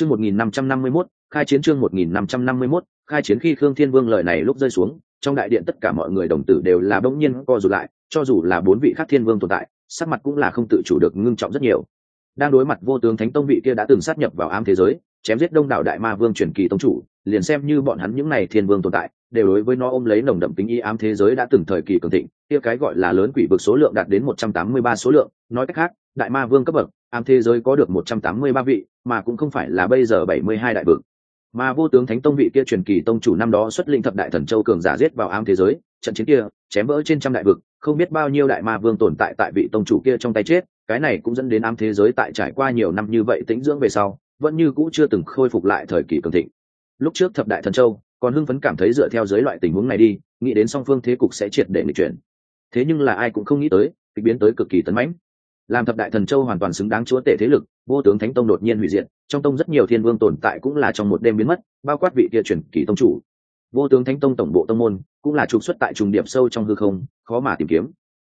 chương một nghìn năm trăm năm mươi mốt, khai chiến chương một nghìn năm trăm năm mươi mốt, khai chiến khi khương thiên vương lời này lúc rơi xuống, trong đại điện tất cả mọi người đồng tử đều là bỗng nhiên co rụt lại, cho dù là bốn vị khác thiên vương tồn tại, sắc mặt cũng là không tự chủ được ngưng trọng rất nhiều. Đang đối mặt vô tướng thánh tông vị kia đã từng sát nhập vào ám thế giới, chém giết đông đảo đại ma vương truyền kỳ tông chủ, liền xem như bọn hắn những này thiên vương tồn tại, đều đối với nó ôm lấy nồng đậm tính y ám thế giới đã từng thời kỳ cường thịnh, kia cái gọi là lớn quỷ vực số lượng đạt đến một trăm tám mươi ba số lượng, nói cách khác đại ma vương cấp bậc, ám thế giới có được một trăm tám mươi ba vị, mà cũng không phải là bây giờ bảy mươi hai đại vực. Mà vô tướng thánh tông vị kia truyền kỳ tông chủ năm đó xuất linh thập đại thần châu cường giả giết vào ám thế giới, trận chiến kia, chém vỡ trên trăm đại vực, không biết bao nhiêu đại ma vương tồn tại tại vị tông chủ kia trong tay chết, cái này cũng dẫn đến ám thế giới tại trải qua nhiều năm như vậy tĩnh dưỡng về sau, vẫn như cũ chưa từng khôi phục lại thời kỳ cường thịnh. Lúc trước thập đại thần châu, còn hưng phấn cảm thấy dựa theo giới loại tình huống này đi, nghĩ đến song phương thế cục sẽ triệt để nghịch chuyển. Thế nhưng là ai cũng không nghĩ tới, kịch biến tới cực kỳ tấn mãnh làm thập đại thần châu hoàn toàn xứng đáng chúa tể thế lực, vô tướng thánh tông đột nhiên hủy diệt, trong tông rất nhiều thiên vương tồn tại cũng là trong một đêm biến mất, bao quát vị kia chuyển kỳ tông chủ. Vô tướng thánh tông tổng bộ tông môn cũng là trục xuất tại trùng điệp sâu trong hư không, khó mà tìm kiếm.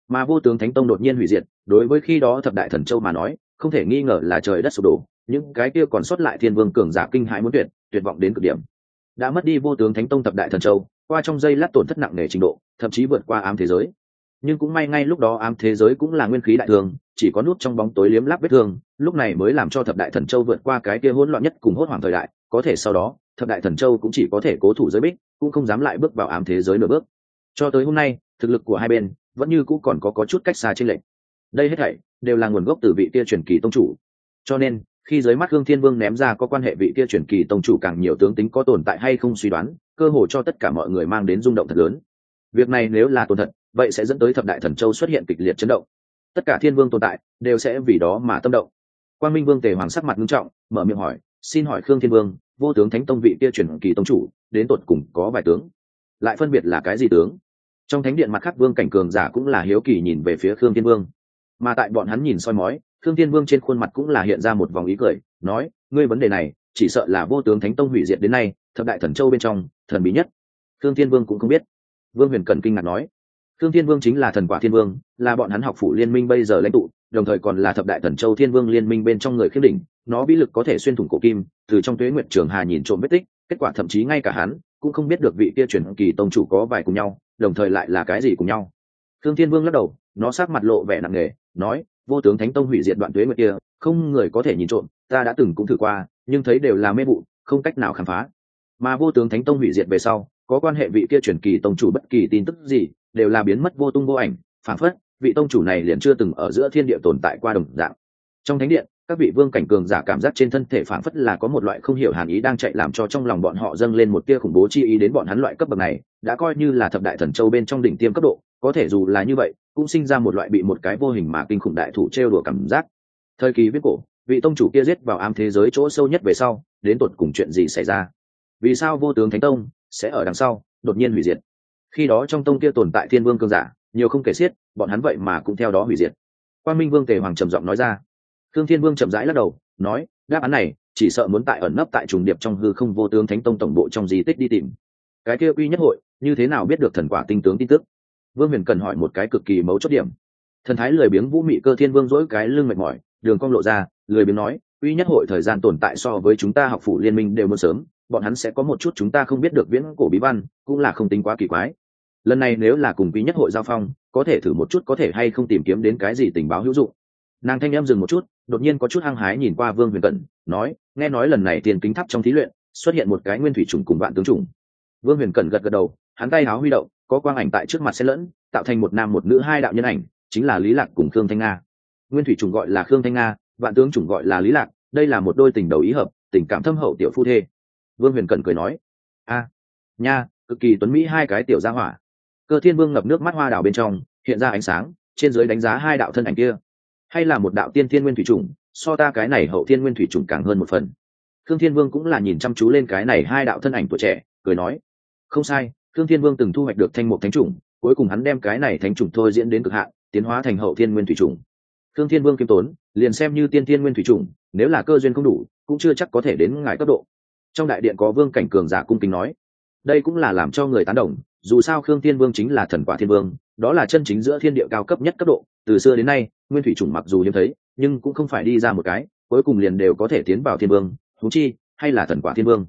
Mà vô tướng thánh tông đột nhiên hủy diệt, đối với khi đó thập đại thần châu mà nói, không thể nghi ngờ là trời đất sụp đổ, những cái kia còn sót lại thiên vương cường giả kinh hãi muốn tuyệt tuyệt vọng đến cực điểm. Đã mất đi vô tướng thánh tông thập đại thần châu, qua trong giây lát tổn thất nặng nề trình độ, thậm chí vượt qua ám thế giới nhưng cũng may ngay lúc đó ám thế giới cũng là nguyên khí đại thường, chỉ có nút trong bóng tối liếm láp vết thương, lúc này mới làm cho thập đại thần châu vượt qua cái kia hỗn loạn nhất cùng hốt hoảng thời đại, có thể sau đó, thập đại thần châu cũng chỉ có thể cố thủ giới bích, cũng không dám lại bước vào ám thế giới nửa bước. Cho tới hôm nay, thực lực của hai bên vẫn như cũng còn có có chút cách xa trên lệnh đây hết thảy đều là nguồn gốc từ vị kia truyền kỳ tông chủ. Cho nên, khi dưới mắt hương thiên vương ném ra có quan hệ vị kia truyền kỳ tông chủ càng nhiều tướng tính có tồn tại hay không suy đoán, cơ hội cho tất cả mọi người mang đến rung động thật lớn. Việc này nếu là tồn thật vậy sẽ dẫn tới thập đại thần châu xuất hiện kịch liệt chấn động. Tất cả thiên vương tồn tại đều sẽ vì đó mà tâm động. Quan minh vương tề hoàng sắc mặt nghiêm trọng, mở miệng hỏi, xin hỏi khương thiên vương, vô tướng thánh tông vị kia truyền kỳ tông chủ, đến tột cùng có vài tướng? Lại phân biệt là cái gì tướng? Trong thánh điện mặt khác vương cảnh cường giả cũng là hiếu kỳ nhìn về phía khương thiên vương. Mà tại bọn hắn nhìn soi mói, khương thiên vương trên khuôn mặt cũng là hiện ra một vòng ý cười, nói, ngươi vấn đề này, chỉ sợ là vô tướng thánh tông hủy diệt đến nay, thập đại thần châu bên trong, thần bí nhất. Khương thiên vương cũng không biết. Vương huyền cần kinh ngạc nói Thương thiên vương chính là thần quả thiên vương, là bọn hắn học phủ liên minh bây giờ lãnh tụ, đồng thời còn là thập đại thần châu thiên vương liên minh bên trong người khiết đỉnh, nó bí lực có thể xuyên thủng cổ kim, từ trong tuế nguyện trường hà nhìn trộm vết tích, kết quả thậm chí ngay cả hắn cũng không biết được vị kia truyền kỳ tông chủ có vài cùng nhau, đồng thời lại là cái gì cùng nhau. Thương thiên vương lắc đầu, nó sắc mặt lộ vẻ nặng nề, nói, vô tướng thánh tông hủy diệt đoạn tuế nguyệt kia, không người có thể nhìn trộm, ta đã từng cũng thử qua, nhưng thấy đều là mê vụ, không cách nào khám phá. Mà vô tướng thánh tông hủy diệt về sau, có quan hệ vị kia truyền kỳ tông chủ bất kỳ tin tức gì đều là biến mất vô tung vô ảnh phản phất, vị tông chủ này liền chưa từng ở giữa thiên địa tồn tại qua đồng dạng. Trong thánh điện, các vị vương cảnh cường giả cảm giác trên thân thể phản phất là có một loại không hiểu hàn ý đang chạy làm cho trong lòng bọn họ dâng lên một tia khủng bố chi ý đến bọn hắn loại cấp bậc này, đã coi như là thập đại thần châu bên trong đỉnh tiêm cấp độ, có thể dù là như vậy, cũng sinh ra một loại bị một cái vô hình mà kinh khủng đại thủ trêu đùa cảm giác. Thời kỳ viết cổ, vị tông chủ kia giết vào am thế giới chỗ sâu nhất về sau, đến tột cùng chuyện gì xảy ra? Vì sao vô tướng thánh tông sẽ ở đằng sau, đột nhiên hủy diệt? Khi đó trong tông kia tồn tại thiên vương cương giả, nhiều không kể xiết, bọn hắn vậy mà cũng theo đó hủy diệt. Quan minh vương tề hoàng trầm giọng nói ra. Thương thiên vương chậm rãi lắc đầu, nói, đáp án này, chỉ sợ muốn tại ẩn nấp tại trùng điệp trong hư không vô tướng thánh tông tổng bộ trong di tích đi tìm. Cái kia uy nhất hội, như thế nào biết được thần quả tinh tướng tin tức? Vương huyền cần hỏi một cái cực kỳ mấu chốt điểm. Thần thái lười biếng vũ mị cơ thiên vương dỗi cái lưng mệt mỏi, đường cong lộ ra, lười biếng nói, uy nhất hội thời gian tồn tại so với chúng ta học phủ liên minh đều muốn sớm, bọn hắn sẽ có một chút chúng ta không biết được viễn cổ bí văn, cũng là không tính quá kỳ quái lần này nếu là cùng quý nhất hội giao phong, có thể thử một chút có thể hay không tìm kiếm đến cái gì tình báo hữu dụng. Nàng thanh em dừng một chút, đột nhiên có chút hăng hái nhìn qua vương huyền cẩn, nói, nghe nói lần này tiền kính thắp trong thí luyện, xuất hiện một cái nguyên thủy trùng cùng bạn tướng trùng. Vương huyền cẩn gật gật đầu, hắn tay háo huy động, có quang ảnh tại trước mặt xen lẫn, tạo thành một nam một nữ hai đạo nhân ảnh, chính là lý lạc cùng khương thanh nga. Nguyên thủy trùng gọi là khương thanh nga, vạn tướng trùng gọi là lý lạc, đây là một đôi tình đầu ý hợp, tình cảm thâm hậu tiểu phu thê. Vương huyền cẩn cười nói, a, nha, cực kỳ tuấn mỹ hai cái tiểu gia hỏa cơ thiên vương ngập nước mắt hoa đảo bên trong, hiện ra ánh sáng, trên dưới đánh giá hai đạo thân ảnh kia. Hay là một đạo tiên thiên nguyên thủy trùng so ta cái này hậu thiên nguyên thủy trùng càng hơn một phần. Thương thiên vương cũng là nhìn chăm chú lên cái này hai đạo thân ảnh tuổi trẻ, cười nói, không sai thương thiên vương từng thu hoạch được thanh mục thánh trùng cuối cùng hắn đem cái này thánh trùng thôi diễn đến cực hạn, tiến hóa thành hậu thiên nguyên thủy trùng thương thiên vương kiêm tốn, liền xem như tiên thiên nguyên thủy trùng nếu là cơ duyên không đủ, cũng chưa chắc có thể đến ngài cấp độ. Trong đại điện có vương cảnh cường giả cung kính nói, đây cũng là làm cho người tán đồng dù sao khương thiên vương chính là thần quả thiên vương, đó là chân chính giữa thiên địa cao cấp nhất cấp độ, từ xưa đến nay, nguyên thủy chủng mặc dù hiếm thấy, nhưng cũng không phải đi ra một cái, cuối cùng liền đều có thể tiến vào thiên vương thú chi, hay là thần quả thiên vương.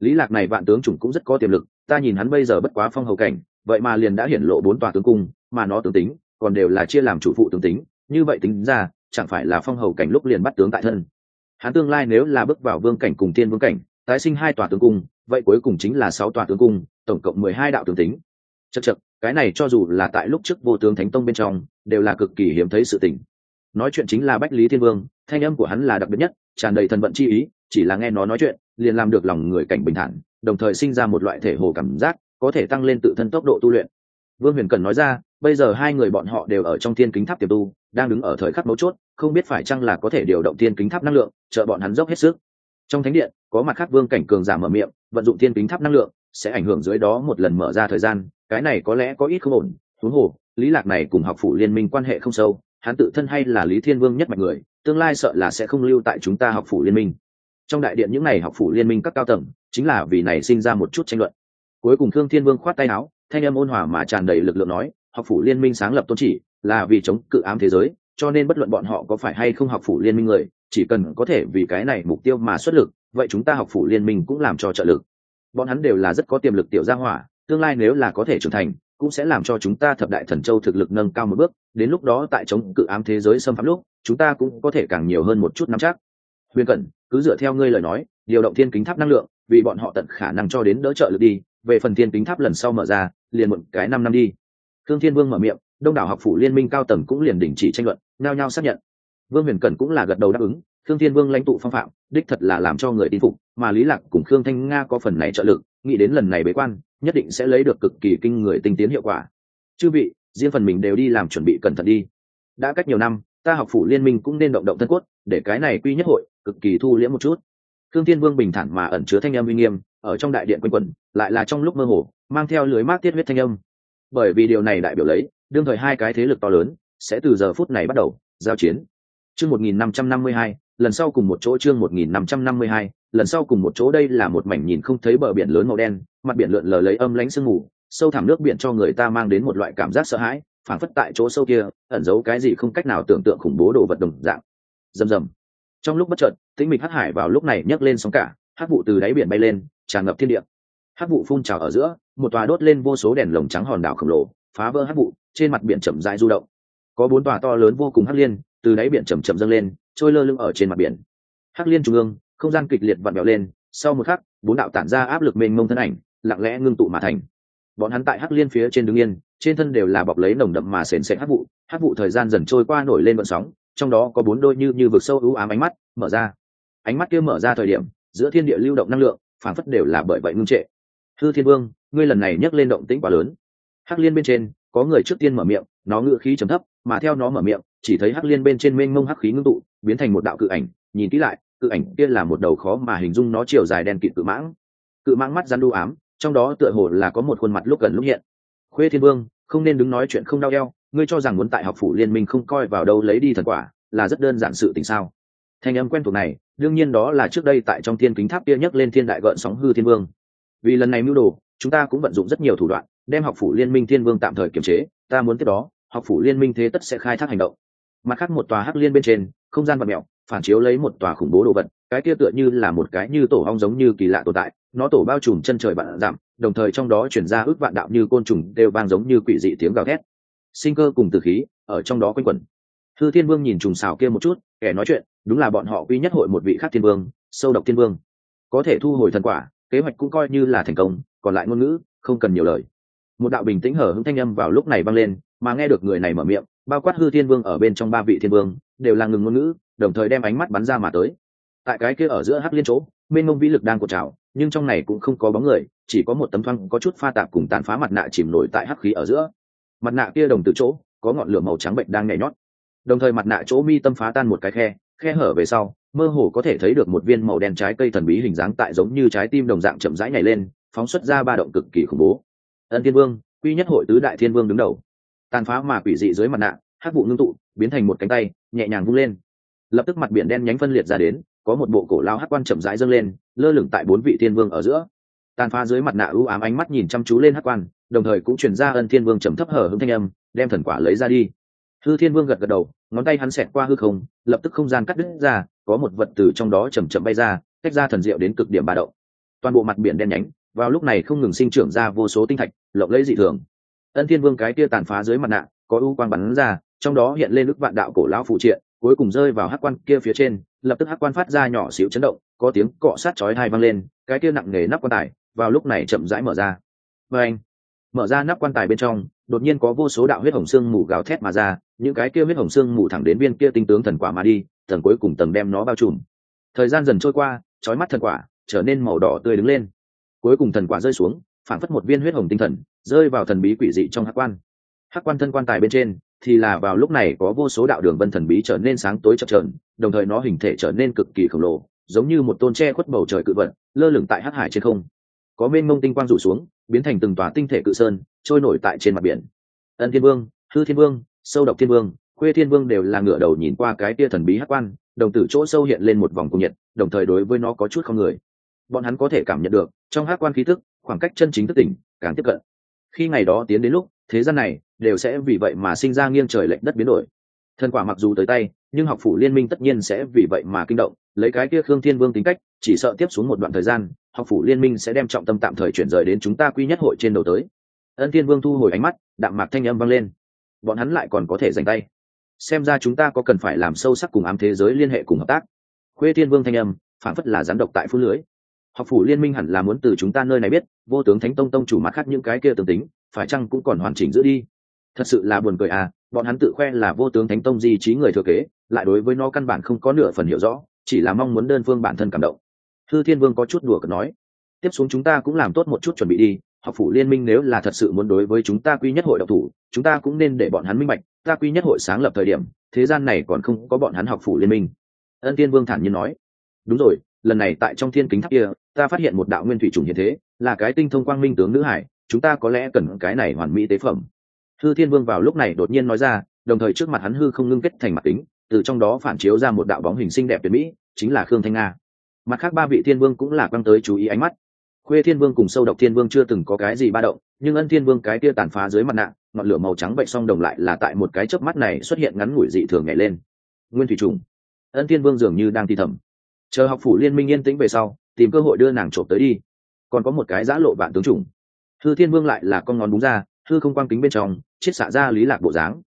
Lý lạc này vạn tướng chủng cũng rất có tiềm lực, ta nhìn hắn bây giờ bất quá phong hầu cảnh, vậy mà liền đã hiển lộ bốn tòa tướng cung, mà nó tướng tính, còn đều là chia làm chủ phụ tướng tính, như vậy tính ra, chẳng phải là phong hầu cảnh lúc liền bắt tướng tại thân. Hắn tương lai nếu là bước vào vương cảnh cùng tiên vương cảnh, tái sinh hai tòa tướng cung vậy cuối cùng chính là sáu tòa tướng cung, tổng cộng mười hai đạo tướng tính. Chật chật cái này cho dù là tại lúc trước vô tướng thánh tông bên trong, đều là cực kỳ hiếm thấy sự tình. Nói chuyện chính là bách lý thiên vương, thanh âm của hắn là đặc biệt nhất, tràn đầy thần vận chi ý, chỉ là nghe nó nói chuyện, liền làm được lòng người cảnh bình thản, đồng thời sinh ra một loại thể hồ cảm giác, có thể tăng lên tự thân tốc độ tu luyện. Vương huyền cần nói ra, bây giờ hai người bọn họ đều ở trong thiên kính tháp tiềm tu, đang đứng ở thời khắc mấu chốt, không biết phải chăng là có thể điều động thiên kính tháp năng lượng, trợ bọn hắn dốc hết sức trong thánh điện, có mặt khác vương cảnh cường giả mở miệng, vận dụng thiên kính tháp năng lượng, sẽ ảnh hưởng dưới đó một lần mở ra thời gian, cái này có lẽ có ít không ổn, huống hồ, lý lạc này cùng học phủ liên minh quan hệ không sâu, hắn tự thân hay là lý thiên vương nhất mạch người, tương lai sợ là sẽ không lưu tại chúng ta học phủ liên minh. Trong đại điện những ngày học phủ liên minh các cao tầng, chính là vì này sinh ra một chút tranh luận. Cuối cùng thương thiên vương khoát tay áo, thanh âm ôn hòa mà tràn đầy lực lượng nói, học phủ liên minh sáng lập tôn chỉ, là vì chống cự ám thế giới cho nên bất luận bọn họ có phải hay không học phủ liên minh người, chỉ cần có thể vì cái này mục tiêu mà xuất lực, vậy chúng ta học phủ liên minh cũng làm cho trợ lực. Bọn hắn đều là rất có tiềm lực tiểu gia hỏa, tương lai nếu là có thể trưởng thành, cũng sẽ làm cho chúng ta thập đại thần châu thực lực nâng cao một bước, đến lúc đó tại chống cự ám thế giới xâm phạm lúc, chúng ta cũng có thể càng nhiều hơn một chút nắm chắc. Huyền cẩn, cứ dựa theo ngươi lời nói, điều động thiên kính tháp năng lượng, vì bọn họ tận khả năng cho đến đỡ trợ lực đi, về phần thiên kính tháp lần sau mở ra, liền một cái năm năm đi. Thương thiên vương mở miệng, đông đảo học phủ liên minh cao tầng cũng liền đình chỉ tranh luận nhao nhao xác nhận. Vương huyền cẩn cũng là gật đầu đáp ứng thương thiên vương lãnh tụ phong phạm, đích thật là làm cho người tin phục, mà lý lạc cùng khương thanh nga có phần này trợ lực, nghĩ đến lần này bế quan, nhất định sẽ lấy được cực kỳ kinh người tinh tiến hiệu quả. Chư vị, riêng phần mình đều đi làm chuẩn bị cẩn thận đi. Đã cách nhiều năm, ta học phủ liên minh cũng nên động động thân cốt, để cái này quy nhất hội, cực kỳ thu liễm một chút. Thương thiên vương bình thản mà ẩn chứa thanh âm uy nghiêm, ở trong đại điện quanh quẩn, lại là trong lúc mơ hồ, mang theo lưới mát tiết huyết thanh âm. Bởi vì điều này đại biểu lấy, đương thời hai cái thế lực to lớn sẽ từ giờ phút này bắt đầu, giao chiến. Chương một nghìn năm trăm năm mươi hai, lần sau cùng một chỗ chương một nghìn năm trăm năm mươi hai, lần sau cùng một chỗ đây là một mảnh nhìn không thấy bờ biển lớn màu đen, mặt biển lượn lờ lấy âm lánh sương mù, sâu thẳm nước biển cho người ta mang đến một loại cảm giác sợ hãi phản phất tại chỗ sâu kia, ẩn giấu cái gì không cách nào tưởng tượng khủng bố đồ vật đồng dạng. Rầm rầm. Trong lúc bất chợt, tĩnh mịch hắc hải vào lúc này nhấc lên sóng cả, hắc vụ từ đáy biển bay lên, tràn ngập thiên địa. Hắc vụ phun trào ở giữa, một tòa đốt lên vô số đèn lồng trắng hòn đảo khổng lồ, phá vỡ hắc vụ, trên mặt biển chậm rãi du động có bốn tòa to lớn vô cùng hắc liên, từ đáy biển chầm chậm dâng lên, trôi lơ lưng ở trên mặt biển. Hắc liên trung ương, không gian kịch liệt vặn vẹo lên, sau một khắc, bốn đạo tản ra áp lực mênh mông thân ảnh, lặng lẽ ngưng tụ mà thành. Bọn hắn tại hắc liên phía trên đứng yên, trên thân đều là bọc lấy nồng đậm mà sền sệt hắc vụ hắc vụ thời gian dần trôi qua nổi lên vận sóng, trong đó có bốn đôi như như vực sâu ưu ám ánh mắt mở ra. Ánh mắt kia mở ra thời điểm, giữa thiên địa lưu động năng lượng phản phất đều là bởi vậy ngưng trệ. Thư thiên vương, ngươi lần này nhấc lên động tĩnh quá lớn. Hắc liên bên trên có người trước tiên mở miệng, nó ngựa khí trầm thấp, mà theo nó mở miệng, chỉ thấy hắc liên bên trên mênh mông hắc khí ngưng tụ, biến thành một đạo cự ảnh, nhìn kỹ lại, cự ảnh kia là một đầu khó mà hình dung nó chiều dài đen kịt cự mãng. Cự mãng mắt rắn đu ám, trong đó tựa hồ là có một khuôn mặt lúc gần lúc hiện. Khuê thiên vương, không nên đứng nói chuyện không đau eo, ngươi cho rằng muốn tại học phủ liên minh không coi vào đâu lấy đi thần quả, là rất đơn giản sự tình sao? Thanh âm quen thuộc này, đương nhiên đó là trước đây tại trong thiên kính tháp kia nhấc lên thiên đại gợn sóng hư thiên vương. Vì lần này mưu đồ, chúng ta cũng vận dụng rất nhiều thủ đoạn đem học phủ liên minh thiên vương tạm thời kiềm chế, ta muốn tiếp đó, học phủ liên minh thế tất sẽ khai thác hành động. Mặt khác một tòa hắc liên bên trên, không gian vật mẹo, phản chiếu lấy một tòa khủng bố đồ vật, cái kia tựa như là một cái như tổ hong giống như kỳ lạ tồn tại, nó tổ bao trùm chân trời vạn giảm đồng thời trong đó chuyển ra ước vạn đạo như côn trùng đều vang giống như quỷ dị tiếng gào thét. Sinh cơ cùng từ khí ở trong đó quanh quẩn. Thư thiên vương nhìn trùng xào kia một chút, kẻ nói chuyện, đúng là bọn họ quy nhất hội một vị khác thiên vương, sâu độc thiên vương. Có thể thu hồi thần quả, kế hoạch cũng coi như là thành công, còn lại ngôn ngữ, không cần nhiều lời một đạo bình tĩnh hở hững thanh âm vào lúc này vang lên, mà nghe được người này mở miệng, bao quát hư thiên vương ở bên trong ba vị thiên vương, đều là ngừng ngôn ngữ, đồng thời đem ánh mắt bắn ra mà tới. Tại cái kia ở giữa hắc liên chỗ bên mông vĩ lực đang cột trào, nhưng trong này cũng không có bóng người, chỉ có một tấm thoang có chút pha tạp cùng tàn phá mặt nạ chìm nổi tại hắc khí ở giữa. Mặt nạ kia đồng từ chỗ, có ngọn lửa màu trắng bệnh đang nhảy nhót. Đồng thời mặt nạ chỗ mi tâm phá tan một cái khe khe hở về sau, mơ hồ có thể thấy được một viên màu đen trái cây thần bí hình dáng tại giống như trái tim đồng dạng chậm rãi nhảy lên, phóng xuất ra ba động cực kỳ khủng bố ân thiên vương, quy nhất hội tứ đại thiên vương đứng đầu. Tàn phá mà quỷ dị dưới mặt nạ hát vụ ngưng tụ, biến thành một cánh tay, nhẹ nhàng vung lên. Lập tức mặt biển đen nhánh phân liệt ra đến, có một bộ cổ lao hát quan chậm rãi dâng lên, lơ lửng tại bốn vị thiên vương ở giữa. Tàn phá dưới mặt nạ ưu ám ánh mắt nhìn chăm chú lên hát quan, đồng thời cũng chuyển ra ân thiên vương trầm thấp hở hưng thanh âm, đem thần quả lấy ra đi. Hư thiên vương gật gật đầu, ngón tay hắn xẹt qua hư không, lập tức không gian cắt đứt ra, có một vật từ trong đó chầm chậm bay ra, tách ra thần diệu đến cực điểm ba đậu toàn bộ mặt biển đen nhánh vào lúc này không ngừng sinh trưởng ra vô số tinh thạch, lộng lẫy dị thường. Ân thiên vương cái kia tàn phá dưới mặt nạ, có ưu quang bắn ra, trong đó hiện lên ức vạn đạo cổ lão phụ triện, cuối cùng rơi vào hắc quan kia phía trên, lập tức hắc quan phát ra nhỏ xíu chấn động, có tiếng cọ sát chói hai vang lên, cái kia nặng nề nắp quan tài vào lúc này chậm rãi mở ra. Và anh mở ra nắp quan tài bên trong, đột nhiên có vô số đạo huyết hồng xương mù gào thét mà ra, những cái kia huyết hồng xương mù thẳng đến viên kia tinh tướng thần quả mà đi, tầng cuối cùng tầng đem nó bao trùm. Thời gian dần trôi qua, chói mắt thần quả trở nên màu đỏ tươi đứng lên cuối cùng thần quả rơi xuống phản phất một viên huyết hồng tinh thần, rơi vào thần bí quỷ dị trong hắc quan. Hắc quan thân quan tài bên trên thì là vào lúc này có vô số đạo đường vân thần bí trở nên sáng tối chập trờn đồng thời nó hình thể trở nên cực kỳ khổng lồ, giống như một tôn tre khuất bầu trời cự vật, lơ lửng tại hắc hải trên không. Có bên mông tinh quang rủ xuống, biến thành từng tòa tinh thể cự sơn, trôi nổi tại trên mặt biển. Ân thiên vương, hư thiên vương, sâu độc thiên vương, khuê thiên vương đều là ngửa đầu nhìn qua cái tia thần bí hắc quan, đồng tử chỗ sâu hiện lên một vòng cung nhiệt, đồng thời đối với nó có chút không người. Bọn hắn có thể cảm nhận được trong hắc quan khí thức khoảng cách chân chính thức tỉnh, càng tiếp cận. Khi ngày đó tiến đến lúc, thế gian này đều sẽ vì vậy mà sinh ra nghiêng trời lệch đất biến đổi. Thần quả mặc dù tới tay, nhưng học phủ liên minh tất nhiên sẽ vì vậy mà kinh động, lấy cái kia khương thiên vương tính cách, chỉ sợ tiếp xuống một đoạn thời gian, học phủ liên minh sẽ đem trọng tâm tạm thời chuyển rời đến chúng ta quy nhất hội trên đầu tới. Ân thiên vương thu hồi ánh mắt, đạm mạc thanh âm vang lên. Bọn hắn lại còn có thể giành tay. Xem ra chúng ta có cần phải làm sâu sắc cùng ám thế giới liên hệ cùng hợp tác. Khuê thiên vương thanh âm phản phất là gián độc tại phú lưới học phủ liên minh hẳn là muốn từ chúng ta nơi này biết, vô tướng thánh tông tông chủ mặt khác những cái kia tương tính, phải chăng cũng còn hoàn chỉnh giữ đi? Thật sự là buồn cười à bọn hắn tự khoe là vô tướng thánh tông di trí người thừa kế, lại đối với nó căn bản không có nửa phần hiểu rõ, chỉ là mong muốn đơn phương bản thân cảm động. Thư thiên vương có chút đùa cợt nói, tiếp xuống chúng ta cũng làm tốt một chút chuẩn bị đi, học phủ liên minh nếu là thật sự muốn đối với chúng ta quy nhất hội độc thủ, chúng ta cũng nên để bọn hắn minh bạch, ta quy nhất hội sáng lập thời điểm, thế gian này còn không có bọn hắn học phủ liên minh. Ân thiên vương thản nhiên nói, đúng rồi lần này tại trong thiên kính tháp kia, ta phát hiện một đạo nguyên thủy chủng hiện thế, là cái tinh thông quang minh tướng nữ hải, chúng ta có lẽ cần cái này hoàn mỹ tế phẩm. Hư thiên vương vào lúc này đột nhiên nói ra, đồng thời trước mặt hắn hư không ngưng kết thành mặt kính, từ trong đó phản chiếu ra một đạo bóng hình xinh đẹp tuyệt mỹ, chính là khương thanh nga. Mặt khác ba vị thiên vương cũng là quăng tới chú ý ánh mắt. Khuê thiên vương cùng sâu độc thiên vương chưa từng có cái gì ba động, nhưng ân thiên vương cái kia tàn phá dưới mặt nạ, ngọn lửa màu trắng bệnh song đồng lại là tại một cái chớp mắt này xuất hiện ngắn ngủi dị thường nhảy lên. Nguyên thủy trùng. Ân thiên vương dường như đang thi thầm chờ học phủ liên minh yên tĩnh về sau, tìm cơ hội đưa nàng trộm tới đi. Còn có một cái giã lộ vạn tướng chủng. hư thiên vương lại là con ngón đúng ra, hư không quang kính bên trong, chiết xạ ra lý lạc bộ dáng.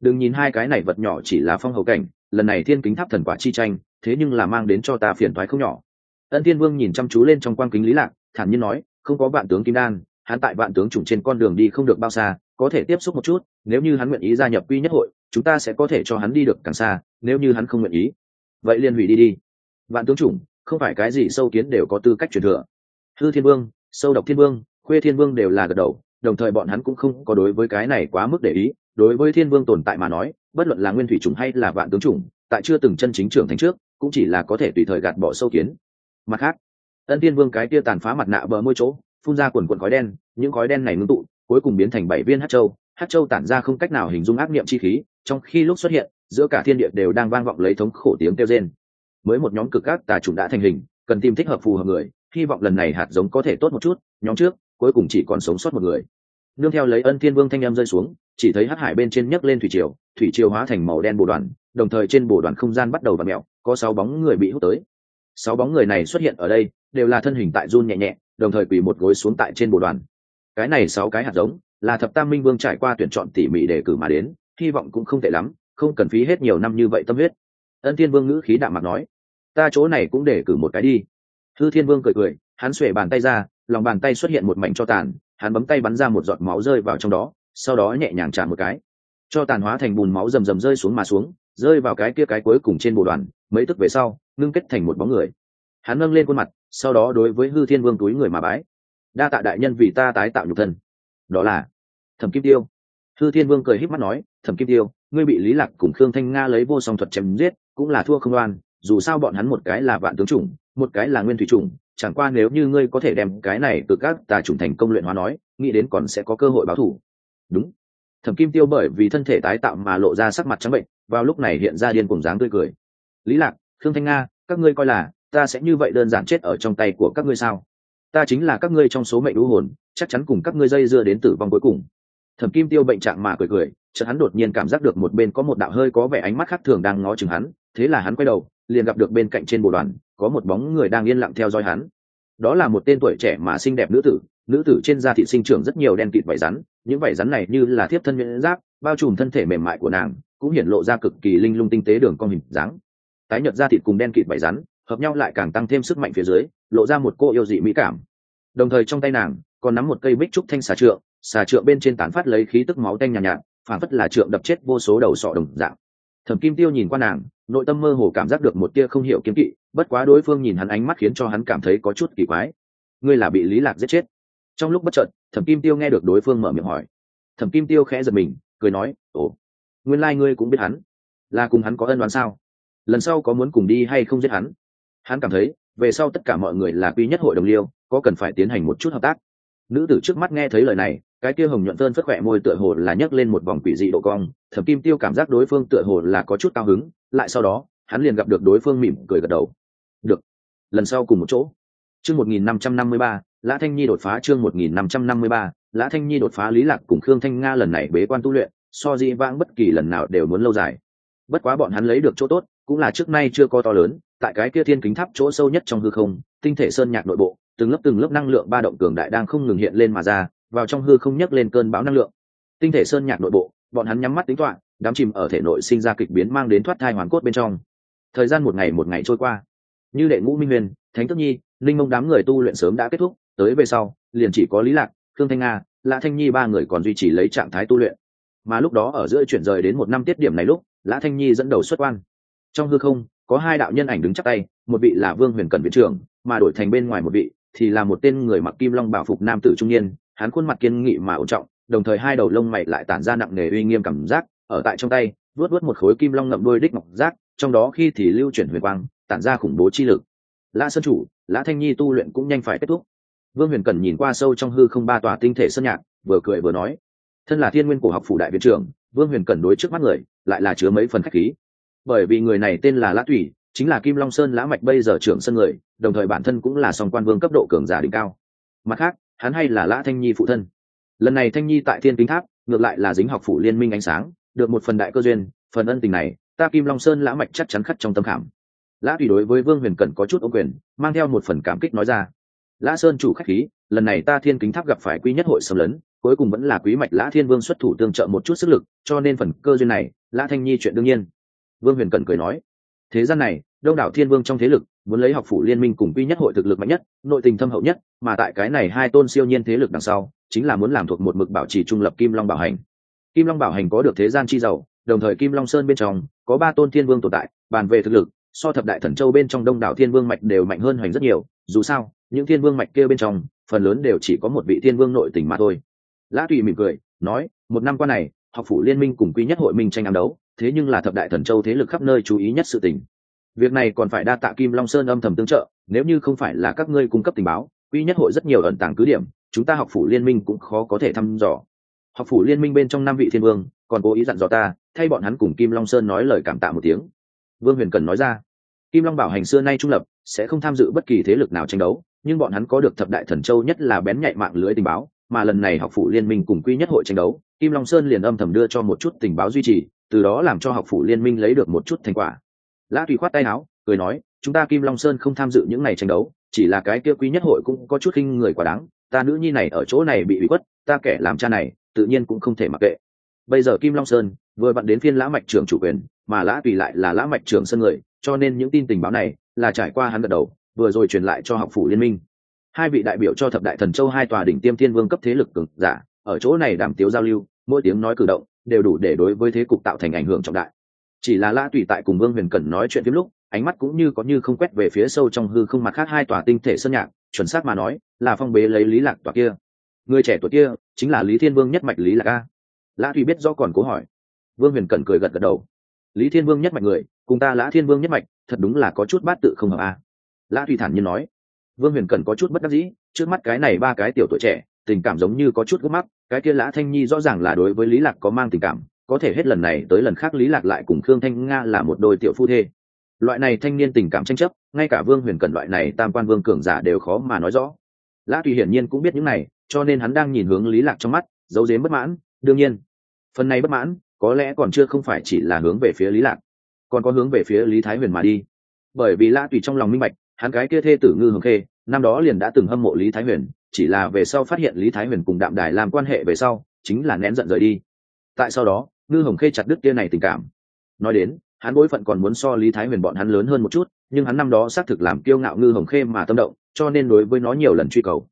Đừng nhìn hai cái này vật nhỏ chỉ là phong hầu cảnh, lần này thiên kính tháp thần quả chi tranh, thế nhưng là mang đến cho ta phiền toái không nhỏ. Ân thiên vương nhìn chăm chú lên trong quang kính lý lạc, thản nhiên nói, không có vạn tướng kim đan, hắn tại vạn tướng chủng trên con đường đi không được bao xa, có thể tiếp xúc một chút, nếu như hắn nguyện ý gia nhập quy nhất hội, chúng ta sẽ có thể cho hắn đi được càng xa, nếu như hắn không nguyện ý. Vậy liền hủy đi đi vạn tướng chủng, không phải cái gì sâu kiến đều có tư cách truyền thừa. Hư thiên vương, sâu độc thiên vương, khuê thiên vương đều là gật đầu, đồng thời bọn hắn cũng không có đối với cái này quá mức để ý. Đối với thiên vương tồn tại mà nói, bất luận là nguyên thủy chủng hay là vạn tướng chủng, tại chưa từng chân chính trưởng thành trước, cũng chỉ là có thể tùy thời gạt bỏ sâu kiến. Mặt khác, ân thiên vương cái kia tàn phá mặt nạ bờ môi chỗ, phun ra quần quần khói đen, những khói đen này ngưng tụ, cuối cùng biến thành bảy viên hát châu. Hát châu tản ra không cách nào hình dung ác niệm chi khí, trong khi lúc xuất hiện, giữa cả thiên địa đều đang vang vọng lấy thống khổ tiếng kêu rên mới một nhóm cực các tà chủng đã thành hình, cần tìm thích hợp phù hợp người, hy vọng lần này hạt giống có thể tốt một chút, nhóm trước, cuối cùng chỉ còn sống sót một người. Nương theo lấy ân thiên vương thanh em rơi xuống, chỉ thấy hắc hải bên trên nhấc lên thủy triều thủy triều hóa thành màu đen bồ đoàn, đồng thời trên bồ đoàn không gian bắt đầu và mẹo có sáu bóng người bị hút tới. Sáu bóng người này xuất hiện ở đây, đều là thân hình tại run nhẹ nhẹ, đồng thời quỳ một gối xuống tại trên bồ đoàn. Cái này sáu cái hạt giống, là thập tam minh vương trải qua tuyển chọn tỉ mỉ để cử mà đến, hy vọng cũng không tệ lắm, không cần phí hết nhiều năm như vậy tâm huyết. Ân thiên vương ngữ khí đạm mặt nói ta chỗ này cũng để cử một cái đi. Thư thiên vương cười cười, hắn xuể bàn tay ra, lòng bàn tay xuất hiện một mảnh cho tàn, hắn bấm tay bắn ra một giọt máu rơi vào trong đó, sau đó nhẹ nhàng trả một cái. Cho tàn hóa thành bùn máu rầm rầm rơi xuống mà xuống, rơi vào cái kia cái cuối cùng trên bộ đoàn, mấy tức về sau, ngưng kết thành một bóng người. Hắn nâng lên khuôn mặt, sau đó đối với hư thiên vương túi người mà bái. Đa tạ đại nhân vì ta tái tạo nhục thân. Đó là thẩm kim tiêu. Hư thiên vương cười h í p mắt nói, thẩm kim tiêu, ngươi bị lý lạc cùng khương thanh nga lấy vô song thuật chém giết, cũng là thua không đoan dù sao bọn hắn một cái là vạn tướng chủng, một cái là nguyên thủy chủng, chẳng qua nếu như ngươi có thể đem cái này từ các tà chủng thành công luyện hóa nói, nghĩ đến còn sẽ có cơ hội báo thủ đúng. Thẩm kim tiêu bởi vì thân thể tái tạo mà lộ ra sắc mặt trắng bệnh, vào lúc này hiện ra điên cùng dáng tươi cười. Lý lạc, khương thanh nga, các ngươi coi là, ta sẽ như vậy đơn giản chết ở trong tay của các ngươi sao? Ta chính là các ngươi trong số mệnh lũ hồn, chắc chắn cùng các ngươi dây dưa đến tử vong cuối cùng. Thẩm kim tiêu bệnh trạng mà cười cười, chợt hắn đột nhiên cảm giác được một bên có một đạo hơi có vẻ ánh mắt khác thường đang ngó chừng hắn, thế là hắn quay đầu liền gặp được bên cạnh trên bộ đoàn có một bóng người đang yên lặng theo dõi hắn. Đó là một tên tuổi trẻ mà xinh đẹp nữ tử. Nữ tử trên da thị sinh trưởng rất nhiều đen kịt vảy rắn. Những vảy rắn này như là thiếp thân miễn giáp bao trùm thân thể mềm mại của nàng cũng hiển lộ ra cực kỳ linh lung tinh tế đường con hình dáng. Tái nhợt da thịt cùng đen kịt vảy rắn hợp nhau lại càng tăng thêm sức mạnh phía dưới lộ ra một cô yêu dị mỹ cảm. Đồng thời trong tay nàng còn nắm một cây bích trúc thanh xà trượng xà trượng bên trên tán phát lấy khí tức máu tanh nhàn nhạt, nhạt phản phất là trượng đập chết vô số đầu sọ đồng dạng thẩm kim tiêu nhìn qua nàng, nội tâm mơ hồ cảm giác được một tia không hiểu kiếm kỵ, bất quá đối phương nhìn hắn ánh mắt khiến cho hắn cảm thấy có chút kỳ quái. Ngươi là bị lý lạc giết chết. Trong lúc bất chợt, thẩm kim tiêu nghe được đối phương mở miệng hỏi. Thẩm kim tiêu khẽ giật mình, cười nói, ồ, nguyên lai ngươi cũng biết hắn. Là cùng hắn có ân đoán sao? Lần sau có muốn cùng đi hay không giết hắn? Hắn cảm thấy, về sau tất cả mọi người là quy nhất hội đồng liêu, có cần phải tiến hành một chút hợp tác. Nữ tử trước mắt nghe thấy lời này cái kia hồng nhuận tơn phất khỏe môi tựa hồ là nhấc lên một vòng quỷ dị độ cong, thẩm kim tiêu cảm giác đối phương tựa hồ là có chút cao hứng, lại sau đó, hắn liền gặp được đối phương mỉm cười gật đầu. Được, lần sau cùng một chỗ. Chương một nghìn năm trăm năm mươi ba, lã thanh nhi đột phá chương một nghìn năm trăm năm mươi ba, lã thanh nhi đột phá lý lạc cùng khương thanh nga lần này bế quan tu luyện, so di vãng bất kỳ lần nào đều muốn lâu dài. Bất quá bọn hắn lấy được chỗ tốt, cũng là trước nay chưa có to lớn, tại cái kia thiên kính tháp chỗ sâu nhất trong hư không, tinh thể sơn nhạc nội bộ, từng lớp từng lớp năng lượng ba động cường đại đang không ngừng hiện lên mà ra vào trong hư không nhấc lên cơn bão năng lượng. Tinh thể sơn nhạc nội bộ, bọn hắn nhắm mắt tính toán, đám chìm ở thể nội sinh ra kịch biến mang đến thoát thai hoàn cốt bên trong. Thời gian một ngày một ngày trôi qua. Như đệ ngũ minh huyền, thánh tức nhi, linh mông đám người tu luyện sớm đã kết thúc, tới về sau, liền chỉ có lý lạc, khương thanh nga, lã thanh nhi ba người còn duy trì lấy trạng thái tu luyện. Mà lúc đó ở giữa chuyển rời đến một năm tiết điểm này lúc, lã thanh nhi dẫn đầu xuất quan. Trong hư không, có hai đạo nhân ảnh đứng chắc tay, một vị là vương huyền cẩn viện trưởng, mà đổi thành bên ngoài một vị thì là một tên người mặc kim long bảo phục nam tử trung niên hắn khuôn mặt kiên nghị mà ổn trọng, đồng thời hai đầu lông mày lại tản ra nặng nề uy nghiêm cảm giác, ở tại trong tay vớt vớt một khối kim long ngậm đôi đích ngọc giác, trong đó khi thì lưu chuyển huyền quang, tản ra khủng bố chi lực. Lã sơn chủ, lã thanh nhi tu luyện cũng nhanh phải kết thúc. Vương huyền cẩn nhìn qua sâu trong hư không ba tòa tinh thể sân nhạc, vừa cười vừa nói, thân là thiên nguyên cổ học phủ đại viện trưởng, vương huyền cẩn đối trước mắt người, lại là chứa mấy phần khách khí. Bởi vì người này tên là lã thủy chính là kim long sơn lã mạch bây giờ trưởng sân người, đồng thời bản thân cũng là song quan vương cấp độ cường giả đỉnh cao. Mặt khác hắn hay là lã thanh nhi phụ thân. Lần này thanh nhi tại thiên kính tháp, ngược lại là dính học phủ liên minh ánh sáng, được một phần đại cơ duyên, phần ân tình này, ta kim long sơn lã mạch chắc chắn khắc trong tâm khảm. Lã tùy đối với vương huyền cẩn có chút ô quyền, mang theo một phần cảm kích nói ra. Lã sơn chủ khách khí, lần này ta thiên kính tháp gặp phải quý nhất hội xâm lấn, cuối cùng vẫn là quý mạch lã thiên vương xuất thủ tương trợ một chút sức lực, cho nên phần cơ duyên này, lã thanh nhi chuyện đương nhiên. Vương huyền cẩn cười nói. Thế gian này đông đảo thiên vương trong thế lực muốn lấy học phủ liên minh cùng quy nhất hội thực lực mạnh nhất, nội tình thâm hậu nhất, mà tại cái này hai tôn siêu nhiên thế lực đằng sau, chính là muốn làm thuộc một mực bảo trì trung lập kim long bảo hành. Kim long bảo hành có được thế gian chi giàu, đồng thời kim long sơn bên trong có ba tôn thiên vương tồn tại, bàn về thực lực, so thập đại thần châu bên trong đông đảo thiên vương mạch đều mạnh hơn hoành rất nhiều, dù sao, những thiên vương mạch kia bên trong, phần lớn đều chỉ có một vị thiên vương nội tình mà thôi. Lã tùy mỉm cười, nói, một năm qua này, học phủ liên minh cùng quy nhất hội minh tranh ám đấu, thế nhưng là thập đại thần châu thế lực khắp nơi chú ý nhất sự tình việc này còn phải đa tạ kim long sơn âm thầm tương trợ, nếu như không phải là các ngươi cung cấp tình báo quy nhất hội rất nhiều ẩn tàng cứ điểm, chúng ta học phủ liên minh cũng khó có thể thăm dò. Học phủ liên minh bên trong năm vị thiên vương, còn cố ý dặn dò ta, thay bọn hắn cùng kim long sơn nói lời cảm tạ một tiếng. Vương huyền cần nói ra, kim long bảo hành xưa nay trung lập, sẽ không tham dự bất kỳ thế lực nào tranh đấu, nhưng bọn hắn có được thập đại thần châu nhất là bén nhạy mạng lưới tình báo, mà lần này học phủ liên minh cùng quy nhất hội tranh đấu, kim long sơn liền âm thầm đưa cho một chút tình báo duy trì, từ đó làm cho học phủ liên minh lấy được một chút thành quả lã tùy khoát tay áo, cười nói, chúng ta kim long sơn không tham dự những ngày tranh đấu, chỉ là cái kia quý nhất hội cũng có chút khinh người quá đáng, ta nữ nhi này ở chỗ này bị bị khuất, ta kẻ làm cha này, tự nhiên cũng không thể mặc kệ. Bây giờ kim long sơn vừa vặn đến phiên lã mạch trưởng chủ quyền, mà lã tùy lại là lã mạch trưởng sân người, cho nên những tin tình báo này là trải qua hắn gật đầu, vừa rồi truyền lại cho học phủ liên minh. Hai vị đại biểu cho thập đại thần châu hai tòa đỉnh tiêm thiên vương cấp thế lực cường giả, ở chỗ này đảm tiếu giao lưu, mỗi tiếng nói cử động đều đủ để đối với thế cục tạo thành ảnh hưởng trọng đại chỉ là lã tùy tại cùng vương huyền cẩn nói chuyện phim lúc, ánh mắt cũng như có như không quét về phía sâu trong hư không mặt khác hai tòa tinh thể sơn nhạc, chuẩn xác mà nói, là phong bế lấy lý lạc tòa kia. Người trẻ tuổi kia, chính là lý thiên vương nhất mạch lý lạc a. Lã tùy biết do còn cố hỏi. Vương huyền cẩn cười gật gật đầu. Lý thiên vương nhất mạch người, cùng ta lã thiên vương nhất mạch, thật đúng là có chút bát tự không hợp a. Lã tùy thản nhiên nói. Vương huyền cẩn có chút bất đắc dĩ, trước mắt cái này ba cái tiểu tuổi trẻ, tình cảm giống như có chút gấp mắt cái kia lã thanh nhi rõ ràng là đối với lý lạc có mang tình cảm có thể hết lần này tới lần khác lý lạc lại cùng khương thanh nga là một đôi tiểu phu thê. Loại này thanh niên tình cảm tranh chấp, ngay cả vương huyền cần loại này tam quan vương cường giả đều khó mà nói rõ. Lã tùy hiển nhiên cũng biết những này, cho nên hắn đang nhìn hướng lý lạc trong mắt, giấu dếm bất mãn, đương nhiên, phần này bất mãn, có lẽ còn chưa không phải chỉ là hướng về phía lý lạc, còn có hướng về phía lý thái huyền mà đi. Bởi vì lã tùy trong lòng minh bạch, hắn cái kia thê tử ngư hồng khê, năm đó liền đã từng hâm mộ lý thái huyền, chỉ là về sau phát hiện lý thái huyền cùng đạm đài làm quan hệ về sau, chính là nén giận rời đi. Tại sau đó ngư hồng khê chặt đứt kia này tình cảm. Nói đến, hắn bối phận còn muốn so lý thái huyền bọn hắn lớn hơn một chút, nhưng hắn năm đó xác thực làm kiêu ngạo ngư hồng khê mà tâm động, cho nên đối với nó nhiều lần truy cầu.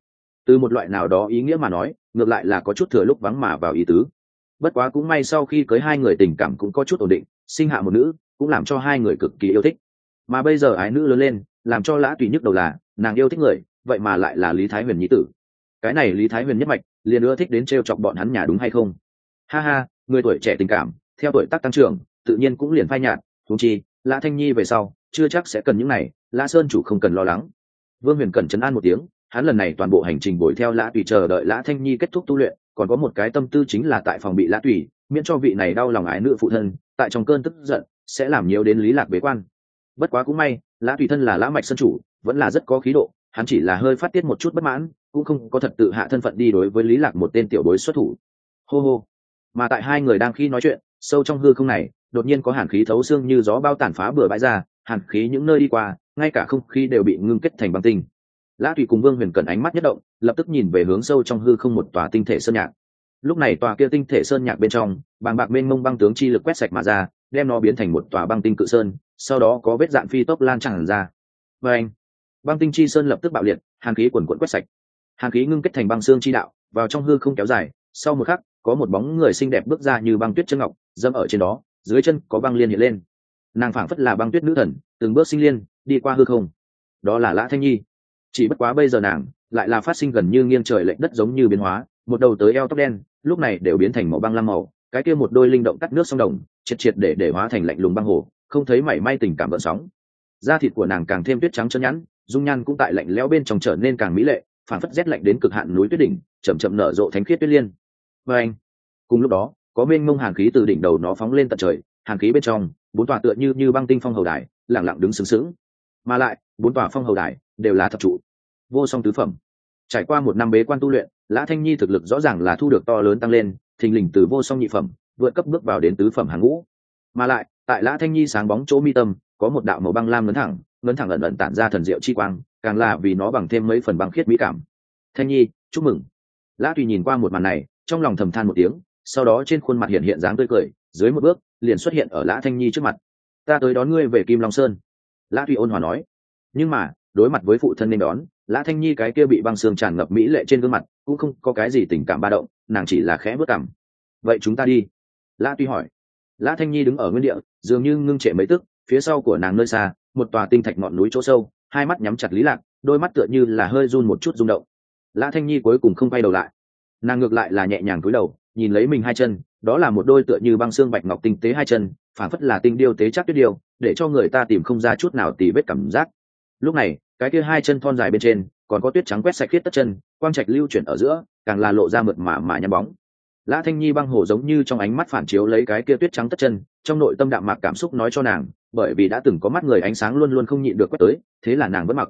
Từ một loại nào đó ý nghĩa mà nói, ngược lại là có chút thừa lúc vắng mà vào ý tứ. Bất quá cũng may sau khi cưới hai người tình cảm cũng có chút ổn định, sinh hạ một nữ, cũng làm cho hai người cực kỳ yêu thích. Mà bây giờ ái nữ lớn lên, làm cho lã tùy nhức đầu là, nàng yêu thích người, vậy mà lại là lý thái huyền nhí tử. Cái này lý thái huyền nhất mạch, liền ưa thích đến t r e o chọc bọn hắn nhà đúng hay không? Ha ha người tuổi trẻ tình cảm, theo tuổi tác tăng trưởng, tự nhiên cũng liền phai nhạt thú chi, lã thanh nhi về sau, chưa chắc sẽ cần những này, lã sơn chủ không cần lo lắng. Vương huyền cần chấn an một tiếng, hắn lần này toàn bộ hành trình bồi theo lã tùy chờ đợi lã thanh nhi kết thúc tu luyện, còn có một cái tâm tư chính là tại phòng bị lã tùy, miễn cho vị này đau lòng ái nữ phụ thân, tại trong cơn tức giận, sẽ làm nhiều đến lý lạc bế quan. Bất quá cũng may, lã tùy thân là lã mạch sân chủ, vẫn là rất có khí độ, hắn chỉ là hơi phát tiết một chút bất mãn, cũng không có thật tự hạ thân phận đi đối với lý lạc một tên tiểu bối xuất thủ. Hô hô mà tại hai người đang khi nói chuyện, sâu trong hư không này, đột nhiên có hàn khí thấu xương như gió bao tàn phá bừa bãi ra, hàn khí những nơi đi qua, ngay cả không khí đều bị ngưng kết thành băng tinh. Lã Thủy cùng vương huyền cần ánh mắt nhất động, lập tức nhìn về hướng sâu trong hư không một tòa tinh thể sơn nhạc. Lúc này tòa kia tinh thể sơn nhạc bên trong, bàng bạc mênh mông băng tướng chi lực quét sạch mà ra, đem nó biến thành một tòa băng tinh cự sơn, sau đó có vết dạn phi tốc lan tràn ra. Và anh, băng tinh chi sơn lập tức bạo liệt, hàn khí quần quận quét sạch. Hàn khí ngưng kết thành băng xương chi đạo, vào trong hư không kéo dài, sau một khắc có một bóng người xinh đẹp bước ra như băng tuyết chân ngọc dâm ở trên đó, dưới chân có băng liên hiện lên. Nàng phảng phất là băng tuyết nữ thần, từng bước sinh liên, đi qua hư không. Đó là lã thanh nhi. Chỉ bất quá bây giờ nàng lại là phát sinh gần như nghiêng trời lệch đất giống như biến hóa, một đầu tới eo tóc đen, lúc này đều biến thành màu băng lam màu, cái kia một đôi linh động cắt nước sông đồng, triệt triệt để để hóa thành lạnh lùng băng hồ, không thấy mảy may tình cảm bận sóng. Da thịt của nàng càng thêm tuyết trắng chân nhẵn, dung nhan cũng tại lạnh lẽo bên trong trở nên càng mỹ lệ phản phất rét lạnh đến cực hạn núi tuyết đỉnh, chậm chậm nở rộ thánh khiết tuyết liên và anh. Cùng lúc đó, có mênh mông hàn khí từ đỉnh đầu nó phóng lên tận trời hàn khí bên trong, bốn tòa tựa như như băng tinh phong hầu đài, lẳng lặng đứng sướng sướng mà lại, bốn tòa phong hầu đài đều là thập trụ. Vô song tứ phẩm. Trải qua một năm bế quan tu luyện, lã thanh nhi thực lực rõ ràng là thu được to lớn tăng lên, thình lình từ vô song nhị phẩm, vượt cấp bước vào đến tứ phẩm hàng ngũ. Mà lại, tại lã thanh nhi sáng bóng chỗ mi tâm, có một đạo màu băng lam ngấn thẳng ngấn thẳng ẩn ẩn tản ra thần diệu chi quang, càng là vì nó bằng thêm mấy phần băng khiết mỹ cảm. Thanh nhi, chúc mừng. Lã tùy nhìn qua một màn này trong lòng thầm than một tiếng, sau đó trên khuôn mặt hiện hiện dáng tươi cười, dưới một bước, liền xuất hiện ở lã thanh nhi trước mặt. Ta tới đón ngươi về kim long sơn. Lã thụy ôn hòa nói. Nhưng mà, đối mặt với phụ thân nên đón, lã thanh nhi cái kia bị băng xương tràn ngập mỹ lệ trên gương mặt, cũng không có cái gì tình cảm ba động, nàng chỉ là khẽ bước cảm vậy chúng ta đi. Lã tuy hỏi. Lã thanh nhi đứng ở nguyên địa, dường như ngưng trệ mấy tức, phía sau của nàng nơi xa, một tòa tinh thạch ngọn núi chỗ sâu, hai mắt nhắm chặt lý lạc, đôi mắt tựa như là hơi run một chút rung động. Lã thanh nhi cuối cùng không quay đầu lại nàng ngược lại là nhẹ nhàng cúi đầu, nhìn lấy mình hai chân, đó là một đôi tựa như băng xương bạch ngọc tinh tế hai chân phản phất là tinh điêu tế chắc tuyết điêu, để cho người ta tìm không ra chút nào tì vết cảm giác. Lúc này, cái kia hai chân thon dài bên trên, còn có tuyết trắng quét sạch khiết tất chân, quang trạch lưu chuyển ở giữa, càng là lộ ra mượt mà mà nhắm bóng. Lã thanh nhi băng hồ giống như trong ánh mắt phản chiếu lấy cái kia tuyết trắng tất chân, trong nội tâm đạm mạc cảm xúc nói cho nàng, bởi vì đã từng có mắt người ánh sáng luôn luôn không nhịn được quét tới, thế là nàng vẫn mặc.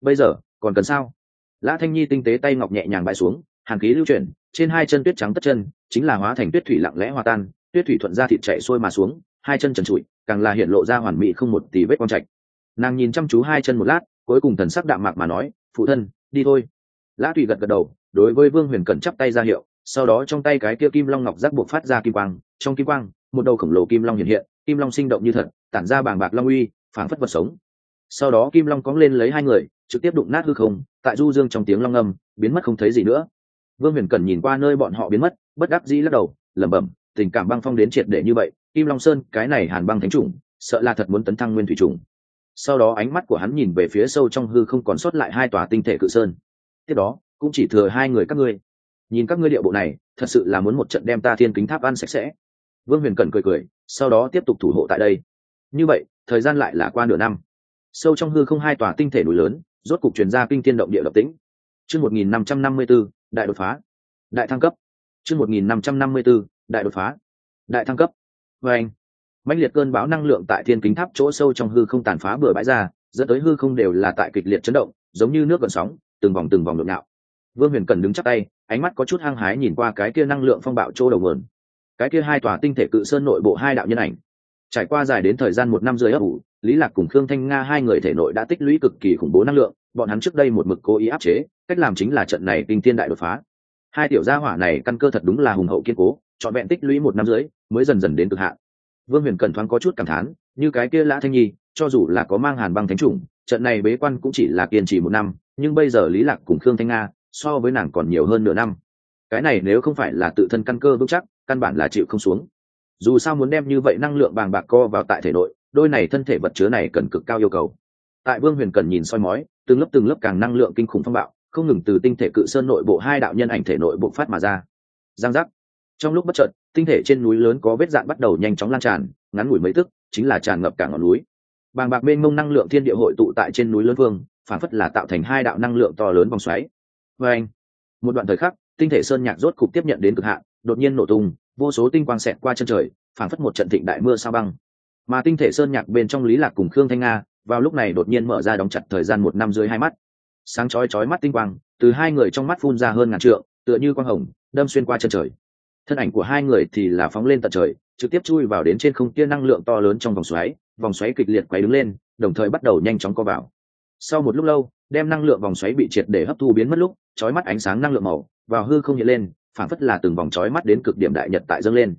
Bây giờ, còn cần sao? Lã thanh nhi tinh tế tay ngọc nhẹ nhàng bãi xuống hàn khí lưu chuyển, trên hai chân tuyết trắng tất chân, chính là hóa thành tuyết thủy lặng lẽ hòa tan, tuyết thủy thuận ra thịt chạy xuôi mà xuống, hai chân trần trụi, càng là hiện lộ ra hoàn mỹ không một tỷ vết quang trạch. Nàng nhìn chăm chú hai chân một lát, cuối cùng thần sắc đạm mạc mà nói, phụ thân, đi thôi. Lã Thủy gật gật đầu, đối với vương huyền cẩn chắp tay ra hiệu, sau đó trong tay cái kia kim long ngọc giác buộc phát ra kim quang, trong kim quang, một đầu khổng lồ kim long hiện hiện, kim long sinh động như thật, tản ra bàng bạc long uy, phảng phất vật sống. Sau đó kim long cóng lên lấy hai người, trực tiếp đụng nát hư không, tại du dương trong tiếng long âm, biến mất không thấy gì nữa vương huyền Cần nhìn qua nơi bọn họ biến mất, bất đắc dĩ lắc đầu, lẩm bẩm, tình cảm băng phong đến triệt để như vậy, kim long sơn, cái này hàn băng thánh trùng sợ là thật muốn tấn thăng nguyên thủy trùng sau đó ánh mắt của hắn nhìn về phía sâu trong hư không còn sót lại hai tòa tinh thể cự sơn. Tiếp đó, cũng chỉ thừa hai người các ngươi. Nhìn các ngươi điệu bộ này, thật sự là muốn một trận đem ta thiên kính tháp ăn sạch sẽ. Vương huyền Cần cười cười, sau đó tiếp tục thủ hộ tại đây. Như vậy, thời gian lại là qua nửa năm. Sâu trong hư không hai tòa tinh thể núi lớn, rốt cục truyền ra kinh thiên động địa độc tĩnh. Chương một nghìn năm trăm năm mươi b ố đại đột phá, đại thăng cấp. Chương một nghìn năm trăm năm mươi b ố đại đột phá, đại thăng cấp. Vê anh, mãnh liệt cơn bão năng lượng tại thiên kính tháp chỗ sâu trong hư không tàn phá bừa bãi ra, dẫn tới hư không đều là tại kịch liệt chấn động, giống như nước gần sóng, từng vòng từng vòng nhộn nhạo. Vương huyền cần đứng chắc tay, ánh mắt có chút hăng hái nhìn qua cái kia năng lượng phong bạo chỗ đầu nguồn. Cái kia hai tòa tinh thể cự sơn nội bộ hai đạo nhân ảnh. Trải qua dài đến thời gian một năm rưỡi ấp ủ, lý lạc cùng khương thanh nga hai người thể nội đã tích lũy cực kỳ khủng bố năng lượng, bọn hắn trước đây một mực cố ý áp chế cách làm chính là trận này kinh thiên đại đột phá. Hai tiểu gia hỏa này căn cơ thật đúng là hùng hậu kiên cố, trọn vẹn tích lũy một năm dưới mới dần dần đến cực hạn. Vương huyền cần thoáng có chút cảm thán, như cái kia lã thanh nhi, cho dù là có mang hàn băng thánh chủng, trận này bế quan cũng chỉ là kiên trì một năm, nhưng bây giờ lý lạc cùng khương thanh nga, so với nàng còn nhiều hơn nửa năm. Cái này nếu không phải là tự thân căn cơ vững chắc, căn bản là chịu không xuống. Dù sao muốn đem như vậy năng lượng bàng bạc co vào tại thể nội, đôi này thân thể vật chứa này cần cực cao yêu cầu. Tại vương huyền cần nhìn soi mói, từng lớp từng lớp càng năng lượng kinh khủng phong bạo không ngừng từ tinh thể cự sơn nội bộ hai đạo nhân ảnh thể nội bộ phát mà ra. Giang giác. Trong lúc bất chợt, tinh thể trên núi lớn có vết dạn bắt đầu nhanh chóng lan tràn, ngắn ngủi mấy tức, chính là tràn ngập cả ngọn núi. Bàng bạc mênh mông năng lượng thiên địa hội tụ tại trên núi lớn vương, phản phất là tạo thành hai đạo năng lượng to lớn vòng xoáy. Và anh, một đoạn thời khắc, tinh thể sơn nhạc rốt cục tiếp nhận đến cực hạn, đột nhiên nổ tung, vô số tinh quang xẹt qua chân trời, phản phất một trận thịnh đại mưa sao băng. Mà tinh thể sơn nhạc bên trong lý lạc cùng khương thanh nga, vào lúc này đột nhiên mở ra đóng chặt thời gian một năm dưới hai mắt sáng chói chói mắt tinh quang, từ hai người trong mắt phun ra hơn ngàn trượng, tựa như quang hồng, đâm xuyên qua chân trời. Thân ảnh của hai người thì là phóng lên tận trời, trực tiếp chui vào đến trên không kia năng lượng to lớn trong vòng xoáy vòng xoáy kịch liệt quay đứng lên, đồng thời bắt đầu nhanh chóng co vào. Sau một lúc lâu, đem năng lượng vòng xoáy bị triệt để hấp thu biến mất lúc, chói mắt ánh sáng năng lượng màu vào hư không hiện lên phản phất là từng vòng chói mắt đến cực điểm đại nhật tại dâng lên.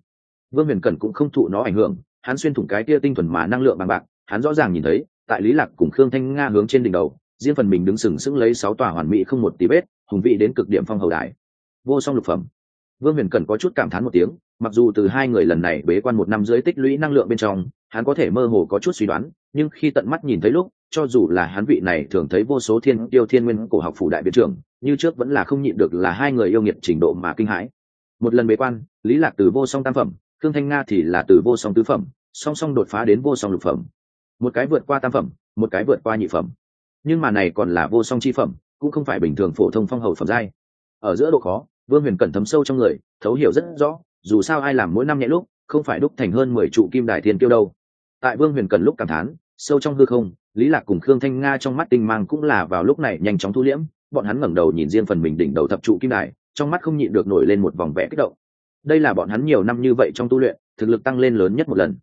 Vương huyền cẩn cũng không thụ nó ảnh hưởng, hắn xuyên thủng cái kia tinh thuần mà năng lượng bằng bạc, hắn rõ ràng nhìn thấy, tại lý lạc cùng khương thanh nga hướng trên đỉnh đầu riêng phần mình đứng sừng sững lấy sáu tòa hoàn mỹ không một tí vết, hùng vị đến cực điểm phong hầu đại vô song lục phẩm. Vương huyền cần có chút cảm thán một tiếng, mặc dù từ hai người lần này bế quan một năm dưới tích lũy năng lượng bên trong, hắn có thể mơ hồ có chút suy đoán, nhưng khi tận mắt nhìn thấy lúc, cho dù là hắn vị này thường thấy vô số thiên yêu thiên nguyên cổ học phủ đại biện trưởng, như trước vẫn là không nhịn được là hai người yêu nghiệt trình độ mà kinh hãi. Một lần bế quan, lý lạc từ vô song tam phẩm thương thanh nga thì là từ vô song tứ phẩm, song song đột phá đến vô song lục phẩm. Một cái vượt qua tam phẩm, một cái vượt qua nhị phẩm nhưng mà này còn là vô song chi phẩm, cũng không phải bình thường phổ thông phong hầu phẩm giai. Ở giữa độ khó, vương huyền cẩn thấm sâu trong người, thấu hiểu rất rõ, dù sao ai làm mỗi năm nhẹ lúc, không phải đúc thành hơn mười trụ kim đài thiên kiêu đâu. Tại vương huyền cẩn lúc cảm thán, sâu trong hư không, lý lạc cùng khương thanh nga trong mắt tinh mang cũng là vào lúc này nhanh chóng thu liễm, bọn hắn ngẩng đầu nhìn riêng phần mình đỉnh đầu thập trụ kim đài, trong mắt không nhịn được nổi lên một vòng vẽ kích động. Đây là bọn hắn nhiều năm như vậy trong tu luyện, thực lực tăng lên lớn nhất một lần.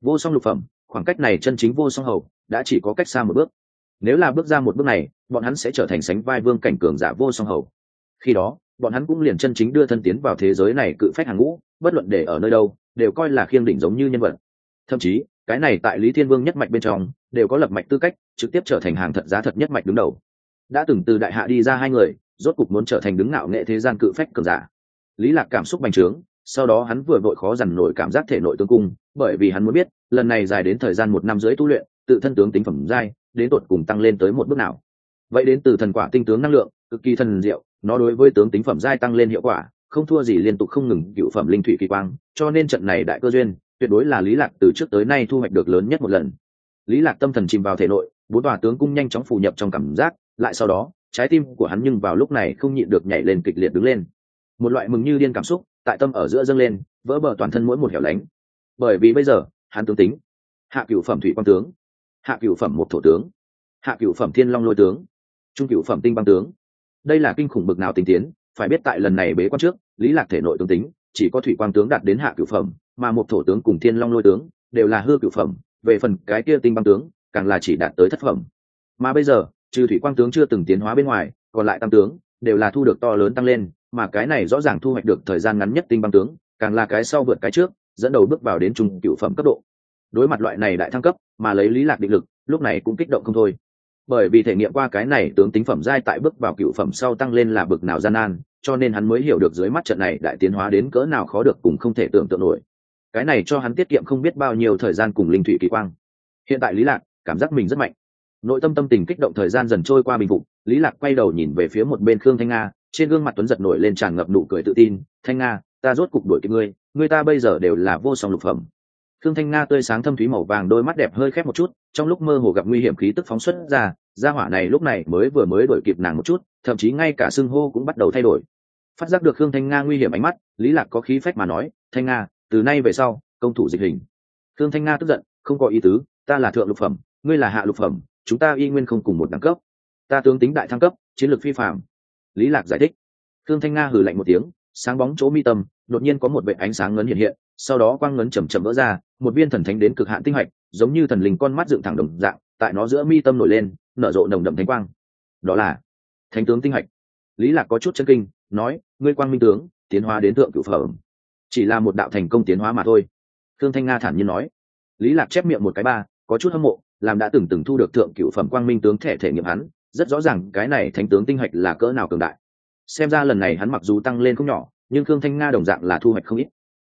Vô song lục phẩm, khoảng cách này chân chính vô song hầu, đã chỉ có cách xa một bước nếu là bước ra một bước này, bọn hắn sẽ trở thành sánh vai vương cảnh cường giả vô song hầu. Khi đó, bọn hắn cũng liền chân chính đưa thân tiến vào thế giới này cự phách hàng ngũ, bất luận để ở nơi đâu, đều coi là khiêng đỉnh giống như nhân vật. Thậm chí, cái này tại lý thiên vương nhất mạch bên trong, đều có lập mạch tư cách, trực tiếp trở thành hàng thật giá thật nhất mạch đứng đầu. Đã từng từ đại hạ đi ra hai người, rốt cục muốn trở thành đứng ngạo nghệ thế gian cự phách cường giả. Lý lạc cảm xúc bành trướng, sau đó hắn vừa vội khó dằn nổi cảm giác thể nội tương cung, bởi vì hắn muốn biết, lần này dài đến thời gian một năm rưỡi tu luyện tự thân tướng tính phẩm giai, đến tột cùng tăng lên tới một bước nào. Vậy đến từ thần quả tinh tướng năng lượng, cực kỳ thần diệu, nó đối với tướng tính phẩm giai tăng lên hiệu quả, không thua gì liên tục không ngừng cựu phẩm linh thủy kỳ quang, cho nên trận này đại cơ duyên, tuyệt đối là lý lạc từ trước tới nay thu hoạch được lớn nhất một lần. Lý lạc tâm thần chìm vào thể nội, bốn tòa tướng cung nhanh chóng phù nhập trong cảm giác, lại sau đó, trái tim của hắn nhưng vào lúc này không nhịn được nhảy lên kịch liệt đứng lên. Một loại mừng như điên cảm xúc, tại tâm ở giữa dâng lên, vỡ bờ toàn thân mỗi một hẻo lánh. Bởi vì bây giờ, hắn tướng tính, hạ cựu phẩm thủy quan tướng hạ cửu phẩm một thổ tướng. Hạ cửu phẩm thiên long lôi tướng. Trung cửu phẩm tinh băng tướng. Đây là kinh khủng bực nào tinh tiến, phải biết tại lần này bế quan trước, lý lạc thể nội tướng tính, chỉ có thủy quang tướng đạt đến hạ cửu phẩm, mà một thổ tướng cùng thiên long lôi tướng đều là hư cửu phẩm, về phần cái kia tinh băng tướng, càng là chỉ đạt tới thất phẩm. Mà bây giờ, trừ thủy quang tướng chưa từng tiến hóa bên ngoài, còn lại tam tướng đều là thu được to lớn tăng lên, mà cái này rõ ràng thu hoạch được thời gian ngắn nhất tinh băng tướng, càng là cái sau vượt cái trước, dẫn đầu bước vào đến trung cửu phẩm cấp độ đối mặt loại này đại thăng cấp, mà lấy lý lạc định lực, lúc này cũng kích động không thôi. Bởi vì thể nghiệm qua cái này tướng tính phẩm giai tại bước vào cựu phẩm sau tăng lên là bực nào gian nan, cho nên hắn mới hiểu được dưới mắt trận này đại tiến hóa đến cỡ nào khó được cùng không thể tưởng tượng nổi. Cái này cho hắn tiết kiệm không biết bao nhiêu thời gian cùng linh thủy kỳ quang. Hiện tại lý lạc cảm giác mình rất mạnh. Nội tâm tâm tình kích động thời gian dần trôi qua bình phục, lý lạc quay đầu nhìn về phía một bên khương thanh nga, trên gương mặt tuấn giật nổi lên tràn ngập nụ cười tự tin. Thanh nga, ta rốt cục đuổi kịp ngươi ngươi ta bây giờ đều là vô song lục phẩm khương thanh nga tươi sáng thâm thúy màu vàng, đôi mắt đẹp hơi khép một chút, trong lúc mơ hồ gặp nguy hiểm khí tức phóng xuất ra, gia hỏa này lúc này mới vừa mới đổi kịp nàng một chút, thậm chí ngay cả xưng hô cũng bắt đầu thay đổi. Phát giác được khương thanh nga nguy hiểm ánh mắt, lý lạc có khí phách mà nói, thanh nga, từ nay về sau, công thủ dịch hình. Khương thanh nga tức giận, không có ý tứ, ta là thượng lục phẩm, ngươi là hạ lục phẩm, chúng ta y nguyên không cùng một đẳng cấp. Ta tướng tính đại thăng cấp, chiến lược phi phạm lý lạc giải thích. Khương thanh nga hừ lạnh một tiếng, sáng bóng chỗ mi tâm, đột nhiên có một vệ ánh sáng ngấn hiện hiện, sau đó quang ngấn chầm chậm vỡ ra một viên thần thánh đến cực hạn tinh hạch, giống như thần linh con mắt dựng thẳng đồng dạng, tại nó giữa mi tâm nổi lên, nở rộ nồng đậm thánh quang. Đó là thánh tướng tinh hạch. Lý lạc có chút chân kinh, nói, ngươi quang minh tướng, tiến hóa đến thượng cửu phẩm. Chỉ là một đạo thành công tiến hóa mà thôi. Thương thanh nga thản nhiên nói. Lý lạc chép miệng một cái ba, có chút hâm mộ, làm đã từng từng thu được thượng cửu phẩm quang minh tướng thể thể nghiệm hắn, rất rõ ràng cái này thánh tướng tinh hạch là cỡ nào cường đại. Xem ra lần này hắn mặc dù tăng lên không nhỏ, nhưng thương thanh nga đồng dạng là thu hoạch không ít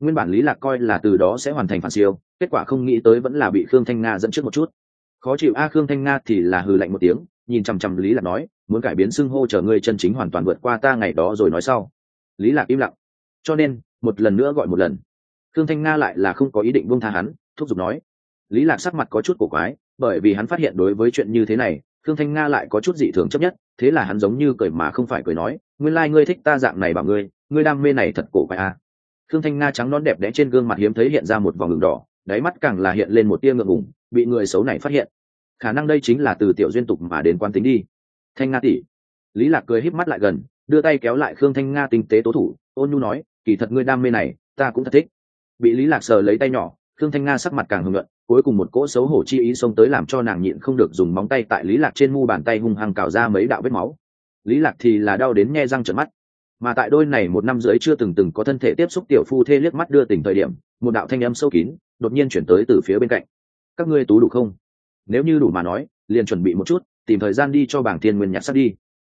nguyên bản lý lạc coi là từ đó sẽ hoàn thành phản siêu, kết quả không nghĩ tới vẫn là bị khương thanh nga dẫn trước một chút. Khó chịu, a, khương thanh nga thì là hừ lạnh một tiếng, nhìn chằm chằm lý lạc nói, muốn cải biến xưng hô chờ ngươi chân chính hoàn toàn vượt qua ta ngày đó rồi nói sau. Lý lạc im lặng. Cho nên, một lần nữa gọi một lần. Khương thanh nga lại là không có ý định buông tha hắn, thúc giục nói. Lý lạc sắc mặt có chút cổ quái, bởi vì hắn phát hiện đối với chuyện như thế này, khương thanh nga lại có chút dị thường chấp nhất, thế là hắn giống như cười mà không phải cười nói, nguyên lai like ngươi thích ta dạng này bảo ngươi ngươi đam mê này thật cổ quái a khương thanh nga trắng non đẹp đẽ trên gương mặt hiếm thấy hiện ra một vòng ngưỡng đỏ, đáy mắt càng là hiện lên một tia ngượng ngùng, bị người xấu này phát hiện. Khả năng đây chính là từ tiểu duyên tục mà đến quan tính đi. Thanh nga tỷ. Lý lạc cười híp mắt lại gần, đưa tay kéo lại khương thanh nga tinh tế tố thủ, ôn nhu nói, kỳ thật ngươi đam mê này, ta cũng thật thích. Bị lý lạc sờ lấy tay nhỏ, khương thanh nga sắc mặt càng hưng luận cuối cùng một cỗ xấu hổ chi ý xông tới làm cho nàng nhịn không được dùng móng tay tại lý lạc trên mu bàn tay hung hăng cào ra mấy đạo vết máu. Lý lạc thì là đau đến nghe răng trợn mắt mà tại đôi này một năm rưỡi chưa từng từng có thân thể tiếp xúc tiểu phu thê liếc mắt đưa tình thời điểm, một đạo thanh âm sâu kín, đột nhiên chuyển tới từ phía bên cạnh. Các ngươi tú đủ không? Nếu như đủ mà nói, liền chuẩn bị một chút, tìm thời gian đi cho bảng thiên nguyên nhặt sắt đi.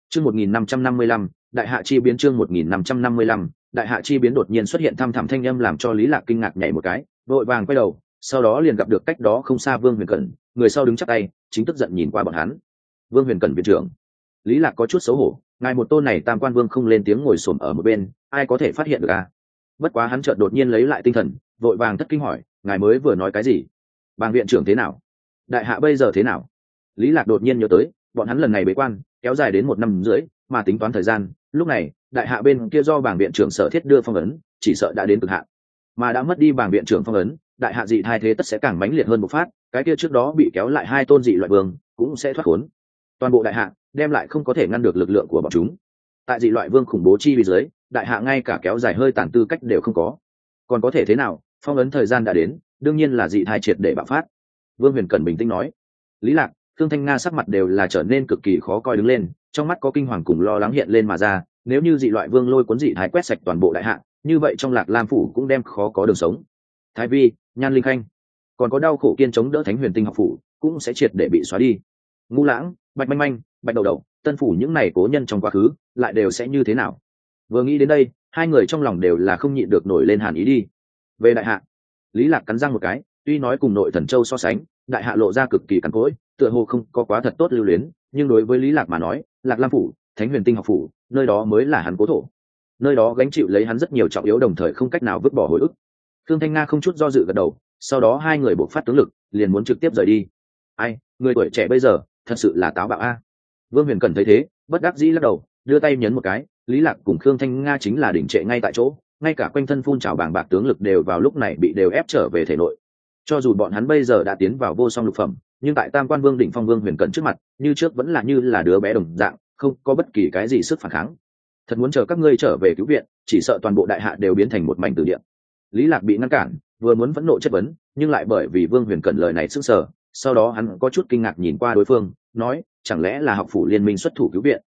Chương một nghìn năm trăm năm mươi lăm, đại hạ chi biến chương một nghìn năm trăm năm mươi lăm, đại hạ chi biến đột nhiên xuất hiện thăm thẳm thanh âm làm cho lý lạc kinh ngạc nhảy một cái, vội vàng quay đầu, sau đó liền gặp được cách đó không xa vương huyền cẩn, người sau đứng chắc tay, chính tức giận nhìn qua bọn hắn. Vương huyền cẩn viện trưởng. Lý lạc có chút xấu hổ ngài một tôn này tam quan vương không lên tiếng ngồi xổm ở một bên, ai có thể phát hiện được à? Bất quá hắn chợt đột nhiên lấy lại tinh thần, vội vàng thất kinh hỏi, ngài mới vừa nói cái gì? Bàng viện trưởng thế nào? Đại hạ bây giờ thế nào? Lý lạc đột nhiên nhớ tới, bọn hắn lần này bế quan, kéo dài đến một năm rưỡi, mà tính toán thời gian, lúc này, đại hạ bên kia do bảng viện trưởng sở thiết đưa phong ấn, chỉ sợ đã đến cực hạn. Mà đã mất đi bảng viện trưởng phong ấn, đại hạ dị thai thế tất sẽ càng mãnh liệt hơn một phát, cái kia trước đó bị kéo lại hai tôn dị loại vương, cũng sẽ thoát khốn toàn bộ đại hạ đem lại không có thể ngăn được lực lượng của bọn chúng. Tại dị loại vương khủng bố chi vì dưới, đại hạ ngay cả kéo dài hơi tàn tư cách đều không có. Còn có thể thế nào? Phong ấn thời gian đã đến, đương nhiên là dị thai triệt để bạo phát. Vương huyền cẩn bình tĩnh nói. Lý lạc thương thanh nga sắc mặt đều là trở nên cực kỳ khó coi đứng lên, trong mắt có kinh hoàng cùng lo lắng hiện lên mà ra, nếu như dị loại vương lôi cuốn dị thái quét sạch toàn bộ đại hạ, như vậy trong lạc lam phủ cũng đem khó có đường sống. Thái vi, nhan linh khanh, còn có đau khổ kiên chống đỡ thánh huyền tinh học phủ, cũng sẽ triệt để bị xóa đi ngũ lãng, bạch manh manh, bạch đầu đầu, tân phủ những này cố nhân trong quá khứ, lại đều sẽ như thế nào? Vừa nghĩ đến đây, hai người trong lòng đều là không nhịn được nổi lên hàn ý đi. Về đại hạ, lý lạc cắn răng một cái, tuy nói cùng nội thần châu so sánh, đại hạ lộ ra cực kỳ cắn cỗi, tựa hồ không có quá thật tốt lưu luyến, nhưng đối với lý lạc mà nói, lạc lam phủ, thánh huyền tinh học phủ, nơi đó mới là hắn cố thổ. Nơi đó gánh chịu lấy hắn rất nhiều trọng yếu đồng thời không cách nào vứt bỏ hồi ức. Thương thanh nga không chút do dự gật đầu, sau đó hai người buộc phát tướng lực, liền muốn trực tiếp rời đi. Ai, người tuổi trẻ bây giờ thật sự là táo bạo a. Vương huyền cần thấy thế, bất đắc dĩ lắc đầu, đưa tay nhấn một cái, lý lạc cùng khương thanh nga chính là đỉnh trệ ngay tại chỗ, ngay cả quanh thân phun trào bảng bạc tướng lực đều vào lúc này bị đều ép trở về thể nội. Cho dù bọn hắn bây giờ đã tiến vào vô song lục phẩm, nhưng tại tam quan vương đỉnh phong vương huyền cận trước mặt, như trước vẫn là như là đứa bé đồng dạng, không có bất kỳ cái gì sức phản kháng. Thật muốn chờ các ngươi trở về cứu viện, chỉ sợ toàn bộ đại hạ đều biến thành một mảnh từ điện lý lạc bị ngăn cản, vừa muốn phẫn nộ chất vấn, nhưng lại bởi vì vương huyền cận lời này sức sở sau đó hắn có chút kinh ngạc nhìn qua đối phương, nói, chẳng lẽ là học phủ liên minh xuất thủ cứu viện?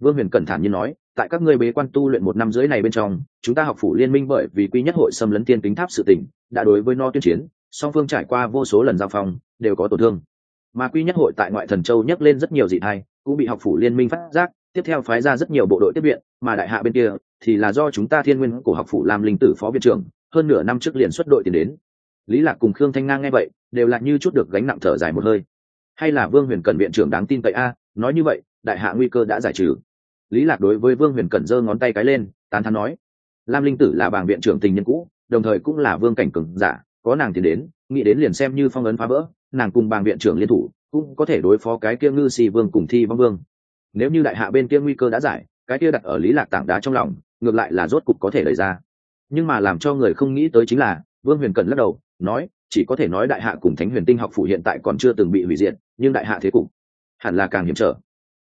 Vương huyền cẩn thản như nói, tại các ngươi bế quan tu luyện một năm rưỡi này bên trong, chúng ta học phủ liên minh bởi vì quy nhất hội xâm lấn tiên kính tháp sự tỉnh, đã đối với no tuyên chiến, song phương trải qua vô số lần giao phong, đều có tổn thương. Mà quy nhất hội tại ngoại thần châu nhắc lên rất nhiều dị thai, cũng bị học phủ liên minh phát giác, tiếp theo phái ra rất nhiều bộ đội tiếp viện, mà đại hạ bên kia thì là do chúng ta thiên nguyên của học phủ làm linh tử phó viện trưởng, hơn nửa năm trước liền xuất đội tiền đến lý lạc cùng khương thanh ngang nghe vậy, đều là như chút được gánh nặng thở dài một hơi. Hay là vương huyền cẩn viện trưởng đáng tin cậy a, nói như vậy, đại hạ nguy cơ đã giải trừ. Lý lạc đối với vương huyền cẩn giơ ngón tay cái lên, tán thán nói, lam linh tử là bảng viện trưởng tình nhân cũ, đồng thời cũng là vương cảnh cường giả, có nàng thì đến, nghĩ đến liền xem như phong ấn phá vỡ, nàng cùng bàng viện trưởng liên thủ, cũng có thể đối phó cái kia ngư xì vương cùng thi vong vương. Nếu như đại hạ bên kia nguy cơ đã giải, cái kia đặt ở lý lạc tảng đá trong lòng, ngược lại là rốt cục có thể lấy ra. Nhưng mà làm cho người không nghĩ tới chính là, vương huyền cần lắc đầu nói, chỉ có thể nói đại hạ cùng thánh huyền tinh học phủ hiện tại còn chưa từng bị hủy diệt, nhưng đại hạ thế cục hẳn là càng hiểm trở.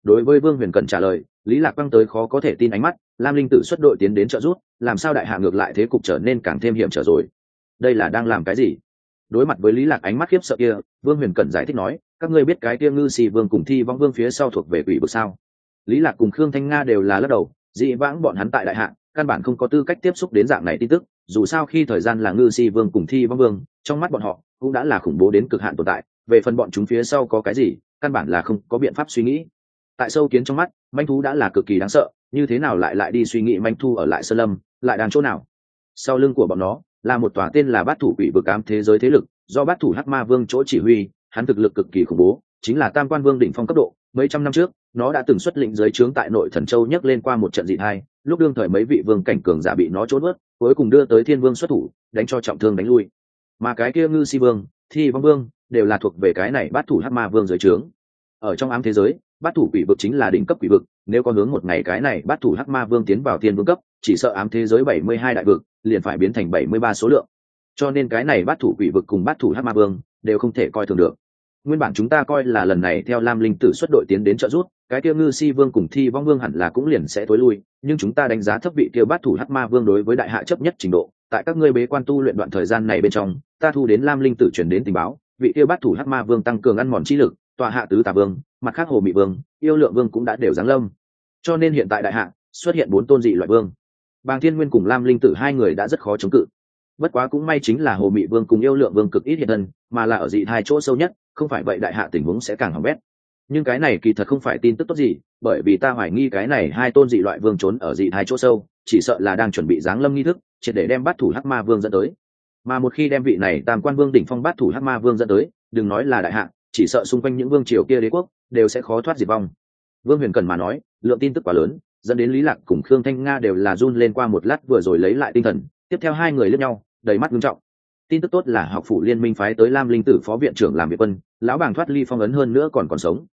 Đối với vương huyền cần trả lời, lý lạc băng tới khó có thể tin ánh mắt, lam linh tự xuất đội tiến đến trợ giúp, làm sao đại hạ ngược lại thế cục trở nên càng thêm hiểm trở rồi? Đây là đang làm cái gì? Đối mặt với lý lạc ánh mắt khiếp sợ kia, vương huyền cần giải thích nói, các ngươi biết cái kia ngư xì vương cùng thi vong vương phía sau thuộc về quỷ vực sao? Lý lạc cùng khương thanh nga đều là lắc đầu, dị vãng bọn hắn tại đại hạ, căn bản không có tư cách tiếp xúc đến dạng này tin tức dù sao khi thời gian là ngư si vương cùng thi vong vương, trong mắt bọn họ cũng đã là khủng bố đến cực hạn tồn tại, về phần bọn chúng phía sau có cái gì, căn bản là không có biện pháp suy nghĩ. Tại sâu kiến trong mắt, manh thú đã là cực kỳ đáng sợ, như thế nào lại lại đi suy nghĩ manh thu ở lại sơn lâm, lại đang chỗ nào? Sau lưng của bọn nó, là một tòa tên là bát thủ quỷ vực ám thế giới thế lực, do bát thủ hắc ma vương chỗ chỉ huy, hắn thực lực cực kỳ khủng bố, chính là tam quan vương đỉnh phong cấp độ. Mấy trăm năm trước, nó đã từng xuất lĩnh giới trướng tại nội thần châu nhấc lên qua một trận dị hai lúc đương thời mấy vị vương cảnh cường giả bị nó trốn vớt cuối cùng đưa tới thiên vương xuất thủ, đánh cho trọng thương đánh lui. Mà cái kia ngư si vương, thi vong vương, đều là thuộc về cái này bát thủ hắc ma vương giới trướng. Ở trong ám thế giới, bát thủ quỷ vực chính là đỉnh cấp quỷ vực, nếu có hướng một ngày cái này bát thủ hắc ma vương tiến vào thiên vương cấp, chỉ sợ ám thế giới bảy mươi hai đại vực, liền phải biến thành bảy mươi ba số lượng. Cho nên cái này bát thủ quỷ vực cùng bát thủ hắc ma vương đều không thể coi thường được. Nguyên bản chúng ta coi là lần này theo lam linh tử xuất đội tiến đến trợ rút cái kia ngư si vương cùng thi vong vương hẳn là cũng liền sẽ tối lui, nhưng chúng ta đánh giá thấp vị kia bát thủ hắc ma vương đối với đại hạ chấp nhất trình độ, tại các ngươi bế quan tu luyện đoạn thời gian này bên trong, ta thu đến lam linh tử chuyển đến tình báo, vị kia bát thủ hắc ma vương tăng cường ăn mòn trí lực tòa hạ tứ tà vương, mặt khác hồ mị vương, yêu lượng vương cũng đã đều giáng lâm. Cho nên hiện tại đại hạ, xuất hiện bốn tôn dị loại vương. Bàng thiên nguyên cùng lam linh tử hai người đã rất khó chống cự. Bất quá cũng may chính là hồ mị vương cùng yêu lượng vương cực ít hiện thân, mà là ở dị hai chỗ sâu nhất, không phải vậy đại hạ tình huống sẽ càng hỏng bét nhưng cái này kỳ thật không phải tin tức tốt gì bởi vì ta hoài nghi cái này hai tôn dị loại vương trốn ở dị hai chỗ sâu chỉ sợ là đang chuẩn bị giáng lâm nghi thức triệt để đem bát thủ hắc ma vương dẫn tới. Mà một khi đem vị này tam quan vương đỉnh phong bát thủ hắc ma vương dẫn tới đừng nói là đại hạng, chỉ sợ xung quanh những vương triều kia đế quốc đều sẽ khó thoát diệt vong. Vương huyền cần mà nói lượng tin tức quá lớn dẫn đến lý lạc cùng khương thanh nga đều là run lên qua một lát vừa rồi lấy lại tinh thần tiếp theo hai người lướt nhau đầy mắt nghiêm trọng. Tin tức tốt là học phủ liên minh phái tới lam linh tử phó viện trưởng làm việc quân lão bàng thoát ly phong ấn hơn nữa còn còn sống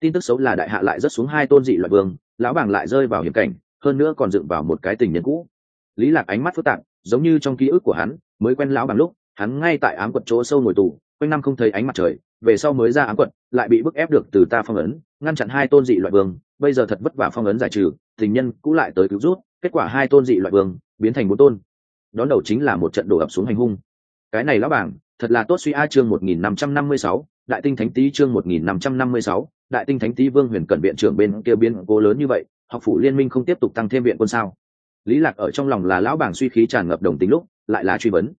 tin tức xấu là đại hạ lại rất xuống hai tôn dị loại vương, lão bảng lại rơi vào hiểm cảnh, hơn nữa còn dựng vào một cái tình nhân cũ. Lý lạc ánh mắt phức tạp, giống như trong ký ức của hắn, mới quen lão bảng lúc, hắn ngay tại ám quật chỗ sâu ngồi tù, quanh năm không thấy ánh mặt trời, về sau mới ra ám quật lại bị bức ép được từ ta phong ấn, ngăn chặn hai tôn dị loại vương, bây giờ thật vất vả phong ấn giải trừ, tình nhân cũ lại tới cứu rút, kết quả hai tôn dị loại vương biến thành bốn tôn. Đón đầu chính là một trận đổ ập xuống hành hung. Cái này lão bảng thật là tốt suy a chương một nghìn năm trăm năm mươi sáu, đại tinh thánh tý chương một nghìn năm trăm năm mươi sáu đại tinh thánh tý vương huyền cẩn viện trưởng bên kia biến cố lớn như vậy, học phủ liên minh không tiếp tục tăng thêm viện quân sao? Lý lạc ở trong lòng là lão bảng suy khí tràn ngập đồng tính lúc, lại là truy vấn.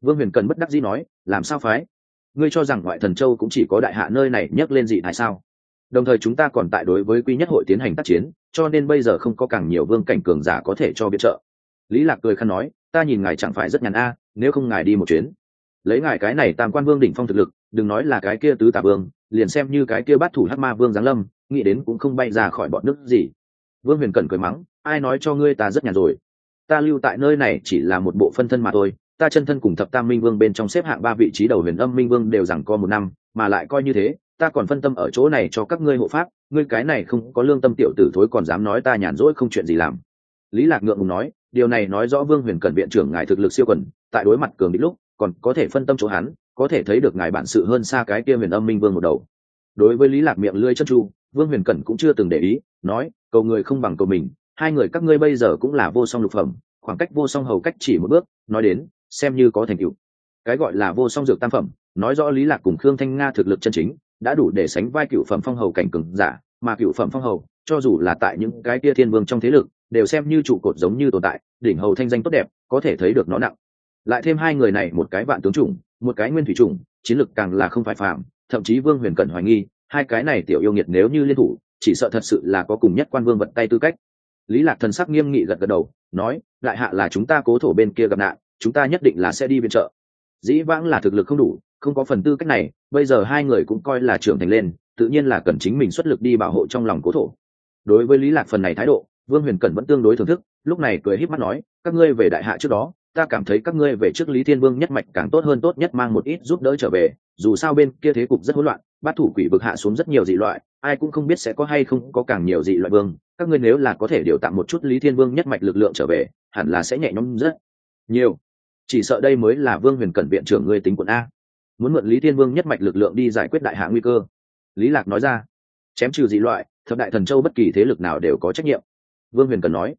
Vương huyền cần bất đắc dĩ nói, làm sao phái? Ngươi cho rằng ngoại thần châu cũng chỉ có đại hạ nơi này nhắc lên dị tại sao? Đồng thời chúng ta còn tại đối với quy nhất hội tiến hành tác chiến, cho nên bây giờ không có càng nhiều vương cảnh cường giả có thể cho viện trợ. Lý lạc cười khăn nói, ta nhìn ngài chẳng phải rất nhàn a, nếu không ngài đi một chuyến. Lấy ngài cái này tam quan vương đỉnh phong thực lực đừng nói là cái kia tứ tả vương, liền xem như cái kia bắt thủ hắc ma vương giáng lâm, nghĩ đến cũng không bay ra khỏi bọn nước gì. Vương huyền cẩn cười mắng, ai nói cho ngươi ta rất nhàn rồi? Ta lưu tại nơi này chỉ là một bộ phân thân mà thôi, ta chân thân cùng thập tam minh vương bên trong xếp hạng ba vị trí đầu huyền âm minh vương đều rằng co một năm, mà lại coi như thế, ta còn phân tâm ở chỗ này cho các ngươi hộ pháp, ngươi cái này không có lương tâm tiểu tử thối còn dám nói ta nhàn rỗi không chuyện gì làm. Lý lạc ngượng ngùng nói, điều này nói rõ vương huyền cẩn viện trưởng ngài thực lực siêu quần, tại đối mặt cường địch lúc, còn có thể phân tâm chỗ hắn có thể thấy được ngài bản sự hơn xa cái kia huyền âm minh vương một đầu. Đối với lý lạc miệng lưỡi chân chu vương huyền cẩn cũng chưa từng để ý, nói, cầu người không bằng cầu mình, hai người các ngươi bây giờ cũng là vô song lục phẩm, khoảng cách vô song hầu cách chỉ một bước, nói đến, xem như có thành tựu. Cái gọi là vô song dược tam phẩm, nói rõ lý lạc cùng khương thanh nga thực lực chân chính, đã đủ để sánh vai cựu phẩm phong hầu cảnh cường giả, mà cựu phẩm phong hầu, cho dù là tại những cái kia thiên vương trong thế lực, đều xem như trụ cột giống như tồn tại, đỉnh hầu thanh danh tốt đẹp, có thể thấy được nó nặng lại thêm hai người này một cái vạn tướng chủng, một cái nguyên thủy chủng, chiến lực càng là không phải phạm thậm chí vương huyền cẩn hoài nghi, hai cái này tiểu yêu nghiệt nếu như liên thủ, chỉ sợ thật sự là có cùng nhất quan vương vật tay tư cách. Lý lạc thần sắc nghiêm nghị gật gật đầu, nói, đại hạ là chúng ta cố thổ bên kia gặp nạn, chúng ta nhất định là sẽ đi viện trợ. Dĩ vãng là thực lực không đủ, không có phần tư cách này, bây giờ hai người cũng coi là trưởng thành lên, tự nhiên là cần chính mình xuất lực đi bảo hộ trong lòng cố thổ. Đối với lý lạc phần này thái độ, vương huyền cẩn vẫn tương đối thưởng thức, lúc này cười híp mắt nói, các ngươi về đại hạ trước đó ta cảm thấy các ngươi về trước lý thiên vương nhất mạch càng tốt hơn tốt nhất mang một ít giúp đỡ trở về, dù sao bên kia thế cục rất hỗn loạn, bát thủ quỷ vực hạ xuống rất nhiều dị loại, ai cũng không biết sẽ có hay không có càng nhiều dị loại vương, các ngươi nếu là có thể điều tạm một chút lý thiên vương nhất mạch lực lượng trở về, hẳn là sẽ nhẹ nhõm rất nhiều. Chỉ sợ đây mới là vương huyền cẩn viện trưởng ngươi tính quận a. Muốn mượn lý thiên vương nhất mạch lực lượng đi giải quyết đại hạ nguy cơ. Lý lạc nói ra. Chém trừ dị loại, thập đại thần châu bất kỳ thế lực nào đều có trách nhiệm. Vương huyền cần nói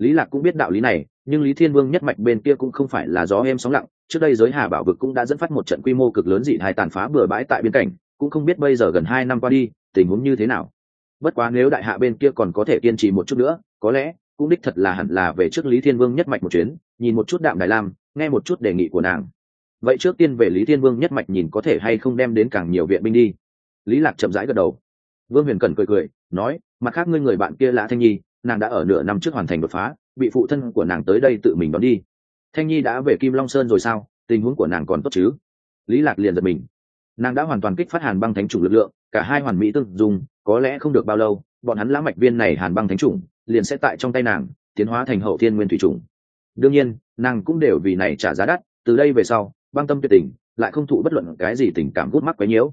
lý lạc cũng biết đạo lý này, nhưng lý thiên vương nhất mạch bên kia cũng không phải là gió em sóng lặng. Trước đây giới hà bảo vực cũng đã dẫn phát một trận quy mô cực lớn dị thai tàn phá bừa bãi tại biên cảnh, cũng không biết bây giờ gần hai năm qua đi, tình huống như thế nào. Bất quá nếu đại hạ bên kia còn có thể kiên trì một chút nữa, có lẽ cũng đích thật là hẳn là về trước lý thiên vương nhất mạch một chuyến, nhìn một chút đạm đài lam, nghe một chút đề nghị của nàng. Vậy trước tiên về lý thiên vương nhất mạch nhìn có thể hay không đem đến càng nhiều viện binh đi. Lý lạc chậm rãi gật đầu. Vương huyền cẩn cười cười, nói, mặt khác ngươi người bạn kia là thanh nhi nàng đã ở nửa năm trước hoàn thành đột phá, bị phụ thân của nàng tới đây tự mình đón đi. Thanh nhi đã về kim long sơn rồi sao? Tình huống của nàng còn tốt chứ? Lý lạc liền giật mình. Nàng đã hoàn toàn kích phát hàn băng thánh chủng lực lượng, cả hai hoàn mỹ tương dùng có lẽ không được bao lâu, bọn hắn lãng mạch viên này hàn băng thánh chủng liền sẽ tại trong tay nàng, tiến hóa thành hậu thiên nguyên thủy chủng. Đương nhiên, nàng cũng đều vì này trả giá đắt, từ đây về sau, băng tâm tuyệt tình, lại không thụ bất luận cái gì tình cảm gút mắc quấy nhiễu.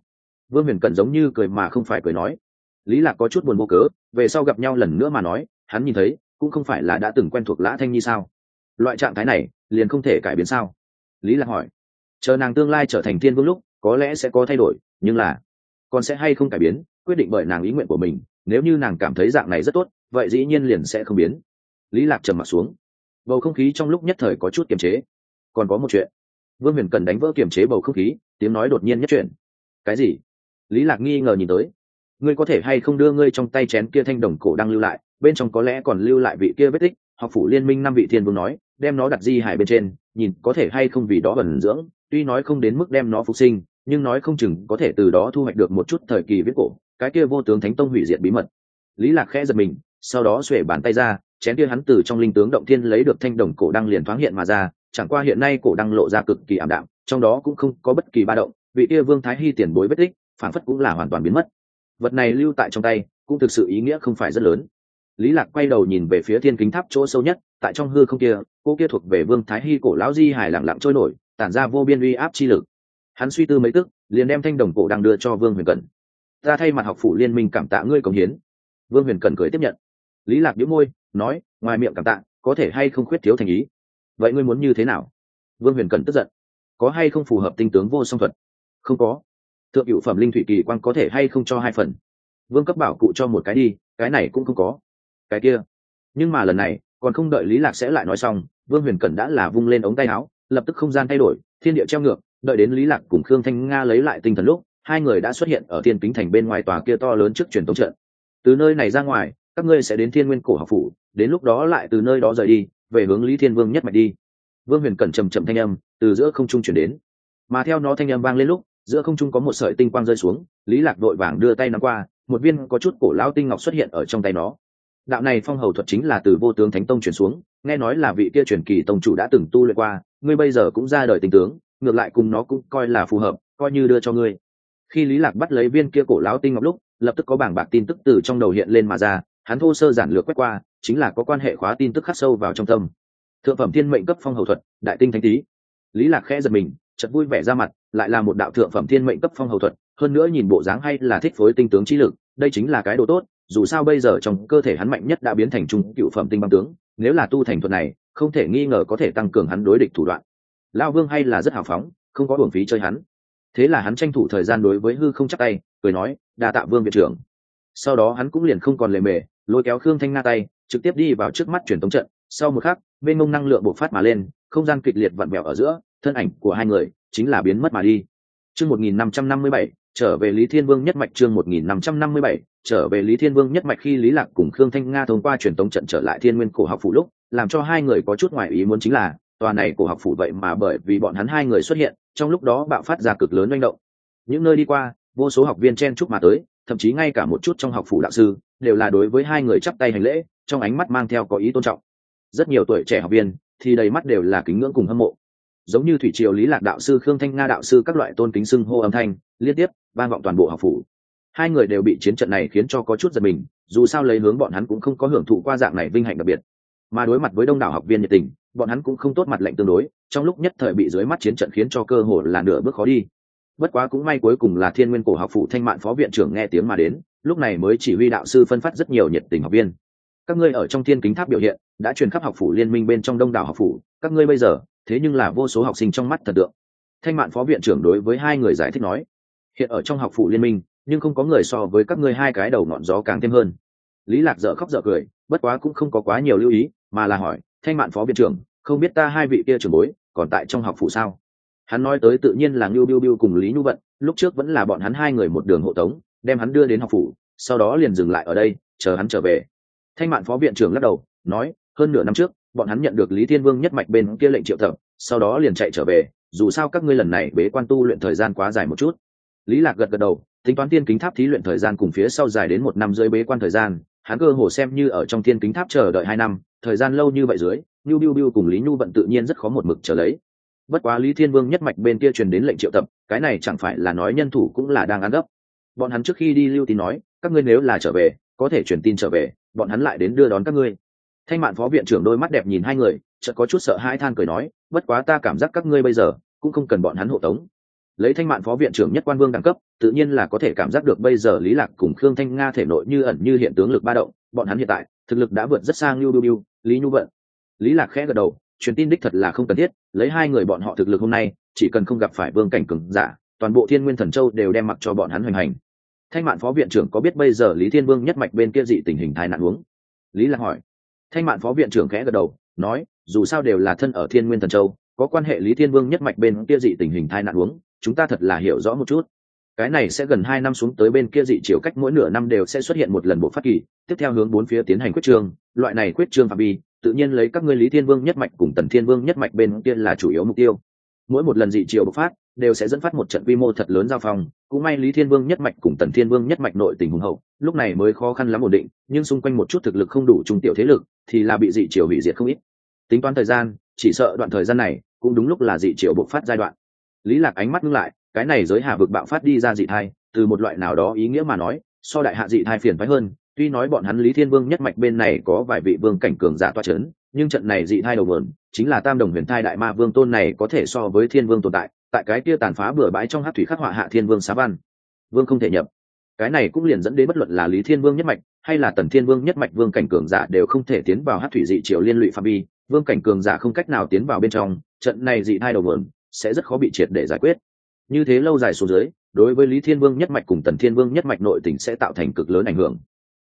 Vương huyền cẩn giống như cười mà không phải cười nói. Lý lạc có chút buồn vô cớ, về sau gặp nhau lần nữa mà nói hắn nhìn thấy, cũng không phải là đã từng quen thuộc lã thanh nhi sao? Loại trạng thái này, liền không thể cải biến sao? Lý lạc hỏi. Chờ nàng tương lai trở thành thiên vương lúc, có lẽ sẽ có thay đổi, nhưng là, còn sẽ hay không cải biến, quyết định bởi nàng ý nguyện của mình, nếu như nàng cảm thấy dạng này rất tốt, vậy dĩ nhiên liền sẽ không biến. Lý lạc trầm mặt xuống. Bầu không khí trong lúc nhất thời có chút kiềm chế. Còn có một chuyện. Vương huyền cần đánh vỡ kiềm chế bầu không khí, tiếng nói đột nhiên nhất chuyển. Cái gì? Lý lạc nghi ngờ nhìn tới. Ngươi có thể hay không đưa ngươi trong tay chén kia thanh đồng cổ đang lưu lại? Bên trong có lẽ còn lưu lại vị kia vết tích, học phủ liên minh năm vị thiên vương nói, đem nó đặt di hải bên trên, nhìn có thể hay không vì đó bẩn dưỡng, tuy nói không đến mức đem nó phục sinh, nhưng nói không chừng có thể từ đó thu hoạch được một chút thời kỳ viết cổ, cái kia vô tướng thánh tông hủy diệt bí mật. Lý lạc khẽ giật mình, sau đó xuể bàn tay ra, chén kia hắn từ trong linh tướng động thiên lấy được thanh đồng cổ đăng liền thoáng hiện mà ra, chẳng qua hiện nay cổ đăng lộ ra cực kỳ ảm đạm, trong đó cũng không có bất kỳ ba động, vị kia vương thái hy tiền bối vết tích phản phất cũng là hoàn toàn biến mất. Vật này lưu tại trong tay, cũng thực sự ý nghĩa không phải rất lớn lý lạc quay đầu nhìn về phía thiên kính tháp chỗ sâu nhất, tại trong hư không kia, cô kia thuộc về vương thái hy cổ lão di hài lặng lặng trôi nổi, tản ra vô biên uy áp chi lực. Hắn suy tư mấy tức, liền đem thanh đồng cổ đang đưa cho vương huyền cẩn. Ta thay mặt học phủ liên minh cảm tạ ngươi cống hiến. Vương huyền cẩn cười tiếp nhận. Lý lạc nhíu môi, nói, ngoài miệng cảm tạ, có thể hay không khuyết thiếu thành ý? Vậy ngươi muốn như thế nào? Vương huyền cẩn tức giận. Có hay không phù hợp tinh tướng vô song thuật? Không có. Thượng cựu phẩm linh thủy kỳ quan có thể hay không cho hai phần? Vương cấp bảo cụ cho một cái đi, cái này cũng không có cái kia. Nhưng mà lần này, còn không đợi lý lạc sẽ lại nói xong, vương huyền cẩn đã là vung lên ống tay áo, lập tức không gian thay đổi, thiên địa treo ngược, đợi đến lý lạc cùng khương thanh nga lấy lại tinh thần lúc, hai người đã xuất hiện ở thiên kính thành bên ngoài tòa kia to lớn trước truyền tống trận. Từ nơi này ra ngoài, các ngươi sẽ đến thiên nguyên cổ học phủ, đến lúc đó lại từ nơi đó rời đi, về hướng lý thiên vương nhất mạch đi. Vương huyền cẩn trầm trầm thanh âm từ giữa không trung chuyển đến. Mà theo nó thanh âm vang lên lúc, giữa không trung có một sợi tinh quang rơi xuống, lý lạc đội vàng đưa tay nắm qua, một viên có chút cổ lão tinh ngọc xuất hiện ở trong tay nó đạo này phong hầu thuật chính là từ vô tướng thánh tông chuyển xuống, nghe nói là vị kia truyền kỳ tông chủ đã từng tu luyện qua, ngươi bây giờ cũng ra đời tinh tướng, ngược lại cùng nó cũng coi là phù hợp, coi như đưa cho ngươi. Khi lý lạc bắt lấy viên kia cổ lão tinh ngọc lúc, lập tức có bảng bạc tin tức từ trong đầu hiện lên mà ra, hắn thô sơ giản lược quét qua, chính là có quan hệ khóa tin tức khắc sâu vào trong tâm. Thượng phẩm thiên mệnh cấp phong hầu thuật, đại tinh thánh tý lý lạc khẽ giật mình, chợt vui vẻ ra mặt, lại là một đạo thượng phẩm thiên mệnh cấp phong hầu thuật, hơn nữa nhìn bộ dáng hay là thích phối tinh tướng trí lực, đây chính là cái đồ tốt dù sao bây giờ trong cơ thể hắn mạnh nhất đã biến thành trung cựu phẩm tinh băng tướng, nếu là tu thành thuật này, không thể nghi ngờ có thể tăng cường hắn đối địch thủ đoạn. Lao vương hay là rất hào phóng, không có buồng phí chơi hắn. Thế là hắn tranh thủ thời gian đối với hư không chắc tay, cười nói, đa tạ vương viện trưởng. Sau đó hắn cũng liền không còn lề mề, lôi kéo khương thanh nga tay, trực tiếp đi vào trước mắt truyền tống trận. Sau một khắc bên mông năng lượng bộc phát mà lên, không gian kịch liệt vặn vẹo ở giữa, thân ảnh của hai người chính là biến mất mà đi. Chương một nghìn năm trăm năm mươi bảy trở về lý thiên vương nhất mạch chương một nghìn năm trăm năm mươi bảy, trở về lý thiên vương nhất mạch khi lý lạc cùng khương thanh nga thông qua truyền tống trận trở lại thiên nguyên cổ học phủ lúc, làm cho hai người có chút ngoài ý muốn chính là, tòa này cổ học phủ vậy mà bởi vì bọn hắn hai người xuất hiện, trong lúc đó bạo phát ra cực lớn manh động. Những nơi đi qua, vô số học viên chen chúc mà tới, thậm chí ngay cả một chút trong học phủ đạo sư, đều là đối với hai người chắp tay hành lễ, trong ánh mắt mang theo có ý tôn trọng. Rất nhiều tuổi trẻ học viên, thì đầy mắt đều là kính ngưỡng cùng hâm mộ giống như thủy triều lý lạc đạo sư, khương thanh nga đạo sư các loại tôn kính xưng hô âm thanh, liên tiếp vang vọng toàn bộ học phủ. Hai người đều bị chiến trận này khiến cho có chút giật mình, dù sao lấy hướng bọn hắn cũng không có hưởng thụ qua dạng này vinh hạnh đặc biệt. Mà đối mặt với đông đảo học viên nhiệt tình, bọn hắn cũng không tốt mặt lệnh tương đối, trong lúc nhất thời bị dưới mắt chiến trận khiến cho cơ hồ là nửa bước khó đi. Bất quá cũng may cuối cùng là thiên nguyên cổ học phủ thanh mạn phó viện trưởng nghe tiếng mà đến, lúc này mới chỉ huy đạo sư phân phát rất nhiều nhiệt tình học viên. Các ngươi ở trong thiên kính tháp biểu hiện, đã truyền khắp học phủ liên minh bên trong đông đảo học phủ, các ngươi bây giờ thế nhưng là vô số học sinh trong mắt thần tượng thanh mạn phó viện trưởng đối với hai người giải thích nói, hiện ở trong học phụ liên minh, nhưng không có người so với các ngươi hai cái đầu ngọn gió càng thêm hơn. Lý lạc dở khóc dở cười, bất quá cũng không có quá nhiều lưu ý, mà là hỏi, thanh mạn phó viện trưởng, không biết ta hai vị kia trưởng bối còn tại trong học phụ sao? Hắn nói tới tự nhiên là ngưu biu biu cùng lý nhu vận, lúc trước vẫn là bọn hắn hai người một đường hộ tống, đem hắn đưa đến học phủ, sau đó liền dừng lại ở đây, chờ hắn trở về. Thanh mạn phó viện trưởng lắc đầu, nói, hơn nửa năm trước bọn hắn nhận được lý thiên vương nhất mạch bên kia lệnh triệu tập, sau đó liền chạy trở về, dù sao các ngươi lần này bế quan tu luyện thời gian quá dài một chút. Lý lạc gật gật đầu, tính toán tiên kính tháp thí luyện thời gian cùng phía sau dài đến một năm dưới bế quan thời gian, hắn cơ hồ xem như ở trong tiên kính tháp chờ đợi hai năm, thời gian lâu như vậy dưới nhu biu biu cùng lý nhu vận tự nhiên rất khó một mực trở lấy. Bất quá lý thiên vương nhất mạch bên kia truyền đến lệnh triệu tập, cái này chẳng phải là nói nhân thủ cũng là đang ăn gấp. Bọn hắn trước khi đi lưu tín nói, các ngươi nếu là trở về, có thể truyền tin trở về, bọn hắn lại đến đưa đón các ngươi thanh mạn phó viện trưởng đôi mắt đẹp nhìn hai người, chợt có chút sợ hãi than cười nói, bất quá ta cảm giác các ngươi bây giờ cũng không cần bọn hắn hộ tống. Lấy thanh mạn phó viện trưởng nhất quan vương đẳng cấp, tự nhiên là có thể cảm giác được bây giờ lý lạc cùng khương thanh nga thể nội như ẩn như hiện tướng lực ba động, bọn hắn hiện tại, thực lực đã vượt rất sang lưu biu biu lý nhu vận. Lý lạc khẽ gật đầu, truyền tin đích thật là không cần thiết, lấy hai người bọn họ thực lực hôm nay, chỉ cần không gặp phải vương cảnh cường giả, toàn bộ thiên nguyên thần châu đều đem mặc cho bọn hắn hoành hành. Thanh mạn phó viện trưởng có biết bây giờ lý thiên vương nhất mạch bên kia dị tình hình thái nạn uống? Lý lạc hỏi thanh mạn phó viện trưởng khẽ gật đầu, nói, dù sao đều là thân ở thiên nguyên thần châu, có quan hệ lý thiên vương nhất mạch bên kia dị tình hình thai nạn uống, chúng ta thật là hiểu rõ một chút. Cái này sẽ gần hai năm xuống tới bên kia dị chiều cách mỗi nửa năm đều sẽ xuất hiện một lần bộ phát kỳ, tiếp theo hướng bốn phía tiến hành quyết trương loại này quyết trương phạm vi, tự nhiên lấy các ngươi lý thiên vương nhất mạch cùng tần thiên vương nhất mạch bên kia là chủ yếu mục tiêu. Mỗi một lần dị chiều bộc phát, đều sẽ dẫn phát một trận quy mô thật lớn giao phong cũng may lý thiên vương nhất mạch cùng tần thiên vương nhất mạch nội tình hùng hậu, lúc này mới khó khăn lắm ổn định, nhưng xung quanh một chút thực lực không đủ trung tiểu thế lực, thì là bị dị triều hủy diệt không ít. Tính toán thời gian, chỉ sợ đoạn thời gian này, cũng đúng lúc là dị triều bộc phát giai đoạn. Lý lạc ánh mắt ngưng lại, cái này giới hạ vực bạo phát đi ra dị thai, từ một loại nào đó ý nghĩa mà nói, so đại hạ dị thai phiền phái hơn, tuy nói bọn hắn lý thiên vương nhất mạch bên này có vài vị vương cảnh cường giả toa c h ấ n nhưng trận này dị thai đầu mượn chính là tam đồng huyền thai đại ma vương tôn này có thể so với thiên vương tồn tại tại cái kia tàn phá bừa bãi trong hát thủy khắc họa hạ thiên vương xá văn. Vương không thể nhập. Cái này cũng liền dẫn đến bất luận là lý thiên vương nhất mạch, hay là tần thiên vương nhất mạch vương cảnh cường giả đều không thể tiến vào hát thủy dị triều liên lụy phạm vi. Vương cảnh cường giả không cách nào tiến vào bên trong, trận này dị thai đầu mượn sẽ rất khó bị triệt để giải quyết. Như thế lâu dài xuống dưới, đối với lý thiên vương nhất mạch cùng tần thiên vương nhất mạch nội tỉnh sẽ tạo thành cực lớn ảnh hưởng.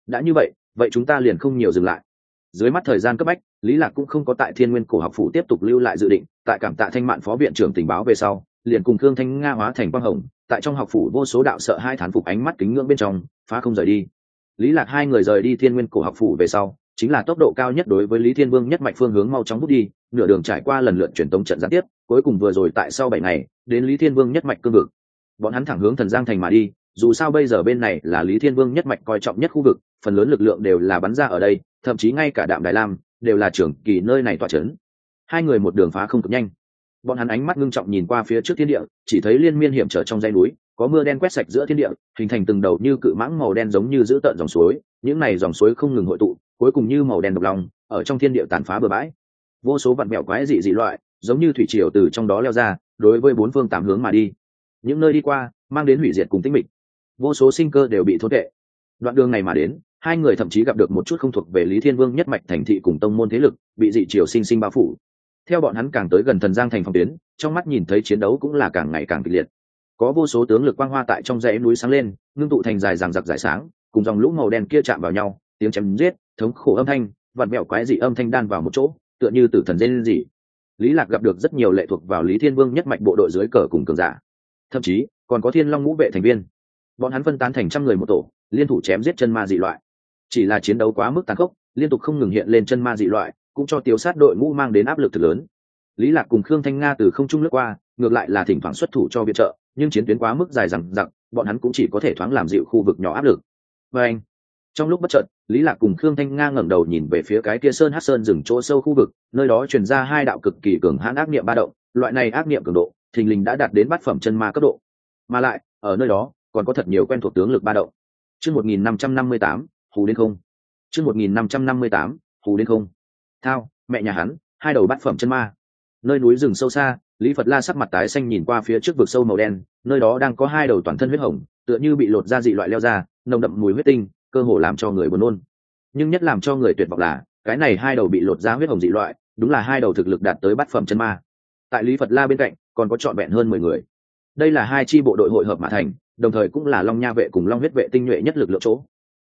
Đã như vậy vậy chúng ta liền không nhiều dừng lại. Dưới mắt thời gian cấp bách, lý lạc cũng không có tại thiên nguyên cổ học phủ tiếp tục lưu lại dự định, tại cảm tạ thanh mạn phó viện trưởng tình báo về sau liền cùng khương thanh nga hóa thành quang hồng, tại trong học phủ vô số đạo sợ hai thán phục ánh mắt kính ngưỡng bên trong, phá không rời đi. Lý lạc hai người rời đi thiên nguyên cổ học phủ về sau, chính là tốc độ cao nhất đối với lý thiên vương nhất mạch phương hướng mau chóng bút đi, nửa đường trải qua lần lượt truyền tống trận gián tiếp, cuối cùng vừa rồi tại sau bảy ngày, đến lý thiên vương nhất mạch cương vực. Bọn hắn thẳng hướng thần giang thành mà đi, dù sao bây giờ bên này là lý thiên vương nhất mạch coi trọng nhất khu vực, phần lớn lực lượng đều là bắn ra ở đây, thậm chí ngay cả đạm đại lam, đều là trưởng kỳ nơi này tỏa trấn hai người một đường phá không cực nhanh bọn hắn ánh mắt ngưng trọng nhìn qua phía trước thiên địa, chỉ thấy liên miên hiểm trở trong dây núi, có mưa đen quét sạch giữa thiên địa, hình thành từng đầu như cự mãng màu đen giống như giữ tợn dòng suối. Những này dòng suối không ngừng hội tụ, cuối cùng như màu đen độc lòng ở trong thiên địa tàn phá bừa bãi. Vô số vạn mẹo quái dị dị loại, giống như thủy triều từ trong đó leo ra, đối với bốn phương tám hướng mà đi. Những nơi đi qua, mang đến hủy diệt cùng tính mịch. Vô số sinh cơ đều bị thốt vệ. Đoạn đường này mà đến, hai người thậm chí gặp được một chút không thuộc về lý thiên vương nhất mạch thành thị cùng tông môn thế lực, bị dị triều sinh sinh bao phủ theo bọn hắn càng tới gần thần giang thành phòng tuyến, trong mắt nhìn thấy chiến đấu cũng là càng ngày càng kịch liệt. Có vô số tướng lực quang hoa tại trong dãy núi sáng lên, ngưng tụ thành dài ràng giặc giải sáng, cùng dòng lũ màu đen kia chạm vào nhau, tiếng chém giết, thống khổ âm thanh, vặn mẹo quái dị âm thanh đan vào một chỗ, tựa như tử thần dây lên dị lý lạc gặp được rất nhiều lệ thuộc vào lý thiên vương nhất mạch bộ đội dưới cờ cùng cường giả. Thậm chí, còn có thiên long ngũ vệ thành viên. Bọn hắn phân tán thành trăm người một tổ, liên thủ chém giết chân ma dị loại. Chỉ là chiến đấu quá mức tàn khốc, liên tục không ngừng hiện lên chân ma dị loại cũng cho tiêu sát đội ngũ mang đến áp lực thực lớn. Lý lạc cùng khương thanh nga từ không trung lướt qua, ngược lại là thỉnh thoảng xuất thủ cho viện trợ, nhưng chiến tuyến quá mức dài rằng rằng bọn hắn cũng chỉ có thể thoáng làm dịu khu vực nhỏ áp lực. Và anh, trong lúc bất chợt, lý lạc cùng khương thanh nga ngẩng đầu nhìn về phía cái kia sơn hát sơn rừng chỗ sâu khu vực, nơi đó truyền ra hai đạo cực kỳ cường hãn ác niệm ba động, loại này ác niệm cường độ, thình lình đã đạt đến bát phẩm chân ma cấp độ. Mà lại, ở nơi đó, còn có thật nhiều quen thuộc tướng lực ba động. Chương một nghìn năm trăm năm mươi tám hù đến không. Chương một nghìn năm trăm năm mươi tám hù đến không thao, mẹ nhà hắn, hai đầu bát phẩm chân ma. Nơi núi rừng sâu xa, lý phật la sắc mặt tái xanh nhìn qua phía trước vực sâu màu đen, nơi đó đang có hai đầu toàn thân huyết hồng, tựa như bị lột da dị loại leo ra, nồng đậm mùi huyết tinh, cơ hồ làm cho người buồn nôn. Nhưng nhất làm cho người tuyệt vọng là, cái này hai đầu bị lột da huyết hồng dị loại, đúng là hai đầu thực lực đạt tới bát phẩm chân ma. Tại lý phật la bên cạnh, còn có trọn vẹn hơn mười người. Đây là hai chi bộ đội hội hợp mà thành, đồng thời cũng là long nha vệ cùng long huyết vệ tinh nhuệ nhất lực lượng chỗ.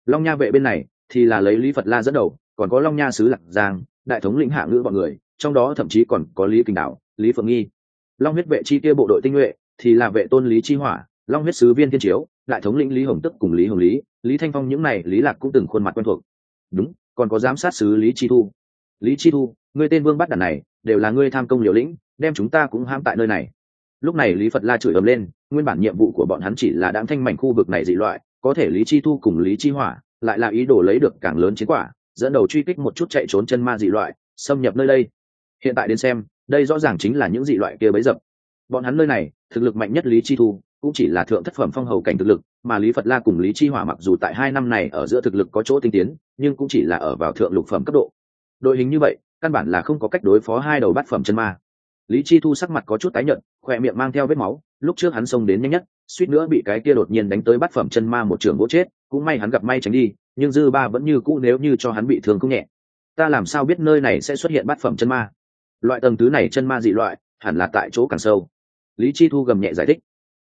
Long nha vệ bên này thì là lấy lý phật la dẫn đầu, còn có long nha sứ lạc giang đại thống lĩnh hạ ngữ bọn người, trong đó thậm chí còn có lý kình đạo lý phượng nghi. Long huyết vệ chi kia bộ đội tinh nhuệ thì là vệ tôn lý chi hỏa, long huyết sứ viên thiên chiếu, đại thống lĩnh lý hồng tức cùng lý hồng lý lý thanh phong những này lý lạc cũng từng khuôn mặt quen thuộc. Đúng, còn có giám sát sứ lý chi thu. Lý chi thu người tên vương bắt đàn này, đều là ngươi tham công liều lĩnh, đem chúng ta cũng ham tại nơi này. Lúc này lý phật la chửi ầm lên, nguyên bản nhiệm vụ của bọn hắn chỉ là đáng thanh mảnh khu vực này dị loại, có thể lý chi thu cùng lý chi hỏa lại là ý đồ lấy được càng lớn chiến quả dẫn đầu truy kích một chút chạy trốn chân ma dị loại, xâm nhập nơi đây. Hiện tại đến xem, đây rõ ràng chính là những dị loại kia bấy dập. Bọn hắn nơi này, thực lực mạnh nhất lý chi thu, cũng chỉ là thượng thất phẩm phong hầu cảnh thực lực, mà lý phật la cùng lý chi hỏa mặc dù tại hai năm này ở giữa thực lực có chỗ tinh tiến, nhưng cũng chỉ là ở vào thượng lục phẩm cấp độ. Đội hình như vậy, căn bản là không có cách đối phó hai đầu bát phẩm chân ma. Lý chi thu sắc mặt có chút tái nhợt, khỏe miệng mang theo vết máu, lúc trước hắn xông đến nhanh nhất, suýt nữa bị cái kia đột nhiên đánh tới bát phẩm chân ma một trường gỗ chết, cũng may hắn gặp may tránh đi nhưng dư ba vẫn như cũ nếu như cho hắn bị thương cũng nhẹ. Ta làm sao biết nơi này sẽ xuất hiện bát phẩm chân ma? Loại tầng thứ này chân ma dị loại, hẳn là tại chỗ càng sâu. Lý chi thu gầm nhẹ giải thích.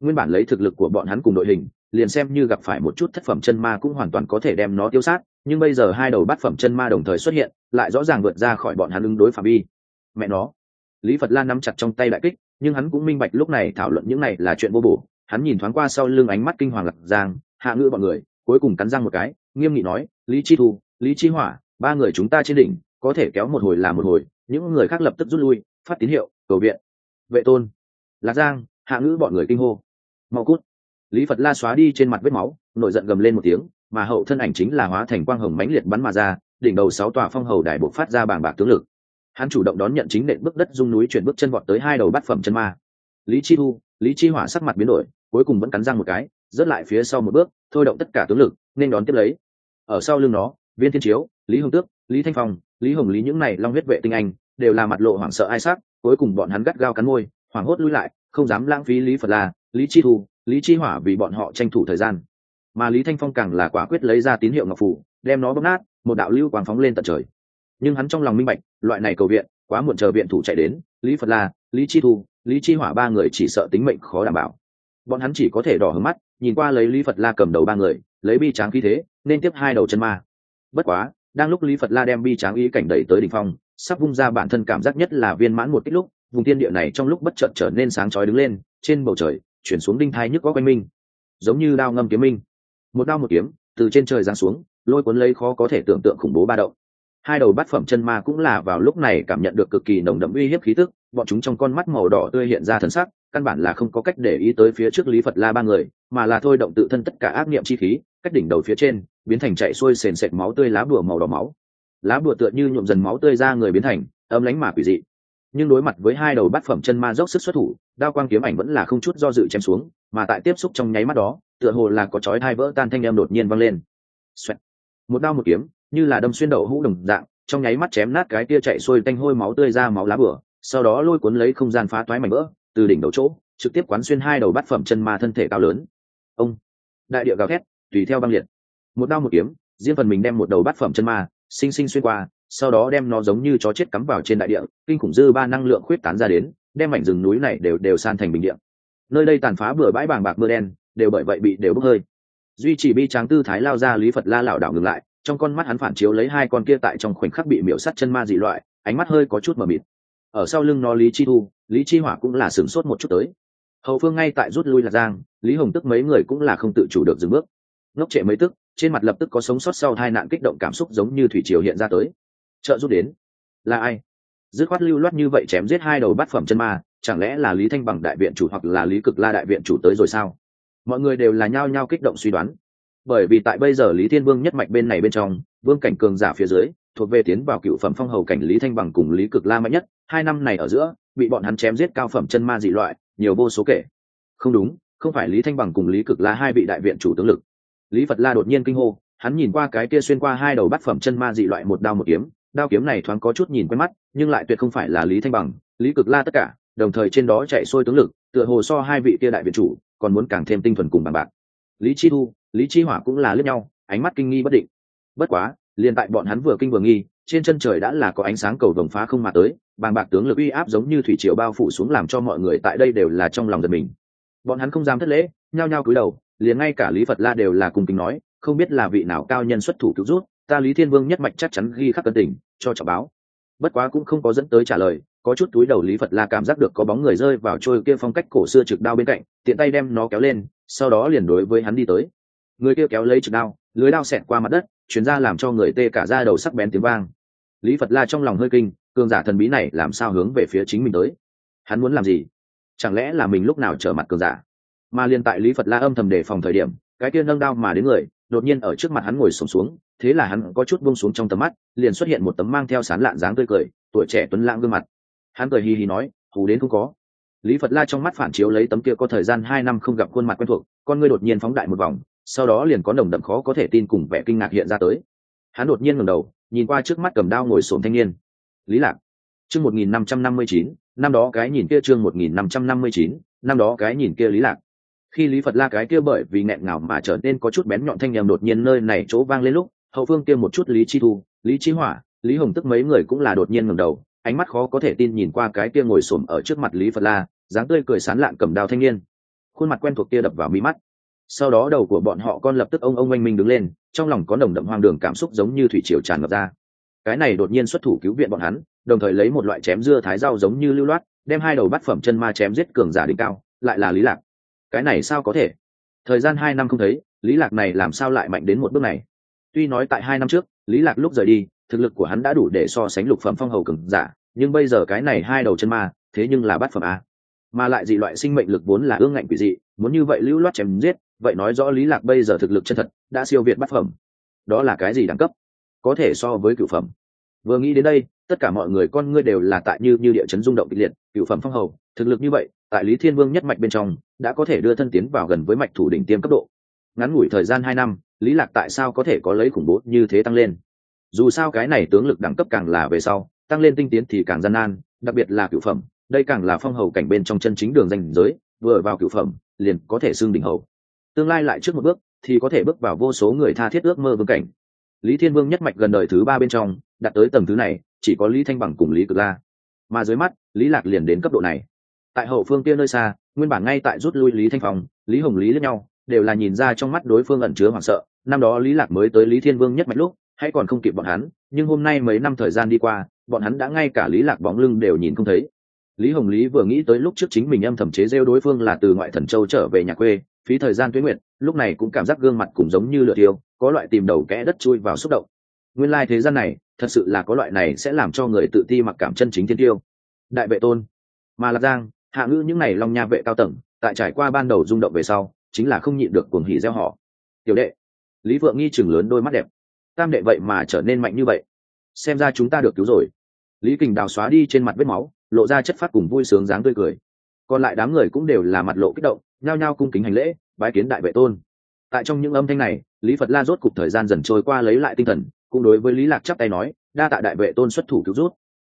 Nguyên bản lấy thực lực của bọn hắn cùng đội hình, liền xem như gặp phải một chút thất phẩm chân ma cũng hoàn toàn có thể đem nó tiêu sát, nhưng bây giờ hai đầu bát phẩm chân ma đồng thời xuất hiện, lại rõ ràng vượt ra khỏi bọn hắn ứng đối phạm vi. Mẹ nó. Lý phật lan nắm chặt trong tay đại kích, nhưng hắn cũng minh bạch lúc này thảo luận những này là chuyện vô bổ. Hắn nhìn thoáng qua sau lưng ánh mắt kinh hoàng lạc giang, hạ ngữ bọn người, cuối cùng cắn răng một cái nghiêm nghị nói, lý chi thu, lý chi hỏa, ba người chúng ta trên đỉnh, có thể kéo một hồi là một hồi, những người khác lập tức rút lui, phát tín hiệu, cầu viện. Vệ tôn, lạc giang, hạ ngữ bọn người kinh hô. Mau cút. Lý phật la xóa đi trên mặt vết máu, nổi giận gầm lên một tiếng, mà hậu thân ảnh chính là hóa thành quang hồng mãnh liệt bắn mà ra, đỉnh đầu sáu tòa phong hầu đài bộ phát ra bảng bạc tướng lực. Hắn chủ động đón nhận chính nện bước đất dung núi chuyển bước chân vọt tới hai đầu bát phẩm chân ma. Lý chi thu, lý chi hỏa sắc mặt biến đổi, cuối cùng vẫn cắn răng một cái, rớt lại phía sau một bước, thôi động tất cả tướng lực nên đón tiếp lấy. Ở sau lưng nó, viên thiên chiếu, lý hồng tước, lý thanh phong, lý hồng lý những này long huyết vệ tinh anh, đều là mặt lộ hoảng sợ ai sắc, cuối cùng bọn hắn gắt gao cắn môi, hoảng hốt lui lại, không dám lãng phí lý phật la, lý chi thu, lý chi hỏa vì bọn họ tranh thủ thời gian. Mà lý thanh phong càng là quả quyết lấy ra tín hiệu ngọc phủ, đem nó bóp nát, một đạo lưu quang phóng lên tận trời. Nhưng hắn trong lòng minh bạch, loại này cầu viện, quá muộn chờ viện thủ chạy đến, lý phật la, lý chi thu, lý chi hỏa ba người chỉ sợ tính mệnh khó đảm bảo. Bọn hắn chỉ có thể đỏ hướng mắt, nhìn qua lấy lý phật la cầm đầu ba người lấy bi tráng khí thế, nên tiếp hai đầu chân ma. Bất quá, đang lúc lý phật la đem bi tráng ý cảnh đẩy tới đ ỉ n h phong, sắp vung ra bản thân cảm giác nhất là viên mãn một ít lúc, vùng tiên địa này trong lúc bất chợt trở nên sáng trói đứng lên, trên bầu trời, chuyển xuống đinh thai nhức có quanh minh giống như đao ngâm kiếm minh. Một đao một kiếm, từ trên trời giáng xuống, lôi cuốn lấy khó có thể tưởng tượng khủng bố ba động. Hai đầu bát phẩm chân ma cũng là vào lúc này cảm nhận được cực kỳ nồng đậm uy hiếp khí tức, bọn chúng trong con mắt màu đỏ tươi hiện ra thần sắc căn bản là không có cách để ý tới phía trước lý phật la ba người, mà là thôi động tự thân tất cả ác niệm chi khí, cách đỉnh đầu phía trên, biến thành chạy xuôi sền sệt máu tươi lá bùa màu đỏ máu. Lá bùa tựa như nhuộm dần máu tươi ra người biến thành ấm lánh mà quỷ dị. Nhưng đối mặt với hai đầu bát phẩm chân ma dốc sức xuất thủ, đao quang kiếm ảnh vẫn là không chút do dự chém xuống, mà tại tiếp xúc trong nháy mắt đó, tựa hồ là có chói hai vỡ tan thanh em đột nhiên văng lên、Xoẹt. Một đao một kiếm, như là đâm xuyên đậu hũ đồng dạng, trong nháy mắt chém nát cái tia chạy xuôi tanh hôi máu tươi ra máu lá bửa sau đó lôi cuốn lấy không gian phá toái mảnh vỡ từ đỉnh đầu chỗ, trực tiếp quán xuyên hai đầu bát phẩm chân ma thân thể cao lớn. Ông, đại địa gào thét, tùy theo băng liệt. Một đao một kiếm, riêng phần mình đem một đầu bát phẩm chân ma, sinh sinh xuyên qua, sau đó đem nó giống như chó chết cắm vào trên đại địa, kinh khủng dư ba năng lượng khuyết tán ra đến, đem mảnh rừng núi này đều đều san thành bình địa. Nơi đây tàn phá bừa bãi bàng bạc mưa đen, đều bởi vậy bị đều bốc hơi. Duy chỉ bi tráng tư thái lao ra lý phật la lảo đảo ngừng lại, trong con mắt hắn phản chiếu lấy hai con kia tại trong khoảnh khắc bị miễu sắt chân ma dị loại, ánh mắt hơi có chút mờ mịt ở sau lưng nó lý chi thu, lý chi hỏa cũng là sửng sốt một chút tới. Hậu phương ngay tại rút lui là giang, lý hồng tức mấy người cũng là không tự chủ được dừng bước. Ngốc trệ mấy tức, trên mặt lập tức có sống sót sau hai nạn kích động cảm xúc giống như thủy triều hiện ra tới. Trợ giúp đến. Là ai? Dứt khoát lưu loát như vậy chém giết hai đầu bát phẩm chân ma, chẳng lẽ là lý thanh bằng đại viện chủ hoặc là lý cực la đại viện chủ tới rồi sao? Mọi người đều là nhao nhao kích động suy đoán bởi vì tại bây giờ lý thiên vương nhất mạch bên này bên trong, vương cảnh cường giả phía dưới, thuộc về tiến vào cựu phẩm phong hầu cảnh lý thanh bằng cùng lý cực la mạnh nhất, hai năm này ở giữa, bị bọn hắn chém giết cao phẩm chân ma dị loại, nhiều vô số kể. Không đúng, không phải lý thanh bằng cùng lý cực la hai vị đại viện chủ tướng lực. Lý phật la đột nhiên kinh hô, hắn nhìn qua cái kia xuyên qua hai đầu bát phẩm chân ma dị loại một đao một kiếm, đao kiếm này thoáng có chút nhìn quen mắt, nhưng lại tuyệt không phải là lý thanh bằng, lý cực la tất cả, đồng thời trên đó chạy xuôi tướng lực, tựa hồ so hai vị kia đại viện chủ, còn muốn càng thêm tinh thuần cùng bằng bạc. Lý chi thu lý chi hỏa cũng là lướt nhau, ánh mắt kinh nghi bất định. Bất quá, liền tại bọn hắn vừa kinh vừa nghi, trên chân trời đã là có ánh sáng cầu vồng phá không mà tới, bàng bạc tướng lực uy áp giống như thủy triều bao phủ xuống làm cho mọi người tại đây đều là trong lòng giật mình. Bọn hắn không dám thất lễ, nhao nhao cúi đầu, liền ngay cả lý phật la đều là cùng kính nói, không biết là vị nào cao nhân xuất thủ cứu rút ta lý thiên vương nhất mạch chắc chắn ghi khắc cân tình, cho trọng báo. Bất quá cũng không có dẫn tới trả lời, có chút túi đầu lý phật la cảm giác được có bóng người rơi vào trôi kia phong cách cổ xưa trực đao bên cạnh, tiện tay đem nó kéo lên, sau đó liền đối với hắn đi tới người kia kéo lấy trực đao lưới đao xẹt qua mặt đất chuyển ra làm cho người tê cả ra đầu sắc bén tiếng vang. Lý phật la trong lòng hơi kinh cường giả thần bí này làm sao hướng về phía chính mình tới? Hắn muốn làm gì? Chẳng lẽ là mình lúc nào trở mặt cường giả? Mà liền tại lý phật la âm thầm đề phòng thời điểm cái kia nâng đao mà đến người đột nhiên ở trước mặt hắn ngồi sổng xuống, xuống thế là hắn có chút buông xuống trong tầm mắt liền xuất hiện một tấm mang theo sán lạn dáng tươi cười tuổi trẻ tuấn lãng gương mặt. Hắn cười hì hì nói hù đến không có. Lý phật la trong mắt phản chiếu lấy tấm kia có thời gian hai năm không gặp khuôn mặt quen thuộc con ngươi đột nhiên phóng đại một vòng sau đó liền có nồng đậm khó có thể tin cùng vẻ kinh ngạc hiện ra tới. Hắn đột nhiên ngẩng đầu, nhìn qua trước mắt cầm đao ngồi xổm thanh niên. Lý lạc, chương một nghìn năm trăm năm mươi chín, năm đó cái nhìn kia chương một nghìn năm trăm năm mươi chín, năm đó cái nhìn kia lý lạc. Khi lý phật la cái kia bởi vì nghẹn ngào mà trở nên có chút bén nhọn thanh nhầm đột nhiên nơi này chỗ vang lên lúc, hậu phương kia một chút lý chi thu, lý chi hỏa, lý hồng tức mấy người cũng là đột nhiên ngẩng đầu, ánh mắt khó có thể tin nhìn qua cái kia ngồi xổm ở trước mặt lý phật la, dáng tươi cười sán lạn cầm đao thanh niên. Khuôn mặt quen thuộc kia đập vào mi mắt sau đó đầu của bọn họ con lập tức ông ông oanh minh đứng lên, trong lòng có nồng đậm hoang đường cảm xúc giống như thủy triều tràn ngập ra. Cái này đột nhiên xuất thủ cứu viện bọn hắn, đồng thời lấy một loại chém dưa thái rau giống như lưu loát, đem hai đầu bát phẩm chân ma chém giết cường giả đỉnh cao, lại là lý lạc. Cái này sao có thể? Thời gian hai năm không thấy, lý lạc này làm sao lại mạnh đến một bước này? Tuy nói tại hai năm trước, lý lạc lúc rời đi, thực lực của hắn đã đủ để so sánh lục phẩm phong hầu cường giả, nhưng bây giờ cái này hai đầu chân ma, thế nhưng là bát phẩm a. Mà lại dị loại sinh mệnh lực vốn là ương ngạnh quỷ dị, muốn như vậy lưu loát chém giết vậy nói rõ lý lạc bây giờ thực lực chân thật, đã siêu việt bát phẩm. Đó là cái gì đẳng cấp? Có thể so với cửu phẩm. Vừa nghĩ đến đây, tất cả mọi người con ngươi đều là tại như như địa chấn rung động kịch liệt cửu phẩm phong hầu, thực lực như vậy, tại lý thiên vương nhất mạch bên trong, đã có thể đưa thân tiến vào gần với mạch thủ đỉnh tiêm cấp độ. Ngắn ngủi thời gian hai năm, lý lạc tại sao có thể có lấy khủng bố như thế tăng lên? Dù sao cái này tướng lực đẳng cấp càng là về sau, tăng lên tinh tiến thì càng gian nan, đặc biệt là cửu phẩm, đây càng là phong hầu cảnh bên trong chân chính đường danh giới, vừa vào cửu phẩm, liền có thể sương đỉnh hầu tương lai lại trước một bước thì có thể bước vào vô số người tha thiết ước mơ vương cảnh. Lý thiên vương nhất mạch gần đời thứ ba bên trong đạt tới tầng thứ này chỉ có lý thanh bằng cùng lý cực la. Mà dưới mắt lý lạc liền đến cấp độ này. Tại hậu phương kia nơi xa nguyên bản ngay tại rút lui lý thanh Phòng, lý hồng lý lẫn nhau đều là nhìn ra trong mắt đối phương ẩn chứa hoảng sợ. Năm đó lý lạc mới tới lý thiên vương nhất mạch lúc hay còn không kịp bọn hắn nhưng hôm nay mấy năm thời gian đi qua bọn hắn đã ngay cả lý lạc bóng lưng đều nhìn không thấy lý hồng lý vừa nghĩ tới lúc trước chính mình âm thầm chế rêu đối phương là từ ngoại thần châu trở về nhà quê, phí thời gian tuyến nguyện lúc này cũng cảm giác gương mặt cũng giống như lửa tiêu, có loại tìm đầu kẽ đất chui vào xúc động. Nguyên lai thế gian này, thật sự là có loại này sẽ làm cho người tự ti mặc cảm chân chính thiên tiêu. Đại vệ tôn, mà lạc giang, hạ ngữ những này long nha vệ cao tầng, tại trải qua ban đầu rung động về sau, chính là không nhịn được cuồng hỉ gieo họ tiểu đệ, lý vượng nghi chừng lớn đôi mắt đẹp. Tam đệ vậy mà trở nên mạnh như vậy. Xem ra chúng ta được cứu rồi. Lý kình đào xóa đi trên mặt vết máu lộ ra chất phát cùng vui sướng dáng tươi cười. Còn lại đám người cũng đều là mặt lộ kích động, nhao nhao cung kính hành lễ, bái kiến đại vệ tôn. Tại trong những âm thanh này, lý phật la rốt cục thời gian dần trôi qua lấy lại tinh thần, cũng đối với lý lạc chắp tay nói, đa tạ đại vệ tôn xuất thủ cứu rút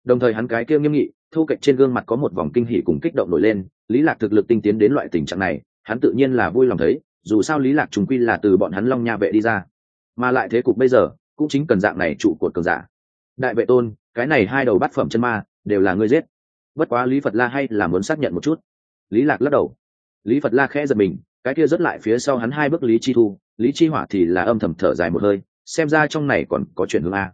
đồng thời hắn cái kia nghiêm nghị, thu cạnh trên gương mặt có một vòng kinh hỉ cùng kích động nổi lên, lý lạc thực lực tinh tiến đến loại tình trạng này, hắn tự nhiên là vui lòng thấy, dù sao lý lạc trùng quy là từ bọn hắn long nha vệ đi ra. Mà lại thế cục bây giờ, cũng chính cần dạng này trụ cột cường giả. Đại vệ tôn, cái này hai đầu bát phẩm chân ma, đều là ngươi giết bất quá lý phật la hay là muốn xác nhận một chút. Lý lạc lắc đầu. Lý phật la khẽ giật mình, cái kia rất lại phía sau hắn hai bước lý chi thu. Lý chi hỏa thì là âm thầm thở dài một hơi, xem ra trong này còn có chuyện hướng a.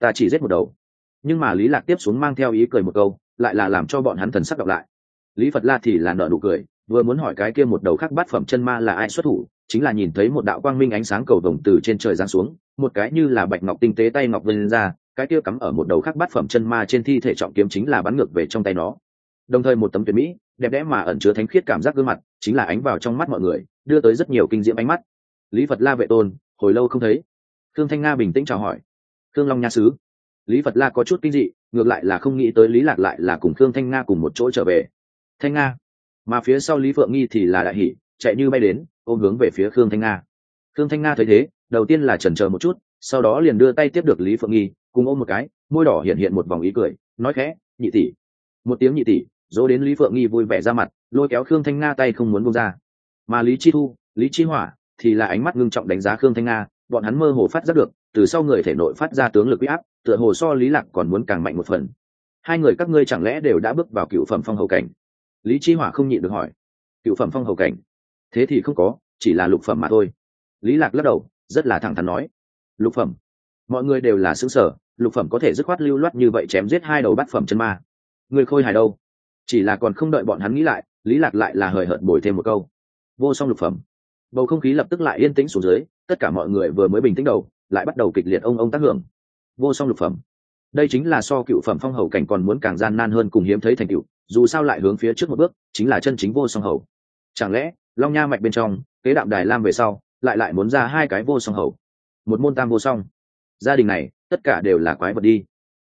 Ta chỉ giết một đầu. Nhưng mà lý lạc tiếp xuống mang theo ý cười một câu, lại là làm cho bọn hắn thần sắc đọc lại. Lý phật la thì là nợ nụ cười, vừa muốn hỏi cái kia một đầu khác bát phẩm chân ma là ai xuất thủ, chính là nhìn thấy một đạo quang minh ánh sáng cầu vồng từ trên trời giáng xuống, một cái như là bạch ngọc tinh tế tay ngọc vân ra cái kia cắm ở một đầu khác bát phẩm chân ma trên thi thể trọng kiếm chính là bắn ngược về trong tay nó. Đồng thời một tấm tuyệt mỹ, đẹp đẽ mà ẩn chứa thánh khiết cảm giác gương mặt, chính là ánh vào trong mắt mọi người, đưa tới rất nhiều kinh diễm ánh mắt. Lý phật la vệ tôn, hồi lâu không thấy. Thương thanh nga bình tĩnh chào hỏi. Thương long nha sứ. Lý phật la có chút kinh dị, ngược lại là không nghĩ tới lý lạc lại là cùng thương thanh nga cùng một chỗ trở về. Thanh nga. Mà phía sau lý phượng nghi thì là đại hỷ chạy như bay đến, ôm hướng về phía khương thanh nga. Khương thanh nga thấy thế, đầu tiên là chần chờ một chút, sau đó liền đưa tay tiếp được lý phượng nghi cùng ôm một cái, môi đỏ hiện hiện một vòng ý cười, nói khẽ, nhị tỷ. Một tiếng nhị tỷ, dỗ đến lý phượng nghi vui vẻ ra mặt, lôi kéo khương thanh nga tay không muốn bông ra. Mà lý chi thu, lý chi hỏa thì là ánh mắt ngưng trọng đánh giá khương thanh nga, bọn hắn mơ hồ phát giác được, từ sau người thể nội phát ra tướng lực uy áp, tựa hồ so lý lạc còn muốn càng mạnh một phần. Hai người các ngươi chẳng lẽ đều đã bước vào cựu phẩm phong hầu cảnh? Lý chi hỏa không nhịn được hỏi. Cựu phẩm phong hầu cảnh? Thế thì không có, chỉ là lục phẩm mà thôi. Lý lạc lắc đầu, rất là thẳng thắn nói. Lục phẩm? Mọi người đều là xứng sở lục phẩm có thể dứt khoát lưu loát như vậy chém giết hai đầu bát phẩm chân ma. Người khôi hài đâu? Chỉ là còn không đợi bọn hắn nghĩ lại, lý lạc lại là hời hợt bồi thêm một câu. Vô song lục phẩm. Bầu không khí lập tức lại yên tĩnh xuống dưới, tất cả mọi người vừa mới bình tĩnh đầu, lại bắt đầu kịch liệt ông ông tác hưởng. Vô song lục phẩm. Đây chính là so cựu phẩm phong hầu cảnh còn muốn càng gian nan hơn cùng hiếm thấy thành cựu dù sao lại hướng phía trước một bước, chính là chân chính vô song hầu. Chẳng lẽ, long nha mạch bên trong, kế đạm đài lam về sau, lại lại muốn ra hai cái vô song hầu? Một môn tam vô song gia đình này, tất cả đều là quái vật đi.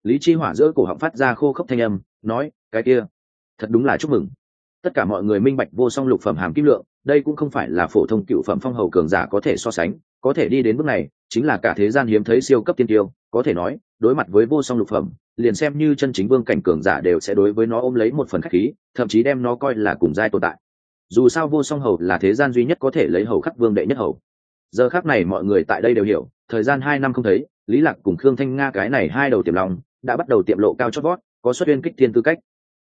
Lý chi hỏa giữa cổ họng phát ra khô khốc thanh âm, nói, cái kia, thật đúng là chúc mừng. Tất cả mọi người minh bạch vô song lục phẩm hàm kim lượng, đây cũng không phải là phổ thông cựu phẩm phong hầu cường giả có thể so sánh, có thể đi đến bước này, chính là cả thế gian hiếm thấy siêu cấp tiên tiêu, có thể nói, đối mặt với vô song lục phẩm, liền xem như chân chính vương cảnh cường giả đều sẽ đối với nó ôm lấy một phần khách khí, thậm chí đem nó coi là cùng giai tồn tại. Dù sao vô song hầu là thế gian duy nhất có thể lấy hầu khắc vương đệ nhất hầu giờ khác này mọi người tại đây đều hiểu, thời gian hai năm không thấy, lý lạc cùng khương thanh nga cái này hai đầu tiềm lòng đã bắt đầu tiệm lộ cao chót vót, có xuất viên kích thiên tư cách.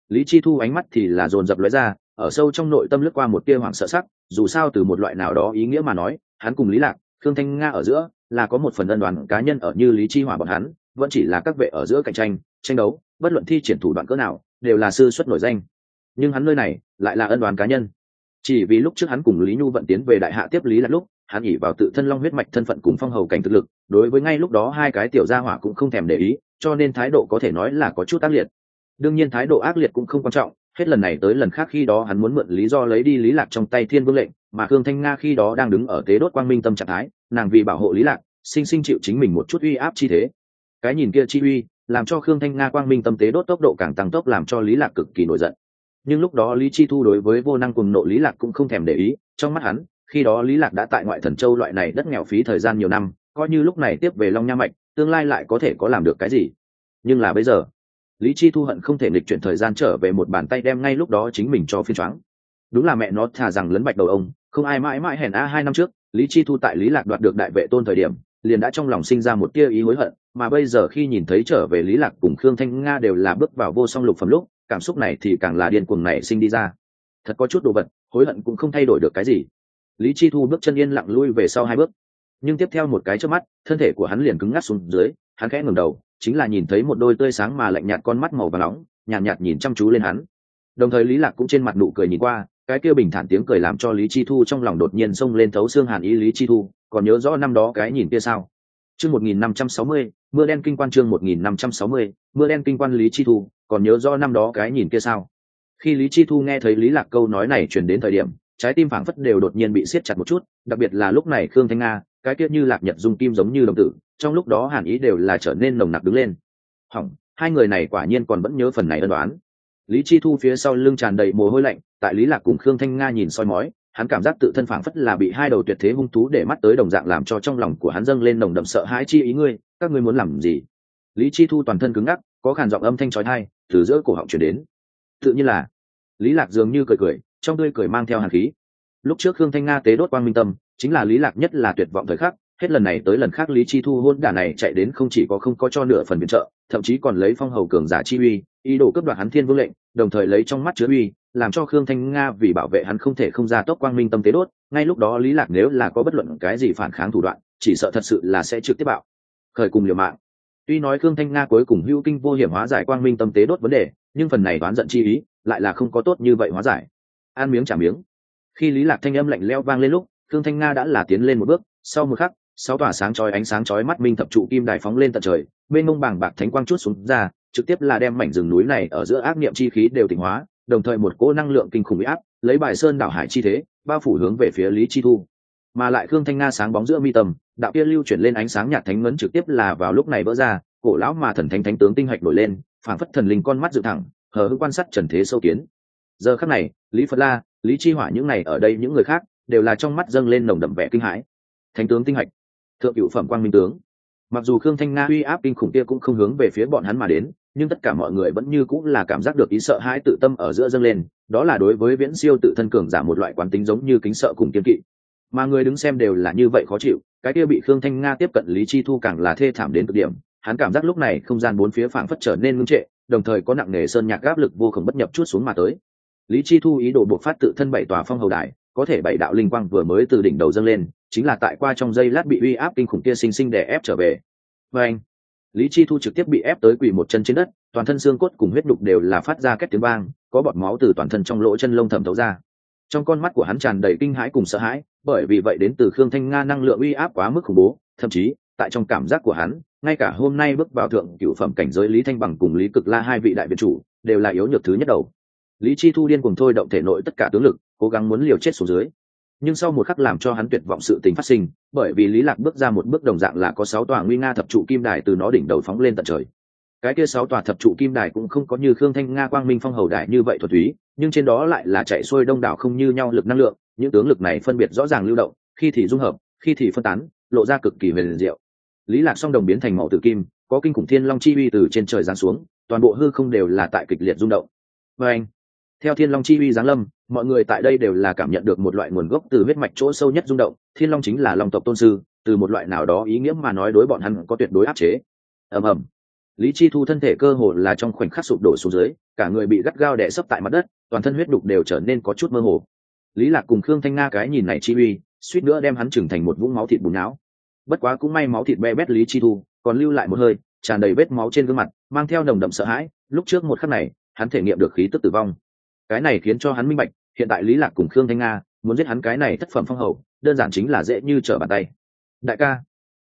Lý chi thu ánh mắt thì là dồn dập lóe ra, ở sâu trong nội tâm lướt qua một tia hoảng sợ sắc, dù sao từ một loại nào đó ý nghĩa mà nói, hắn cùng lý lạc, khương thanh nga ở giữa, là có một phần ân đoàn cá nhân ở như lý chi hỏa bọn hắn, vẫn chỉ là các vệ ở giữa cạnh tranh tranh đấu, bất luận thi triển thủ đoạn cỡ nào, đều là sư xuất nổi danh. Nhưng hắn nơi này lại là ân đoàn cá nhân. Chỉ vì lúc trước hắn cùng lý nhu vận tiến về đại hạ tiếp lý là lúc hắn ỉ vào tự thân long huyết mạch thân phận cùng phong hầu cảnh thực lực, đối với ngay lúc đó hai cái tiểu gia hỏa cũng không thèm để ý, cho nên thái độ có thể nói là có chút ác liệt. Đương nhiên thái độ ác liệt cũng không quan trọng, hết lần này tới lần khác khi đó hắn muốn mượn lý do lấy đi lý lạc trong tay thiên vương lệnh, mà khương thanh nga khi đó đang đứng ở tế đốt quang minh tâm trạng thái, nàng vì bảo hộ lý lạc, sinh sinh chịu chính mình một chút uy áp chi thế. Cái nhìn kia chi uy, làm cho khương thanh nga quang minh tâm tế đốt tốc độ càng tăng tốc làm cho lý lạc cực kỳ nổi giận. Nhưng lúc đó lý chi thu đối với vô năng cùng nộ lý lạc cũng không thèm để ý, trong mắt hắn khi đó lý lạc đã tại ngoại thần châu loại này đất nghèo phí thời gian nhiều năm, coi như lúc này tiếp về long nha mạch, tương lai lại có thể có làm được cái gì? Nhưng là bây giờ, lý chi thu hận không thể nghịch chuyển thời gian trở về một bàn tay đem ngay lúc đó chính mình cho phiên choáng. Đúng là mẹ nó thà rằng lấn bạch đầu ông, không ai mãi mãi hèn a hai năm trước, lý chi thu tại lý lạc đoạt được đại vệ tôn thời điểm, liền đã trong lòng sinh ra một tia ý hối hận, mà bây giờ khi nhìn thấy trở về lý lạc cùng khương thanh nga đều là bước vào vô song lục phẩm lúc, cảm xúc này thì càng là điên cuồng này sinh đi ra. Thật có chút đồ vật, hối hận cũng không thay đổi được cái gì lý chi thu bước chân yên lặng lui về sau hai bước. Nhưng tiếp theo một cái trước mắt thân thể của hắn liền cứng ngắc xuống dưới hắn khẽ ngẩng đầu chính là nhìn thấy một đôi tươi sáng mà lạnh nhạt con mắt màu và nóng nhàn nhạt, nhạt nhìn chăm chú lên hắn. Đồng thời lý lạc cũng trên mặt nụ cười nhìn qua cái kia bình thản tiếng cười làm cho lý chi thu trong lòng đột nhiên xông lên thấu xương hàn ý lý chi thu còn nhớ rõ năm đó cái nhìn kia sao? Chương một nghìn năm trăm sáu mươi mưa đen kinh quan chương một nghìn năm trăm sáu mươi mưa đen kinh quan lý chi thu còn nhớ rõ năm đó cái nhìn kia sao? Khi lý chi thu nghe thấy lý lạc câu nói này truyền đến thời điểm trái tim phảng phất đều đột nhiên bị siết chặt một chút, đặc biệt là lúc này khương thanh nga, cái kia như lạc nhật dung kim giống như đồng tử, trong lúc đó hàn ý đều là trở nên nồng nặc đứng lên. Hỏng, hai người này quả nhiên còn vẫn nhớ phần này ân đoán lý chi thu phía sau lưng tràn đầy mồ hôi lạnh, tại lý lạc cùng khương thanh nga nhìn soi mói, hắn cảm giác tự thân phảng phất là bị hai đầu tuyệt thế hung thú để mắt tới đồng dạng làm cho trong lòng của hắn dâng lên nồng đậm sợ hãi chi ý ngươi, các ngươi muốn làm gì? Lý chi thu toàn thân cứng ngắc, có khàn giọng âm thanh chói tai, từ giữa cổ họng truyền đến. Tự nhiên là, lý lạc dường như cười cười trong tươi cười mang theo hàn khí. Lúc trước khương thanh nga tế đốt quang minh tâm, chính là lý lạc nhất là tuyệt vọng thời khắc, hết lần này tới lần khác lý chi thu hôn đả này chạy đến không chỉ có không có cho nửa phần viện trợ, thậm chí còn lấy phong hầu cường giả chi uy, ý đồ cướp đoạt hắn thiên vương lệnh, đồng thời lấy trong mắt chứa uy, làm cho khương thanh nga vì bảo vệ hắn không thể không ra tốc quang minh tâm tế đốt, ngay lúc đó lý lạc nếu là có bất luận cái gì phản kháng thủ đoạn, chỉ sợ thật sự là sẽ trực tiếp bạo. Khởi cùng liều mạng. Tuy nói khương thanh nga cuối cùng hữu kinh vô hiểm hóa giải quang minh tâm tế đốt vấn đề, nhưng phần này đoán giận chi ý lại là không có tốt như vậy hóa giải ăn miếng trả miếng. Khi lý lạc thanh âm lạnh leo vang lên lúc, khương thanh nga đã là tiến lên một bước, sau một khắc, sáu tỏa sáng chói ánh sáng chói mắt minh thập trụ kim đài phóng lên tận trời, bên mông bảng bạc thánh quang chút xuống ra, trực tiếp là đem mảnh rừng núi này ở giữa ác niệm chi khí đều tỉnh hóa, đồng thời một cỗ năng lượng kinh khủng bị áp, lấy bài sơn đảo hải chi thế, bao phủ hướng về phía lý chi thu. Mà lại khương thanh nga sáng bóng giữa mi tầm đạo kia lưu chuyển lên ánh sáng nhạt thánh ngấn trực tiếp là vào lúc này vỡ ra, cổ lão mà thần thánh thánh tướng tinh hạch nổi lên, phảng phất thần linh con mắt dự thẳng, hờ hững quan sát trần thế sâu kiến. Giờ khắc này lý phật la, lý chi hỏa những này ở đây những người khác đều là trong mắt dâng lên nồng đậm vẻ kinh hãi. Thánh tướng tinh hạch, thượng cựu phẩm quang minh tướng. Mặc dù khương thanh nga uy áp kinh khủng kia cũng không hướng về phía bọn hắn mà đến, nhưng tất cả mọi người vẫn như cũng là cảm giác được ý sợ hãi tự tâm ở giữa dâng lên, đó là đối với viễn siêu tự thân cường giả một loại quán tính giống như kính sợ cùng kiên kỵ. Mà người đứng xem đều là như vậy khó chịu, cái kia bị khương thanh nga tiếp cận lý chi thu càng là thê thảm đến cực điểm, hắn cảm giác lúc này không gian bốn phía phảng phất trở nên ngưng trệ, đồng thời có nặng nề sơn nhạc áp lực vô cùng bất nhập chút xuống mà tới lý chi thu ý đồ buộc phát tự thân bảy tòa phong hầu đài, có thể bảy đạo linh quang vừa mới từ đỉnh đầu dâng lên, chính là tại qua trong giây lát bị uy áp kinh khủng kia sinh sinh đè ép trở về. Và anh, lý chi thu trực tiếp bị ép tới quỳ một chân trên đất, toàn thân xương cốt cùng huyết đục đều là phát ra kết tiếng vang, có bọt máu từ toàn thân trong lỗ chân lông thẩm thấu ra. Trong con mắt của hắn tràn đầy kinh hãi cùng sợ hãi, bởi vì vậy đến từ khương thanh nga năng lượng uy áp quá mức khủng bố, thậm chí, tại trong cảm giác của hắn, ngay cả hôm nay bước vào thượng cựu phẩm cảnh giới lý thanh bằng cùng lý cực la hai vị đại viện chủ, đều là yếu nhược thứ nhất đầu lý chi thu điên cùng thôi động thể nội tất cả tướng lực, cố gắng muốn liều chết xuống dưới. Nhưng sau một khắc làm cho hắn tuyệt vọng sự tình phát sinh, bởi vì lý lạc bước ra một bước đồng dạng là có sáu tòa nguy nga thập trụ kim đài từ nó đỉnh đầu phóng lên tận trời. Cái kia sáu tòa thập trụ kim đài cũng không có như khương thanh nga, quang minh phong hầu đài như vậy thuật túy, nhưng trên đó lại là chạy xuôi đông đảo không như nhau lực năng lượng, những tướng lực này phân biệt rõ ràng lưu động, khi thì dung hợp, khi thì phân tán, lộ ra cực kỳ huyền diệu. Lý lạc song đồng biến thành màu tử kim, có kinh khủng thiên long chi uy từ trên trời giáng xuống, toàn bộ hư không đều là tại kịch liệt rung động. Và anh theo thiên long chi uy giáng lâm, mọi người tại đây đều là cảm nhận được một loại nguồn gốc từ huyết mạch chỗ sâu nhất rung động. Thiên long chính là long tộc tôn sư, từ một loại nào đó ý nghĩa mà nói đối bọn hắn có tuyệt đối áp chế. Ầm ầm. Lý chi thu thân thể cơ hồ là trong khoảnh khắc sụp đổ xuống dưới, cả người bị gắt gao đè sấp tại mặt đất, toàn thân huyết đục đều trở nên có chút mơ hồ. Lý lạc cùng khương thanh nga cái nhìn này chi uy, suýt nữa đem hắn trưởng thành một vũng máu thịt bùn não. Bất quá cũng may máu thịt be bét lý chi thu, còn lưu lại một hơi, tràn đầy vết máu trên gương mặt, mang theo nồng đậm sợ hãi. Lúc trước một khắc này, hắn thể nghiệm được khí tức tử vong cái này khiến cho hắn minh bạch, hiện tại lý lạc cùng khương thanh nga muốn giết hắn cái này thất phẩm phong hậu đơn giản chính là dễ như trở bàn tay. Đại ca,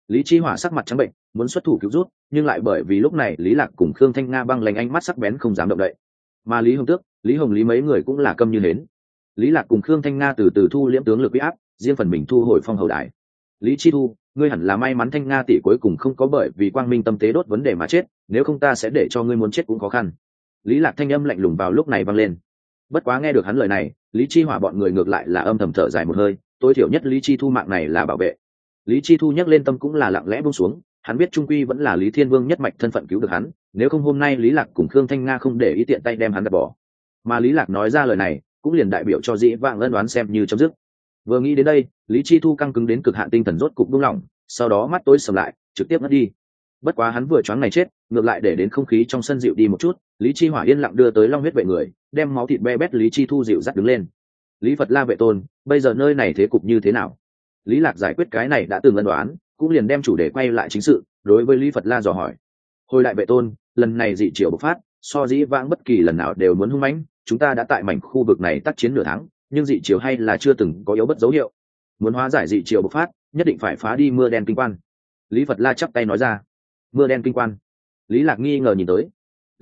lý chi hỏa sắc mặt trắng bệnh, muốn xuất thủ cứu rút, nhưng lại bởi vì lúc này lý lạc cùng khương thanh nga băng lành ánh mắt sắc bén không dám động đậy. Mà lý hồng tước, lý hồng lý mấy người cũng là câm như nến lý lạc cùng khương thanh nga từ từ thu liễm tướng lực uy áp, riêng phần mình thu hồi phong hầu đại lý chi thu, ngươi hẳn là may mắn thanh nga tỷ cuối cùng không có bởi vì quang minh tâm tế đốt vấn đề mà chết, nếu không ta sẽ để cho ngươi muốn chết cũng khó khăn. Lý lạc thanh âm lạnh lùng vào lúc này vang lên bất quá nghe được hắn lời này, lý chi hỏa bọn người ngược lại là âm thầm thở dài một hơi, tối thiểu nhất lý chi thu mạng này là bảo vệ. Lý chi thu nhắc lên tâm cũng là lặng lẽ buông xuống, hắn biết trung quy vẫn là lý thiên vương nhất mạch thân phận cứu được hắn, nếu không hôm nay lý lạc cùng khương thanh nga không để ý tiện tay đem hắn đặt bỏ. Mà lý lạc nói ra lời này, cũng liền đại biểu cho dĩ vãng ân đoán xem như chấm dứt. Vừa nghĩ đến đây, lý chi thu căng cứng đến cực hạn tinh thần rốt cục buông lỏng, sau đó mắt tối sầm lại, trực tiếp mất đi. Bất quá hắn vừa choáng này chết, ngược lại để đến không khí trong sân dịu đi một chút lý chi hỏa yên lặng đưa tới long huyết vệ người, đem máu thịt be bét lý chi thu dịu dắt đứng lên. Lý phật la vệ tôn, bây giờ nơi này thế cục như thế nào? Lý lạc giải quyết cái này đã từng ân đoán cũng liền đem chủ đề quay lại chính sự, đối với lý phật la dò hỏi. Hồi đại vệ tôn, lần này dị triều bộc phát, so dĩ vãng bất kỳ lần nào đều muốn hung mãnh, chúng ta đã tại mảnh khu vực này tác chiến nửa tháng, nhưng dị triều hay là chưa từng có yếu bất dấu hiệu. Muốn hóa giải dị triều bộc phát, nhất định phải phá đi mưa đen kinh quan. Lý phật la chắp tay nói ra. Mưa đen kinh quan. Lý lạc nghi ngờ nhìn tới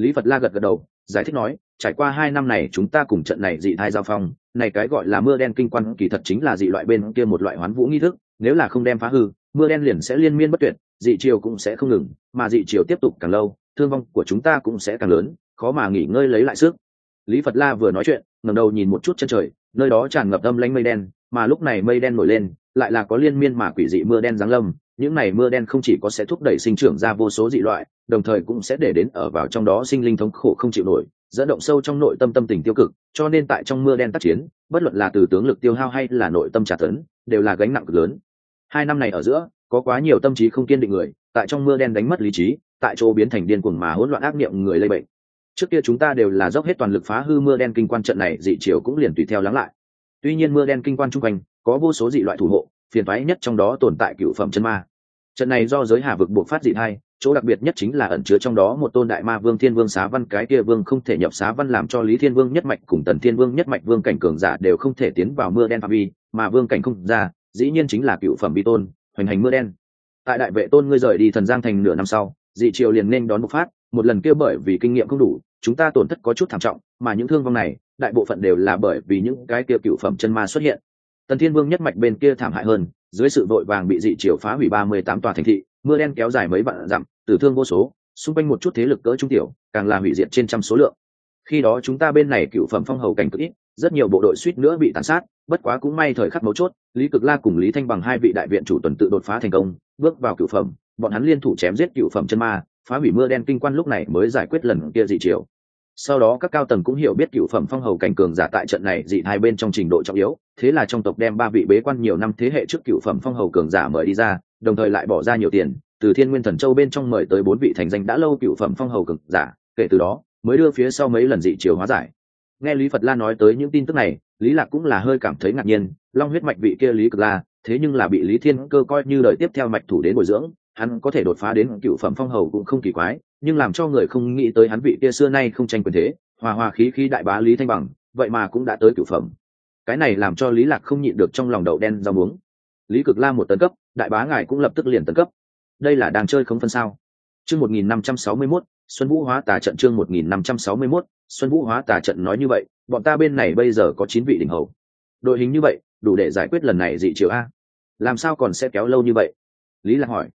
lý phật la gật gật đầu, giải thích nói, trải qua hai năm này chúng ta cùng trận này dị thai giao phong, này cái gọi là mưa đen kinh quan kỳ thật chính là dị loại bên kia một loại hoán vũ nghi thức, nếu là không đem phá hư, mưa đen liền sẽ liên miên bất tuyệt, dị chiều cũng sẽ không ngừng, mà dị chiều tiếp tục càng lâu, thương vong của chúng ta cũng sẽ càng lớn, khó mà nghỉ ngơi lấy lại sức. Lý phật la vừa nói chuyện, ngẩng đầu nhìn một chút chân trời, nơi đó tràn ngập âm lanh mây đen, mà lúc này mây đen nổi lên, lại là có liên miên mà quỷ dị mưa đen giáng lâm những này mưa đen không chỉ có sẽ thúc đẩy sinh trưởng ra vô số dị loại, đồng thời cũng sẽ để đến ở vào trong đó sinh linh thống khổ không chịu nổi, dẫn động sâu trong nội tâm tâm tình tiêu cực, cho nên tại trong mưa đen tác chiến, bất luận là từ tướng lực tiêu hao hay là nội tâm trả tấn, đều là gánh nặng cực lớn. Hai năm này ở giữa, có quá nhiều tâm trí không kiên định người, tại trong mưa đen đánh mất lý trí, tại chỗ biến thành điên cuồng mà hỗn loạn ác niệm người lây bệnh. Trước kia chúng ta đều là dốc hết toàn lực phá hư mưa đen kinh quan trận này, dị chiều cũng liền tùy theo lắng lại. Tuy nhiên mưa đen kinh quan chung quanh, có vô số dị loại thủ hộ, phiền toái nhất trong đó tồn tại cựu phẩm chân ma trận này do giới hà vực buộc phát dị thai, chỗ đặc biệt nhất chính là ẩn chứa trong đó một tôn đại ma vương thiên vương xá văn. Cái kia vương không thể nhập xá văn làm cho lý thiên vương nhất mạch cùng tần thiên vương nhất mạch vương cảnh cường giả đều không thể tiến vào mưa đen phạm vi, mà vương cảnh không ra, dĩ nhiên chính là cựu phẩm bi tôn, hoành hành mưa đen. Tại đại vệ tôn ngươi rời đi thần giang thành nửa năm sau, dị triều liền nên đón bộc phát, một lần kia bởi vì kinh nghiệm không đủ, chúng ta tổn thất có chút thảm trọng, mà những thương vong này, đại bộ phận đều là bởi vì những cái kia cựu phẩm chân ma xuất hiện. Tần thiên vương nhất mạch bên kia thảm hại hơn dưới sự vội vàng bị dị triều phá hủy ba mươi tám tòa thành thị, mưa đen kéo dài mấy vạn dặm, tử thương vô số, xung quanh một chút thế lực cỡ trung tiểu, càng là hủy diệt trên trăm số lượng. Khi đó chúng ta bên này cựu phẩm phong hầu cảnh cực ít, rất nhiều bộ đội suýt nữa bị tàn sát, bất quá cũng may thời khắc mấu chốt, lý cực la cùng lý thanh bằng hai vị đại viện chủ tuần tự đột phá thành công, bước vào cựu phẩm, bọn hắn liên thủ chém giết cựu phẩm chân ma, phá hủy mưa đen kinh quan lúc này mới giải quyết lần kia dị chiều sau đó các cao tầng cũng hiểu biết cựu phẩm phong hầu cảnh cường giả tại trận này dị hai bên trong trình độ trọng yếu, thế là trong tộc đem ba vị bế quan nhiều năm thế hệ trước cựu phẩm phong hầu cường giả mời đi ra, đồng thời lại bỏ ra nhiều tiền, từ thiên nguyên thần châu bên trong mời tới bốn vị thành danh đã lâu cựu phẩm phong hầu cường giả, kể từ đó, mới đưa phía sau mấy lần dị chiều hóa giải. Nghe lý phật la nói tới những tin tức này, lý lạc cũng là hơi cảm thấy ngạc nhiên, long huyết mạch vị kia lý cực la, thế nhưng là bị lý thiên cơ coi như đời tiếp theo mạch thủ đến bồi dưỡng, hắn có thể đột phá đến cựu phẩm phong hầu cũng không kỳ quái nhưng làm cho người không nghĩ tới hắn vị kia xưa nay không tranh quyền thế hòa hòa khí khí đại bá lý thanh bằng vậy mà cũng đã tới cửu phẩm. Cái này làm cho lý lạc không nhịn được trong lòng đậu đen rau muống. Lý cực la một tấn cấp đại bá ngài cũng lập tức liền tấn cấp. Đây là đang chơi không phân sao. Chương một nghìn năm trăm sáu mươi 1561, xuân vũ hóa tà trận chương một nghìn năm trăm sáu mươi 1561, xuân vũ hóa tà trận nói như vậy bọn ta bên này bây giờ có chín vị đỉnh hầu. Đội hình như vậy đủ để giải quyết lần này dị chiều a. Làm sao còn sẽ kéo lâu như vậy? Lý lạc hỏi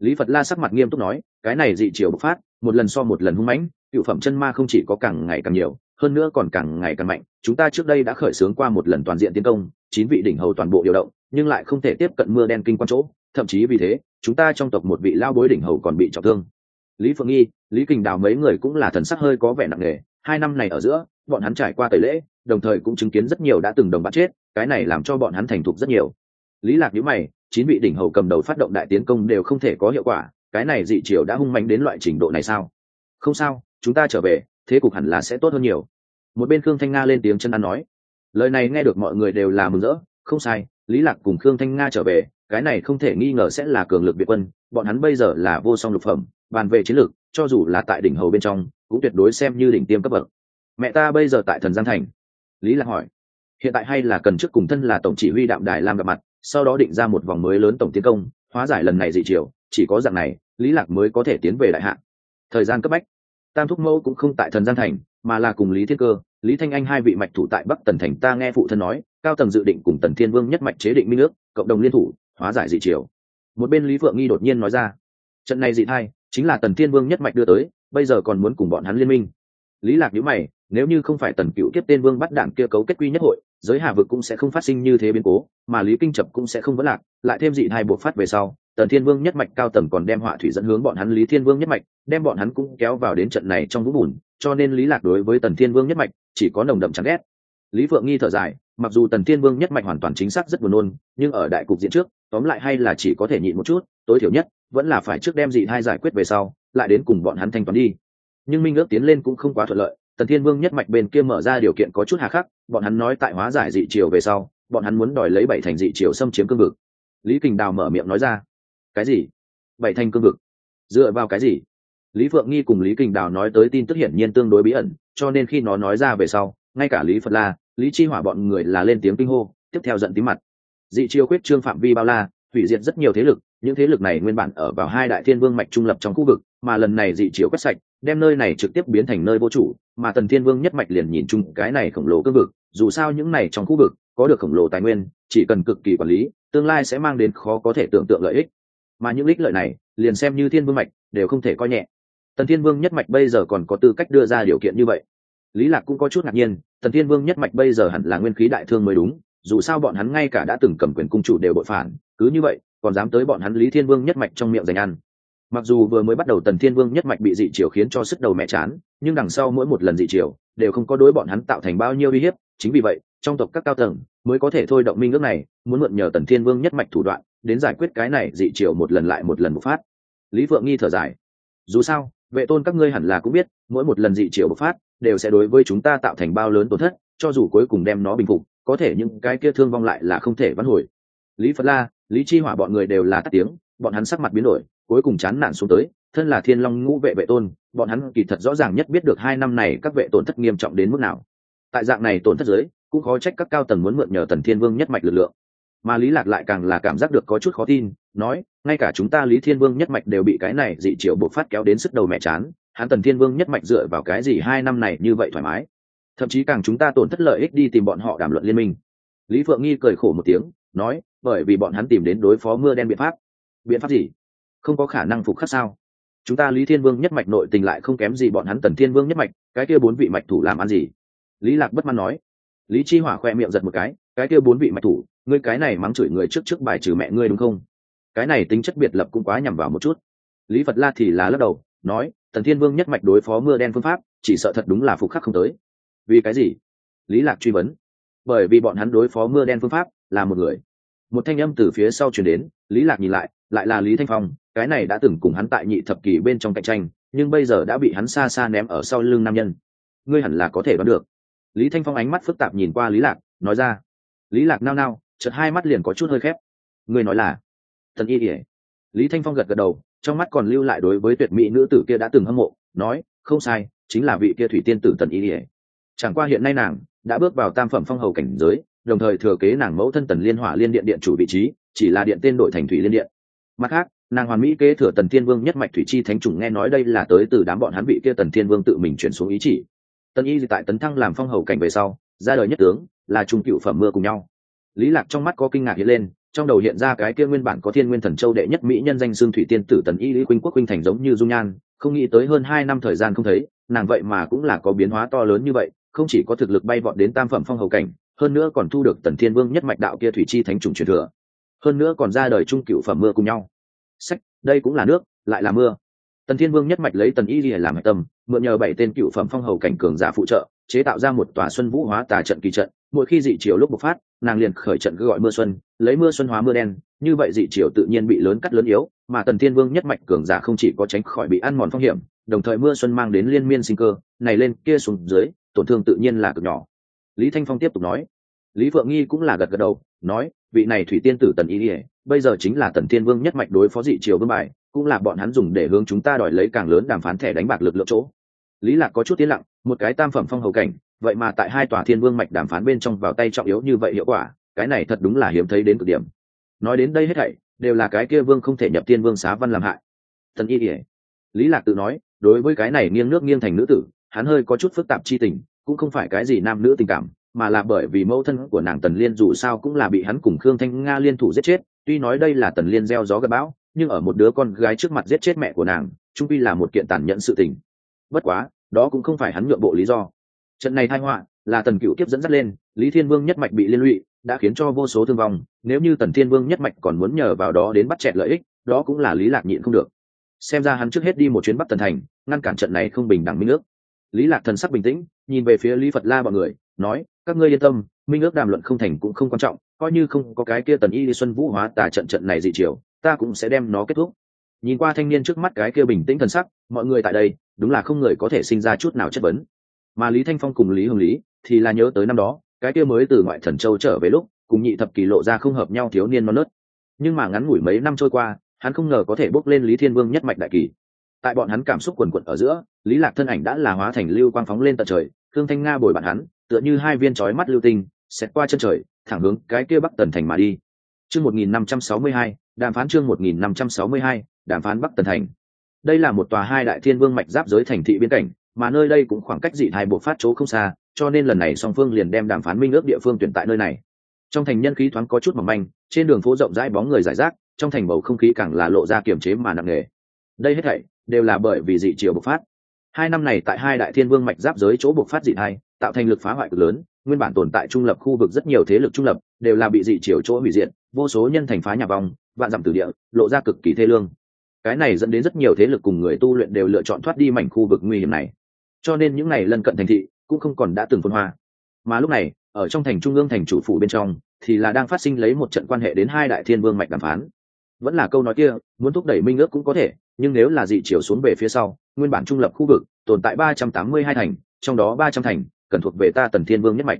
lý phật la sắc mặt nghiêm túc nói, cái này dị triều bộc phát, một lần so một lần hung mãnh, cựu phẩm chân ma không chỉ có càng ngày càng nhiều, hơn nữa còn càng ngày càng mạnh. Chúng ta trước đây đã khởi xướng qua một lần toàn diện tiến công, chín vị đỉnh hầu toàn bộ điều động, nhưng lại không thể tiếp cận mưa đen kinh quan chỗ. Thậm chí vì thế, chúng ta trong tộc một vị lao bối đỉnh hầu còn bị trọng thương. Lý phượng nghi, lý kình đào mấy người cũng là thần sắc hơi có vẻ nặng nề. Hai năm này ở giữa, bọn hắn trải qua tẩy lễ, đồng thời cũng chứng kiến rất nhiều đã từng đồng bạn chết, cái này làm cho bọn hắn thành thục rất nhiều lý lạc nhíu mày, chín vị đỉnh hầu cầm đầu phát động đại tiến công đều không thể có hiệu quả, cái này dị triều đã hung mạnh đến loại trình độ này sao? Không sao, chúng ta trở về, thế cục hẳn là sẽ tốt hơn nhiều. Một bên khương thanh nga lên tiếng chân ăn nói. Lời này nghe được mọi người đều là mừng rỡ, không sai, lý lạc cùng khương thanh nga trở về, cái này không thể nghi ngờ sẽ là cường lực việt quân, bọn hắn bây giờ là vô song lục phẩm, bàn về chiến lược, cho dù là tại đỉnh hầu bên trong, cũng tuyệt đối xem như đỉnh tiêm cấp bậc. Mẹ ta bây giờ tại thần giang thành? Lý lạc hỏi. Hiện tại hay là cần trước cùng thân là tổng chỉ huy đạm đài làm gặp mặt? Sau đó định ra một vòng mới lớn tổng tiến công, hóa giải lần này dị chiều chỉ có dạng này, lý lạc mới có thể tiến về đại hạ. Thời gian cấp bách, tam thúc mẫu cũng không tại thần gian thành, mà là cùng lý thiên cơ, lý thanh anh hai vị mạch thủ tại bắc tần thành ta nghe phụ thân nói, cao tầng dự định cùng tần thiên vương nhất mạch chế định minh ước, cộng đồng liên thủ, hóa giải dị triều. Một bên lý phượng nghi đột nhiên nói ra, trận này dị thai, chính là tần thiên vương nhất mạch đưa tới, bây giờ còn muốn cùng bọn hắn liên minh. Lý lạc nhíu mày, nếu như không phải tần cựu kiếp tên vương bắt đảng kia cấu kết quy nhất hội giới hà vực cũng sẽ không phát sinh như thế biến cố, mà lý kinh chập cũng sẽ không vấn lạc, lại thêm dị thai buộc phát về sau, tần thiên vương nhất mạch cao tầng còn đem họa thủy dẫn hướng bọn hắn lý thiên vương nhất mạch, đem bọn hắn cũng kéo vào đến trận này trong vũng bùn, cho nên lý lạc đối với tần thiên vương nhất mạch chỉ có nồng đậm chán ghét. Lý phượng nghi thở dài, mặc dù tần thiên vương nhất mạch hoàn toàn chính xác rất buồn nôn, nhưng ở đại cục diễn trước, tóm lại hay là chỉ có thể nhịn một chút, tối thiểu nhất, vẫn là phải trước đem dị thai giải quyết về sau, lại đến cùng bọn hắn thanh toán đi. Nhưng minh ước tiến lên cũng không quá thuận lợi, tần thiên vương nhất mạch bên kia mở ra điều kiện có chút hà khắc bọn hắn nói tại hóa giải dị triều về sau, bọn hắn muốn đòi lấy bảy thành dị triều xâm chiếm cương vực. Lý kình đào mở miệng nói ra, cái gì? Bảy thành cương vực? Dựa vào cái gì? Lý phượng nghi cùng lý kình đào nói tới tin tức hiển nhiên tương đối bí ẩn, cho nên khi nó nói ra về sau, ngay cả lý phật la, lý chi hỏa bọn người là lên tiếng kinh hô, tiếp theo giận tí mặt. Dị chiêu quyết trương phạm vi bao la, hủy diệt rất nhiều thế lực, những thế lực này nguyên bản ở vào hai đại thiên vương mạch trung lập trong khu vực, mà lần này dị triều quét sạch đem nơi này trực tiếp biến thành nơi vô chủ, mà tần thiên vương nhất mạch liền nhìn chung cái này khổng lồ cương vực, dù sao những này trong khu vực có được khổng lồ tài nguyên, chỉ cần cực kỳ quản lý, tương lai sẽ mang đến khó có thể tưởng tượng lợi ích. Mà những ích lợi này, liền xem như thiên vương mạch, đều không thể coi nhẹ. Tần thiên vương nhất mạch bây giờ còn có tư cách đưa ra điều kiện như vậy. Lý lạc cũng có chút ngạc nhiên, tần thiên vương nhất mạch bây giờ hẳn là nguyên khí đại thương mới đúng, dù sao bọn hắn ngay cả đã từng cầm quyền cung chủ đều bội phản, cứ như vậy, còn dám tới bọn hắn lý thiên vương nhất mạch trong miệng dành ăn mặc dù vừa mới bắt đầu tần thiên vương nhất mạch bị dị triều khiến cho sức đầu mẹ chán, nhưng đằng sau mỗi một lần dị triều đều không có đối bọn hắn tạo thành bao nhiêu uy hiếp, chính vì vậy, trong tộc các cao tầng mới có thể thôi động minh ước này, muốn mượn nhờ tần thiên vương nhất mạch thủ đoạn, đến giải quyết cái này dị triều một lần lại một lần bộc phát. Lý phượng nghi thở dài, dù sao, vệ tôn các ngươi hẳn là cũng biết, mỗi một lần dị triều bộc phát đều sẽ đối với chúng ta tạo thành bao lớn tổn thất, cho dù cuối cùng đem nó bình phục, có thể những cái kia thương vong lại là không thể vãn hồi. Lý phật la, lý chi hỏa bọn người đều là tắt tiếng, bọn hắn sắc mặt biến đổi cuối cùng chán nản xuống tới, thân là thiên long ngũ vệ vệ tôn, bọn hắn kỳ thật rõ ràng nhất biết được hai năm này các vệ tổn thất nghiêm trọng đến mức nào. Tại dạng này tổn thất giới cũng khó trách các cao tầng muốn mượn nhờ tần thiên vương nhất mạch lực lượng. Mà lý lạc lại càng là cảm giác được có chút khó tin, nói, ngay cả chúng ta lý thiên vương nhất mạch đều bị cái này dị triệu bộ phát kéo đến sức đầu mẹ chán, hắn tần thiên vương nhất mạch dựa vào cái gì hai năm này như vậy thoải mái? Thậm chí càng chúng ta tổn thất lợi ích đi tìm bọn họ đàm luận liên minh. Lý phượng nghi cười khổ một tiếng, nói, bởi vì bọn hắn tìm đến đối phó mưa đen biện pháp. Biện pháp gì? Không có khả năng phục khắc sao? Chúng ta lý thiên vương nhất mạch nội tình lại không kém gì bọn hắn tần thiên vương nhất mạch, cái kia bốn vị mạch thủ làm ăn gì? Lý lạc bất mãn nói. Lý chi hỏa khoe miệng giật một cái cái kia bốn vị mạch thủ, ngươi cái này mắng chửi người trước trước bài trừ mẹ ngươi đúng không? Cái này tính chất biệt lập cũng quá nhằm vào một chút. Lý phật la thì là lắc đầu, nói, tần thiên vương nhất mạch đối phó mưa đen phương pháp, chỉ sợ thật đúng là phục khắc không tới. Vì cái gì? Lý lạc truy vấn. Bởi vì bọn hắn đối phó mưa đen phương pháp là một người. Một thanh âm từ phía sau truyền đến, lý lạc nhìn lại lại là lý thanh phong cái này đã từng cùng hắn tại nhị thập kỷ bên trong cạnh tranh, nhưng bây giờ đã bị hắn xa xa ném ở sau lưng nam nhân. Ngươi hẳn là có thể đoán được. Lý thanh phong ánh mắt phức tạp nhìn qua lý lạc, nói ra. Lý lạc nao nao, chợt hai mắt liền có chút hơi khép. Ngươi nói là? Thần y ỉa lý thanh phong gật gật đầu, trong mắt còn lưu lại đối với tuyệt mỹ nữ tử kia đã từng hâm mộ, nói, không sai, chính là vị kia thủy tiên tử tần y ỉa chẳng qua hiện nay nàng đã bước vào tam phẩm phong hầu cảnh giới, đồng thời thừa kế nàng mẫu thân tần liên hỏa liên điện điện chủ vị trí, chỉ là điện tên đổi thành thủy liên điện. Mặt khác nàng hoàn mỹ kế thừa tần thiên vương nhất mạch thủy chi thánh trùng nghe nói đây là tới từ đám bọn hắn vị kia tần thiên vương tự mình chuyển xuống ý chỉ. Tần y tại tấn thăng làm phong hầu cảnh về sau, ra đời nhất tướng, là trung cựu phẩm mưa cùng nhau. Lý lạc trong mắt có kinh ngạc hiện lên, trong đầu hiện ra cái kia nguyên bản có thiên nguyên thần châu đệ nhất mỹ nhân danh xương thủy tiên tử tần y lý quynh quốc quynh thành giống như dung nhan, không nghĩ tới hơn hai năm thời gian không thấy, nàng vậy mà cũng là có biến hóa to lớn như vậy, không chỉ có thực lực bay vọt đến tam phẩm phong hầu cảnh, hơn nữa còn thu được tần thiên vương nhất mạch đạo kia thủy chi thánh trùng truyền thừa. Hơn nữa còn ra đời trung cựu phẩm mưa cùng nhau sách, đây cũng là nước, lại là mưa. Tần thiên vương nhất mạch lấy tần y lìa làm hạch tâm, mượn nhờ bảy tên cựu phẩm phong hầu cảnh cường giả phụ trợ, chế tạo ra một tòa xuân vũ hóa tà trận kỳ trận. Mỗi khi dị chiều lúc bộc phát, nàng liền khởi trận cứ gọi mưa xuân, lấy mưa xuân hóa mưa đen. Như vậy dị chiều tự nhiên bị lớn cắt lớn yếu, mà tần thiên vương nhất mạch cường giả không chỉ có tránh khỏi bị ăn mòn phong hiểm, đồng thời mưa xuân mang đến liên miên sinh cơ, này lên, kia xuống dưới, tổn thương tự nhiên là cực nhỏ. Lý thanh phong tiếp tục nói. Lý phượng nghi cũng là gật gật đầu, nói vị này thủy tiên tử tần y ỉa bây giờ chính là tần thiên vương nhất mạch đối phó dị triều vương bài, cũng là bọn hắn dùng để hướng chúng ta đòi lấy càng lớn đàm phán thẻ đánh bạc lực lượng chỗ. Lý lạc có chút tiến lặng, một cái tam phẩm phong hầu cảnh, vậy mà tại hai tòa thiên vương mạch đàm phán bên trong vào tay trọng yếu như vậy hiệu quả, cái này thật đúng là hiếm thấy đến cực điểm. Nói đến đây hết thảy, đều là cái kia vương không thể nhập tiên vương xá văn làm hại. Tần y ỉa lý lạc tự nói, đối với cái này nghiêng nước nghiêng thành nữ tử, hắn hơi có chút phức tạp chi tình, cũng không phải cái gì nam nữ tình cảm mà là bởi vì mẫu thân của nàng tần liên dù sao cũng là bị hắn cùng khương thanh nga liên thủ giết chết, tuy nói đây là tần liên gieo gió gặp bão, nhưng ở một đứa con gái trước mặt giết chết mẹ của nàng, trung pi là một kiện tàn nhẫn sự tình. Bất quá, đó cũng không phải hắn nhượng bộ lý do. Trận này thai họa là tần cựu kiếp dẫn dắt lên, lý thiên vương nhất mạch bị liên lụy, đã khiến cho vô số thương vong, nếu như tần thiên vương nhất mạch còn muốn nhờ vào đó đến bắt chẹt lợi ích, đó cũng là lý lạc nhịn không được. Xem ra hắn trước hết đi một chuyến bắc tần thành, ngăn cản trận này không bình đẳng minh nước. lý lạc thần sắc bình tĩnh, nhìn về phía lý phật la bọn người, nói các ngươi yên tâm, minh ước đàm luận không thành cũng không quan trọng, coi như không có cái kia tần y xuân vũ hóa tà trận trận này dị chiều, ta cũng sẽ đem nó kết thúc. Nhìn qua thanh niên trước mắt cái kia bình tĩnh thần sắc, mọi người tại đây, đúng là không người có thể sinh ra chút nào chất vấn. Mà lý thanh phong cùng lý hồng lý, thì là nhớ tới năm đó, cái kia mới từ ngoại thần châu trở về lúc, cùng nhị thập kỳ lộ ra không hợp nhau thiếu niên non nớt. Nhưng mà ngắn ngủi mấy năm trôi qua, hắn không ngờ có thể bước lên lý thiên vương nhất mạch đại kỳ. Tại bọn hắn cảm xúc quần quận ở giữa, lý lạc thân ảnh đã là hóa thành lưu quang phóng lên tận trời thương thanh nga bồi bạn hắn tựa như hai viên chói mắt lưu tinh xét qua chân trời, thẳng hướng cái kia bắc tần thành mà đi. Chương một nghìn năm trăm sáu mươi hai, đàm phán chương một nghìn năm trăm sáu mươi hai, đàm phán bắc tần thành. Đây là một tòa hai đại thiên vương mạch giáp giới thành thị biên cảnh, mà nơi đây cũng khoảng cách dị thai buộc phát chỗ không xa, cho nên lần này song phương liền đem đàm phán minh ước địa phương tuyển tại nơi này. Trong thành nhân khí thoáng có chút mỏng manh, trên đường phố rộng rãi bóng người giải rác, trong thành bầu không khí càng là lộ ra kiềm chế mà nặng nề. Đây hết thảy đều là bởi vì dị chiều bộc phát. Hai năm này tại hai đại thiên vương mạch giáp giới chỗ bộc phát dị thai tạo thành lực phá hoại cực lớn, nguyên bản tồn tại trung lập khu vực rất nhiều thế lực trung lập đều là bị dị chiều chỗ hủy diệt, vô số nhân thành phá nhà vòng vạn dặm tử địa, lộ ra cực kỳ thê lương. Cái này dẫn đến rất nhiều thế lực cùng người tu luyện đều lựa chọn thoát đi mảnh khu vực nguy hiểm này. Cho nên những ngày lân cận thành thị cũng không còn đã từng phân hoa. Mà lúc này, ở trong thành trung ương thành chủ phủ bên trong, thì là đang phát sinh lấy một trận quan hệ đến hai đại thiên vương mạch đàm phán. Vẫn là câu nói kia, muốn thúc đẩy minh ước cũng có thể, nhưng nếu là dị chiều xuống về phía sau, nguyên bản trung lập khu vực, tồn tại ba trăm tám mươi hai thành, trong đó ba trăm thành cần thuộc về ta tần thiên vương nhất mạch.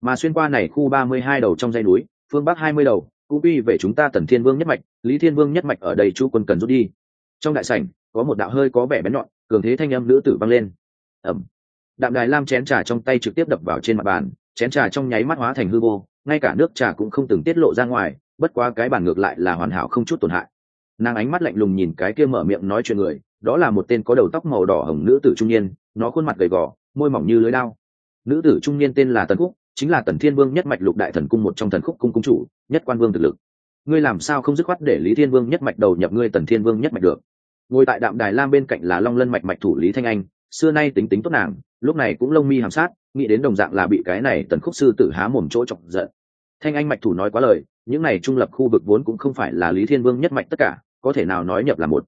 Mà xuyên qua này khu ba mươi hai đầu trong dây núi, phương bắc hai mươi đầu, cũng quy về chúng ta tần thiên vương nhất mạch, lý thiên vương nhất mạch ở đây chú quân cần rút đi. Trong đại sảnh, có một đạo hơi có vẻ bén nhọn, cường thế thanh âm nữ tử vang lên. Ẩm. Đạm đài lam chén trà trong tay trực tiếp đập vào trên mặt bàn, chén trà trong nháy mắt hóa thành hư vô, ngay cả nước trà cũng không từng tiết lộ ra ngoài, bất quá cái bàn ngược lại là hoàn hảo không chút tổn hại. Nàng ánh mắt lạnh lùng nhìn cái kia mở miệng nói chuyện người, đó là một tên có đầu tóc màu đỏ hồng nữ tử trung niên, nó khuôn mặt gầy gò, môi mỏng như lưới lao nữ tử trung niên tên là tần khúc, chính là tần thiên vương nhất mạch lục đại thần cung một trong thần khúc cung cung chủ, nhất quan vương thực lực. Ngươi làm sao không dứt khoát để lý thiên vương nhất mạch đầu nhập ngươi tần thiên vương nhất mạch được? Ngồi tại đạm đài lam bên cạnh là long lân mạch mạch thủ lý thanh anh, xưa nay tính tính tốt nàng, lúc này cũng lông mi hàm sát, nghĩ đến đồng dạng là bị cái này tần khúc sư tử há mồm chỗ chọc giận. Thanh anh mạch thủ nói quá lời, những này trung lập khu vực vốn cũng không phải là lý thiên vương nhất mạch tất cả, có thể nào nói nhập là một.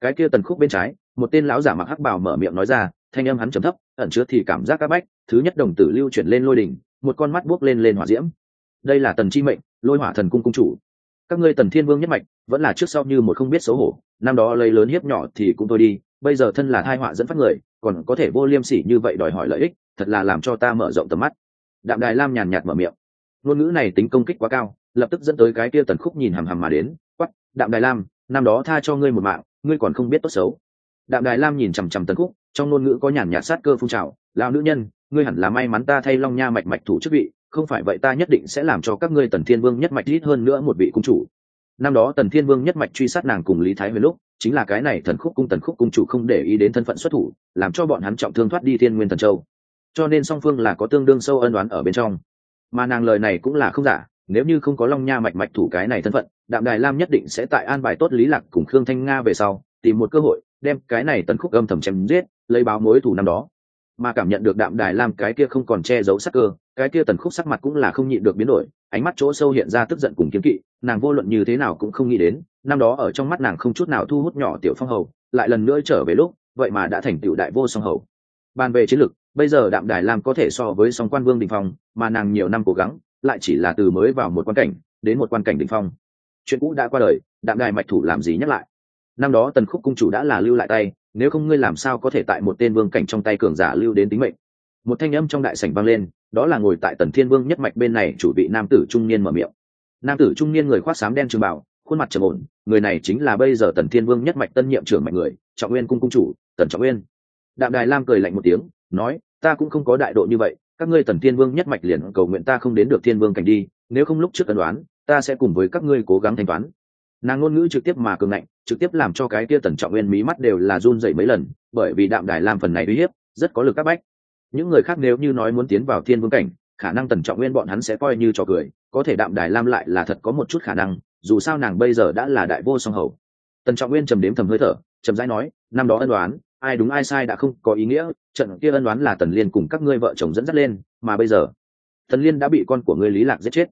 Cái kia tần khúc bên trái, một tên lão giả mặc hắc bào mở miệng nói ra, thanh âm hắn trầm thấp, ẩn chứa thì cảm giác áp bách thứ nhất đồng tử lưu chuyển lên lôi đỉnh, một con mắt buốc lên lên hỏa diễm. Đây là tần chi mệnh, lôi hỏa thần cung cung chủ. Các ngươi tần thiên vương nhất mạch, vẫn là trước sau như một không biết xấu hổ, năm đó lấy lớn hiếp nhỏ thì cũng thôi đi, bây giờ thân là thai họa dẫn phát người, còn có thể vô liêm sỉ như vậy đòi hỏi lợi ích, thật là làm cho ta mở rộng tầm mắt. Đạm đài lam nhàn nhạt mở miệng. Ngôn ngữ này tính công kích quá cao, lập tức dẫn tới cái kia tần khúc nhìn hằm hằm mà đến quắp đạm đài lam, năm đó tha cho ngươi một mạng, ngươi còn không biết tốt xấu. Đạm đài lam nhìn chằm chằm tần khúc, trong ngôn ngữ có nhàn nhạt sát cơ phun trào lao nữ nhân ngươi hẳn là may mắn ta thay long nha mạch mạch thủ chức vị, không phải vậy ta nhất định sẽ làm cho các ngươi tần thiên vương nhất mạch ít hơn nữa một vị cung chủ. Năm đó tần thiên vương nhất mạch truy sát nàng cùng lý thái huyền lúc, chính là cái này thần khúc cung tần khúc cung chủ không để ý đến thân phận xuất thủ, làm cho bọn hắn trọng thương thoát đi thiên nguyên thần châu. Cho nên song phương là có tương đương sâu ân đoán ở bên trong. Mà nàng lời này cũng là không giả, nếu như không có long nha mạch mạch thủ cái này thân phận, đạm đài lam nhất định sẽ tại an bài tốt lý lạc cùng khương thanh nga về sau, tìm một cơ hội, đem cái này tần khúc âm thầm chém giết, lấy báo mối thủ năm đó mà cảm nhận được đạm đài lam cái kia không còn che giấu sắc cơ, cái kia tần khúc sắc mặt cũng là không nhịn được biến đổi, ánh mắt chỗ sâu hiện ra tức giận cùng kiếm kỵ, nàng vô luận như thế nào cũng không nghĩ đến, năm đó ở trong mắt nàng không chút nào thu hút nhỏ tiểu phong hầu, lại lần nữa trở về lúc, vậy mà đã thành tựu đại vô song hầu. Bàn về chiến lược bây giờ đạm đài lam có thể so với song quan vương đình phong, mà nàng nhiều năm cố gắng, lại chỉ là từ mới vào một quan cảnh, đến một quan cảnh đình phong. Chuyện cũ đã qua đời, đạm đài mạch thủ làm gì nhắc lại? Năm đó tần khúc cung chủ đã là lưu lại tay nếu không ngươi làm sao có thể tại một tên vương cảnh trong tay cường giả lưu đến tính mệnh? Một thanh âm trong đại sảnh vang lên, đó là ngồi tại tần thiên vương nhất mạch bên này chủ bị nam tử trung niên mở miệng. Nam tử trung niên người khoác sám đen trường bảo khuôn mặt trầm ổn, người này chính là bây giờ tần thiên vương nhất mạch tân nhiệm trưởng mạch người, trọng nguyên cung cung chủ, tần trọng nguyên. Đạm đài lam cười lạnh một tiếng, nói, ta cũng không có đại độ như vậy, các ngươi tần thiên vương nhất mạch liền cầu nguyện ta không đến được thiên vương cảnh đi, nếu không lúc trước ân đoán ta sẽ cùng với các ngươi cố gắng thanh toán nàng ngôn ngữ trực tiếp mà cường ngạnh, trực tiếp làm cho cái kia tần trọng nguyên mí mắt đều là run dậy mấy lần, bởi vì đạm đài lam phần này uy hiếp, rất có lực các bách. Những người khác nếu như nói muốn tiến vào thiên vương cảnh, khả năng tần trọng nguyên bọn hắn sẽ coi như trò cười, có thể đạm đài lam lại là thật có một chút khả năng, dù sao nàng bây giờ đã là đại vô song hầu. Tần trọng nguyên trầm đếm thầm hơi thở trầm rãi nói, năm đó ân đoán ai đúng ai sai đã không có ý nghĩa, trận kia ân đoán là tần liên cùng các ngươi vợ chồng dẫn dắt lên, mà bây giờ, tần liên đã bị con của ngươi lý lạc giết chết.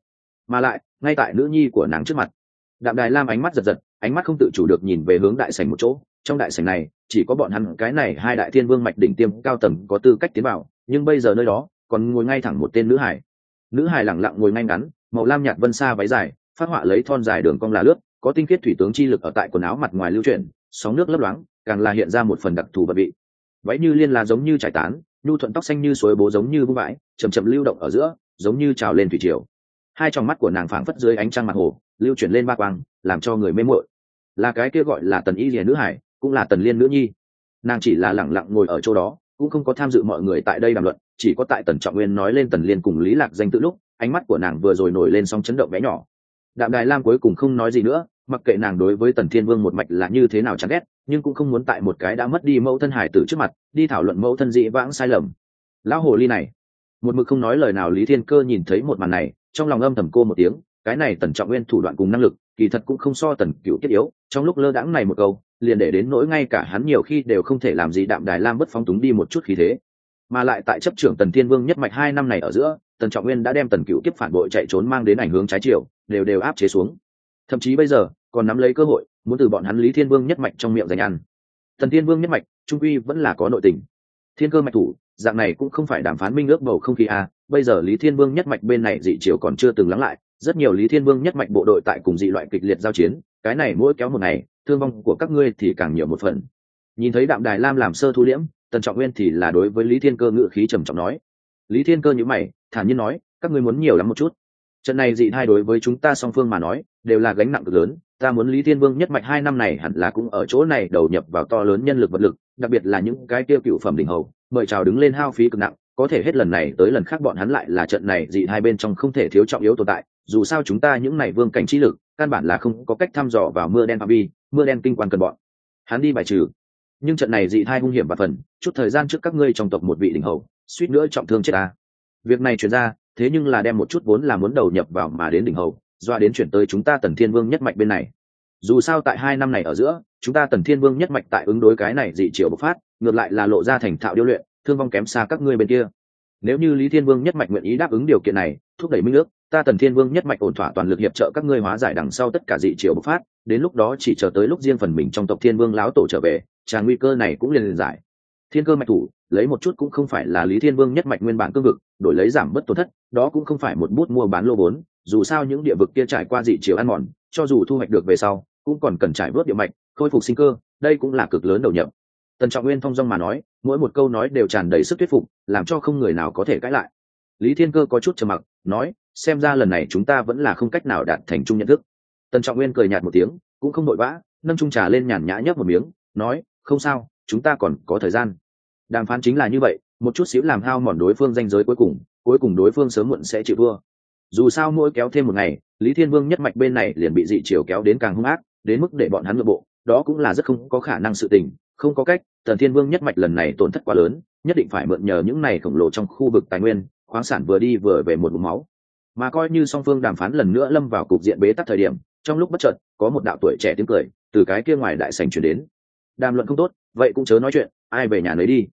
Mà lại, ngay tại nữ nhi của nàng trước mặt đạm đài lam ánh mắt giật giật, ánh mắt không tự chủ được nhìn về hướng đại sảnh một chỗ. Trong đại sảnh này, chỉ có bọn hắn, cái này hai đại thiên vương mạch đỉnh tiêm cao tầng có tư cách tiến vào, nhưng bây giờ nơi đó còn ngồi ngay thẳng một tên nữ hải. Nữ hải lẳng lặng ngồi ngay ngắn, màu lam nhạt vân xa váy dài, phát họa lấy thon dài đường cong là lướt, có tinh khiết thủy tướng chi lực ở tại quần áo mặt ngoài lưu chuyển, sóng nước lấp loáng, càng là hiện ra một phần đặc thù vật vị. Váy như liên là giống như trải tán, nhu thuận tóc xanh như suối bố giống như bung vãi chầm chậm lưu động ở giữa, giống như trào lên thủy triều. Hai tròng mắt của nàng phảng phất dưới ánh trăng mặt hồ lưu chuyển lên ba quang, làm cho người mê mội là cái kia gọi là tần y rìa nữ hải, cũng là tần liên nữ nhi. Nàng chỉ là lẳng lặng ngồi ở chỗ đó, cũng không có tham dự mọi người tại đây đàm luận, chỉ có tại tần trọng nguyên nói lên tần liên cùng lý lạc danh tự lúc, ánh mắt của nàng vừa rồi nổi lên song chấn động bé nhỏ. Đạm đài lam cuối cùng không nói gì nữa, mặc kệ nàng đối với tần thiên vương một mạch là như thế nào chán ghét, nhưng cũng không muốn tại một cái đã mất đi mẫu thân hải tử trước mặt, đi thảo luận mẫu thân dị vãng sai lầm. Lão hồ ly này. Một mực không nói lời nào lý thiên cơ nhìn thấy một màn này, trong lòng âm thầm cô một tiếng cái này tần trọng nguyên thủ đoạn cùng năng lực, kỳ thật cũng không so tần cựu kết yếu, trong lúc lơ đãng này một câu, liền để đến nỗi ngay cả hắn nhiều khi đều không thể làm gì đạm đài lam bất phóng túng đi một chút khí thế. Mà lại tại chấp trưởng tần thiên vương nhất mạch hai năm này ở giữa, tần trọng nguyên đã đem tần cựu kiếp phản bội chạy trốn mang đến ảnh hướng trái chiều, đều đều áp chế xuống. Thậm chí bây giờ, còn nắm lấy cơ hội, muốn từ bọn hắn lý thiên vương nhất mạch trong miệng dành ăn. Tần thiên vương nhất mạch, trung quy vẫn là có nội tình. Thiên cơ mạch thủ, dạng này cũng không phải đàm phán minh ước bầu không khí a bây giờ lý thiên vương nhất mạch bên này dị triều còn chưa từng lắng lại rất nhiều lý thiên vương nhất mạnh bộ đội tại cùng dị loại kịch liệt giao chiến, cái này mỗi kéo một ngày, thương vong của các ngươi thì càng nhiều một phần. Nhìn thấy đạm đài lam làm sơ thu liễm, tần trọng nguyên thì là đối với lý thiên cơ ngự khí trầm trọng nói. Lý thiên cơ nhữ mày, thản nhiên nói, các ngươi muốn nhiều lắm một chút. Trận này dị thai đối với chúng ta song phương mà nói, đều là gánh nặng cực lớn, ta muốn lý thiên vương nhất mạch hai năm này hẳn là cũng ở chỗ này đầu nhập vào to lớn nhân lực vật lực, đặc biệt là những cái tiêu cựu phẩm đỉnh hầu, mời chào đứng lên hao phí cực nặng, có thể hết lần này tới lần khác bọn hắn lại là trận này dị hai bên trong không thể thiếu trọng yếu tồn tại dù sao chúng ta những này vương cảnh trí lực, căn bản là không có cách thăm dò vào mưa đen phạm vi, mưa đen kinh quan cần bọn. Hắn đi bài trừ. Nhưng trận này dị thai hung hiểm và phần, chút thời gian trước các ngươi trong tộc một vị đỉnh hầu, suýt nữa trọng thương chết ta. Việc này chuyển ra, thế nhưng là đem một chút vốn là muốn đầu nhập vào mà đến đỉnh hầu, doa đến chuyển tới chúng ta tần thiên vương nhất mạch bên này. Dù sao tại hai năm này ở giữa, chúng ta tần thiên vương nhất mạch tại ứng đối cái này dị triều bộc phát, ngược lại là lộ ra thành thạo điêu luyện, thương vong kém xa các ngươi bên kia. Nếu như lý thiên vương nhất mạch nguyện ý đáp ứng điều kiện này, thúc đẩy minh ước ta tần thiên vương nhất mạch ổn thỏa toàn lực hiệp trợ các ngươi hóa giải đằng sau tất cả dị triều bộc phát, đến lúc đó chỉ chờ tới lúc riêng phần mình trong tộc thiên vương láo tổ trở về tràn nguy cơ này cũng liền liền giải. Thiên cơ mạch thủ, lấy một chút cũng không phải là lý thiên vương nhất mạch nguyên bản cương vực, đổi lấy giảm bớt tổn thất, đó cũng không phải một bút mua bán lô vốn, dù sao những địa vực kia trải qua dị chiều ăn mòn, cho dù thu hoạch được về sau, cũng còn cần trải bớt địa mạch, khôi phục sinh cơ, đây cũng là cực lớn đầu nhập. Tần trọng nguyên thông dong mà nói, mỗi một câu nói đều tràn đầy sức thuyết phục, làm cho không người nào có thể cãi lại. Lý thiên cơ có chút trầm mặc, nói xem ra lần này chúng ta vẫn là không cách nào đạt thành chung nhận thức. Tần trọng nguyên cười nhạt một tiếng, cũng không vội vã, nâng trung trà lên nhàn nhã nhấp một miếng, nói, không sao, chúng ta còn có thời gian. Đàm phán chính là như vậy, một chút xíu làm hao mòn đối phương danh giới cuối cùng cuối cùng đối phương sớm muộn sẽ chịu vua dù sao mỗi kéo thêm một ngày, lý thiên vương nhất mạch bên này liền bị dị chiều kéo đến càng hung ác, đến mức để bọn hắn nội bộ, đó cũng là rất không có khả năng sự tình, không có cách, tần thiên vương nhất mạch lần này tổn thất quá lớn, nhất định phải mượn nhờ những này khổng lồ trong khu vực tài nguyên, khoáng sản vừa đi vừa về một vùng máu mà coi như song phương đàm phán lần nữa lâm vào cục diện bế tắc thời điểm, trong lúc bất chợt, có một đạo tuổi trẻ tiếng cười từ cái kia ngoài đại sành chuyển đến. Đàm luận không tốt, vậy cũng chớ nói chuyện, ai về nhà nấy đi.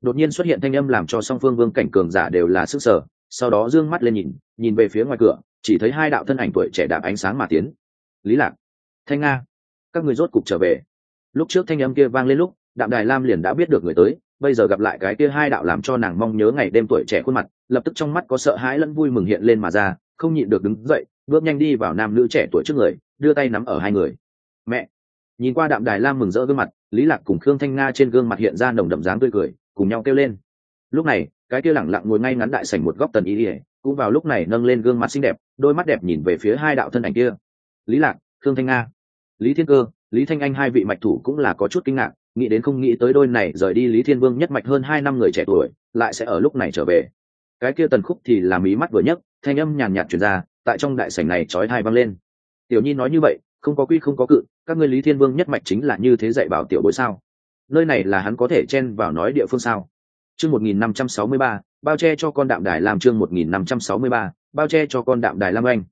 Đột nhiên xuất hiện thanh âm làm cho song phương vương cảnh cường giả đều là sức sở sau đó d ư ơ n g mắt lên nhìn nhìn về phía ngoài cửa, chỉ thấy hai đạo thân ảnh tuổi trẻ đạp ánh sáng mà tiến. Lý lạc, thanh nga, các người rốt cục trở về. Lúc trước thanh âm kia vang lên lúc, đạm đài lam liền đã biết được người tới bây giờ gặp lại cái kia hai đạo làm cho nàng mong nhớ ngày đêm tuổi trẻ khuôn mặt, lập tức trong mắt có sợ hãi lẫn vui mừng hiện lên mà ra, không nhịn được đứng dậy, bước nhanh đi vào nam nữ trẻ tuổi trước người, đưa tay nắm ở hai người. Mẹ. Nhìn qua đạm đài lam mừng rỡ gương mặt, lý lạc cùng khương thanh nga trên gương mặt hiện ra nồng đậm dáng tươi cười, cùng nhau kêu lên. Lúc này, cái kia lẳng lặng ngồi ngay ngắn đại sảnh một góc tần y ỉa, cũng vào lúc này nâng lên gương mặt xinh đẹp, đôi mắt đẹp nhìn về phía hai đạo thân ảnh kia. Lý lạc, khương thanh nga. Lý thiên cơ, lý thanh anh hai vị mạch thủ cũng là có chút kinh ngạc nghĩ đến không nghĩ tới đôi này rời đi lý thiên vương nhất mạch hơn hai năm người trẻ tuổi, lại sẽ ở lúc này trở về. Cái kia tần khúc thì làm ý mắt vừa nhất thanh âm nhàn nhạt truyền ra, tại trong đại sảnh này trói thai vang lên. Tiểu nhi nói như vậy, không có quy không có cự, các ngươi lý thiên vương nhất mạch chính là như thế dạy bảo tiểu bối sao? Nơi này là hắn có thể chen vào nói địa phương sao? Chương một nghìn năm trăm sáu mươi ba, bao che cho con đạm đài làm chương một nghìn năm trăm sáu mươi ba, bao che cho con đạm đài lam anh.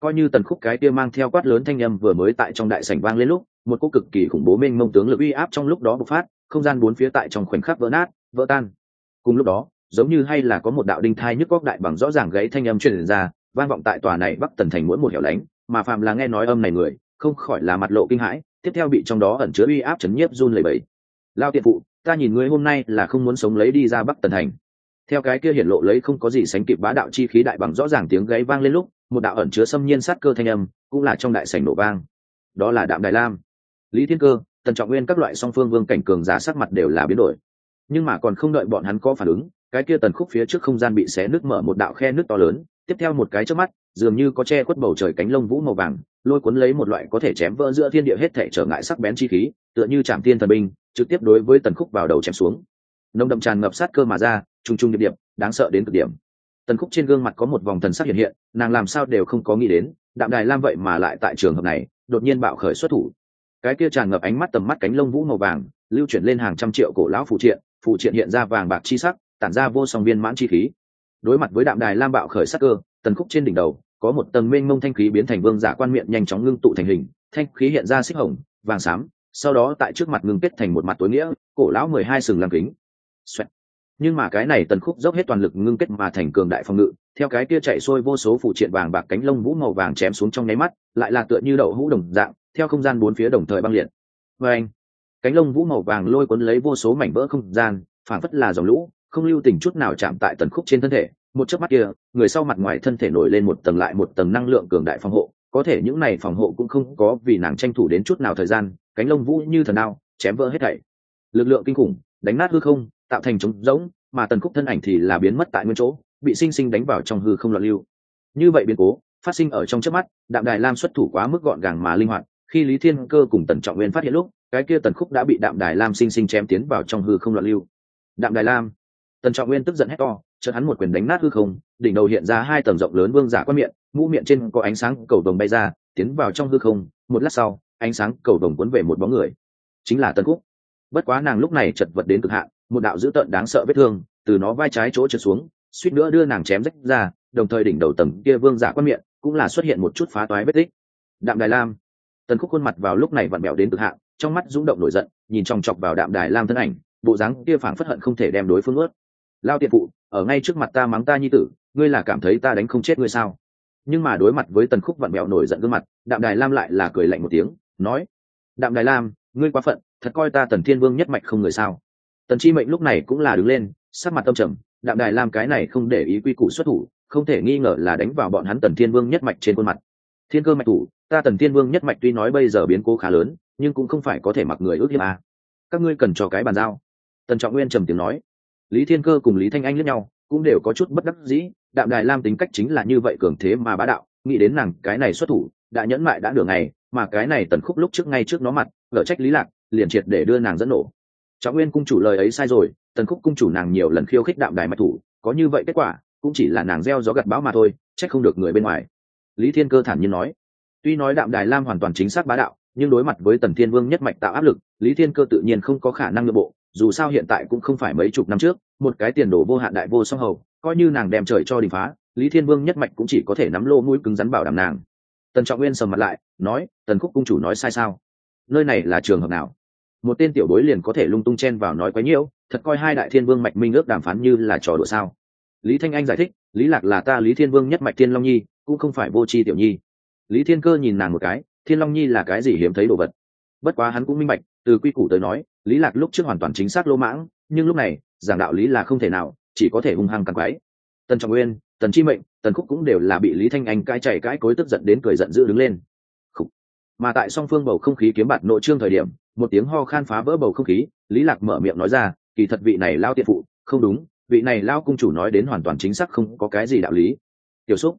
Coi như tần khúc cái kia mang theo quát lớn thanh âm vừa mới tại trong đại sảnh vang lên lúc một cô cực kỳ khủng bố mênh mông tướng lực uy áp trong lúc đó bộc phát, không gian bốn phía tại trong khoảnh khắc vỡ nát, vỡ tan. Cùng lúc đó, giống như hay là có một đạo đinh thai nhức góc đại bằng rõ ràng gáy thanh âm truyền ra, vang vọng tại tòa này bắc tần thành mỗi một hẻo lánh, mà phàm là nghe nói âm này người, không khỏi là mặt lộ kinh hãi, tiếp theo bị trong đó ẩn chứa uy áp chấn nhiếp run lẩy bẩy. Lao tiện phụ, ta nhìn ngươi hôm nay là không muốn sống lấy đi ra bắc tần thành. Theo cái kia hiển lộ lấy không có gì sánh kịp bá đạo chi khí đại bằng rõ ràng tiếng gáy vang lên lúc, một đạo ẩn chứa xâm nhiên sát cơ thanh âm, cũng là trong đại sảnh nổ vang. Đó là đạm đại lam lý thiên cơ, tần trọng nguyên các loại song phương vương cảnh cường giả sắc mặt đều là biến đổi. Nhưng mà còn không đợi bọn hắn có phản ứng, cái kia tần khúc phía trước không gian bị xé nứt mở một đạo khe nứt to lớn, tiếp theo một cái trước mắt, dường như có che khuất bầu trời cánh lông vũ màu vàng, lôi cuốn lấy một loại có thể chém vỡ giữa thiên địa hết thể trở ngại sắc bén chi khí, tựa như chạm tiên thần binh, trực tiếp đối với tần khúc vào đầu chém xuống. Nồng đậm tràn ngập sát cơ mà ra, trùng trùng điệp điệp, đáng sợ đến cực điểm. Tần khúc trên gương mặt có một vòng thần sắc hiện hiện, nàng làm sao đều không có nghĩ đến, đạm đài lam vậy mà lại tại trường hợp này, đột nhiên bạo khởi xuất thủ cái kia tràn ngập ánh mắt tầm mắt cánh lông vũ màu vàng, lưu chuyển lên hàng trăm triệu cổ lão phụ triện phụ triện hiện ra vàng bạc chi sắc, tản ra vô song viên mãn chi khí đối mặt với đạm đài lam bạo khởi sắc cơ, tần khúc trên đỉnh đầu, có một tầng mênh mông thanh khí biến thành vương giả quan miệng nhanh chóng ngưng tụ thành hình, thanh khí hiện ra xích hồng, vàng xám, sau đó tại trước mặt ngưng kết thành một mặt tối nghĩa, cổ lão mười hai sừng làm kính Xoẹt. nhưng mà cái này tần khúc dốc hết toàn lực ngưng kết mà thành cường đại phòng ngự, theo cái kia chạy xuôi vô số phụ triện vàng bạc cánh lông vũ màu vàng chém xuống trong nháy mắt, lại là tựa như đậu hũ đồng dạng theo không gian bốn phía đồng thời băng liệt. Và anh, cánh lông vũ màu vàng lôi cuốn lấy vô số mảnh vỡ không gian phản phất là dòng lũ, không lưu tình chút nào chạm tại tần khúc trên thân thể. Một chớp mắt kia, người sau mặt ngoài thân thể nổi lên một tầng lại một tầng năng lượng cường đại phòng hộ. Có thể những này phòng hộ cũng không có vì nàng tranh thủ đến chút nào thời gian, cánh lông vũ như thần đao, chém vỡ hết thảy. Lực lượng kinh khủng, đánh nát hư không, tạo thành trống rỗng, mà tần khúc thân ảnh thì là biến mất tại nguyên chỗ, bị sinh sinh đánh vào trong hư không loạn lưu. Như vậy biến cố, phát sinh ở trong chớp mắt, đạm đài lam xuất thủ quá mức gọn gàng mà linh hoạt khi lý thiên cơ cùng tần trọng nguyên phát hiện lúc, cái kia tần khúc đã bị đạm đài lam sinh sinh chém tiến vào trong hư không loạn lưu. Đạm đài lam. Tần trọng nguyên tức giận hét to, chợt hắn một quyền đánh nát hư không, đỉnh đầu hiện ra hai tầng rộng lớn vương giả quan miệng, mũ miệng trên có ánh sáng cầu đồng bay ra, tiến vào trong hư không. Một lát sau, ánh sáng cầu đồng cuốn về một bóng người. Chính là Tần khúc. Bất quá nàng lúc này chật vật đến cực hạn, một đạo dữ tợn đáng sợ vết thương từ nó vai trái chỗ trượt xuống, suýt nữa đưa nàng chém rách ra, đồng thời đỉnh đầu tầng kia vương giả quan miệng cũng là xuất hiện một chút phá toái vết tích. Đạm đài lam tần khúc khuôn mặt vào lúc này vặn mẹo đến cực hạn, trong mắt rung động nổi giận, nhìn chòng chọc vào đạm đài lam thân ảnh, bộ dáng kia phảng phất hận không thể đem đối phương ướt lao tiện phụ, ở ngay trước mặt ta mắng ta như tử, ngươi là cảm thấy ta đánh không chết ngươi sao? Nhưng mà đối mặt với tần khúc vặn mẹo nổi giận gương mặt, đạm đài lam lại là cười lạnh một tiếng, nói, đạm đài lam, ngươi quá phận, thật coi ta tần thiên vương nhất mạch không người sao? Tần chi mệnh lúc này cũng là đứng lên, sắc mặt tâm trầm, đạm đài lam cái này không để ý quy củ xuất thủ, không thể nghi ngờ là đánh vào bọn hắn tần thiên vương nhất mạch trên khuôn mặt thiên cơ mạch thủ, ta tần thiên vương nhất mạch tuy nói bây giờ biến cố khá lớn, nhưng cũng không phải có thể mặc người ước hiếp à. các ngươi cần cho cái bàn giao. Tần trọng nguyên trầm tiếng nói. Lý thiên cơ cùng lý thanh anh lẫn nhau, cũng đều có chút bất đắc dĩ, đạm đài lam tính cách chính là như vậy cường thế mà bá đạo, nghĩ đến nàng cái này xuất thủ, đã nhẫn mại đã nửa ngày, mà cái này tần khúc lúc trước ngay trước nó mặt lở trách lý lạc, liền triệt để đưa nàng dẫn nổ. Trọng nguyên cung chủ lời ấy sai rồi, tần khúc cung chủ nàng nhiều lần khiêu khích đạm đài mạch thủ, có như vậy kết quả, cũng chỉ là nàng gieo gió gặt bão mà thôi, trách không được người bên ngoài lý thiên cơ thản nhiên nói. Tuy nói đạm đài lam hoàn toàn chính xác bá đạo, nhưng đối mặt với tần thiên vương nhất mạch tạo áp lực, lý thiên cơ tự nhiên không có khả năng nội bộ, dù sao hiện tại cũng không phải mấy chục năm trước, một cái tiền đồ vô hạn đại vô song hầu, coi như nàng đem trời cho đình phá, lý thiên vương nhất mạch cũng chỉ có thể nắm lô mũi cứng rắn bảo đảm nàng. Tần trọng nguyên sầm mặt lại, nói, tần khúc cung chủ nói sai sao? Nơi này là trường hợp nào? Một tên tiểu bối liền có thể lung tung chen vào nói quấy nhiễu, thật coi hai đại thiên vương mạch minh ước đàm phán như là trò đùa sao? Lý thanh anh giải thích, lý lạc là ta lý thiên vương nhất mạch thiên long nhi cũng không phải vô tri tiểu nhi. Lý thiên cơ nhìn nàng một cái, thiên long nhi là cái gì hiếm thấy đồ vật? Bất quá hắn cũng minh bạch, từ quy củ tới nói, lý lạc lúc trước hoàn toàn chính xác lỗ mãng, nhưng lúc này, giảng đạo lý là không thể nào, chỉ có thể hung hăng càng quái. Tần trọng nguyên, tần chi mệnh, tần khúc cũng đều là bị lý thanh anh cãi chảy cãi cối tức giận đến cười giận dữ đứng lên. Khúc. mà tại song phương bầu không khí kiếm bạt nội trương thời điểm, một tiếng ho khan phá vỡ bầu không khí, lý lạc mở miệng nói ra, kỳ thật vị này lao tiện phụ, không đúng, vị này lao cung chủ nói đến hoàn toàn chính xác không có cái gì đạo lý. Tiểu xúc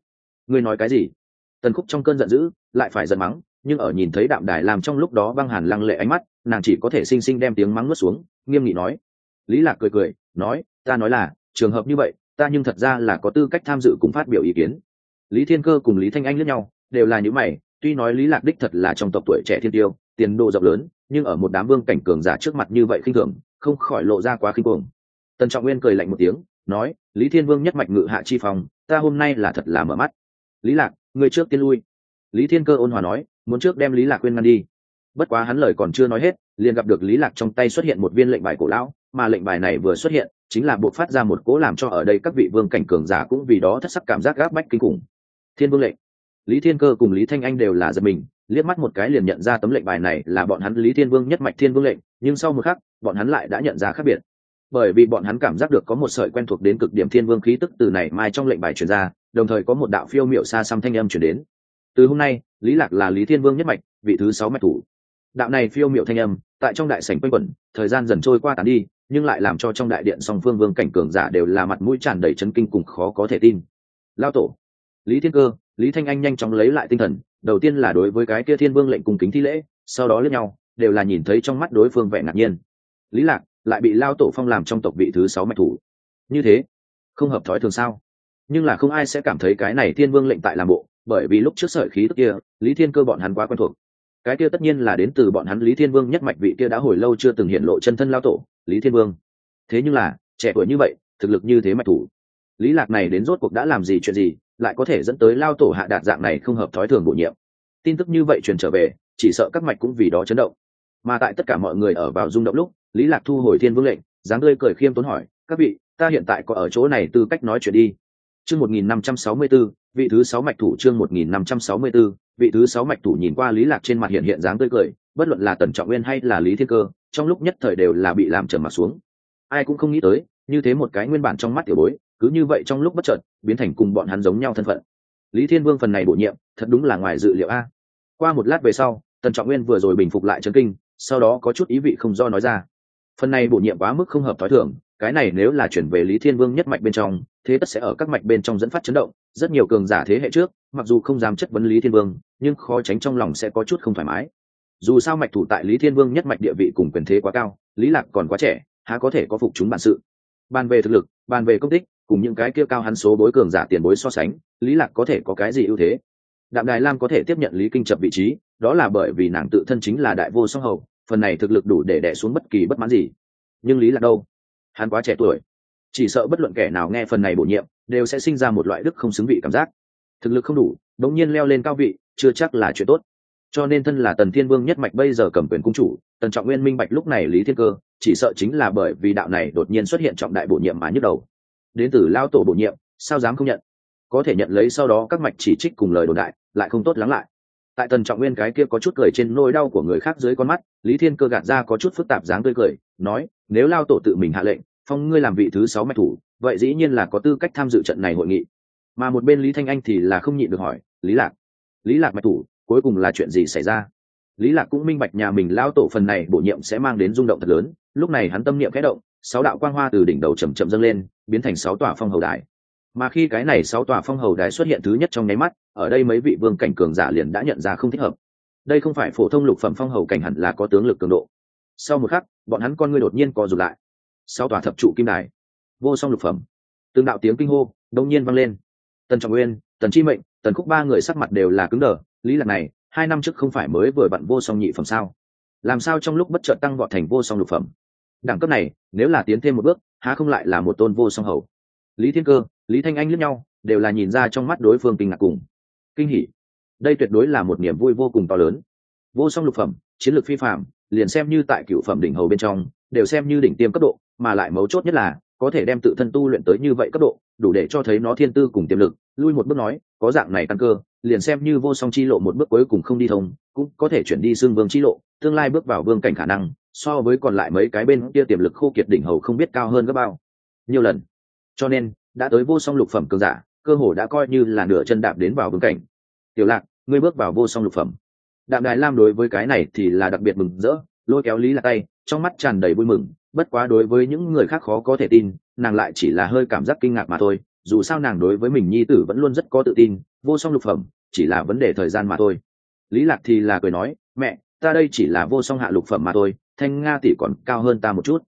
ngươi nói cái gì? Tần khúc trong cơn giận dữ, lại phải giận mắng, nhưng ở nhìn thấy đạm đài làm trong lúc đó băng hàn lăng lệ ánh mắt, nàng chỉ có thể xinh xinh đem tiếng mắng nuốt xuống, nghiêm nghị nói. Lý lạc cười cười, nói, ta nói là, trường hợp như vậy, ta nhưng thật ra là có tư cách tham dự cùng phát biểu ý kiến. Lý thiên cơ cùng lý thanh anh lẫn nhau, đều là những mày, tuy nói lý lạc đích thật là trong tộc tuổi trẻ thiên tiêu, tiền đồ rộng lớn, nhưng ở một đám vương cảnh cường giả trước mặt như vậy khinh thường, không khỏi lộ ra quá khinh cuồng. Tần trọng nguyên cười lạnh một tiếng, nói, lý thiên vương nhất mạch ngự hạ chi phòng ta hôm nay là thật là mở mắt lý lạc người trước tiên lui. Lý thiên cơ ôn hòa nói, muốn trước đem lý lạc quên ngăn đi. Bất quá hắn lời còn chưa nói hết, liền gặp được lý lạc trong tay xuất hiện một viên lệnh bài cổ lão, mà lệnh bài này vừa xuất hiện, chính là buộc phát ra một cố làm cho ở đây các vị vương cảnh cường giả cũng vì đó thất sắc cảm giác gáp bách kinh khủng. Thiên vương lệnh. Lý thiên cơ cùng lý thanh anh đều là giật mình, liếc mắt một cái liền nhận ra tấm lệnh bài này là bọn hắn lý thiên vương nhất mạch thiên vương lệnh, nhưng sau một khắc, bọn hắn lại đã nhận ra khác biệt. Bởi vì bọn hắn cảm giác được có một sợi quen thuộc đến cực điểm thiên vương khí tức từ này mai trong lệnh bài truyền ra đồng thời có một đạo phiêu miệu xa xăm thanh âm chuyển đến. Từ hôm nay, lý lạc là lý thiên vương nhất mạch, vị thứ sáu mạch thủ. Đạo này phiêu miệu thanh âm, tại trong đại sảnh quanh quẩn, thời gian dần trôi qua tàn đi, nhưng lại làm cho trong đại điện song phương vương cảnh cường giả đều là mặt mũi tràn đầy chấn kinh cùng khó có thể tin. Lao tổ, lý thiên cơ, lý thanh anh nhanh chóng lấy lại tinh thần, đầu tiên là đối với cái kia thiên vương lệnh cùng kính thi lễ, sau đó lẫn nhau, đều là nhìn thấy trong mắt đối phương vẻ ngạc nhiên. Lý lạc lại bị lao tổ phong làm trong tộc vị thứ sáu mạch thủ. Như thế, không hợp thói thường sao? Nhưng là không ai sẽ cảm thấy cái này thiên vương lệnh tại làm bộ, bởi vì lúc trước sợi khí tức kia, lý thiên cơ bọn hắn quá quen thuộc. Cái kia tất nhiên là đến từ bọn hắn lý thiên vương nhất mạch vị kia đã hồi lâu chưa từng hiện lộ chân thân lao tổ, lý thiên vương. Thế nhưng là, trẻ tuổi như vậy, thực lực như thế mạch thủ. Lý lạc này đến rốt cuộc đã làm gì chuyện gì, lại có thể dẫn tới lao tổ hạ đạt dạng này không hợp thói thường bổ nhiệm. Tin tức như vậy truyền trở về, chỉ sợ các mạch cũng vì đó chấn động. Mà tại tất cả mọi người ở vào rung động lúc, lý lạc thu hồi thiên vương lệnh, dáng tươi cười khiêm tốn hỏi, các vị, ta hiện tại có ở chỗ này tư cách nói chuyện đi chương 1564, vị thứ sáu mạch thủ chương 1564, vị thứ sáu mạch thủ nhìn qua lý lạc trên mặt hiện hiện dáng tươi cười bất luận là tần trọng nguyên hay là lý thiên cơ trong lúc nhất thời đều là bị làm trầm mặt xuống. Ai cũng không nghĩ tới như thế một cái nguyên bản trong mắt tiểu bối cứ như vậy trong lúc bất chợt biến thành cùng bọn hắn giống nhau thân phận. Lý thiên vương phần này bổ nhiệm thật đúng là ngoài dự liệu a. Qua một lát về sau tần trọng nguyên vừa rồi bình phục lại chấn kinh sau đó có chút ý vị không do nói ra. Phần này bổ nhiệm quá mức không hợp thói thường cái này nếu là chuyển về lý thiên vương nhất mạch bên trong, thế tất sẽ ở các mạch bên trong dẫn phát chấn động. Rất nhiều cường giả thế hệ trước, mặc dù không dám chất vấn lý thiên vương, nhưng khó tránh trong lòng sẽ có chút không thoải mái. Dù sao mạch thủ tại lý thiên vương nhất mạch địa vị cùng quyền thế quá cao, lý lạc còn quá trẻ, há có thể có phục chúng bản sự. Bàn về thực lực, bàn về công tích, cùng những cái kia cao hắn số bối cường giả tiền bối so sánh, lý lạc có thể có cái gì ưu thế? Đạm đài lam có thể tiếp nhận lý kinh chập vị trí, đó là bởi vì nàng tự thân chính là đại vô song hầu, phần này thực lực đủ để đè xuống bất kỳ bất mãn gì. Nhưng lý lạc đâu? Hắn quá trẻ tuổi. Chỉ sợ bất luận kẻ nào nghe phần này bổ nhiệm, đều sẽ sinh ra một loại đức không xứng vị cảm giác. Thực lực không đủ, đống nhiên leo lên cao vị, chưa chắc là chuyện tốt. Cho nên thân là tần thiên vương nhất mạch bây giờ cầm quyền cung chủ, tần trọng nguyên minh bạch lúc này lý thiên cơ, chỉ sợ chính là bởi vì đạo này đột nhiên xuất hiện trọng đại bổ nhiệm mà nhức đầu. Đến từ lao tổ bổ nhiệm, sao dám không nhận? Có thể nhận lấy sau đó các mạch chỉ trích cùng lời đồn đại, lại không tốt lắng lại. Tại tần trọng nguyên cái kia có chút cười trên nỗi đau của người khác dưới con mắt, lý thiên cơ gạt ra có chút phức tạp dáng tươi cười, nói, nếu lao tổ tự mình hạ lệnh phong ngươi làm vị thứ sáu mạch thủ, vậy dĩ nhiên là có tư cách tham dự trận này hội nghị. Mà một bên lý thanh anh thì là không nhịn được hỏi, lý lạc lý lạc mạch thủ, cuối cùng là chuyện gì xảy ra? Lý lạc cũng minh bạch nhà mình lao tổ phần này bổ nhiệm sẽ mang đến rung động thật lớn, lúc này hắn tâm niệm khẽ động, sáu đạo quang hoa từ đỉnh đầu chậm chậm dâng lên, biến thành sáu tòa phong hầu đài. Mà khi cái này sáu tòa phong hầu đài xuất hiện thứ nhất trong nháy mắt, ở đây mấy vị vương cảnh cường giả liền đã nhận ra không thích hợp. Đây không phải phổ thông lục phẩm phong hầu cảnh hẳn là có tướng lực cường độ. Sau một khắc, bọn hắn con ngươi đột nhiên co rụt lại sau tòa thập trụ kim đài. Vô song lục phẩm. Tương đạo tiếng kinh hô đông nhiên vang lên. Tần trọng nguyên, tần chi mệnh, tần khúc ba người sắc mặt đều là cứng đờ, lý lạc này, hai năm trước không phải mới vừa bận vô song nhị phẩm sao? Làm sao trong lúc bất chợt tăng vọt thành vô song lục phẩm? Đẳng cấp này, nếu là tiến thêm một bước, há không lại là một tôn vô song hầu? Lý thiên cơ, lý thanh anh lẫn nhau, đều là nhìn ra trong mắt đối phương kinh ngạc cùng kinh hỉ. Đây tuyệt đối là một niềm vui vô cùng to lớn. Vô song lục phẩm, chiến lược phi phạm liền xem như tại cựu phẩm đỉnh hầu bên trong đều xem như đỉnh tiêm cấp độ, mà lại mấu chốt nhất là, có thể đem tự thân tu luyện tới như vậy cấp độ, đủ để cho thấy nó thiên tư cùng tiềm lực. Lui một bước nói, có dạng này căn cơ, liền xem như vô song chi lộ một bước cuối cùng không đi thông, cũng có thể chuyển đi xương vương chi lộ, tương lai bước vào vương cảnh khả năng, so với còn lại mấy cái bên kia tiềm lực khô kiệt đỉnh hầu không biết cao hơn gấp bao. Nhiều lần. Cho nên, đã tới vô song lục phẩm cường giả, cơ hồ đã coi như là nửa chân đạp đến vào vương cảnh. Tiểu lạc, ngươi bước vào vô song lục phẩm. Đạm đài lam đối với cái này thì là đặc biệt mừng rỡ lôi kéo lý lạc tay, trong mắt tràn đầy vui mừng, bất quá đối với những người khác khó có thể tin, nàng lại chỉ là hơi cảm giác kinh ngạc mà thôi, dù sao nàng đối với mình nhi tử vẫn luôn rất có tự tin, vô song lục phẩm, chỉ là vấn đề thời gian mà thôi. Lý lạc thì là cười nói, mẹ, ta đây chỉ là vô song hạ lục phẩm mà thôi, thanh nga tỷ còn cao hơn ta một chút.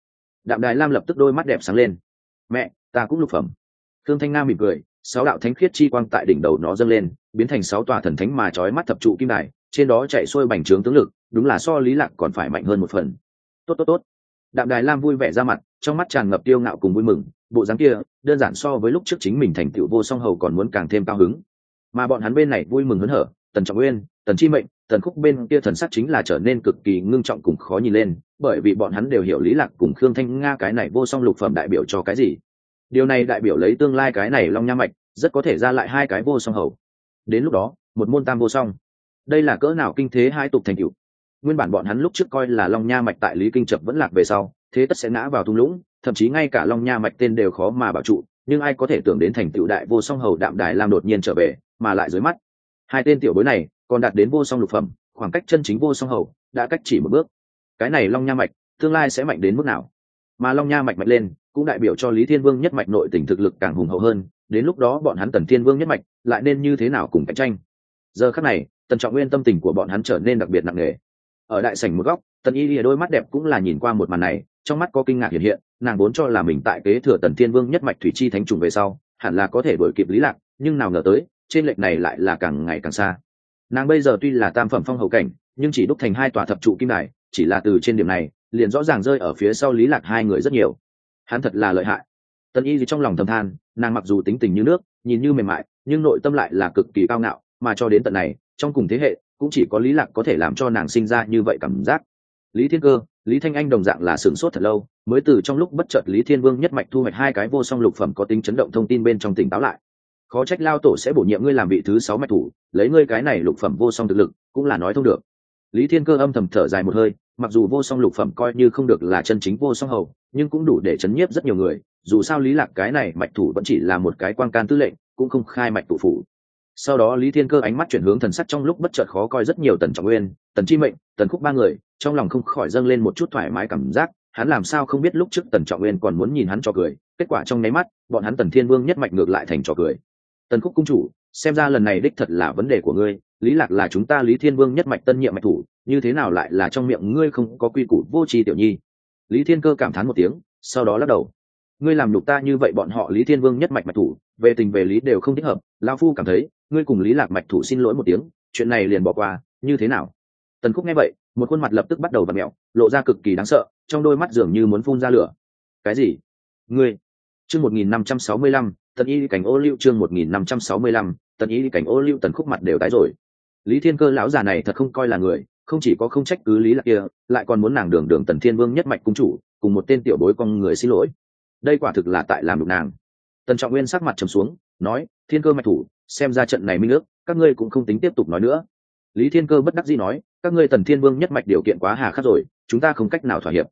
Đạm đài lam lập tức đôi mắt đẹp sáng lên. Mẹ, ta cũng lục phẩm. Thương thanh nga mỉm cười, sáu đạo thánh khiết chi quang tại đỉnh đầu nó dâng lên, biến thành sáu tòa thần thánh mà trói mắt thập trụ kim đài, trên đó chạy xuôi bành trướng tướng lực đúng là so lý lạc còn phải mạnh hơn một phần. Tốt tốt tốt. Đạm đài lam vui vẻ ra mặt, trong mắt tràn ngập tiêu ngạo cùng vui mừng, bộ dáng kia, đơn giản so với lúc trước chính mình thành tựu vô song hầu còn muốn càng thêm cao hứng. Mà bọn hắn bên này vui mừng hớn hở, tần trọng nguyên, tần chi mệnh, tần khúc bên kia thần sắc chính là trở nên cực kỳ ngưng trọng cùng khó nhìn lên, bởi vì bọn hắn đều hiểu lý lạc cùng khương thanh nga cái này vô song lục phẩm đại biểu cho cái gì. Điều này đại biểu lấy tương lai cái này long nha mạch, rất có thể ra lại hai cái vô song hầu. Đến lúc đó, một môn tam vô song. Đây là cỡ nào kinh thế hai tục thành cựu nguyên bản bọn hắn lúc trước coi là long nha mạch tại lý kinh trập vẫn lạc về sau, thế tất sẽ ngã vào thung lũng, thậm chí ngay cả long nha mạch tên đều khó mà bảo trụ, nhưng ai có thể tưởng đến thành tựu đại vô song hầu đạm đài lam đột nhiên trở về, mà lại dưới mắt. Hai tên tiểu bối này còn đạt đến vô song lục phẩm, khoảng cách chân chính vô song hầu đã cách chỉ một bước. Cái này long nha mạch tương lai sẽ mạnh đến mức nào? Mà long nha mạch mạnh lên cũng đại biểu cho lý thiên vương nhất mạch nội tình thực lực càng hùng hậu hơn, đến lúc đó bọn hắn tần thiên vương nhất mạch lại nên như thế nào cùng cạnh tranh? Giờ khắc này, tần trọng nguyên tâm tình của bọn hắn trở nên đặc biệt nặng nề ở đại sảnh một góc, tần y lìa đôi mắt đẹp cũng là nhìn qua một màn này, trong mắt có kinh ngạc hiện hiện, nàng vốn cho là mình tại kế thừa tần thiên vương nhất mạch thủy chi thánh trùng về sau, hẳn là có thể đổi kịp lý lạc, nhưng nào ngờ tới, trên lệch này lại là càng ngày càng xa. Nàng bây giờ tuy là tam phẩm phong hậu cảnh, nhưng chỉ đúc thành hai tòa thập trụ kim đài, chỉ là từ trên điểm này, liền rõ ràng rơi ở phía sau lý lạc hai người rất nhiều. Hắn thật là lợi hại. Tần y gì trong lòng thầm than, nàng mặc dù tính tình như nước, nhìn như mềm mại, nhưng nội tâm lại là cực kỳ cao ngạo, mà cho đến tận này, trong cùng thế hệ cũng chỉ có lý lạc có thể làm cho nàng sinh ra như vậy cảm giác. Lý thiên cơ, lý thanh anh đồng dạng là sửng sốt thật lâu, mới từ trong lúc bất chợt lý thiên vương nhất mạch thu hoạch hai cái vô song lục phẩm có tính chấn động thông tin bên trong tỉnh táo lại. Khó trách lao tổ sẽ bổ nhiệm ngươi làm vị thứ sáu mạch thủ, lấy ngươi cái này lục phẩm vô song thực lực, cũng là nói thông được. Lý thiên cơ âm thầm thở dài một hơi, mặc dù vô song lục phẩm coi như không được là chân chính vô song hầu, nhưng cũng đủ để chấn nhiếp rất nhiều người, dù sao lý lạc cái này mạch thủ vẫn chỉ là một cái quan can tư lệnh, cũng không khai mạch tụ phủ sau đó lý thiên cơ ánh mắt chuyển hướng thần sắc trong lúc bất chợt khó coi rất nhiều tần trọng nguyên, tần chi mệnh, tần khúc ba người, trong lòng không khỏi dâng lên một chút thoải mái cảm giác, hắn làm sao không biết lúc trước tần trọng nguyên còn muốn nhìn hắn cho cười, kết quả trong nháy mắt, bọn hắn tần thiên vương nhất mạch ngược lại thành trò cười. Tần khúc cung chủ, xem ra lần này đích thật là vấn đề của ngươi, lý lạc là chúng ta lý thiên vương nhất mạch tân nhiệm mạch thủ, như thế nào lại là trong miệng ngươi không có quy củ vô tri tiểu nhi? Lý thiên cơ cảm thán một tiếng, sau đó lắc đầu. Ngươi làm nhục ta như vậy bọn họ lý thiên vương nhất mạch mạch thủ về tình về lý đều không thích hợp lao phu cảm thấy, ngươi cùng lý lạc mạch thủ xin lỗi một tiếng, chuyện này liền bỏ qua, như thế nào? Tần khúc nghe vậy, một khuôn mặt lập tức bắt đầu v mẹo, lộ ra cực kỳ đáng sợ, trong đôi mắt dường như muốn phun ra lửa. Cái gì? Ngươi? Chương một nghìn năm trăm sáu mươi lăm, tần y cảnh ô liu chương một nghìn năm trăm sáu mươi lăm, tần y cảnh ô liu tần khúc mặt đều tái rồi. Lý thiên cơ lão già này thật không coi là người, không chỉ có không trách cứ lý lạc kia, lại còn muốn nàng đường đường tần thiên vương nhất mạch cung chủ, cùng một tên tiểu bối con người xin lỗi. Đây quả thực là tại làm đục nàng tần trọng nguyên sắc mặt trầm xuống, nói, thiên cơ mạch thủ, xem ra trận này minh ước, các ngươi cũng không tính tiếp tục nói nữa. Lý thiên cơ bất đắc dĩ nói, các ngươi tần thiên vương nhất mạch điều kiện quá hà khắc rồi, chúng ta không cách nào thỏa hiệp.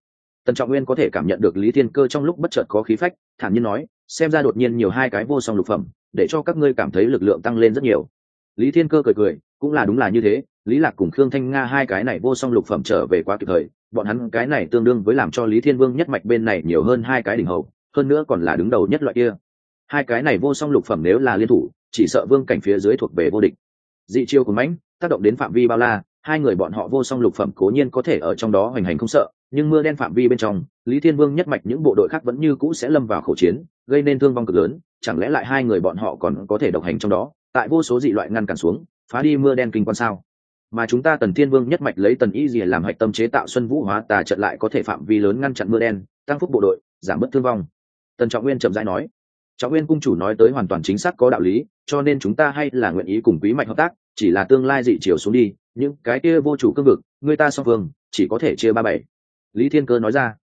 Tần trọng nguyên có thể cảm nhận được lý thiên cơ trong lúc bất chợt có khí phách, thản nhiên nói, xem ra đột nhiên nhiều hai cái vô song lục phẩm, để cho các ngươi cảm thấy lực lượng tăng lên rất nhiều. Lý thiên cơ cười cười, cũng là đúng là như thế, lý lạc cùng khương thanh nga hai cái này vô song lục phẩm trở về quá kịp thời, bọn hắn cái này tương đương với làm cho lý thiên vương nhất mạch bên này nhiều hơn hai cái đỉnh hầu, hơn nữa còn là đứng đầu nhất loại kia hai cái này vô song lục phẩm nếu là liên thủ, chỉ sợ vương cảnh phía dưới thuộc về vô địch. Dị chiêu của mãnh, tác động đến phạm vi bao la, hai người bọn họ vô song lục phẩm cố nhiên có thể ở trong đó hoành hành không sợ, nhưng mưa đen phạm vi bên trong, lý thiên vương nhất mạch những bộ đội khác vẫn như cũ sẽ lâm vào khẩu chiến, gây nên thương vong cực lớn, chẳng lẽ lại hai người bọn họ còn có thể độc hành trong đó? Tại vô số dị loại ngăn cản xuống, phá đi mưa đen kinh quan sao? Mà chúng ta tần thiên vương nhất mạch lấy tần y dìa làm hạch tâm chế tạo xuân vũ hóa tà trận lại có thể phạm vi lớn ngăn chặn mưa đen, tăng phúc bộ đội, giảm bớt thương vong. Tần trọng nguyên chậm rãi nói trọng nguyên cung chủ nói tới hoàn toàn chính xác có đạo lý, cho nên chúng ta hay là nguyện ý cùng quý mạch hợp tác, chỉ là tương lai dị chiều xuống đi, những cái kia vô chủ cương vực, người ta song phương, chỉ có thể chia ba bảy. Lý thiên cơ nói ra.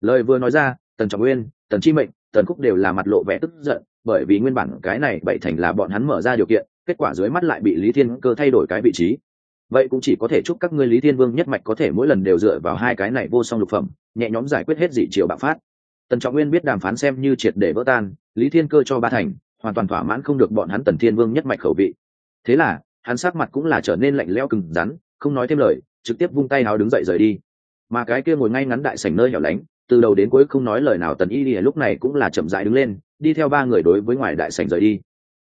Lời vừa nói ra, tần trọng nguyên tần chi mệnh, tần Cúc đều là mặt lộ vẻ tức giận, bởi vì nguyên bản cái này bảy thành là bọn hắn mở ra điều kiện, kết quả dưới mắt lại bị lý thiên cơ thay đổi cái vị trí. Vậy cũng chỉ có thể chúc các ngươi lý thiên vương nhất mạch có thể mỗi lần đều dựa vào hai cái này vô song lục phẩm, nhẹ nhõm giải quyết hết dị chiều bạo phát tần trọng nguyên biết đàm phán xem như triệt để vỡ tan, lý thiên cơ cho ba thành, hoàn toàn thỏa mãn không được bọn hắn tần thiên vương nhất mạch khẩu vị. Thế là, hắn sát mặt cũng là trở nên lạnh lẽo cừng rắn, không nói thêm lời, trực tiếp vung tay áo đứng dậy rời đi. Mà cái kia ngồi ngay ngắn đại sảnh nơi hẻo lánh, từ đầu đến cuối không nói lời nào tần y lìa lúc này cũng là chậm rãi đứng lên, đi theo ba người đối với ngoài đại sảnh rời đi.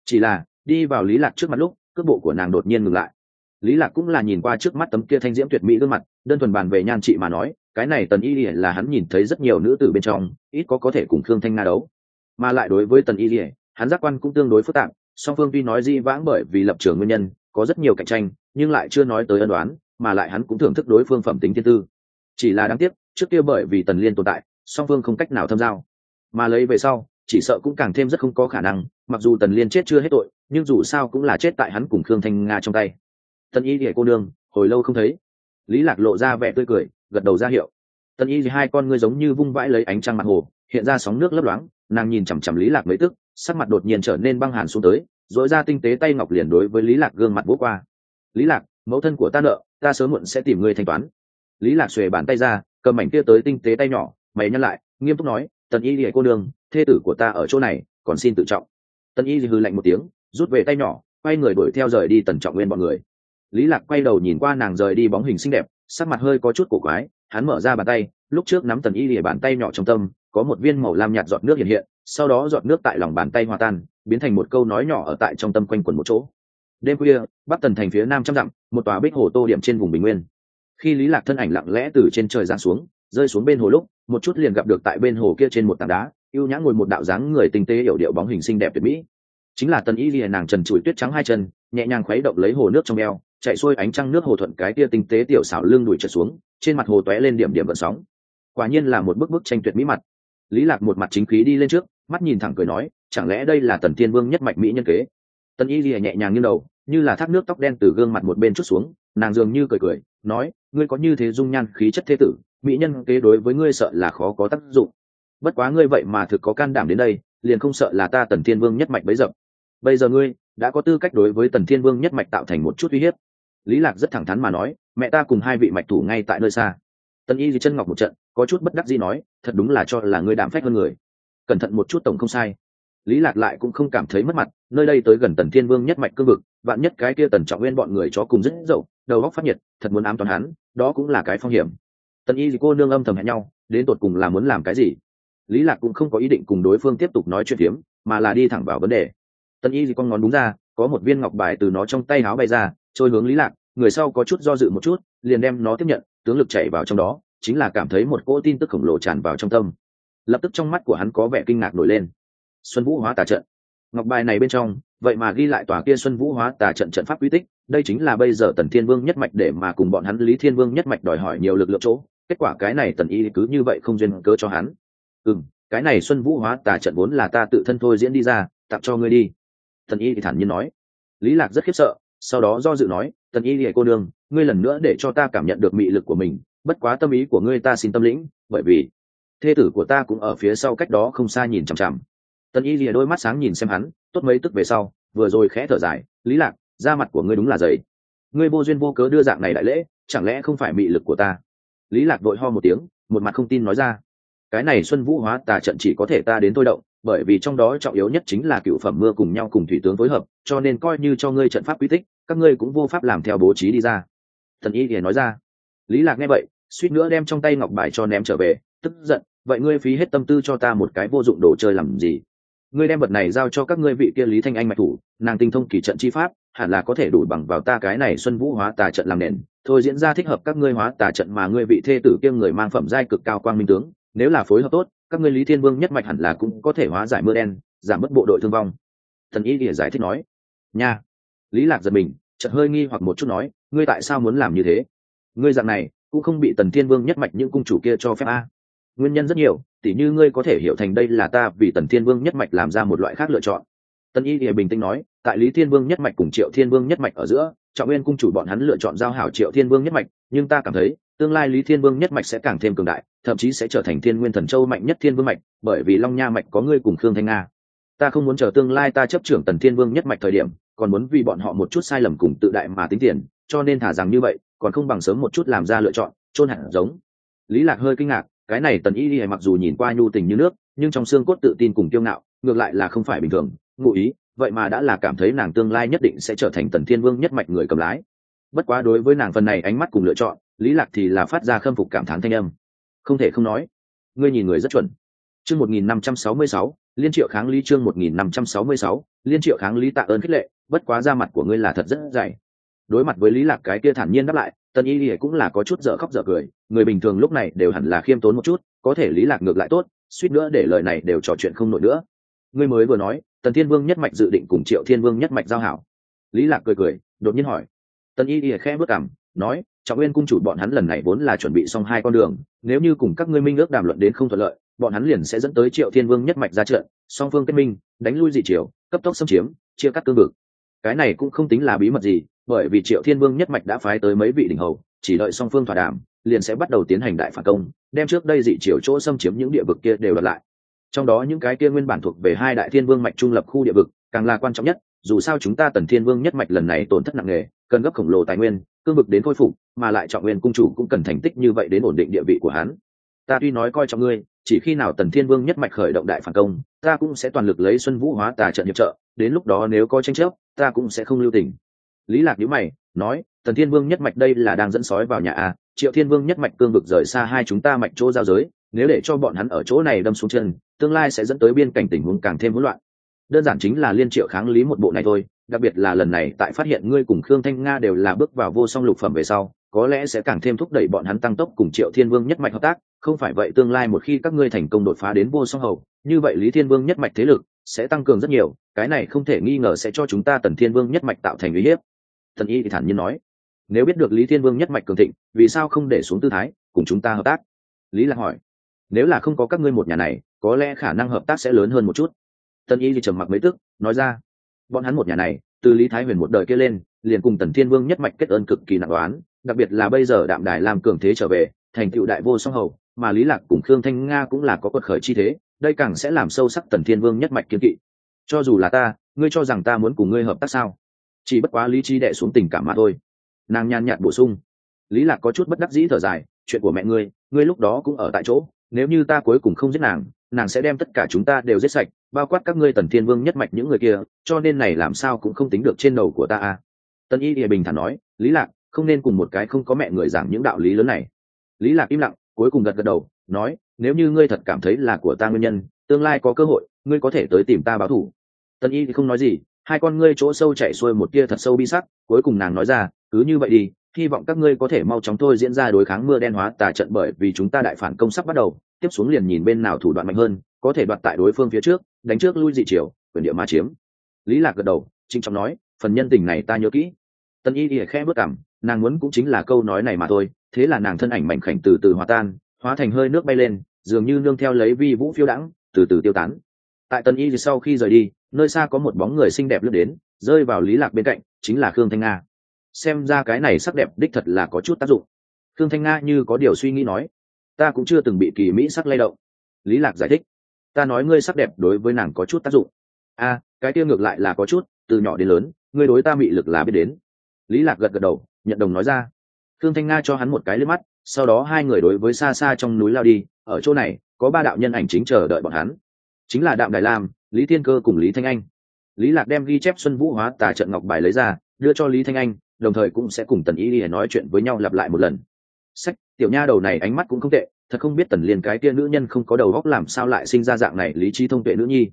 Chỉ là, đi vào lý lạc trước mặt lúc, cước bộ của nàng đột nhiên ngừng lại. Lý lạc cũng là nhìn qua trước mắt tấm kia thanh diễm tuyệt mỹ gương mặt, đơn thuần bàn về nhan trị mà nói cái này tần y lìa là hắn nhìn thấy rất nhiều nữ tử bên trong, ít có có thể cùng khương thanh nga đấu. Mà lại đối với tần y lìa hắn giác quan cũng tương đối phức tạp, song phương tuy nói di vãng bởi vì lập trường nguyên nhân, có rất nhiều cạnh tranh, nhưng lại chưa nói tới ân đoán mà lại hắn cũng thưởng thức đối phương phẩm tính thiên tư. Chỉ là đáng tiếc, trước kia bởi vì tần liên tồn tại, song phương không cách nào thâm giao. Mà lấy về sau, chỉ sợ cũng càng thêm rất không có khả năng, mặc dù tần liên chết chưa hết tội, nhưng dù sao cũng là chết tại hắn cùng khương thanh nga trong tay. Tần y lìa cô nương, hồi lâu không thấy lý lạc lộ ra vẻ tươi cười, gật đầu ra hiệu. Tần y thì hai con ngươi giống như vung vãi lấy ánh trăng mặt hồ, hiện ra sóng nước lấp loáng, nàng nhìn chằm chằm lý lạc mấy tức, sắc mặt đột nhiên trở nên băng hàn xuống tới dội ra tinh tế tay ngọc liền đối với lý lạc gương mặt vỗ qua. Lý lạc, mẫu thân của ta nợ, ta sớm muộn sẽ tìm ngươi thanh toán. Lý lạc xuề bàn tay ra, cầm mảnh kia tới tinh tế tay nhỏ, mày nhăn lại, nghiêm túc nói tần y lìa cô đường thê tử của ta ở chỗ này, còn xin tự trọng. Tần y hư lạnh một tiếng, rút về tay nhỏ, quay người đuổi theo rời đi tần trọng nguyên bọn người lý lạc quay đầu nhìn qua nàng rời đi bóng hình xinh đẹp, sắc mặt hơi có chút cổ quái, hắn mở ra bàn tay, lúc trước nắm tần y lìa bàn tay nhỏ trong tâm, có một viên màu lam nhạt giọt nước hiện hiện, sau đó giọt nước tại lòng bàn tay hòa tan, biến thành một câu nói nhỏ ở tại trong tâm quanh quẩn một chỗ. Đêm khuya, bắc tần thành phía nam trăm dặm, một tòa bích hồ tô điểm trên vùng bình nguyên. Khi lý lạc thân ảnh lặng lẽ từ trên trời giáng xuống, rơi xuống bên hồ lúc, một chút liền gặp được tại bên hồ kia trên một tảng đá yêu nhã ngồi một đạo dáng người tinh tế hiểu điệu bóng hình xinh đẹp tuyệt mỹ. Chính là tần y lìa nàng trần trụi tuyết trắng hai chân, nhẹ nhàng khuấy động lấy hồ nước trong eo chạy xuôi ánh trăng nước hồ thuận cái kia tinh tế tiểu xảo lưng đuổi trượt xuống, trên mặt hồ tóe lên điểm điểm vận sóng. Quả nhiên là một bức bức tranh tuyệt mỹ mặt. Lý lạc một mặt chính khí đi lên trước, mắt nhìn thẳng cười nói, chẳng lẽ đây là tần thiên vương nhất mạch mỹ nhân kế? Tần y lìa nhẹ nhàng như đầu, như là thác nước tóc đen từ gương mặt một bên chút xuống, nàng dường như cười cười, nói, ngươi có như thế dung nhan khí chất thế tử, mỹ nhân kế đối với ngươi sợ là khó có tác dụng. Bất quá ngươi vậy mà thực có can đảm đến đây, liền không sợ là ta tần thiên vương nhất mạch bấy dập. Bây giờ ngươi đã có tư cách đối với tần thiên vương nhất mạch tạo thành một chút uy hiếp lý lạc rất thẳng thắn mà nói, mẹ ta cùng hai vị mạch thủ ngay tại nơi xa. Tần y di chân ngọc một trận, có chút bất đắc dĩ nói, thật đúng là cho là ngươi đảm phách hơn người. Cẩn thận một chút tổng không sai. Lý lạc lại cũng không cảm thấy mất mặt, nơi đây tới gần tần thiên vương nhất mạch cương vực, vạn nhất cái kia tần trọng nguyên bọn người chó cùng rất dậu, đầu góc phát nhiệt, thật muốn ám toàn hắn, đó cũng là cái phong hiểm. Tần y di cô nương âm thầm hẹn nhau, đến tột cùng là muốn làm cái gì? Lý lạc cũng không có ý định cùng đối phương tiếp tục nói chuyện phiếm, mà là đi thẳng vào vấn đề. Tần y di con ngón đúng ra, có một viên ngọc bài từ nó trong tay áo bay ra, trôi hướng lý lạc người sau có chút do dự một chút, liền đem nó tiếp nhận, tướng lực chảy vào trong đó, chính là cảm thấy một cỗ tin tức khổng lồ tràn vào trong tâm. Lập tức trong mắt của hắn có vẻ kinh ngạc nổi lên. Xuân vũ hóa tà trận. Ngọc bài này bên trong, vậy mà ghi lại tòa kia xuân vũ hóa tà trận trận pháp quy tích, đây chính là bây giờ tần thiên vương nhất mạch để mà cùng bọn hắn lý thiên vương nhất mạch đòi hỏi nhiều lực lượng chỗ, kết quả cái này tần y cứ như vậy không duyên cớ cho hắn. Ừ cái này xuân vũ hóa tà trận vốn là ta tự thân thôi diễn đi ra, tặng cho ngươi đi. Tần y thì thản nhiên nói. Lý lạc rất khiếp sợ, sau đó do dự nói tần y lìa cô nương, ngươi lần nữa để cho ta cảm nhận được mị lực của mình, bất quá tâm ý của ngươi ta xin tâm lĩnh, bởi vì thê tử của ta cũng ở phía sau cách đó không xa nhìn chằm chằm. Tần y lìa đôi mắt sáng nhìn xem hắn, tốt mấy tức về sau, vừa rồi khẽ thở dài, lý lạc, da mặt của ngươi đúng là dày. Ngươi vô duyên vô cớ đưa dạng này đại lễ, chẳng lẽ không phải mị lực của ta? Lý lạc đội ho một tiếng, một mặt không tin nói ra, cái này xuân vũ hóa tà trận chỉ có thể ta đến thôi động bởi vì trong đó trọng yếu nhất chính là cựu phẩm mưa cùng nhau cùng thủy tướng phối hợp, cho nên coi như cho ngươi trận pháp quy tích, các ngươi cũng vô pháp làm theo bố trí đi ra. Thần y thì nói ra. Lý lạc nghe vậy, suýt nữa đem trong tay ngọc bài cho ném trở về, tức giận, vậy ngươi phí hết tâm tư cho ta một cái vô dụng đồ chơi làm gì? Ngươi đem vật này giao cho các ngươi vị kia lý thanh anh mạch thủ, nàng tinh thông kỳ trận chi pháp, hẳn là có thể đủ bằng vào ta cái này xuân vũ hóa tà trận làm nền. Thôi diễn ra thích hợp các ngươi hóa tà trận mà ngươi vị thê tử kiêm người mang phẩm giai cực cao quang minh tướng, nếu là phối hợp tốt các ngươi lý thiên vương nhất mạch hẳn là cũng có thể hóa giải mưa đen, giảm bớt bộ đội thương vong. Thần y địa giải thích nói. Nha. Lý lạc giật mình, chợt hơi nghi hoặc một chút nói, ngươi tại sao muốn làm như thế? Ngươi dạng này, cũng không bị tần thiên vương nhất mạch những cung chủ kia cho phép a. Nguyên nhân rất nhiều, tỉ như ngươi có thể hiểu thành đây là ta vì tần thiên vương nhất mạch làm ra một loại khác lựa chọn. Tần y địa bình tĩnh nói, tại lý thiên vương nhất mạch cùng triệu thiên vương nhất mạch ở giữa, trọng nguyên cung chủ bọn hắn lựa chọn giao hảo triệu thiên vương nhất mạch, nhưng ta cảm thấy tương lai lý thiên vương nhất mạch sẽ càng thêm cường đại, thậm chí sẽ trở thành thiên nguyên thần châu mạnh nhất thiên vương mạch, bởi vì long nha mạch có ngươi cùng khương thanh nga. Ta không muốn chờ tương lai ta chấp trưởng tần thiên vương nhất mạch thời điểm, còn muốn vì bọn họ một chút sai lầm cùng tự đại mà tính tiền, cho nên thả rằng như vậy, còn không bằng sớm một chút làm ra lựa chọn, chôn hẳn giống. Lý lạc hơi kinh ngạc, cái này tần y y mặc dù nhìn qua nhu tình như nước, nhưng trong xương cốt tự tin cùng kiêu ngạo, ngược lại là không phải bình thường, ngụ ý, vậy mà đã là cảm thấy nàng tương lai nhất định sẽ trở thành tần thiên vương nhất mạch người cầm lái. Bất quá đối với nàng phần này ánh mắt cùng lựa chọn lý lạc thì là phát ra khâm phục cảm thán thanh âm. Không thể không nói, ngươi nhìn người rất chuẩn. Chương một nghìn năm trăm sáu mươi sáu, liên triệu kháng lý chương một nghìn năm trăm sáu mươi sáu, liên triệu kháng lý tạ ơn khích lệ, bất quá ra mặt của ngươi là thật rất dày. Đối mặt với lý lạc cái kia thản nhiên đáp lại, tần y lìa cũng là có chút dở khóc dở cười, người bình thường lúc này đều hẳn là khiêm tốn một chút, có thể lý lạc ngược lại tốt, suýt nữa để lời này đều trò chuyện không nổi nữa. Ngươi mới vừa nói, tần thiên vương nhất mạch dự định cùng triệu thiên vương nhất mạch giao hảo. Lý lạc cười cười, đột nhiên hỏi. Tần y lìa khẽ bước cảm nói trọng nguyên cung chủ bọn hắn lần này vốn là chuẩn bị xong hai con đường, nếu như cùng các ngươi minh ước đàm luận đến không thuận lợi, bọn hắn liền sẽ dẫn tới triệu thiên vương nhất mạch ra trận, song phương kết minh, đánh lui dị triều, cấp tốc xâm chiếm, chia cắt cương vực. Cái này cũng không tính là bí mật gì, bởi vì triệu thiên vương nhất mạch đã phái tới mấy vị đỉnh hầu, chỉ đợi song phương thỏa đàm, liền sẽ bắt đầu tiến hành đại phản công, đem trước đây dị triều chỗ xâm chiếm những địa vực kia đều đặt lại. Trong đó những cái kia nguyên bản thuộc về hai đại thiên vương mạch trung lập khu địa vực, càng là quan trọng nhất dù sao chúng ta tần thiên vương nhất mạch lần này tổn thất nặng nề cần gấp khổng lồ tài nguyên, cương vực đến khôi phục, mà lại trọng nguyên cung chủ cũng cần thành tích như vậy đến ổn định địa vị của hắn. Ta tuy nói coi trọng ngươi, chỉ khi nào tần thiên vương nhất mạch khởi động đại phản công, ta cũng sẽ toàn lực lấy xuân vũ hóa tà trận hiệp trợ, đến lúc đó nếu có tranh chấp, ta cũng sẽ không lưu tình. Lý lạc nhữ mày, nói, tần thiên vương nhất mạch đây là đang dẫn sói vào nhà a triệu thiên vương nhất mạch cương vực rời xa hai chúng ta mạch chỗ giao giới, nếu để cho bọn hắn ở chỗ này đâm xuống chân, tương lai sẽ dẫn tới biên cảnh tình huống càng thêm hỗn loạn đơn giản chính là liên triệu kháng lý một bộ này thôi, đặc biệt là lần này tại phát hiện ngươi cùng khương thanh nga đều là bước vào vô song lục phẩm về sau, có lẽ sẽ càng thêm thúc đẩy bọn hắn tăng tốc cùng triệu thiên vương nhất mạch hợp tác, không phải vậy tương lai một khi các ngươi thành công đột phá đến vô song hầu, như vậy lý thiên vương nhất mạch thế lực sẽ tăng cường rất nhiều, cái này không thể nghi ngờ sẽ cho chúng ta tần thiên vương nhất mạch tạo thành uy hiếp. Thần y thì thản nhiên nói. Nếu biết được lý thiên vương nhất mạch cường thịnh, vì sao không để xuống tư thái, cùng chúng ta hợp tác? Lý lạc hỏi. Nếu là không có các ngươi một nhà này, có lẽ khả năng hợp tác sẽ lớn hơn một chút tân y thì trầm mặc mấy tức, nói ra, bọn hắn một nhà này, từ lý thái huyền một đời kia lên, liền cùng tần thiên vương nhất mạch kết ơn cực kỳ nặng đoán, đặc biệt là bây giờ đạm đài làm cường thế trở về, thành tựu đại vô song hầu, mà lý lạc cùng khương thanh nga cũng là có quật khởi chi thế, đây càng sẽ làm sâu sắc tần thiên vương nhất mạch kiên kỵ. Cho dù là ta, ngươi cho rằng ta muốn cùng ngươi hợp tác sao? Chỉ bất quá lý trí đệ xuống tình cảm mà thôi. Nàng nhàn nhạt bổ sung, lý lạc có chút bất đắc dĩ thở dài, chuyện của mẹ ngươi ngươi lúc đó cũng ở tại chỗ, nếu như ta cuối cùng không giết nàng nàng sẽ đem tất cả chúng ta đều giết sạch bao quát các ngươi tần thiên vương nhất mạch những người kia, cho nên này làm sao cũng không tính được trên đầu của ta a tân y địa bình thản nói, lý lạc, không nên cùng một cái không có mẹ người giảng những đạo lý lớn này. Lý lạc im lặng, cuối cùng gật gật đầu, nói, nếu như ngươi thật cảm thấy là của ta nguyên nhân, tương lai có cơ hội, ngươi có thể tới tìm ta báo thù. Tân y thì không nói gì, hai con ngươi chỗ sâu chạy xuôi một tia thật sâu bi sắc, cuối cùng nàng nói ra, cứ như vậy đi hy vọng các ngươi có thể mau chóng thôi diễn ra đối kháng mưa đen hóa tà trận bởi vì chúng ta đại phản công sắp bắt đầu. Tiếp xuống liền nhìn bên nào thủ đoạn mạnh hơn, có thể đoạt tại đối phương phía trước, đánh trước lui dị chiều quyền địa ma chiếm. Lý lạc gật đầu trinh trọng nói, phần nhân tình này ta nhớ kỹ. Tân y ỉa khẽ bước cảm nàng muốn cũng chính là câu nói này mà thôi, thế là nàng thân ảnh mảnh khảnh từ từ hòa tan, hóa thành hơi nước bay lên, dường như nương theo lấy vi vũ phiêu đãng, từ từ tiêu tán. Tại tân y sau khi rời đi, nơi xa có một bóng người xinh đẹp lướt đến, rơi vào lý lạc bên cạnh, chính là khương thanh nga xem ra cái này sắc đẹp đích thật là có chút tác dụng. Thương thanh nga như có điều suy nghĩ nói, ta cũng chưa từng bị kỳ mỹ sắc lay động. Lý lạc giải thích, ta nói ngươi sắc đẹp đối với nàng có chút tác dụng. A, cái kia ngược lại là có chút, từ nhỏ đến lớn, ngươi đối ta bị lực là biết đến. Lý lạc gật gật đầu, nhận đồng nói ra. Thương thanh nga cho hắn một cái lướt mắt, sau đó hai người đối với xa xa trong núi lao đi, ở chỗ này, có ba đạo nhân ảnh chính chờ đợi bọn hắn. Chính là đạm đại lam, lý thiên cơ cùng lý thanh anh. Lý lạc đem ghi chép xuân vũ hóa tà trận ngọc bài lấy ra, đưa cho lý thanh anh đồng thời cũng sẽ cùng tần y đi nói chuyện với nhau lặp lại một lần. Sách, tiểu nha đầu này ánh mắt cũng không tệ, thật không biết tần liên cái kia nữ nhân không có đầu góc làm sao lại sinh ra dạng này lý trí thông tuệ nữ nhi.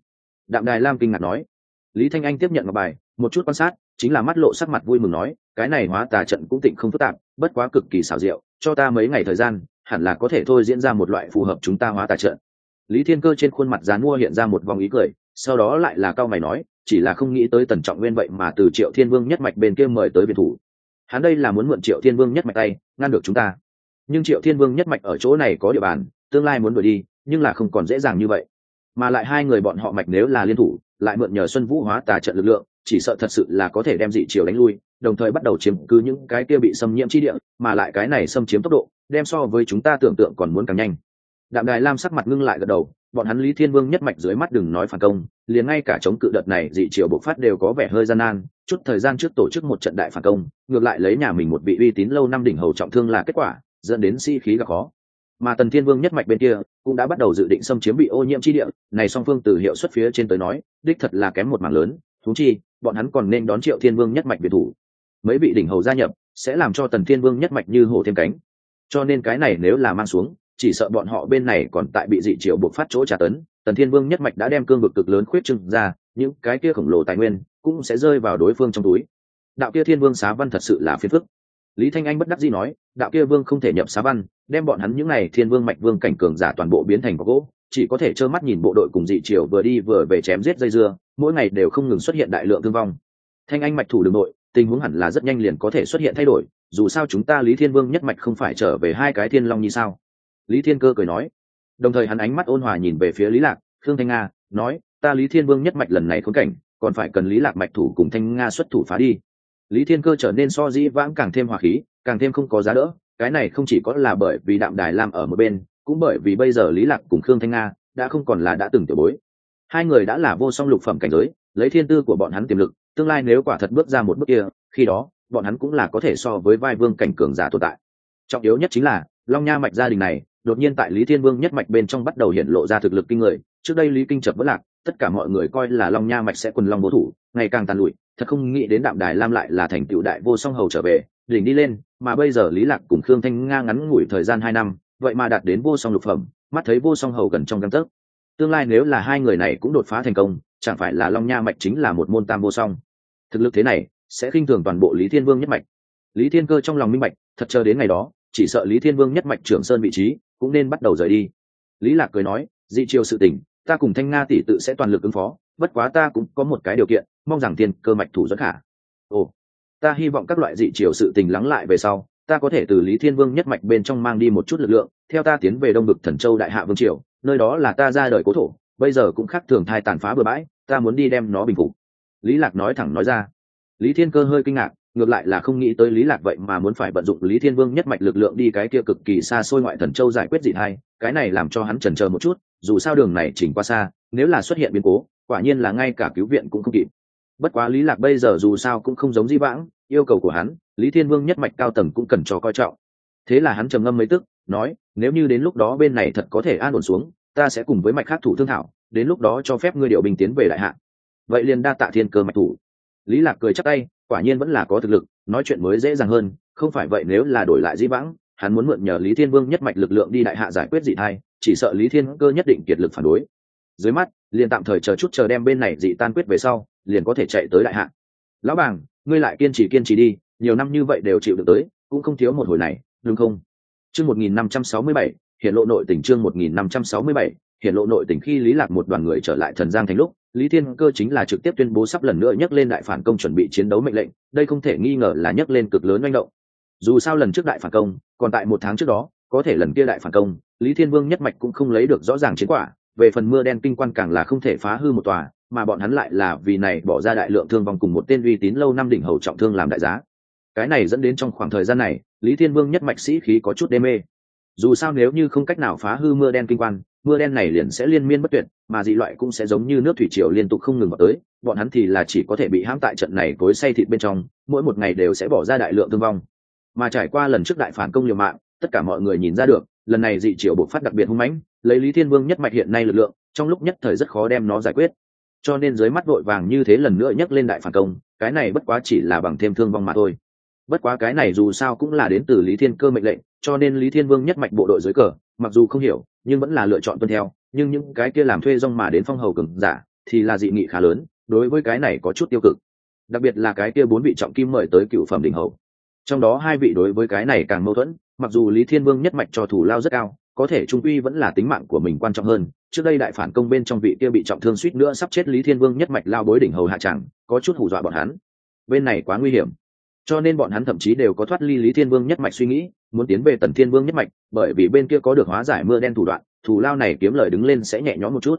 Đạm đài lam kinh ngạc nói. Lý thanh anh tiếp nhận ngọc bài, một chút quan sát, chính là mắt lộ sắc mặt vui mừng nói, cái này hóa tà trận cũng tịnh không phức tạp, bất quá cực kỳ xảo diệu, cho ta mấy ngày thời gian, hẳn là có thể thôi diễn ra một loại phù hợp chúng ta hóa tà trận. Lý thiên cơ trên khuôn mặt dán mua hiện ra một vòng ý cười, sau đó lại là cao mày nói chỉ là không nghĩ tới tần trọng nguyên vậy mà từ triệu thiên vương nhất mạch bên kia mời tới biệt thủ. Hắn đây là muốn mượn triệu thiên vương nhất mạch tay, ngăn được chúng ta. Nhưng triệu thiên vương nhất mạch ở chỗ này có địa bàn, tương lai muốn đuổi đi, nhưng là không còn dễ dàng như vậy. Mà lại hai người bọn họ mạch nếu là liên thủ, lại mượn nhờ xuân vũ hóa tà trận lực lượng, chỉ sợ thật sự là có thể đem dị triều đánh lui, đồng thời bắt đầu chiếm cứ những cái kia bị xâm nhiễm chi địa, mà lại cái này xâm chiếm tốc độ, đem so với chúng ta tưởng tượng còn muốn càng nhanh. Đạm đài lam sắc mặt ngưng lại gật đầu bọn hắn lý thiên vương nhất mạch dưới mắt đừng nói phản công, liền ngay cả chống cự đợt này dị triều bộc phát đều có vẻ hơi gian nan, chút thời gian trước tổ chức một trận đại phản công, ngược lại lấy nhà mình một vị uy tín lâu năm đỉnh hầu trọng thương là kết quả, dẫn đến si khí gặp khó. Mà tần thiên vương nhất mạch bên kia cũng đã bắt đầu dự định xâm chiếm bị ô nhiễm chi địa, này song phương từ hiệu xuất phía trên tới nói, đích thật là kém một mảng lớn thú chi, bọn hắn còn nên đón triệu thiên vương nhất mạch biệt thủ. Mấy vị đỉnh hầu gia nhập sẽ làm cho tần thiên vương nhất mạch như hổ thêm cánh. Cho nên cái này nếu là mang xuống chỉ sợ bọn họ bên này còn tại bị dị triệu buộc phát chỗ trả tấn, tần thiên vương nhất mạch đã đem cương vực cực lớn khuyết trưng ra, những cái kia khổng lồ tài nguyên cũng sẽ rơi vào đối phương trong túi. Đạo kia thiên vương xá văn thật sự là phiền phức. Lý thanh anh bất đắc dĩ nói, đạo kia vương không thể nhập xá văn, đem bọn hắn những n à y thiên vương mạch vương cảnh cường giả toàn bộ biến thành có gỗ, chỉ có thể trơ mắt nhìn bộ đội cùng dị triều vừa đi vừa về chém giết dây dưa, mỗi ngày đều không ngừng xuất hiện đại lượng thương vong. Thanh anh mạch thủ đường nội, tình huống hẳn là rất nhanh liền có thể xuất hiện thay đổi, dù sao chúng ta lý thiên vương nhất mạch không phải trở về hai cái thiên long như sao? Lý thiên cơ cười nói. Đồng thời hắn ánh mắt ôn hòa nhìn về phía lý lạc, khương thanh nga, nói, ta lý thiên vương nhất mạch lần này khốn cảnh, còn phải cần lý lạc mạch thủ cùng thanh nga xuất thủ phá đi. Lý thiên cơ trở nên so dĩ vãng càng thêm hòa khí, càng thêm không có giá đỡ, cái này không chỉ có là bởi vì đạm đài lam ở một bên, cũng bởi vì bây giờ lý lạc cùng khương thanh nga đã không còn là đã từng tiểu bối. Hai người đã là vô song lục phẩm cảnh giới, lấy thiên tư của bọn hắn tiềm lực, tương lai nếu quả thật bước ra một bước kia, khi đó, bọn hắn cũng là có thể so với vai vương cảnh cường giả tồn tại. Trọng yếu nhất chính là, long nha mạch gia đình này đột nhiên tại lý thiên vương nhất mạch bên trong bắt đầu hiện lộ ra thực lực kinh người. Trước đây lý kinh chập vẫn lạc, tất cả mọi người coi là long nha mạch sẽ quần long bố thủ, ngày càng tàn lụi. Thật không nghĩ đến đạm đài lam lại là thành tựu đại vô song hầu trở về, đỉnh đi lên, mà bây giờ lý lạc cùng khương thanh nga ngắn ngủi thời gian hai năm, vậy mà đạt đến vô song lục phẩm, mắt thấy vô song hầu gần trong găng tấc. Tương lai nếu là hai người này cũng đột phá thành công, chẳng phải là long nha mạch chính là một môn tam vô song. Thực lực thế này, sẽ khinh thường toàn bộ lý thiên vương nhất mạch. Lý thiên cơ trong lòng minh mạch thật chờ đến ngày đó, chỉ sợ lý thiên vương nhất mạch trưởng sơn vị trí cũng nên bắt đầu rời đi. Lý lạc cười nói, dị chiều sự tình, ta cùng thanh nga tỷ tự sẽ toàn lực ứng phó, bất quá ta cũng có một cái điều kiện, mong rằng thiên cơ mạch thủ dẫn khả ồ, ta hy vọng các loại dị chiều sự tình lắng lại về sau, ta có thể từ lý thiên vương nhất mạch bên trong mang đi một chút lực lượng, theo ta tiến về đông bực thần châu đại hạ vương triều, nơi đó là ta ra đời cố thổ, bây giờ cũng khác thường thai tàn phá bừa bãi, ta muốn đi đem nó bình phục. Lý lạc nói thẳng nói ra. Lý thiên cơ hơi kinh ngạc ngược lại là không nghĩ tới lý lạc vậy mà muốn phải vận dụng lý thiên vương nhất mạch lực lượng đi cái kia cực kỳ xa xôi ngoại thần châu giải quyết dị hay cái này làm cho hắn chần chờ một chút, dù sao đường này chỉnh qua xa, nếu là xuất hiện biến cố, quả nhiên là ngay cả cứu viện cũng không kịp. Bất quá lý lạc bây giờ dù sao cũng không giống di vãng, yêu cầu của hắn, lý thiên vương nhất mạch cao tầng cũng cần cho coi trọng. Thế là hắn trầm ngâm mấy tức, nói, nếu như đến lúc đó bên này thật có thể an ổn xuống, ta sẽ cùng với mạch khác thủ thương thảo, đến lúc đó cho phép ngươi điều bình tiến về đại hạ. Vậy liền đa tạ thiên cơ mạch thủ lý lạc cười chắc tay, quả nhiên vẫn là có thực lực, nói chuyện mới dễ dàng hơn, không phải vậy nếu là đổi lại di vãng, hắn muốn mượn nhờ lý thiên vương nhất mạch lực lượng đi đại hạ giải quyết dị thai, chỉ sợ lý thiên cơ nhất định kiệt lực phản đối. Dưới mắt, liền tạm thời chờ chút chờ đem bên này dị tan quyết về sau, liền có thể chạy tới đại hạ. Lão bàng, ngươi lại kiên trì kiên trì đi, nhiều năm như vậy đều chịu được tới, cũng không thiếu một hồi này, đúng không? Chương một nghìn năm trăm sáu mươi bảy hiện lộ nội tỉnh chương một nghìn năm trăm sáu mươi bảy hiện lộ nội tỉnh khi lý lạc một đoàn người trở lại thần giang thành lúc lý thiên cơ chính là trực tiếp tuyên bố sắp lần nữa nhắc lên đại phản công chuẩn bị chiến đấu mệnh lệnh, đây không thể nghi ngờ là nhắc lên cực lớn manh động. Dù sao lần trước đại phản công, còn tại một tháng trước đó, có thể lần kia đại phản công, lý thiên vương nhất mạch cũng không lấy được rõ ràng chiến quả, về phần mưa đen kinh quan càng là không thể phá hư một tòa, mà bọn hắn lại là vì này bỏ ra đại lượng thương vong cùng một tên uy tín lâu năm đỉnh hầu trọng thương làm đại giá. Cái này dẫn đến trong khoảng thời gian này, lý thiên vương nhất mạch sĩ khí có chút đê mê. Dù sao nếu như không cách nào phá hư mưa đen kinh quan mưa đen này liền sẽ liên miên bất tuyệt, mà dị loại cũng sẽ giống như nước thủy triều liên tục không ngừng vào tới, bọn hắn thì là chỉ có thể bị hãm tại trận này cối say thịt bên trong, mỗi một ngày đều sẽ bỏ ra đại lượng thương vong. Mà trải qua lần trước đại phản công liều mạng, tất cả mọi người nhìn ra được, lần này dị triều bộc phát đặc biệt hung mãnh, lấy lý thiên vương nhất mạch hiện nay lực lượng, trong lúc nhất thời rất khó đem nó giải quyết. Cho nên dưới mắt vội vàng như thế lần nữa nhắc lên đại phản công, cái này bất quá chỉ là bằng thêm thương vong mà thôi. Bất quá cái này dù sao cũng là đến từ lý thiên cơ mệnh lệnh, cho nên lý thiên vương nhất mạch bộ đội dưới cờ, mặc dù không hiểu nhưng vẫn là lựa chọn tuân theo, nhưng những cái kia làm thuê rong mà đến phong hầu cường giả thì là dị nghị khá lớn, đối với cái này có chút tiêu cực. Đặc biệt là cái kia bốn vị trọng kim mời tới cựu phẩm đỉnh hậu trong đó hai vị đối với cái này càng mâu thuẫn, mặc dù lý thiên vương nhất mạch cho thủ lao rất cao, có thể trung uy vẫn là tính mạng của mình quan trọng hơn. Trước đây đại phản công bên trong vị kia bị trọng thương suýt nữa sắp chết lý thiên vương nhất mạch lao bối đỉnh hầu hạ chẳng, có chút hù dọa bọn hắn. Bên này quá nguy hiểm cho nên bọn hắn thậm chí đều có thoát ly lý thiên vương nhất mạch suy nghĩ, muốn tiến về tần thiên vương nhất mạch, bởi vì bên kia có được hóa giải mưa đen thủ đoạn thủ lao này kiếm lời đứng lên sẽ nhẹ nhõm một chút.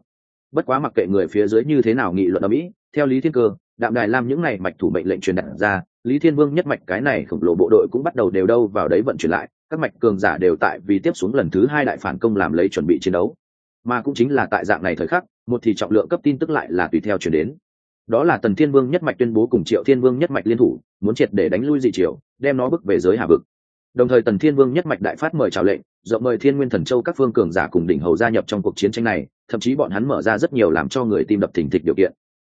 Bất quá mặc kệ người phía dưới như thế nào nghị luận ở mỹ, theo lý thiên cơ, đạm đài làm những này mạch thủ mệnh lệnh truyền đạt ra, lý thiên vương nhất mạch cái này khổng lồ bộ đội cũng bắt đầu đều đâu vào đấy vận chuyển lại, các mạch cường giả đều tại vì tiếp xuống lần thứ hai đại phản công làm lấy chuẩn bị chiến đấu. Mà cũng chính là tại dạng này thời khắc, một thì trọng lượng cấp tin tức lại là tùy theo chuyển đến đó là tần thiên vương nhất mạch tuyên bố cùng triệu thiên vương nhất mạch liên thủ, muốn triệt để đánh lui dị triều, đem nó bước về giới hà vực. Đồng thời tần thiên vương nhất mạch đại phát mời chào lệnh, rộng mời thiên nguyên thần châu các phương cường giả cùng đỉnh hầu gia nhập trong cuộc chiến tranh này, thậm chí bọn hắn mở ra rất nhiều làm cho người tim đập thình thịch điều kiện.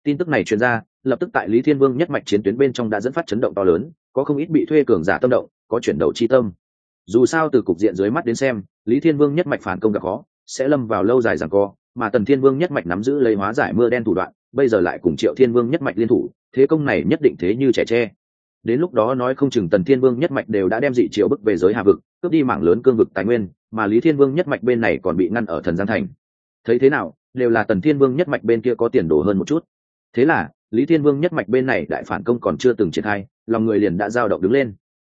Tin tức này truyền ra, lập tức tại lý thiên vương nhất mạch chiến tuyến bên trong đã dẫn phát chấn động to lớn, có không ít bị thuê cường giả tâm động, có chuyển đầu chi tâm. Dù sao từ cục diện dưới mắt đến xem, lý thiên vương nhất mạch phản công gặp khó, sẽ lâm vào lâu dài rằng co, mà tần thiên vương nhất mạch nắm giữ lấy hóa giải mưa đen thủ đoạn bây giờ lại cùng triệu thiên vương nhất mạch liên thủ, thế công này nhất định thế như trẻ tre. Đến lúc đó nói không chừng tần thiên vương nhất mạch đều đã đem dị triệu bức về giới hạ vực, cướp đi mảng lớn cương vực tài nguyên, mà lý thiên vương nhất mạch bên này còn bị ngăn ở thần giang thành. Thấy thế nào, đều là tần thiên vương nhất mạch bên kia có tiền đồ hơn một chút. Thế là, lý thiên vương nhất mạch bên này đại phản công còn chưa từng triển khai, lòng người liền đã dao động đứng lên.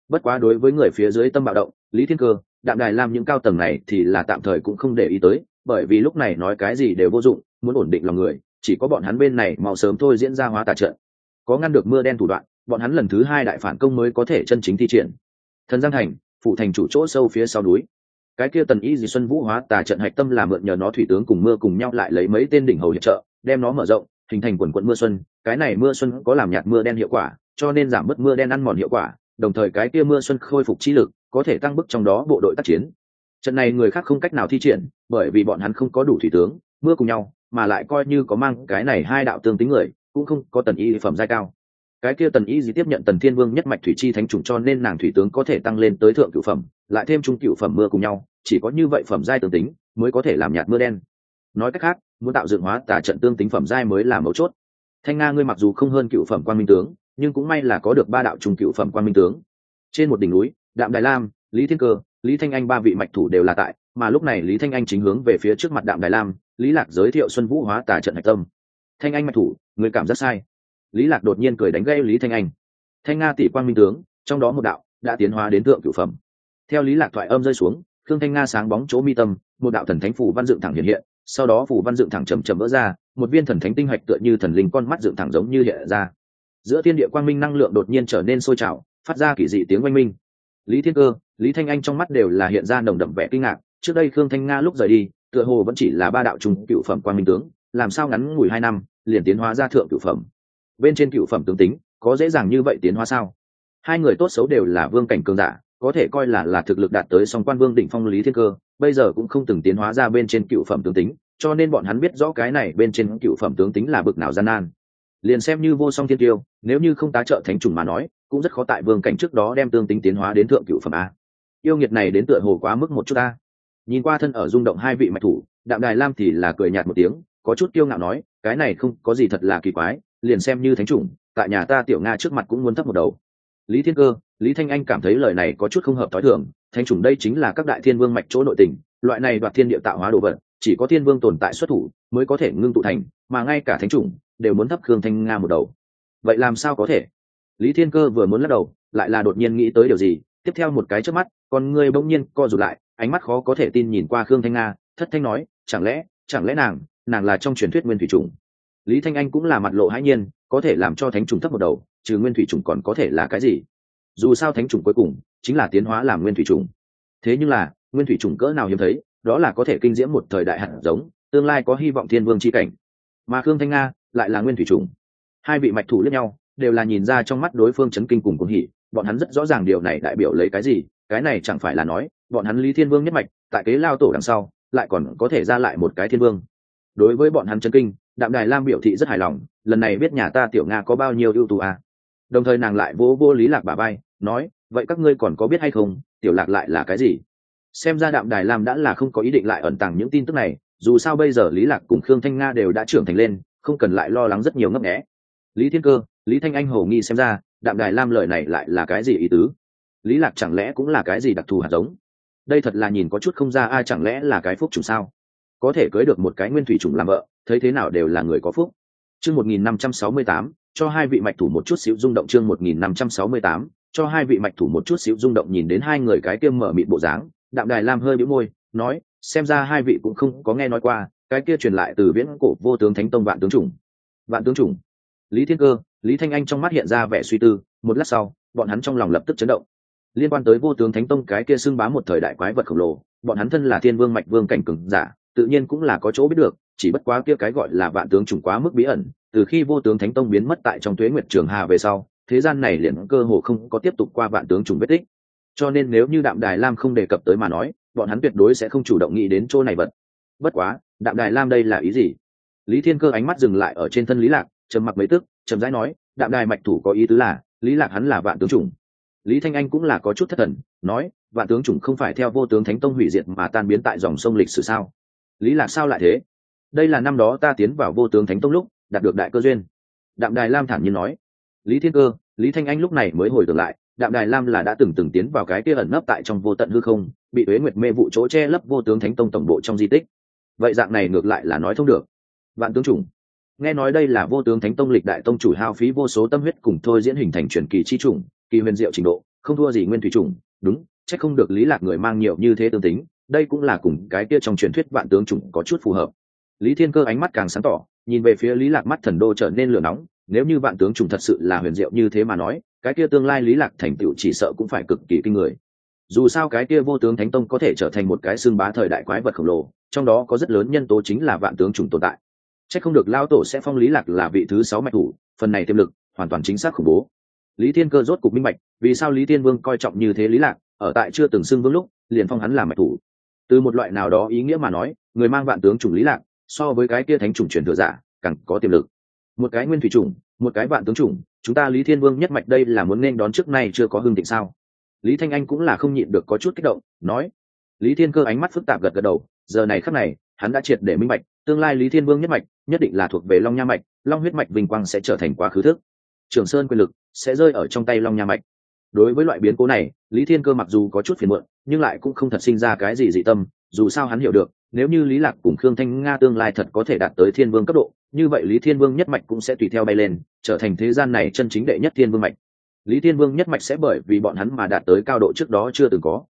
Bất quá đối với người phía dưới tâm bạo động, lý thiên cơ, đạm đài làm những cao tầng này thì là tạm thời cũng không để ý tới, bởi vì lúc này nói cái gì đều vô dụng, muốn ổn định lòng người chỉ có bọn hắn bên này mau sớm thôi diễn ra hóa tà trận. Có ngăn được mưa đen thủ đoạn, bọn hắn lần thứ hai đại phản công mới có thể chân chính thi triển. Thần giang thành phụ thành chủ chỗ sâu phía sau núi. Cái kia tần ý dì xuân vũ hóa tà trận hạch tâm là mượn nhờ nó thủy tướng cùng mưa cùng nhau lại lấy mấy tên đỉnh hầu hiệp trợ, đem nó mở rộng, hình thành quần quận mưa xuân. Cái này mưa xuân có làm nhạt mưa đen hiệu quả, cho nên giảm bớt mưa đen ăn mòn hiệu quả, đồng thời cái kia mưa xuân khôi phục chi lực, có thể tăng bức trong đó bộ đội tác chiến. Trận này người khác không cách nào thi triển, bởi vì bọn hắn không có đủ thủy tướng, mưa cùng nhau mà lại coi như có mang cái này hai đạo tương tính người, cũng không có tần y phẩm giai cao. Cái kia tần y gì tiếp nhận tần thiên vương nhất mạch thủy chi thánh trùng cho nên nàng thủy tướng có thể tăng lên tới thượng cựu phẩm, lại thêm trung cựu phẩm mưa cùng nhau, chỉ có như vậy phẩm giai tương tính mới có thể làm nhạt mưa đen. Nói cách khác, muốn tạo dựng hóa tả trận tương tính phẩm giai mới là mấu chốt. Thanh nga ngươi mặc dù không hơn cựu phẩm quan minh tướng, nhưng cũng may là có được ba đạo trung cựu phẩm quan minh tướng. Trên một đỉnh núi, đạm đại lam, lý thiên cơ, lý thanh anh ba vị mạch thủ đều là tại, mà lúc này lý thanh anh chính hướng về phía trước mặt đạm đại lam lý lạc giới thiệu xuân vũ hóa tà trận hạch tâm. Thanh anh mạch thủ, người cảm giác sai. Lý lạc đột nhiên cười đánh gây lý thanh anh. Thanh nga tỷ quang minh tướng, trong đó một đạo đã tiến hóa đến thượng cửu phẩm. Theo lý lạc thoại âm rơi xuống thương thanh nga sáng bóng chỗ mi tâm, một đạo thần thánh phù văn dựng thẳng hiện hiện, sau đó phù văn dựng thẳng chầm chầm vỡ ra, một viên thần thánh tinh hạch tựa như thần linh con mắt dựng thẳng giống như hiện ra. Giữa thiên địa quang minh năng lượng đột nhiên trở nên sôi trào, phát ra kỳ dị tiếng oanh minh. Lý thiên cơ, lý thanh anh trong mắt đều là hiện ra nồng đậm vẻ kinh ngạc, trước đây khương thanh nga lúc rời đi tựa hồ vẫn chỉ là ba đạo trùng cựu phẩm quan minh tướng, làm sao ngắn ngủi hai năm, liền tiến hóa ra thượng cựu phẩm. Bên trên cựu phẩm tướng tính, có dễ dàng như vậy tiến hóa sao? Hai người tốt xấu đều là vương cảnh cường giả, có thể coi là là thực lực đạt tới song quan vương đỉnh phong lý thiên cơ, bây giờ cũng không từng tiến hóa ra bên trên cựu phẩm tướng tính, cho nên bọn hắn biết rõ cái này bên trên cựu phẩm tướng tính là bực nào gian nan. Liền xem như vô song thiên tiêu, nếu như không tá trợ thánh trùng mà nói, cũng rất khó tại vương cảnh trước đó đem tương tính tiến hóa đến thượng cựu phẩm a. Yêu nghiệt này đến tựa hồ quá mức một chút ta nhìn qua thân ở rung động hai vị mạch thủ, đạm đài lam thì là cười nhạt một tiếng, có chút kiêu ngạo nói, cái này không, có gì thật là kỳ quái, liền xem như thánh chủng, tại nhà ta tiểu nga trước mặt cũng muốn thấp một đầu. Lý thiên cơ, lý thanh anh cảm thấy lời này có chút không hợp t h ó i thường, thánh chủng đây chính là các đại thiên vương mạch chỗ nội tình, loại này đoạt thiên địa tạo hóa đồ vật, chỉ có thiên vương tồn tại xuất thủ mới có thể ngưng tụ thành, mà ngay cả thánh chủng đều muốn thấp khương thanh nga một đầu. Vậy làm sao có thể? Lý thiên cơ vừa muốn lắc đầu, lại là đột nhiên nghĩ tới điều gì, tiếp theo một cái trước mắt, con ngươi bỗng nhiên co rụt lại ánh mắt khó có thể tin nhìn qua khương thanh nga, thất thanh nói, chẳng lẽ chẳng lẽ nàng nàng là trong truyền thuyết nguyên thủy trùng lý thanh anh cũng là mặt lộ hãi nhiên, có thể làm cho thánh trùng thấp một đầu, trừ nguyên thủy trùng còn có thể là cái gì? Dù sao thánh trùng cuối cùng chính là tiến hóa làm nguyên thủy trùng thế nhưng là, nguyên thủy trùng cỡ nào hiếm thấy, đó là có thể kinh diễm một thời đại hạt giống, tương lai có hy vọng thiên vương c h i cảnh. Mà khương thanh nga lại là nguyên thủy trùng hai vị mạch thủ lẫn nhau, đều là nhìn ra trong mắt đối phương chấn kinh cùng cuồng hỉ, bọn hắn rất rõ ràng điều này đại biểu lấy cái gì, cái này chẳng phải là nói bọn hắn lý thiên vương nhất mạch, tại kế lao tổ đằng sau, lại còn có thể ra lại một cái thiên vương. Đối với bọn hắn chân kinh, đạm đài lam biểu thị rất hài lòng, lần này biết nhà ta tiểu nga có bao nhiêu ưu tú à. đồng thời nàng lại vỗ vô lý lạc bà bay nói, vậy các ngươi còn có biết hay không, tiểu lạc lại là cái gì? Xem ra đạm đài lam đã là không có ý định lại ẩn tàng những tin tức này, dù sao bây giờ lý lạc cùng khương thanh nga đều đã trưởng thành lên, không cần lại lo lắng rất nhiều ngấp nghẽ lý thiên cơ, lý thanh anh hầu nghi xem ra, đạm đài lam lời này lại là cái gì ý tứ? Lý lạc chẳng lẽ cũng là cái gì đặc thù hạt giống? Đây thật là nhìn có chút không ra ai, chẳng lẽ là cái phúc trùng sao? Có thể cưới được một cái nguyên thủy trùng làm vợ, thấy thế nào đều là người có phúc. Chương một nghìn năm trăm sáu mươi tám, cho hai vị mạch thủ một chút xíu rung động chương một nghìn năm trăm sáu mươi tám, cho hai vị mạch thủ một chút xíu rung động nhìn đến hai người cái kia mở mịt bộ dáng, đạm đài lam hơi bĩu môi, nói, xem ra hai vị cũng không có nghe nói qua, cái kia truyền lại từ viễn cổ vô tướng thánh tông vạn tướng chủng. Vạn tướng chủng. Lý thiên cơ, lý thanh anh trong mắt hiện ra vẻ suy tư, một lát sau, bọn hắn trong lòng lập tức chấn động liên quan tới vô tướng thánh tông cái kia xưng bá một thời đại quái vật khổng lồ, bọn hắn thân là thiên vương mạch vương cảnh cừng giả, tự nhiên cũng là có chỗ biết được, chỉ bất quá kia cái gọi là vạn tướng trùng quá mức bí ẩn, từ khi vô tướng thánh tông biến mất tại trong tuế nguyệt trường hà về sau, thế gian này liền cơ hồ không có tiếp tục qua vạn tướng trùng vết tích. Cho nên nếu như đạm đài lam không đề cập tới mà nói, bọn hắn tuyệt đối sẽ không chủ động nghĩ đến chỗ này vật bất quá, đạm đài lam đây là ý gì? Lý thiên cơ ánh mắt dừng lại ở trên thân lý lạc, trầm mặc mấy tức trầm rãi nói, đạm đài mạch thủ có ý tứ là, lý lạc hắn là vạn tướng chủng lý thanh anh cũng là có chút thất thần, nói, vạn tướng chủng không phải theo vô tướng thánh tông hủy diệt mà tan biến tại dòng sông lịch sử sao? Lý lạc sao lại thế? Đây là năm đó ta tiến vào vô tướng thánh tông lúc, đạt được đại cơ duyên. Đạm đài lam thản nhiên nói. Lý thiên cơ, lý thanh anh lúc này mới hồi tưởng lại, đạm đài lam là đã từng từng tiến vào cái kia ẩn nấp tại trong vô tận hư không, bị tuế nguyệt mê vụ chỗ che lấp vô tướng thánh tông tổng bộ trong di tích. Vậy dạng này ngược lại là nói thông được. Vạn tướng chủng, nghe nói đây là vô tướng thánh tông lịch đại tông chủ hao phí vô số tâm huyết cùng thôi diễn hình thành truyền kỳ chi chủng kỳ huyền diệu trình độ, không thua gì nguyên thủy chủng, đúng, chắc không được lý lạc người mang nhiều như thế tương tính, đây cũng là cùng cái kia trong truyền thuyết vạn tướng chủng có chút phù hợp. Lý thiên cơ ánh mắt càng sáng tỏ, nhìn về phía lý lạc mắt thần đô trở nên lửa nóng, nếu như vạn tướng chủng thật sự là huyền diệu như thế mà nói, cái kia tương lai lý lạc thành tựu chỉ sợ cũng phải cực kỳ kinh người. Dù sao cái kia vô tướng thánh tông có thể trở thành một cái xương bá thời đại quái vật khổng lồ, trong đó có rất lớn nhân tố chính là vạn tướng chủng tồn tại. Chắc không được lao tổ sẽ phong lý lạc là vị thứ sáu mạch thủ, phần này tiềm lực hoàn toàn chính xác khủng bố lý thiên cơ rốt cục minh bạch, vì sao lý thiên vương coi trọng như thế lý lạc, ở tại chưa từng xưng vương lúc, liền phong hắn làm mạch thủ. Từ một loại nào đó ý nghĩa mà nói, người mang vạn tướng chủng lý lạc, so với cái kia thánh chủng truyền thừa giả, càng có tiềm lực. Một cái nguyên thủy chủng, một cái vạn tướng chủng, chúng ta lý thiên vương nhất mạch đây là muốn nên đón trước nay chưa có hương thịnh sao? Lý thanh anh cũng là không nhịn được có chút kích động, nói. Lý thiên cơ ánh mắt phức tạp gật gật đầu, giờ này khắc này, hắn đã triệt để minh bạch, tương lai lý thiên vương nhất mạch, nhất định là thuộc về long nha mạch, long huyết mạch vinh quang sẽ trở thành quá khứ thức. Trường sơn quyền lực sẽ rơi ở trong tay long nha mạch. Đối với loại biến cố này, lý thiên cơ mặc dù có chút phiền muộn, nhưng lại cũng không thật sinh ra cái gì dị tâm, dù sao hắn hiểu được, nếu như lý lạc cùng khương thanh nga tương lai thật có thể đạt tới thiên vương cấp độ, như vậy lý thiên vương nhất mạch cũng sẽ tùy theo bay lên, trở thành thế gian này chân chính đệ nhất thiên vương mạch. Lý thiên vương nhất mạch sẽ bởi vì bọn hắn mà đạt tới cao độ trước đó chưa từng có.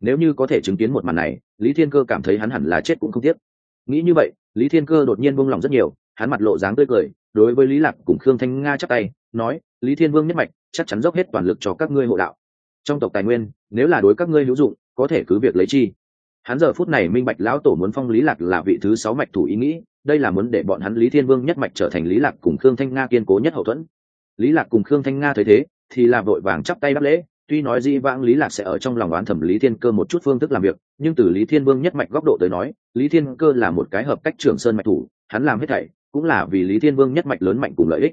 Nếu như có thể chứng kiến một màn này, lý thiên cơ cảm thấy hắn hẳn là chết cũng không tiếc. Nghĩ như vậy, lý thiên cơ đột nhiên buông lòng rất nhiều, hắn mặt lộ dáng tươi cười, đối với lý lạc cùng khương thanh nga chắp tay nói, lý thiên vương nhất mạch, chắc chắn dốc hết toàn lực cho các ngươi hộ đạo. Trong tộc tài nguyên, nếu là đối các ngươi hữu dụng, có thể cứ việc lấy chi. Hắn giờ phút này minh bạch lão tổ muốn phong lý lạc là vị thứ sáu mạch thủ ý nghĩ, đây là muốn để bọn hắn lý thiên vương nhất mạch trở thành lý lạc cùng khương thanh nga kiên cố nhất hậu thuẫn. Lý lạc cùng khương thanh nga thấy thế, thì là vội vàng chắp tay đáp lễ, tuy nói di vãng lý lạc sẽ ở trong lòng đoán thẩm lý thiên cơ một chút phương thức làm việc, nhưng từ lý thiên vương nhất mạch góc độ tới nói, lý thiên cơ là một cái hợp cách trưởng sơn mạch thủ, hắn làm hết thảy cũng là vì lý thiên vương nhất mạch lớn mạnh cùng lợi ích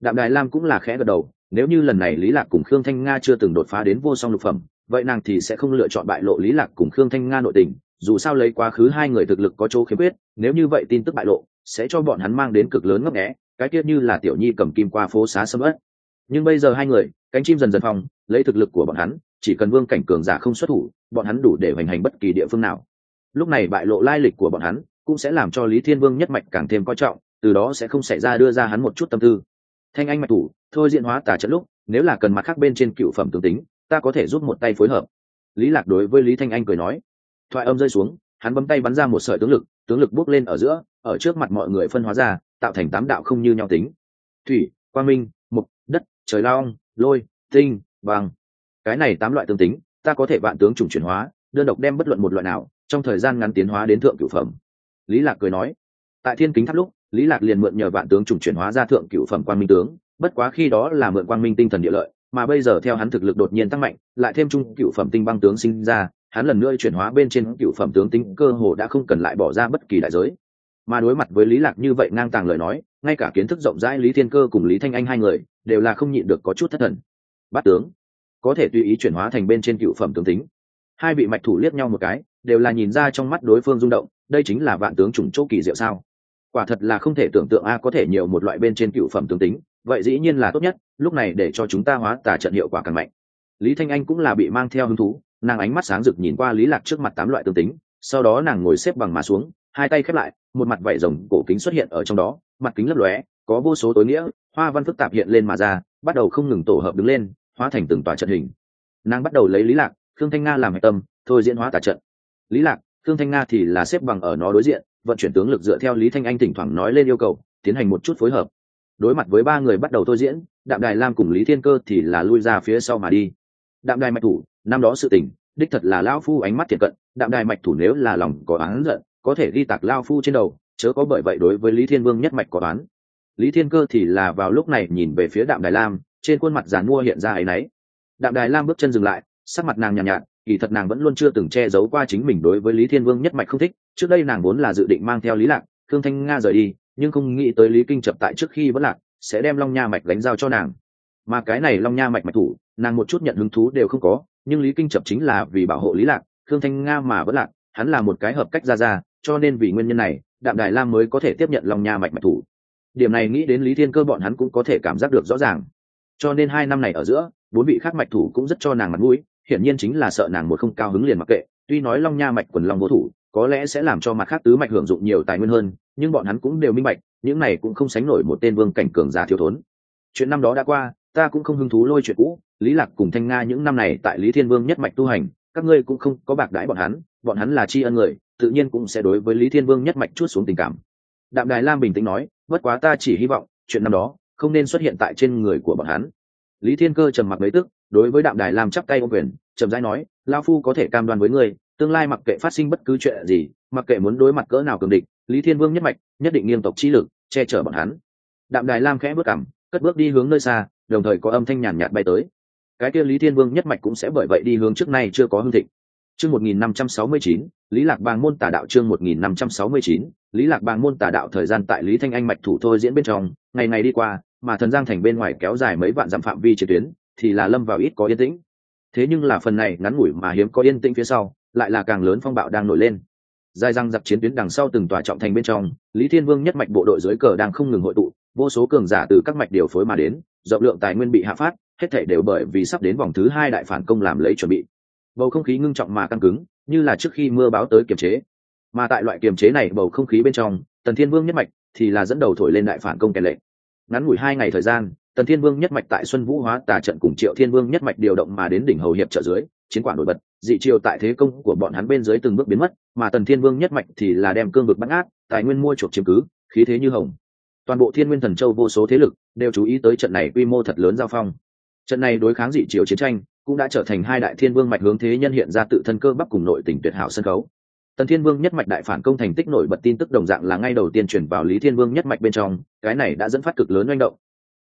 đạm đài lam cũng là khẽ gật đầu, nếu như lần này lý lạc cùng khương thanh nga chưa từng đột phá đến vô song lục phẩm, vậy nàng thì sẽ không lựa chọn bại lộ lý lạc cùng khương thanh nga nội tình, dù sao lấy quá khứ hai người thực lực có chỗ khiếm khuyết, nếu như vậy tin tức bại lộ, sẽ cho bọn hắn mang đến cực lớn ngấp nghẽ. cái tiết như là tiểu nhi cầm kim qua phố xá sâm ớt nhưng bây giờ hai người, cánh chim dần dần phong, lấy thực lực của bọn hắn, chỉ cần vương cảnh cường giả không xuất thủ, bọn hắn đủ để hoành hành bất kỳ địa phương nào lúc này bại lộ lai lịch của bọn hắn, cũng sẽ làm cho lý thiên vương nhất mạch càng thêm coi trọng, từ đó sẽ không xảy ra đưa ra hắn một chút tâm tư thanh anh mạch thủ thôi diện hóa tả trận lúc nếu là cần mặt khác bên trên cựu phẩm tướng tính ta có thể giúp một tay phối hợp. Lý lạc đối với lý thanh anh cười nói. Thoại âm rơi xuống hắn bấm tay bắn ra một sợi tướng lực tướng lực bốc lên ở giữa ở trước mặt mọi người phân hóa ra tạo thành tám đạo không như nhau tính. Thủy quang minh mục đất trời long, lôi tinh vàng. Cái này tám loại tương tính ta có thể vạn tướng trùng chuyển hóa đơn độc đem bất luận một loại nào trong thời gian ngắn tiến hóa đến thượng cửu phẩm. Lý lạc cười nói. Tại thiên kính tháp lúc lý lạc liền mượn nhờ vạn tướng trùng chuyển hóa ra thượng cửu phẩm quan minh tướng, bất quá khi đó là mượn quan minh tinh thần địa lợi, mà bây giờ theo hắn thực lực đột nhiên tăng mạnh, lại thêm trung cửu phẩm tinh băng tướng sinh ra, hắn lần nữa chuyển hóa bên trên cửu phẩm tướng tính cơ hồ đã không cần lại bỏ ra bất kỳ đại giới. Mà đối mặt với lý lạc như vậy ngang tàng lời nói, ngay cả kiến thức rộng rãi lý thiên cơ cùng lý thanh anh hai người đều là không nhịn được có chút thất thần. Bát tướng, có thể tùy ý chuyển hóa thành bên trên cựu phẩm tướng tính. Hai vị mạch thủ liếc nhau một cái, đều là nhìn ra trong mắt đối phương rung động, đây chính là vạn tướng trùng chỗ kỳ diệu sao? Quả thật là không thể tưởng tượng a có thể nhiều một loại bên trên cựu phẩm tướng tính, vậy dĩ nhiên là tốt nhất, lúc này để cho chúng ta hóa tà trận hiệu quả càng mạnh. Lý thanh anh cũng là bị mang theo hứng thú, nàng ánh mắt sáng rực nhìn qua lý lạc trước mặt tám loại tương tính, sau đó nàng ngồi xếp bằng mà xuống, hai tay khép lại, một mặt vảy rồng cổ kính xuất hiện ở trong đó, mặt kính lấp lóe, có vô số tối nghĩa, hoa văn phức tạp hiện lên mà ra, bắt đầu không ngừng tổ hợp đứng lên, hóa thành từng tòa trận hình. Nàng bắt đầu lấy lý lạc Thương thanh nga làm hệ tâm, thôi diễn hóa tà trận. Lý lạc Thương thanh nga thì là xếp bằng ở nó đối diện vận chuyển tướng lực dựa theo lý thanh anh thỉnh thoảng nói lên yêu cầu tiến hành một chút phối hợp. Đối mặt với ba người bắt đầu thôi diễn đạm đài lam cùng lý thiên cơ thì là lui ra phía sau mà đi. Đạm đài mạch thủ năm đó sự tình đích thật là lao phu ánh mắt thiệt cận đạm đài mạch thủ nếu là lòng có oán giận có thể ghi tạc lao phu trên đầu chớ có bởi vậy đối với lý thiên vương nhất mạch có oán. Lý thiên cơ thì là vào lúc này nhìn về phía đạm đài lam trên khuôn mặt giàn mua hiện ra áy náy đạm đài lam bước chân dừng lại sắc mặt nàng nhàn nhạt, nhạt kỳ thật nàng vẫn luôn chưa từng che giấu qua chính mình đối với lý thiên vương nhất mạch không thích, trước đây nàng vốn là dự định mang theo lý lạc thương thanh nga rời đi, nhưng không nghĩ tới lý kinh chập tại trước khi vẫn lạc, sẽ đem long nha mạch gánh giao cho nàng. Mà cái này long nha mạch mạch thủ, nàng một chút nhận hứng thú đều không có, nhưng lý kinh chập chính là vì bảo hộ lý lạc thương thanh nga mà vẫn lạc, hắn là một cái hợp cách ra ra cho nên vì nguyên nhân này, đạm đài lam mới có thể tiếp nhận long nha mạch mạch thủ. Điểm này nghĩ đến lý thiên cơ bọn hắn cũng có thể cảm giác được rõ ràng. Cho nên hai năm này ở giữa, bốn vị khác mạch thủ cũng rất cho nàng mặt mũi hiển nhiên chính là sợ nàng một không cao hứng liền mặc kệ, tuy nói long nha mạch quần long vô thủ, có lẽ sẽ làm cho mặt khác tứ mạch hưởng dụng nhiều tài nguyên hơn, nhưng bọn hắn cũng đều minh bạch, những này cũng không sánh nổi một tên vương cảnh cường giả thiếu thốn. Chuyện năm đó đã qua, ta cũng không hứng thú lôi chuyện cũ, lý lạc cùng thanh nga những năm này tại lý thiên vương nhất mạch tu hành, các ngươi cũng không có bạc đãi bọn hắn bọn hắn là tri ân người, tự nhiên cũng sẽ đối với lý thiên vương nhất mạch chút xuống tình cảm. Đạm đài lam bình tĩnh nói, bất quá ta chỉ hy vọng, chuyện năm đó không nên xuất hiện tại trên người của bọn hắn. Lý thiên cơ trầm mặc mấy tức đối với đạm đài làm chắp tay ô quyền trầm rãi nói lao phu có thể cam đoan với ngươi, tương lai mặc kệ phát sinh bất cứ chuyện gì, mặc kệ muốn đối mặt cỡ nào cường địch, lý thiên vương nhất mạch, nhất định nghiêm tộc trí lực, che chở bọn hắn. Đạm đài lam khẽ bước cảm cất bước đi hướng nơi xa, đồng thời có âm thanh nhàn nhạt bay tới. Cái kia lý thiên vương nhất mạch cũng sẽ bởi vậy đi hướng trước nay chưa có hương thịnh. Chương một nghìn năm trăm sáu mươi chín, lý lạc bàng môn tà đạo chương một nghìn năm trăm sáu mươi chín, lý lạc bàng môn tà đạo thời gian tại lý thanh anh mạch thủ thôi diễn bên trong, ngày ngày đi qua, mà thần giang thành bên ngoài kéo dài mấy vạn dặm phạm vi chiến tuyến thì là lâm vào ít có yên tĩnh. Thế nhưng là phần này ngắn ngủi mà hiếm có yên tĩnh phía sau, lại là càng lớn phong bạo đang nổi lên. Dài răng giặc chiến tuyến đằng sau từng tòa trọng thành bên trong, lý thiên vương nhất mạch bộ đội dưới cờ đang không ngừng hội tụ, vô số cường giả từ các mạch điều phối mà đến, rộng lượng tài nguyên bị hạ phát, hết thể đều bởi vì sắp đến vòng thứ hai đại phản công làm lấy chuẩn bị. Bầu không khí ngưng trọng mà căng cứng, như là trước khi mưa báo tới kiềm chế. Mà tại loại kiềm chế này bầu không khí bên trong, tần thiên vương nhất mạch thì là dẫn đầu thổi lên đại phản công kèn lệ. Ngắn ngủi hai ngày thời gian tần thiên vương nhất mạch tại xuân vũ hóa tà trận cùng triệu thiên vương nhất mạch điều động mà đến đỉnh hầu hiệp trợ dưới, chiến quả nổi bật, dị triều tại thế công của bọn hắn bên dưới từng bước biến mất, mà tần thiên vương nhất mạch thì là đem cương vực bắt át tài nguyên mua chuộc chiếm cứ, khí thế như hồng. Toàn bộ thiên nguyên thần châu vô số thế lực đều chú ý tới trận này quy mô thật lớn giao phong. Trận này đối kháng dị triều chiến tranh cũng đã trở thành hai đại thiên vương mạch hướng thế nhân hiện ra tự thân cơ bắp cùng nội tỉnh tuyệt hảo sân khấu. Tần thiên vương nhất mạch đại phản công thành tích nổi bật tin tức đồng dạng là ngay đầu tiên chuyển vào lý thiên vương nhất mạch bên trong, cái này đã dẫn phát cực lớn manh động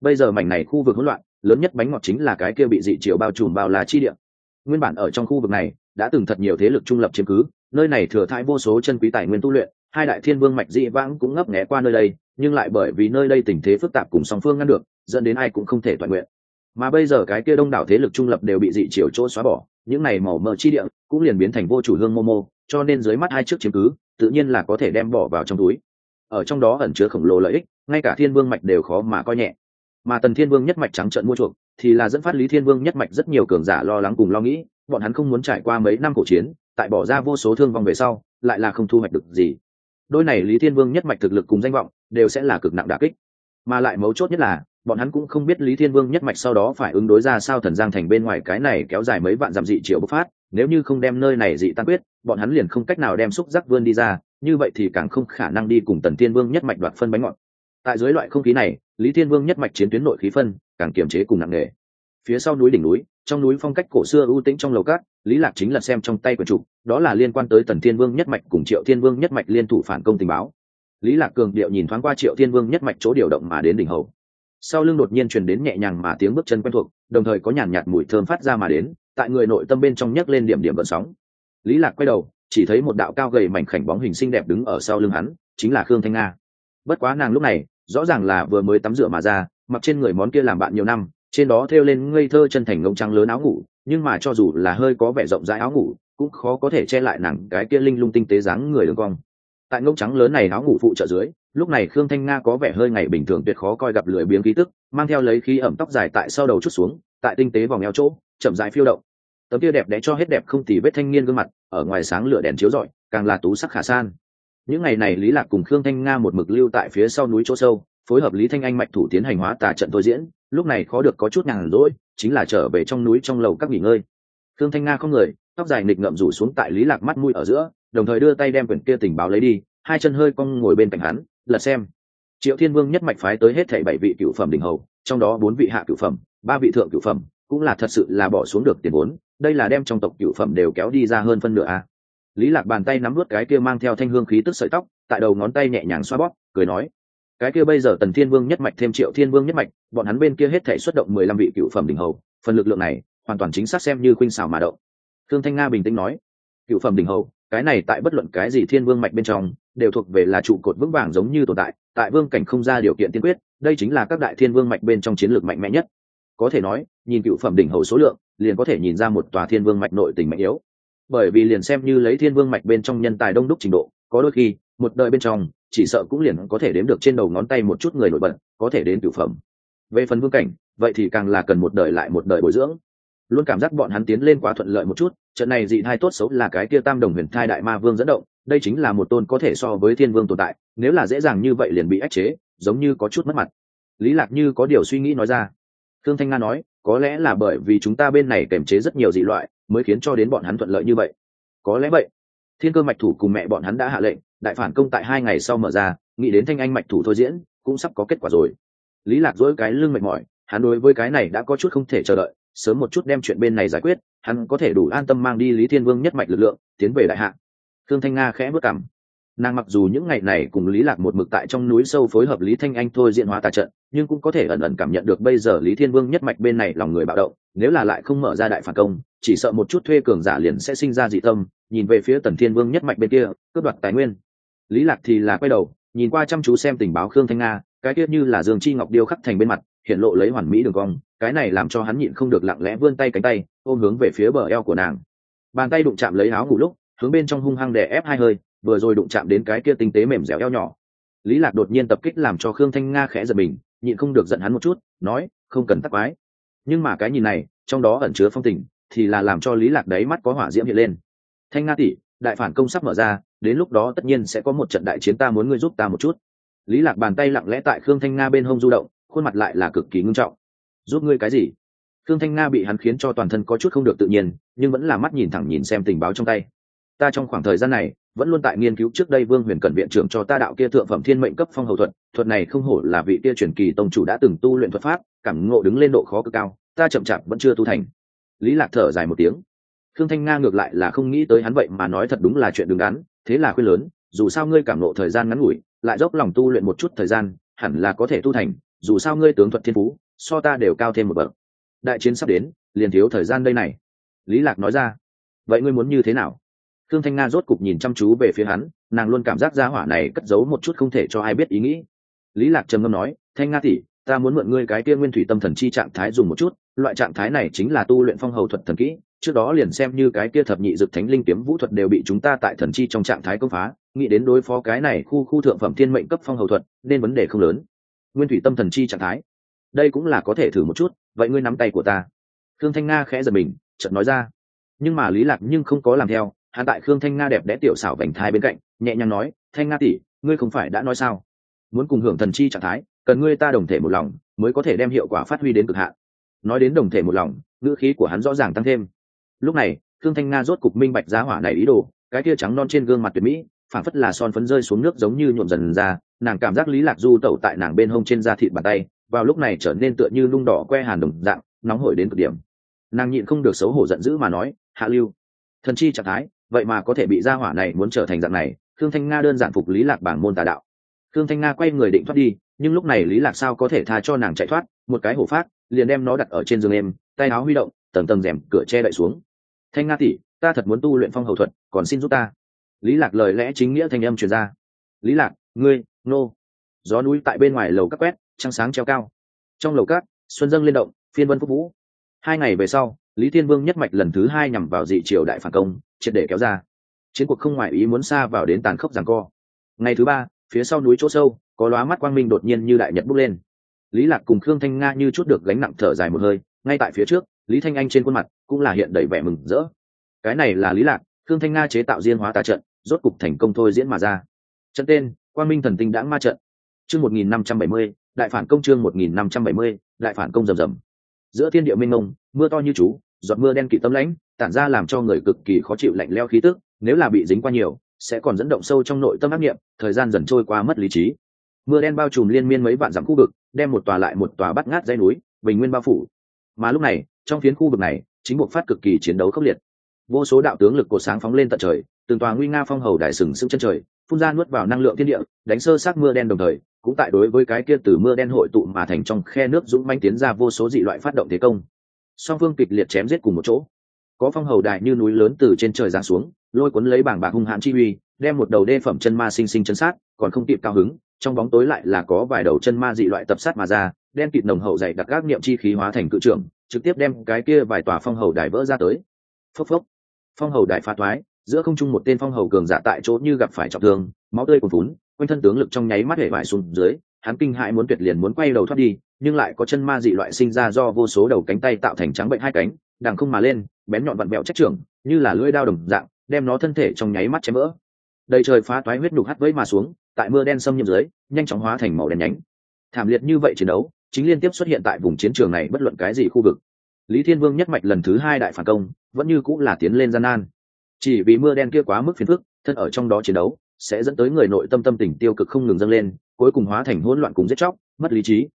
bây giờ mảnh này khu vực hỗn loạn, lớn nhất bánh ngọt chính là cái kia bị dị triều bao trùm bao là chi địa. Nguyên bản ở trong khu vực này, đã từng thật nhiều thế lực trung lập chiếm cứ, nơi này thừa thãi vô số chân quý tài nguyên tu luyện, hai đại thiên vương mạch dị vãng cũng ngấp nghé qua nơi đây, nhưng lại bởi vì nơi đây tình thế phức tạp cùng song phương ngăn được, dẫn đến ai cũng không thể toàn nguyện. Mà bây giờ cái kia đông đảo thế lực trung lập đều bị dị triều chỗ xóa bỏ, những này màu mờ chi địa cũng liền biến thành vô chủ hương momo cho nên dưới mắt hai trước chiếm cứ, tự nhiên là có thể đem bỏ vào trong túi. Ở trong đó ẩn chứa khổng lồ lợi ích, ngay cả thiên vương mạch đều khó mà coi nhẹ mà tần thiên vương nhất mạch trắng trợn mua chuộc, thì là dẫn phát lý thiên vương nhất mạch rất nhiều cường giả lo lắng cùng lo nghĩ, bọn hắn không muốn trải qua mấy năm cổ chiến, tại bỏ ra vô số thương vong về sau, lại là không thu hoạch được gì. Đôi này lý thiên vương nhất mạch thực lực cùng danh vọng, đều sẽ là cực nặng đà kích. Mà lại mấu chốt nhất là, bọn hắn cũng không biết lý thiên vương nhất mạch sau đó phải ứng đối ra sao thần giang thành bên ngoài cái này kéo dài mấy vạn dặm dị triệu bộc phát, nếu như không đem nơi này dị tan quyết, bọn hắn liền không cách nào đem xúc giác vươn đi ra, như vậy thì càng không khả năng đi cùng tần thiên vương nhất mạch đoạt phân bánh ngọt tại dưới loại không khí này, lý thiên vương nhất mạch chiến tuyến nội khí phân, càng kiềm chế cùng nặng nề. Phía sau núi đỉnh núi, trong núi phong cách cổ xưa ưu tĩnh trong lầu cát, lý lạc chính là xem trong tay quần trục, đó là liên quan tới tần thiên vương nhất mạch cùng triệu thiên vương nhất mạch liên thủ phản công tình báo. Lý lạc cường điệu nhìn thoáng qua triệu thiên vương nhất mạch chỗ điều động mà đến đỉnh hầu. Sau lưng đột nhiên truyền đến nhẹ nhàng mà tiếng bước chân quen thuộc, đồng thời có nhàn nhạt mùi thơm phát ra mà đến, tại người nội tâm bên trong nhấc lên điểm điểm vận sóng. Lý lạc quay đầu, chỉ thấy một đạo cao gầy mảnh khảnh bóng hình xinh đẹp đứng ở sau lưng hắn, chính là khương thanh nga. Bất quá nàng lúc này rõ ràng là vừa mới tắm rửa mà ra, mặc trên người món kia làm bạn nhiều năm, trên đó thêu lên ngây thơ chân thành ngông trắng lớn áo ngủ, nhưng mà cho dù là hơi có vẻ rộng rãi áo ngủ, cũng khó có thể che lại nàng cái kia linh lung tinh tế dáng người đường cong. Tại ngông trắng lớn này áo ngủ phụ trợ dưới, lúc này khương thanh nga có vẻ hơi ngày bình thường tuyệt khó coi gặp lười biếng khí tức, mang theo lấy khí ẩm tóc dài tại sau đầu chút xuống, tại tinh tế vòng eo chỗ, chậm dài phiêu động. Tấm kia đẹp đẽ cho hết đẹp không tì vết thanh niên gương mặt, ở ngoài sáng lửa đèn chiếu rọi, càng là tú sắc khả san những ngày này lý lạc cùng khương thanh nga một mực lưu tại phía sau núi chỗ sâu, phối hợp lý thanh anh mạch thủ tiến hành hóa tà trận thôi diễn, lúc này khó được có chút nhàn rỗi, chính là trở về trong núi trong lầu các nghỉ ngơi. Khương thanh nga không người, tóc dài nịch ngậm rủ xuống tại lý lạc mắt mũi ở giữa, đồng thời đưa tay đem quyển kia tình báo lấy đi, hai chân hơi cong ngồi bên cạnh hắn, lật xem. Triệu thiên vương nhất mạch phái tới hết thảy bảy vị cựu phẩm đỉnh hầu, trong đó bốn vị hạ cựu phẩm, ba vị thượng cựu phẩm, cũng là thật sự là bỏ xuống được tiền vốn, đây là đem trong tộc cựu phẩm đều kéo đi ra hơn phân nửa a lý lạc bàn tay nắm nuốt cái kia mang theo thanh hương khí tức sợi tóc, tại đầu ngón tay nhẹ nhàng xoa bóp, cười nói, cái kia bây giờ tần thiên vương nhất mạch, thêm triệu thiên vương nhất mạch, bọn hắn bên kia hết thể xuất động mười lăm vị cựu phẩm đỉnh hầu, phần lực lượng này, hoàn toàn chính xác xem như khuynh xảo mà động. Thương thanh nga bình tĩnh nói, cựu phẩm đỉnh hầu, cái này tại bất luận cái gì thiên vương mạch bên trong, đều thuộc về là trụ cột vững vàng giống như tồn tại tại vương cảnh không ra điều kiện tiên quyết, đây chính là các đại thiên vương mạch bên trong chiến lược mạnh mẽ nhất. Có thể nói, nhìn cựu phẩm đỉnh hầu số lượng, liền có thể nhìn ra một tòa thiên vương mạch nội tình mạnh yếu bởi vì liền xem như lấy thiên vương mạch bên trong nhân tài đông đúc trình độ, có đôi khi, một đời bên trong, chỉ sợ cũng liền có thể đếm được trên đầu ngón tay một chút người nổi bật, có thể đến cửu phẩm. Về phần vương cảnh, vậy thì càng là cần một đời lại một đời bồi dưỡng. Luôn cảm giác bọn hắn tiến lên quá thuận lợi một chút, trận này dị thai tốt xấu là cái kia tam đồng huyền thai đại ma vương dẫn động, đây chính là một tôn có thể so với thiên vương tồn tại, nếu là dễ dàng như vậy liền bị ách chế, giống như có chút mất mặt. Lý lạc như có điều suy nghĩ nói ra. Thương thanh nga nói có lẽ là bởi vì chúng ta bên này kềm chế rất nhiều dị loại, mới khiến cho đến bọn hắn thuận lợi như vậy. Có lẽ vậy. Thiên cơ mạch thủ cùng mẹ bọn hắn đã hạ lệnh, đại phản công tại hai ngày sau mở ra, nghĩ đến thanh anh mạch thủ thôi diễn, cũng sắp có kết quả rồi. Lý lạc dỗi cái lưng mệt mỏi, hắn đối với cái này đã có chút không thể chờ đợi, sớm một chút đem chuyện bên này giải quyết, hắn có thể đủ an tâm mang đi lý thiên vương nhất mạch lực lượng, tiến về đại hạ. Thương thanh nga khẽ bước cảm nàng mặc dù những ngày này cùng lý lạc một mực tại trong núi sâu phối hợp lý thanh anh thôi diện hóa tà trận, nhưng cũng có thể ẩn ẩn cảm nhận được bây giờ lý thiên vương nhất mạch bên này lòng người bạo động, nếu là lại không mở ra đại phản công, chỉ sợ một chút thuê cường giả liền sẽ sinh ra dị tâm, nhìn về phía tần thiên vương nhất mạch bên kia, cướp đoạt tài nguyên. Lý lạc thì là quay đầu, nhìn qua chăm chú xem tình báo khương thanh nga, cái tiết như là dương chi ngọc điêu khắc thành bên mặt, hiện lộ lấy hoàn mỹ đường cong, cái này làm cho hắn nhịn không được lặng lẽ vươn tay cánh tay, ôm hướng về phía bờ eo của nàng. Bàn tay đụng chạm lấy áo ngủ lúc, hướng bên trong hung hăng đè ép hai hơi vừa rồi đụng chạm đến cái kia tinh tế mềm dẻo eo nhỏ. Lý lạc đột nhiên tập kích làm cho khương thanh nga khẽ giật mình, nhịn không được giận hắn một chút, nói, không cần tắc quái. Nhưng mà cái nhìn này, trong đó ẩn chứa phong tình, thì là làm cho lý lạc đấy mắt có hỏa diễm hiện lên. Thanh nga tỷ, đại phản công sắp mở ra, đến lúc đó tất nhiên sẽ có một trận đại chiến ta muốn ngươi giúp ta một chút. Lý lạc bàn tay lặng lẽ tại khương thanh nga bên hông du động, khuôn mặt lại là cực kỳ ngưng trọng. Giúp ngươi cái gì? Khương thanh nga bị hắn khiến cho toàn thân có chút không được tự nhiên, nhưng vẫn là mắt nhìn thẳng nhìn xem tình báo trong tay. Ta trong khoảng thời gian này vẫn luôn tại nghiên cứu trước đây vương huyền cẩn viện trưởng cho ta đạo kia thượng phẩm thiên mệnh cấp phong hầu thuật thuật này không hổ là vị kia truyền kỳ tông chủ đã từng tu luyện thuật pháp, cảm ngộ đứng lên độ khó cực cao, ta chậm chạp vẫn chưa tu thành. Lý lạc thở dài một tiếng. Khương thanh nga ngược lại là không nghĩ tới hắn vậy mà nói thật đúng là chuyện đứng đắn, thế là khuyên lớn, dù sao ngươi cảm ngộ thời gian ngắn ngủi, lại dốc lòng tu luyện một chút thời gian, hẳn là có thể tu thành, dù sao ngươi tướng thuật thiên phú, so ta đều cao thêm một bậc. Đại chiến sắp đến, liền thiếu thời gian đây này. Lý lạc nói ra. Vậy ngươi muốn như thế nào? Thương thanh nga rốt cục nhìn chăm chú về phía hắn, nàng luôn cảm giác gia hỏa này cất giấu một chút không thể cho ai biết ý nghĩ. Lý lạc trầm ngâm nói, thanh nga tỷ, ta muốn mượn ngươi cái kia nguyên thủy tâm thần chi trạng thái dùng một chút, loại trạng thái này chính là tu luyện phong hầu thuật thần kỹ, trước đó liền xem như cái kia thập nhị dực thánh linh kiếm vũ thuật đều bị chúng ta tại thần chi trong trạng thái công phá, nghĩ đến đối phó cái này khu khu thượng phẩm thiên mệnh cấp phong hầu thuật, nên vấn đề không lớn. Nguyên thủy tâm thần chi trạng thái, đây cũng là có thể thử một chút, vậy ngươi nắm tay của ta. Thương thanh nga khẽ giật mình, chợt nói ra, nhưng mà lý lạc nhưng không có làm theo hắn tại khương thanh nga đẹp đẽ tiểu xảo vành thai bên cạnh, nhẹ nhàng nói, thanh nga tỷ, ngươi không phải đã nói sao? Muốn cùng hưởng thần chi trạng thái, cần ngươi ta đồng thể một lòng, mới có thể đem hiệu quả phát huy đến cực hạn. Nói đến đồng thể một lòng, ngữ khí của hắn rõ ràng tăng thêm. Lúc này thương thanh nga rốt cục minh bạch giá hỏa này ý đồ, cái kia trắng non trên gương mặt tuyệt mỹ phản phất là son phấn rơi xuống nước giống như nhuộm dần ra, nàng cảm giác lý lạc du tẩu tại nàng bên hông trên da thịt bàn tay, vào lúc này trở nên tựa như lung đỏ que hàn đồng dạng, nóng hổi đến cực điểm. Nàng nhịn không được xấu hổ giận dữ mà nói, hạ lưu, thần chi trạng thái vậy mà có thể bị gia hỏa này muốn trở thành dạng này thương thanh nga đơn giản phục lý lạc bảng môn tà đạo. Thương thanh nga quay người định thoát đi, nhưng lúc này lý lạc sao có thể tha cho nàng chạy thoát, một cái hổ phát, liền đem nó đặt ở trên giường em, tay áo huy động, tầng tầng rèm cửa che đậy xuống. Thanh nga tỷ, ta thật muốn tu luyện phong hầu thuật, còn xin giúp ta. Lý lạc lời lẽ chính nghĩa thanh âm truyền ra. Lý lạc, ngươi, nô. Gió núi tại bên ngoài lầu các quét, trăng sáng treo cao. Trong lầu cát xuân dâng liên động, phiên vân phúc vũ. Hai ngày về sau lý thiên vương nhất mạch lần thứ hai nhằm vào dị triều đại phản công, triệt để kéo ra. Chiến cuộc không ngoại ý muốn xa vào đến tàn khốc giằng co. Ngày thứ ba, phía sau núi chỗ sâu, có lóa mắt quang minh đột nhiên như đại nhật bốc lên. Lý lạc cùng khương thanh nga như chút được gánh nặng thở dài một hơi, ngay tại phía trước, lý thanh anh trên khuôn mặt cũng là hiện đầy vẻ mừng rỡ. Cái này là lý lạc, khương thanh nga chế tạo diên hóa tà trận, rốt cục thành công thôi diễn mà ra. Trận tên, quang minh thần tinh đãng ma trận. Chương một nghìn năm trăm bảy mươi, đại phản công chương một nghìn năm trăm bảy mươi, đại phản công rầm rầm giữa thiên địa minh mông, mưa to như chú, giọt mưa đen kỵ tâm lãnh, tản ra làm cho người cực kỳ khó chịu lạnh leo khí tức, nếu là bị dính qua nhiều, sẽ còn dẫn động sâu trong nội tâm ác nghiệm thời gian dần trôi qua mất lý trí. Mưa đen bao trùm liên miên mấy vạn dặm khu vực, đem một tòa lại một tòa bắt ngát dây núi, bình nguyên bao phủ. Mà lúc này, trong phiến khu vực này, chính buộc phát cực kỳ chiến đấu khốc liệt. Vô số đạo tướng lực cổ sáng phóng lên tận trời, từng tòa nguy nga phong hầu đại sừng sững chân trời, phun ra nuốt vào năng lượng thiên địa, đánh sơ sát mưa đen đồng thời cũng tại đối với cái kia từ mưa đen hội tụ mà thành trong khe nước dũng manh tiến ra vô số dị loại phát động thế công. Song phương kịch liệt chém giết cùng một chỗ. Có phong hầu đại như núi lớn từ trên trời giáng xuống, lôi cuốn lấy bảng bạc hung hãn chi uy, đem một đầu đê phẩm chân ma sinh sinh chân sát, còn không kịp cao hứng, trong bóng tối lại là có vài đầu chân ma dị loại tập sát mà ra, đen kịt nồng hậu dày đặc các niệm chi khí hóa thành cự trưởng, trực tiếp đem cái kia vài tòa phong hầu đài vỡ ra tới. Phốc phốc. Phong hầu đại phá thoái, giữa không trung một tên phong hầu cường giả tại chỗ như gặp phải trọng thương, máu tươi cuồn vốn quanh thân tướng lực trong nháy mắt hể vải xuống dưới, hắn kinh hãi muốn tuyệt liền muốn quay đầu thoát đi, nhưng lại có chân ma dị loại sinh ra do vô số đầu cánh tay tạo thành trắng bệnh hai cánh, đằng không mà lên, bén nhọn vặn vẹo trách trưởng, như là lưỡi đao đồng dạng, đem nó thân thể trong nháy mắt chém vỡ. Đầy trời phá toái huyết đục hắt vẫy mà xuống, tại mưa đen xâm nhiễm dưới, nhanh chóng hóa thành màu đen nhánh. Thảm liệt như vậy chiến đấu, chính liên tiếp xuất hiện tại vùng chiến trường này bất luận cái gì khu vực. Lý thiên vương nhất mạch lần thứ hai đại phản công, vẫn như cũng là tiến lên gian nan. Chỉ vì mưa đen kia quá mức phiền phức, thân ở trong đó chiến đấu sẽ dẫn tới người nội tâm tâm tình tiêu cực không ngừng dâng lên, cuối cùng hóa thành hỗn loạn cùng giết chóc, mất lý trí.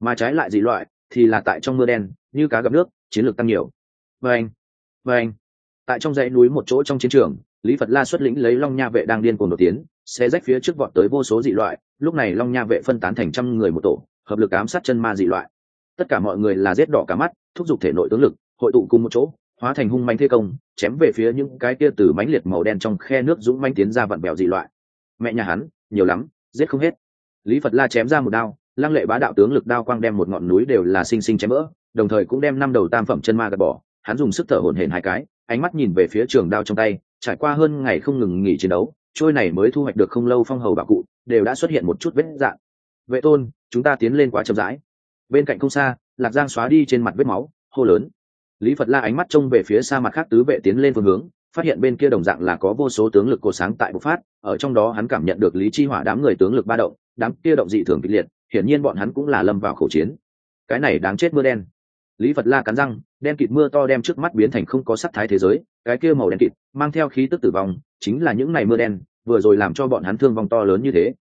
Mà trái lại dị loại thì là tại trong mưa đen, như cá gặp nước, chiến lược tăng nhiều. Và anh và anh tại trong dãy núi một chỗ trong chiến trường, lý phật la xuất lĩnh lấy long nha vệ đang điên cuồng đột tiến, sẽ rách phía trước vọt tới vô số dị loại, lúc này long nha vệ phân tán thành trăm người một tổ, hợp lực ám sát chân ma dị loại. Tất cả mọi người là rét đỏ cả mắt, thúc giục thể nội tướng lực, hội tụ cùng một chỗ, hóa thành hung manh thế công, chém về phía những cái kia từ mãnh liệt màu đen trong khe nước dũng manh tiến ra vặn bèo dị loại mẹ nhà hắn, nhiều lắm, giết không hết. Lý phật la chém ra một đao, lăng lệ bá đạo tướng lực đao quang đem một ngọn núi đều là sinh sinh chém vỡ, đồng thời cũng đem năm đầu tam phẩm chân ma gạt bỏ. Hắn dùng sức thở hổn hển hai cái, ánh mắt nhìn về phía trường đao trong tay, trải qua hơn ngày không ngừng nghỉ chiến đấu, trôi này mới thu hoạch được không lâu phong hầu bà cụ, đều đã xuất hiện một chút vết dạng. Vệ tôn, chúng ta tiến lên quá chậm rãi. Bên cạnh không xa, lạc giang xóa đi trên mặt vết máu, hô lớn. Lý phật la ánh mắt trông về phía xa mặt khác tứ vệ tiến lên phương hướng phát hiện bên kia đồng dạng là có vô số tướng lực cổ sáng tại bộc phát, ở trong đó hắn cảm nhận được lý chi hỏa đám người tướng lực ba động, đám kia động dị thường kịch liệt, hiển nhiên bọn hắn cũng là lâm vào khẩu chiến. Cái này đáng chết mưa đen. Lý phật la cắn răng, đen kịt mưa to đem trước mắt biến thành không có sắc thái thế giới, cái kia màu đen kịt, mang theo khí tức tử vong, chính là những ngày mưa đen, vừa rồi làm cho bọn hắn thương vong to lớn như thế.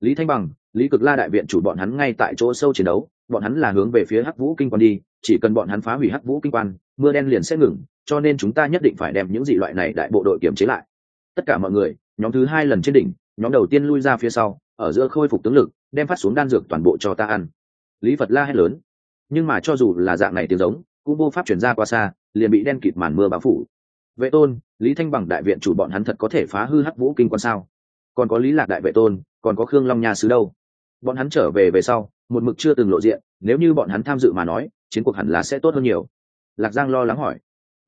Lý thanh bằng, lý cực la đại viện chủ bọn hắn ngay tại chỗ sâu chiến đấu, bọn hắn là hướng về phía hắc vũ kinh quan đi, chỉ cần bọn hắn phá hủy hắc vũ kinh quan, mưa đen liền sẽ ngừng cho nên chúng ta nhất định phải đem những dị loại này đại bộ đội kiểm chế lại. Tất cả mọi người, nhóm thứ hai lần trên đỉnh, nhóm đầu tiên lui ra phía sau, ở giữa khôi phục tướng lực, đem phát xuống đan dược toàn bộ cho ta ăn. Lý phật la hét lớn. Nhưng mà cho dù là dạng này tiếng giống, cũng vô pháp chuyển ra qua xa, liền bị đen kịt màn mưa bao phủ. Vệ tôn, lý thanh bằng đại viện chủ bọn hắn thật có thể phá hư hắc vũ kinh quan sao? Còn có lý lạc đại vệ tôn, còn có khương long nha sứ đâu? Bọn hắn trở về về sau, một mực chưa từng lộ diện, nếu như bọn hắn tham dự mà nói, chiến cuộc hẳn là sẽ tốt hơn nhiều. Lạc giang lo lắng hỏi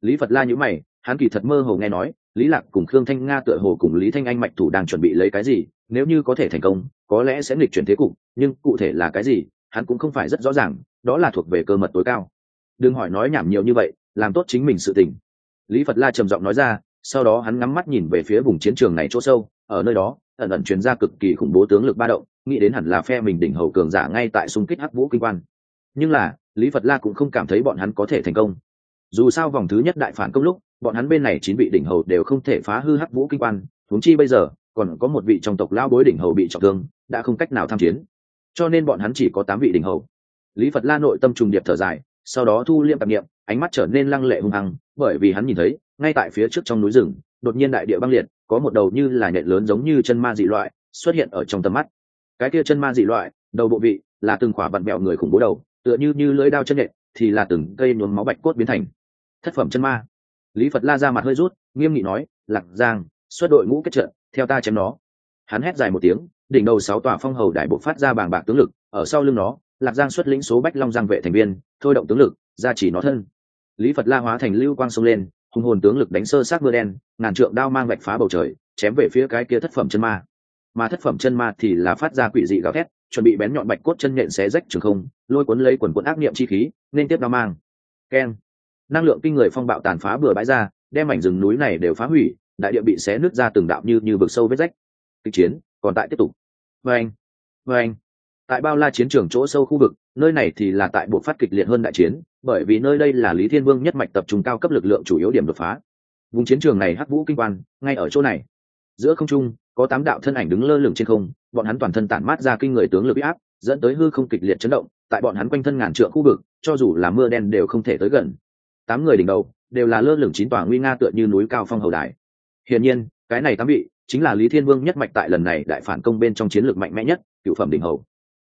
lý phật la nhữ mày, hắn kỳ thật mơ hồ nghe nói, lý lạc cùng khương thanh nga tựa hồ cùng lý thanh anh mạch thủ đang chuẩn bị lấy cái gì, nếu như có thể thành công, có lẽ sẽ nghịch chuyển thế cục, nhưng cụ thể là cái gì, hắn cũng không phải rất rõ ràng, đó là thuộc về cơ mật tối cao. Đừng hỏi nói nhảm nhiều như vậy, làm tốt chính mình sự tình. Lý phật la trầm giọng nói ra, sau đó hắn ngắm mắt nhìn về phía vùng chiến trường này chỗ sâu, ở nơi đó, ẩn ẩn chuyển ra cực kỳ khủng bố tướng lực ba động, nghĩ đến hẳn là phe mình đỉnh hầu cường giả ngay tại xung kích hắc vũ kinh quan. Nhưng là, lý phật la cũng không cảm thấy bọn hắn có thể thành công dù sao vòng thứ nhất đại phản công lúc, bọn hắn bên này chín vị đỉnh hầu đều không thể phá hư hắc vũ kinh quan, huống chi bây giờ, còn có một vị trong tộc lao bối đỉnh hầu bị trọng thương, đã không cách nào tham chiến. Cho nên bọn hắn chỉ có tám vị đỉnh hầu. Lý phật la nội tâm trùng điệp thở dài, sau đó thu liệm tạp nghiệm ánh mắt trở nên lăng lệ hung hăng, bởi vì hắn nhìn thấy, ngay tại phía trước trong núi rừng, đột nhiên đại địa băng liệt, có một đầu như là nhện lớn giống như chân ma dị loại, xuất hiện ở trong tầm mắt. Cái kia chân ma dị loại, đầu bộ vị, là từng khỏa vặn bẹo người khủng bố đầu, tựa như như lưỡi đao chân nhện, thì là từng cây nhuốm máu bạch cốt biến thành thất phẩm chân ma. Lý phật la ra mặt hơi rút, nghiêm nghị nói, lạc giang, xuất đội ngũ kết trận, theo ta chém nó. Hắn hét dài một tiếng, đỉnh đầu sáu tòa phong hầu đại bộ phát ra bàng bạc tướng lực, ở sau lưng nó, lạc giang xuất lĩnh số bách long giang vệ thành viên, thôi động tướng lực, ra chỉ nó thân. Lý phật la hóa thành lưu quang sông lên, hùng hồn tướng lực đánh sơ sát mưa đen, ngàn trượng đao mang vạch phá bầu trời, chém về phía cái kia thất phẩm chân ma. Mà thất phẩm chân ma thì là phát ra quỷ dị gào thét, chuẩn bị bén nhọn bạch cốt chân nhện xé rách trường không, lôi cuốn lấy quần quần ác niệm chi khí, nên tiếp đao mang. Keng năng lượng kinh người phong bạo tàn phá bừa bãi ra, đem mảnh rừng núi này đều phá hủy, đại địa bị xé nứt ra từng đạo như như vực sâu vết rách. Kịch chiến còn tại tiếp tục. Vê anh vê anh. Tại bao la chiến trường chỗ sâu khu vực, nơi này thì là tại buộc phát kịch liệt hơn đại chiến, bởi vì nơi đây là lý thiên vương nhất mạch tập trung cao cấp lực lượng chủ yếu điểm đột phá. Vùng chiến trường này hắc vũ kinh quan, ngay ở chỗ này. Giữa không trung, có tám đạo thân ảnh đứng lơ lửng trên không, bọn hắn toàn thân tản mát ra kinh người tướng lực áp, dẫn tới hư không kịch liệt chấn động, tại bọn hắn quanh thân ngàn trượng khu vực, cho dù là mưa đen đều không thể tới gần tám người đỉnh đầu đều là lơ lửng chín tòa nguy nga tựa như núi cao phong hầu đài. Hiển nhiên, cái này tám vị chính là lý thiên vương nhất mạch tại lần này đại phản công bên trong chiến lược mạnh mẽ nhất, cựu phẩm đỉnh hầu.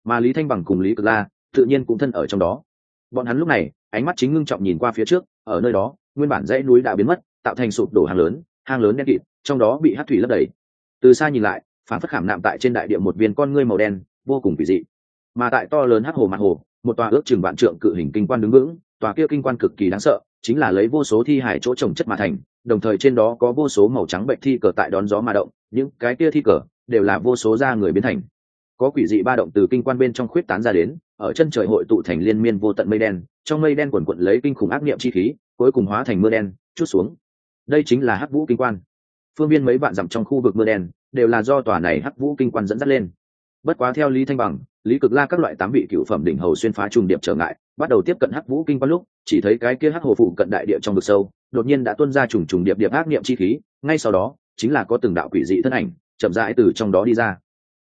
Mà lý thanh bằng cùng lý cực la tự nhiên cũng thân ở trong đó. Bọn hắn lúc này, ánh mắt chính ngưng trọng nhìn qua phía trước, ở nơi đó, nguyên bản dãy núi đã biến mất, tạo thành sụp đổ hàng lớn, hang lớn đen kịt, trong đó bị hát thủy lấp đầy. Từ xa nhìn lại, phản phất khảm nạm tại trên đại địa một viên con ngươi màu đen, vô cùng kỳ dị. Mà tại to lớn hát hồ mặt hồ, một tòa ước chừng vạn trượng cự hình kinh quan đứng vững tòa kia kinh quan cực kỳ đáng sợ, chính là lấy vô số thi hải chỗ trồng chất mà thành, đồng thời trên đó có vô số màu trắng bệnh thi cờ tại đón gió mà động, những cái kia thi cờ đều là vô số da người biến thành. Có quỷ dị ba động từ kinh quan bên trong khuyết tán ra đến, ở chân trời hội tụ thành liên miên vô tận mây đen, trong mây đen quần quận lấy kinh khủng ác niệm chi khí, cuối cùng hóa thành mưa đen, chút xuống. Đây chính là hắc vũ kinh quan. Phương biên mấy vạn dặm trong khu vực mưa đen, đều là do tòa này hắc vũ kinh quan dẫn dắt lên. Bất quá theo lý thanh bằng, lý cực la các loại tám vị cựu phẩm đỉnh hầu xuyên phá trùng điệp trở ngại bắt đầu tiếp cận hắc vũ kinh quan lúc, chỉ thấy cái kia hắc hồ phụ cận đại địa trong vực sâu, đột nhiên đã tuân ra trùng trùng điệp điệp ác niệm chi khí, ngay sau đó, chính là có từng đạo quỷ dị thân ảnh chậm rãi từ trong đó đi ra.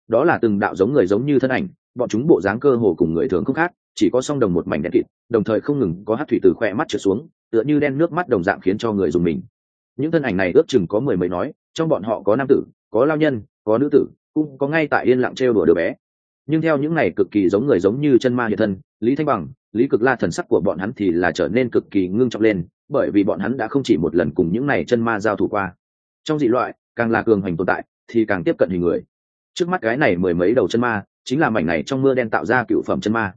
Đó là từng đạo giống người giống như thân ảnh, bọn chúng bộ dáng cơ hồ cùng người thường không khác, chỉ có song đồng một mảnh đen kịt, đồng thời không ngừng có hát thủy từ khoe mắt trượt xuống, tựa như đen nước mắt đồng dạng khiến cho người dùng mình. Những thân ảnh này ước chừng có mười mấy nói, trong bọn họ có nam tử, có lao nhân, có nữ tử, cũng có ngay tại yên lặng trêu đùa đứa bé. Nhưng theo những này cực kỳ giống người giống như chân ma hiện thân, lý thanh bằng lý cực la thần sắc của bọn hắn thì là trở nên cực kỳ ngưng trọng lên, bởi vì bọn hắn đã không chỉ một lần cùng những này chân ma giao thủ qua. Trong dị loại, càng là cường hoành tồn tại, thì càng tiếp cận hình người. Trước mắt cái này mười mấy đầu chân ma, chính là mảnh này trong mưa đen tạo ra cựu phẩm chân ma.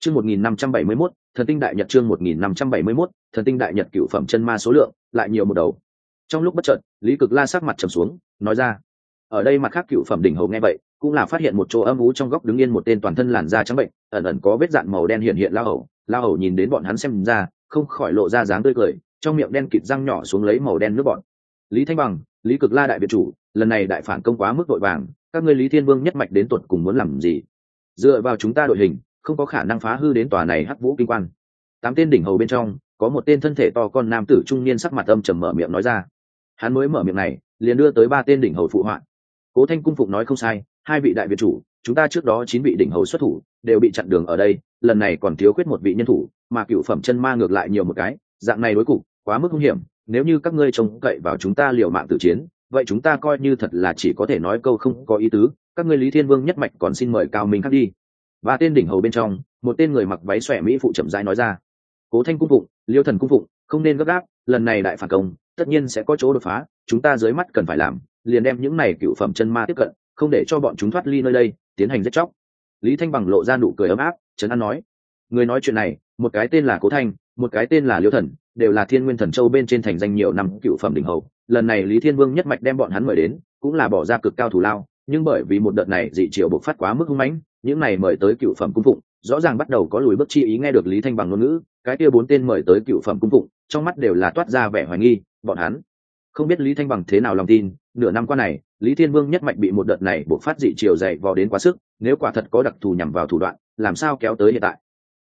Chương một nghìn năm trăm bảy mươi mốt, thần tinh đại nhật chương một nghìn năm trăm bảy mươi mốt, thần tinh đại nhật cựu phẩm chân ma số lượng, lại nhiều một đầu. Trong lúc bất chợt, lý cực la sắc mặt trầm xuống, nói ra, ở đây mặt khác cựu phẩm đỉnh hầu nghe vậy cũng là phát hiện một chỗ âm ú trong góc đứng yên một tên toàn thân làn da trắng bệnh, ẩn ẩn có vết dạn màu đen hiện hiện lao hầu. Lao hầu nhìn đến bọn hắn xem ra, không khỏi lộ ra dáng tươi cười, trong miệng đen kịt răng nhỏ xuống lấy màu đen nước bọn lý thanh bằng, lý cực la đại biệt chủ, lần này đại phản công quá mức vội vàng, các ngươi lý thiên vương nhất mạch đến tuột cùng muốn làm gì? Dựa vào chúng ta đội hình, không có khả năng phá hư đến tòa này hắc vũ kinh quan. Tám tên đỉnh hầu bên trong, có một tên thân thể to con nam tử trung niên sắc mặt âm trầm mở miệng nói ra. Hắn mới mở miệng này, liền đưa tới ba tên đỉnh hầu phụ họa. Cố thanh cung phục nói không sai hai vị đại việt chủ, chúng ta trước đó chín vị đỉnh hầu xuất thủ, đều bị chặn đường ở đây, lần này còn thiếu khuyết một vị nhân thủ, mà cựu phẩm chân ma ngược lại nhiều một cái, dạng này đối cục, quá mức nguy hiểm, nếu như các ngươi trông cậy vào chúng ta liều mạng tự chiến, vậy chúng ta coi như thật là chỉ có thể nói câu không có ý tứ, các ngươi lý thiên vương nhất mạch còn xin mời cao minh khắc đi. Và tên đỉnh hầu bên trong, một tên người mặc váy xòe mỹ phụ chậm rãi nói ra. Cố thanh cung phụng, liêu thần cung phụng, không nên gấp gáp, lần này đại phản công, tất nhiên sẽ có chỗ đột phá, chúng ta dưới mắt cần phải làm, liền đem những này cựu phẩm chân ma tiếp cận không để cho bọn chúng thoát ly nơi đây, tiến hành giết chóc. Lý thanh bằng lộ ra nụ cười ấm áp, trấn an nói, người nói chuyện này, một cái tên là cố thanh, một cái tên là liêu thần, đều là thiên nguyên thần châu bên trên thành danh nhiều năm cựu phẩm đỉnh hầu. Lần này lý thiên vương nhất mạch đem bọn hắn mời đến, cũng là bỏ ra cực cao thủ lao, nhưng bởi vì một đợt này dị triều bộc phát quá mức hung mãnh, những này mời tới cựu phẩm cung phụng, rõ ràng bắt đầu có lùi bước chi ý nghe được lý thanh bằng ngôn ngữ, cái kia bốn tên mời tới cựu phẩm cung phụng, trong mắt đều là toát ra vẻ hoài nghi, bọn hắn. Không biết lý thanh bằng thế nào lòng tin, nửa năm qua này lý thiên vương nhất mạch bị một đợt này buộc phát dị chiều dày vò đến quá sức, nếu quả thật có đặc thù nhằm vào thủ đoạn, làm sao kéo tới hiện tại?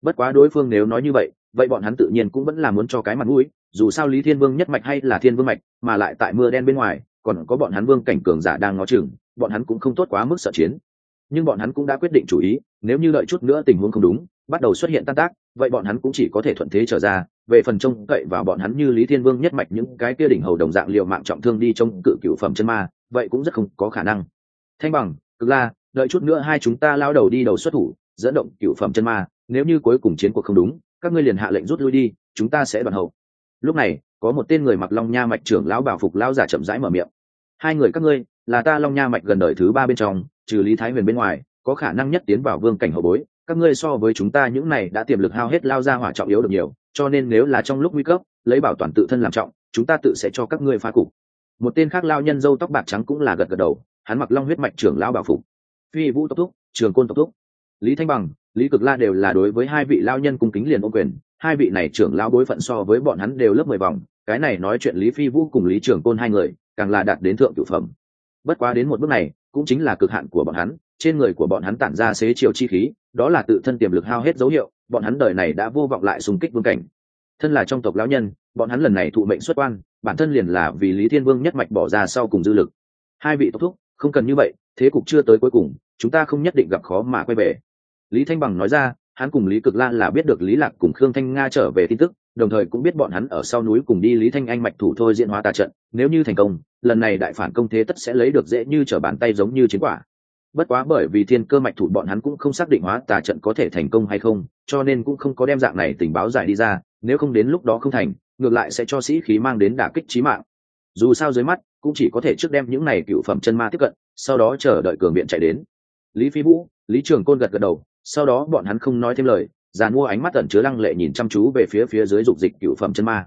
Bất quá đối phương nếu nói như vậy vậy bọn hắn tự nhiên cũng vẫn là muốn cho cái mặt mũi, dù sao lý thiên vương nhất mạch hay là thiên vương mạch, mà lại tại mưa đen bên ngoài, còn có bọn hắn vương cảnh cường giả đang ngó chừng, bọn hắn cũng không tốt quá mức sợ chiến. Nhưng bọn hắn cũng đã quyết định chủ ý, nếu như đợi chút nữa tình huống không đúng bắt đầu xuất hiện tan tác, vậy bọn hắn cũng chỉ có thể thuận thế trở ra, về phần trông cậy vào bọn hắn như lý thiên vương nhất mạch những cái kia đỉnh hầu đồng dạng liệu mạng trọng thương đi trong cự cựu phẩm chân ma, vậy cũng rất không có khả năng. Thanh bằng, cực la, đợi chút nữa hai chúng ta lao đầu đi đầu xuất thủ, dẫn động cựu phẩm chân ma, nếu như cuối cùng chiến cuộc không đúng, các ngươi liền hạ lệnh rút lui đi, chúng ta sẽ đoàn hậu. Lúc này, có một tên người mặc long nha mạch trưởng lão bảo phục lão giả chậm rãi mở miệng. Hai người các ngươi, là ta long nha mạch gần đời thứ ba bên trong, trừ lý thái huyền bên ngoài, có khả năng nhất tiến vào vương cảnh hậu bối các ngươi so với chúng ta những này đã tiềm lực hao hết lao ra hỏa trọng yếu được nhiều, cho nên nếu là trong lúc nguy cấp, lấy bảo toàn tự thân làm trọng, chúng ta tự sẽ cho các ngươi phá cục. Một tên khác lao nhân dâu tóc bạc trắng cũng là gật gật đầu, hắn mặc long huyết mạch trưởng lão bảo phục. Phi vũ tốc thúc, trường côn tốc thúc. Lý thanh bằng, lý cực la đều là đối với hai vị lao nhân cung kính liền ô quyền, hai vị này trưởng lão bối phận so với bọn hắn đều lớp mười vòng, cái này nói chuyện lý phi vũ cùng lý trường côn hai người, càng là đạt đến thượng cửu phẩm. Bất quá đến một bước này, cũng chính là cực hạn của bọn hắn trên người của bọn hắn tản ra xế chiều chi khí, đó là tự thân tiềm lực hao hết dấu hiệu, bọn hắn đời này đã vô vọng lại xung kích vương cảnh. Thân là trong tộc lão nhân, bọn hắn lần này thụ mệnh xuất quan, bản thân liền là vì lý thiên vương nhất mạch bỏ ra sau cùng dư lực. Hai vị tốc thúc, không cần như vậy, thế cục chưa tới cuối cùng, chúng ta không nhất định gặp khó mà quay về. Lý thanh bằng nói ra, hắn cùng lý cực lan là biết được lý lạc cùng khương thanh nga trở về tin tức, đồng thời cũng biết bọn hắn ở sau núi cùng đi lý thanh anh mạch thủ thôi diễn hóa tà trận, nếu như thành công, lần này đại phản công thế tất sẽ lấy được dễ như trở bàn tay giống như chiến quả bất quá bởi vì thiên cơ mạch thủ bọn hắn cũng không xác định hóa tà trận có thể thành công hay không, cho nên cũng không có đem dạng này tình báo giải đi ra, nếu không đến lúc đó không thành, ngược lại sẽ cho sĩ khí mang đến đả kích trí mạng. Dù sao dưới mắt, cũng chỉ có thể trước đem những này cựu phẩm chân ma tiếp cận, sau đó chờ đợi cường viện chạy đến. Lý phi vũ, lý trường côn gật gật đầu, sau đó bọn hắn không nói thêm lời giàn mua ánh mắt tẩn chứa lăng lệ nhìn chăm chú về phía phía dưới dục dịch cựu phẩm chân ma.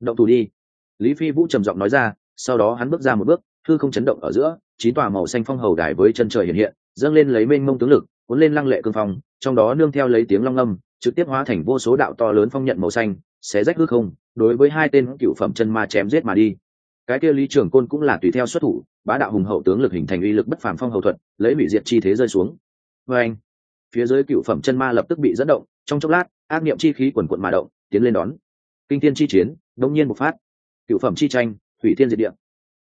Động thủ đi. Lý phi vũ trầm giọng nói ra, sau đó hắn bước ra một bước thư không chấn động ở giữa chín tòa màu xanh phong hầu đài với chân trời hiện hiện, dâng lên lấy mênh mông tướng lực, cuốn lên lăng lệ cương phong, trong đó nương theo lấy tiếng long âm, trực tiếp hóa thành vô số đạo to lớn phong nhận màu xanh, xé rách hư không, đối với hai tên cựu phẩm chân ma chém giết mà đi. Cái kia lý trưởng côn cũng là tùy theo xuất thủ, bá đạo hùng hậu tướng lực hình thành uy lực bất phàm phong hầu thuật, lấy hủy diệt chi thế rơi xuống. Vê anh, phía dưới cựu phẩm chân ma lập tức bị dẫn động, trong chốc lát, ác niệm chi khí quần quận mà động, tiến lên đón. Kinh thiên chi chiến, đông nhiên bộc phát. Cựu phẩm chi tranh, hủy thiên diệt địa.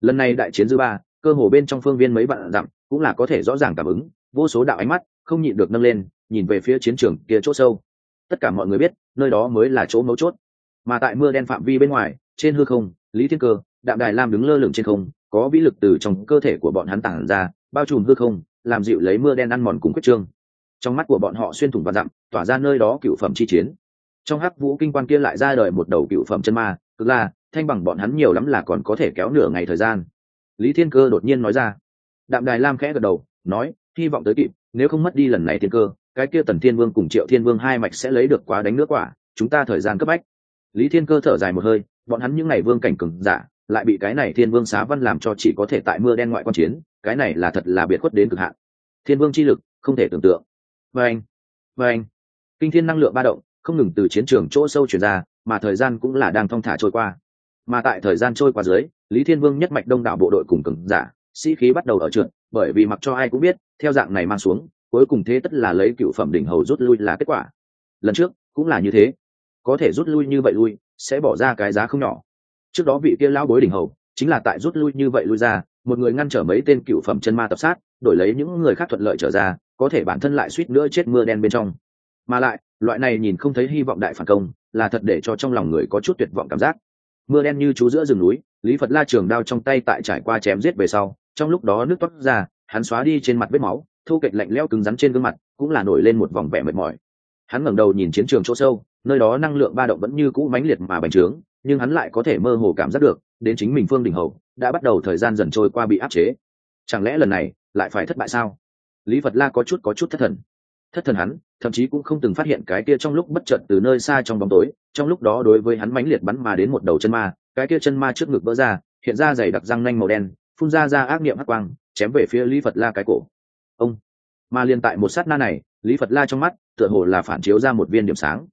Lần này đại chiến dư ba cơ hồ bên trong phương viên mấy bạn dặm, cũng là có thể rõ ràng cảm ứng, vô số đạo ánh mắt không nhịn được nâng lên, nhìn về phía chiến trường kia chỗ sâu. Tất cả mọi người biết, nơi đó mới là chỗ mấu chốt. Mà tại mưa đen phạm vi bên ngoài, trên hư không, lý thiên cơ, đạm đài lam đứng lơ lửng trên không, có vĩ lực từ trong cơ thể của bọn hắn tản ra, bao trùm hư không, làm dịu lấy mưa đen ăn mòn cùng quyết trương. Trong mắt của bọn họ xuyên thủng và dặm, tỏa ra nơi đó cựu phẩm chi chiến. Trong hắc vũ kinh quan kia lại ra đời một đầu cựu phẩm chân ma, cực là, thanh bằng bọn hắn nhiều lắm là còn có thể kéo nửa ngày thời gian lý thiên cơ đột nhiên nói ra. Đạm đài lam khẽ gật đầu, nói, hy vọng tới kịp, nếu không mất đi lần này thiên cơ, cái kia tần thiên vương cùng triệu thiên vương hai mạch sẽ lấy được quá đánh nước quả, chúng ta thời gian cấp bách. Lý thiên cơ thở dài một hơi, bọn hắn những ngày vương cảnh cừng giả, lại bị cái này thiên vương xá văn làm cho chỉ có thể tại mưa đen ngoại quan chiến, cái này là thật là biệt khuất đến cực hạn. Thiên vương chi lực, không thể tưởng tượng. Và anh và anh kinh thiên năng lượng ba động, không ngừng từ chiến trường chỗ sâu chuyển ra, mà thời gian cũng là đang thong thả trôi qua mà tại thời gian trôi qua dưới, lý thiên vương nhất mạch đông đảo bộ đội cùng cứng giả, sĩ khí bắt đầu ở trượt, bởi vì mặc cho ai cũng biết, theo dạng này mang xuống, cuối cùng thế tất là lấy cựu phẩm đỉnh hầu rút lui là kết quả. Lần trước, cũng là như thế. Có thể rút lui như vậy lui, sẽ bỏ ra cái giá không nhỏ. Trước đó vị kia lão bối đỉnh hầu, chính là tại rút lui như vậy lui ra, một người ngăn trở mấy tên cựu phẩm chân ma tập sát, đổi lấy những người khác thuận lợi trở ra, có thể bản thân lại suýt nữa chết mưa đen bên trong. Mà lại, loại này nhìn không thấy hy vọng đại phản công, là thật để cho trong lòng người có chút tuyệt vọng cảm giác mưa đen như chú giữa rừng núi, lý phật la trường đao trong tay tại trải qua chém giết về sau, trong lúc đó nước toát ra, hắn xóa đi trên mặt vết máu, thu kệch lạnh leo cứng rắn trên gương mặt, cũng là nổi lên một vòng vẻ mệt mỏi. Hắn ngẩng đầu nhìn chiến trường chỗ sâu, nơi đó năng lượng ba động vẫn như cũ mãnh liệt mà bành trướng, nhưng hắn lại có thể mơ hồ cảm giác được, đến chính mình phương đình hậu đã bắt đầu thời gian dần trôi qua bị áp chế. Chẳng lẽ lần này lại phải thất bại sao? Lý phật la có chút có chút thất thần. Thất thần hắn thậm chí cũng không từng phát hiện cái kia trong lúc bất chợt từ nơi xa trong bóng tối, trong lúc đó đối với hắn mãnh liệt bắn mà đến một đầu chân ma, cái kia chân ma trước ngực vỡ ra, hiện ra dày đặc răng nanh màu đen, phun ra ra ác niệm hắc quang, chém về phía lý phật la cái cổ. Ông mà liền tại một sát na này, lý phật la trong mắt, tựa hồ là phản chiếu ra một viên điểm sáng.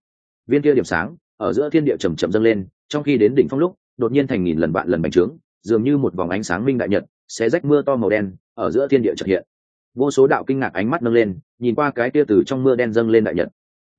Viên kia điểm sáng, ở giữa thiên địa chầm chậm dâng lên, trong khi đến đỉnh phong lúc, đột nhiên thành nghìn lần vạn lần bành trướng, dường như một vòng ánh sáng minh đại nhật, xé rách mưa to màu đen, ở giữa thiên địa trật hiện vô số đạo kinh ngạc ánh mắt nâng lên, nhìn qua cái kia từ trong mưa đen dâng lên đại nhật.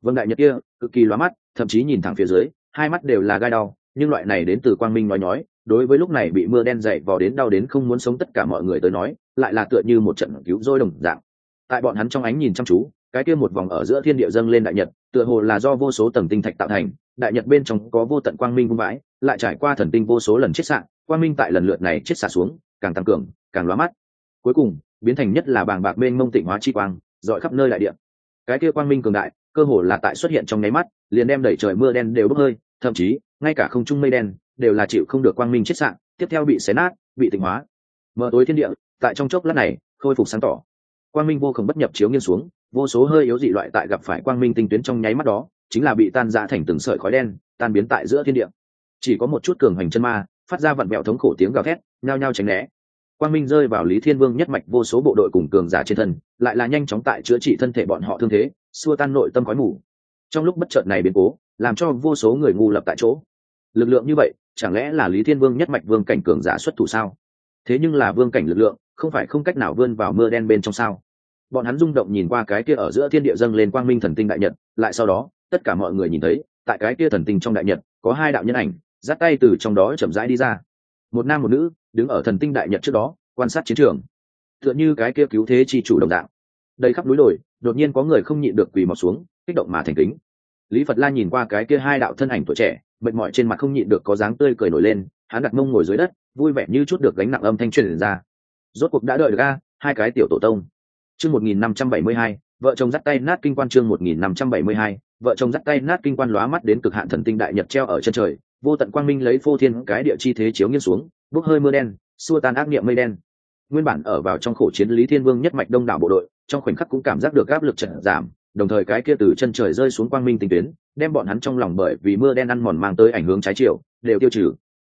Vâng đại nhật kia, cực kỳ loa mắt, thậm chí nhìn thẳng phía dưới, hai mắt đều là gai đau, nhưng loại này đến từ quang minh nói nhói đối với lúc này bị mưa đen dậy vò đến đau đến không muốn sống tất cả mọi người tới nói, lại là tựa như một trận cứu rỗi đồng dạng. Tại bọn hắn trong ánh nhìn chăm chú, cái kia một vòng ở giữa thiên địa dâng lên đại nhật, tựa hồ là do vô số tầng tinh thạch tạo thành, đại nhật bên trong có vô tận quang minh vung vãi, lại trải qua thần tinh vô số lần chết xạ, quang minh tại lần lượt này chết xạ xuống, càng tăng cường, càng lóa mắt. Cuối cùng biến thành nhất là bàng bạc bên mông tịnh hóa chi quang, dọi khắp nơi đại địa. Cái kia quang minh cường đại, cơ hồ là tại xuất hiện trong nháy mắt, liền đem đẩy trời mưa đen đều bốc hơi, thậm chí, ngay cả không trung mây đen, đều là chịu không được quang minh chết sạn tiếp theo bị xé nát, bị tịnh hóa. Mở tối thiên địa, tại trong chốc lát này, khôi phục sáng tỏ. Quang minh vô khổng bất nhập chiếu nghiêng xuống, vô số hơi yếu dị loại tại gặp phải quang minh tinh tuyến trong nháy mắt đó, chính là bị tan ra thành từng sợi khói đen, tan biến tại giữa thiên địa. Chỉ có một chút cường hành chân ma, phát ra vặn vẹo thống khổ tiếng gào thét, nhao nhao tránh né quang minh rơi vào lý thiên vương nhất mạch vô số bộ đội cùng cường giả trên thân, lại là nhanh chóng tại chữa trị thân thể bọn họ thương thế, xua tan nội tâm khói mù. Trong lúc bất chợt này biến cố, làm cho vô số người ngu lập tại chỗ. Lực lượng như vậy, chẳng lẽ là lý thiên vương nhất mạch vương cảnh cường giả xuất thủ sao? Thế nhưng là vương cảnh lực lượng, không phải không cách nào vươn vào mưa đen bên trong sao? Bọn hắn rung động nhìn qua cái kia ở giữa thiên địa dâng lên quang minh thần tinh đại nhật, lại sau đó, tất cả mọi người nhìn thấy, tại cái kia thần tinh trong đại nhật, có hai đạo nhân ảnh, dắt tay từ trong đó chậm rãi đi ra một nam một nữ đứng ở thần tinh đại nhật trước đó, quan sát chiến trường. Tựa như cái kia cứu thế chi chủ đồng dạng. Đầy khắp núi đồi, đột nhiên có người không nhịn được quỳ mọc xuống, kích động mà thành kính. Lý phật la nhìn qua cái kia hai đạo thân ảnh tuổi trẻ, mệt mỏi trên mặt không nhịn được có dáng tươi cười nổi lên, hắn đặt mông ngồi dưới đất, vui vẻ như chút được gánh nặng âm thanh truyền ra. Rốt cuộc đã đợi được a, hai cái tiểu tổ tông. Chương một nghìn năm trăm bảy mươi hai, vợ chồng dắt tay nát kinh quan chương một nghìn năm trăm bảy mươi hai, vợ chồng dắt tay nát kinh quan lóa mắt đến cực hạn thần tinh đại nhật treo ở chân trời vô tận quang minh lấy phô thiên cái địa chi thế chiếu nghiêng xuống, bốc hơi mưa đen, xua tan ác niệm mây đen. Nguyên bản ở vào trong khổ chiến lý thiên vương nhất mạch đông đảo bộ đội, trong khoảnh khắc cũng cảm giác được áp lực trận giảm, đồng thời cái kia từ chân trời rơi xuống quang minh tinh tuyến, đem bọn hắn trong lòng bởi vì mưa đen ăn mòn mang tới ảnh hưởng trái chiều, đều tiêu trừ.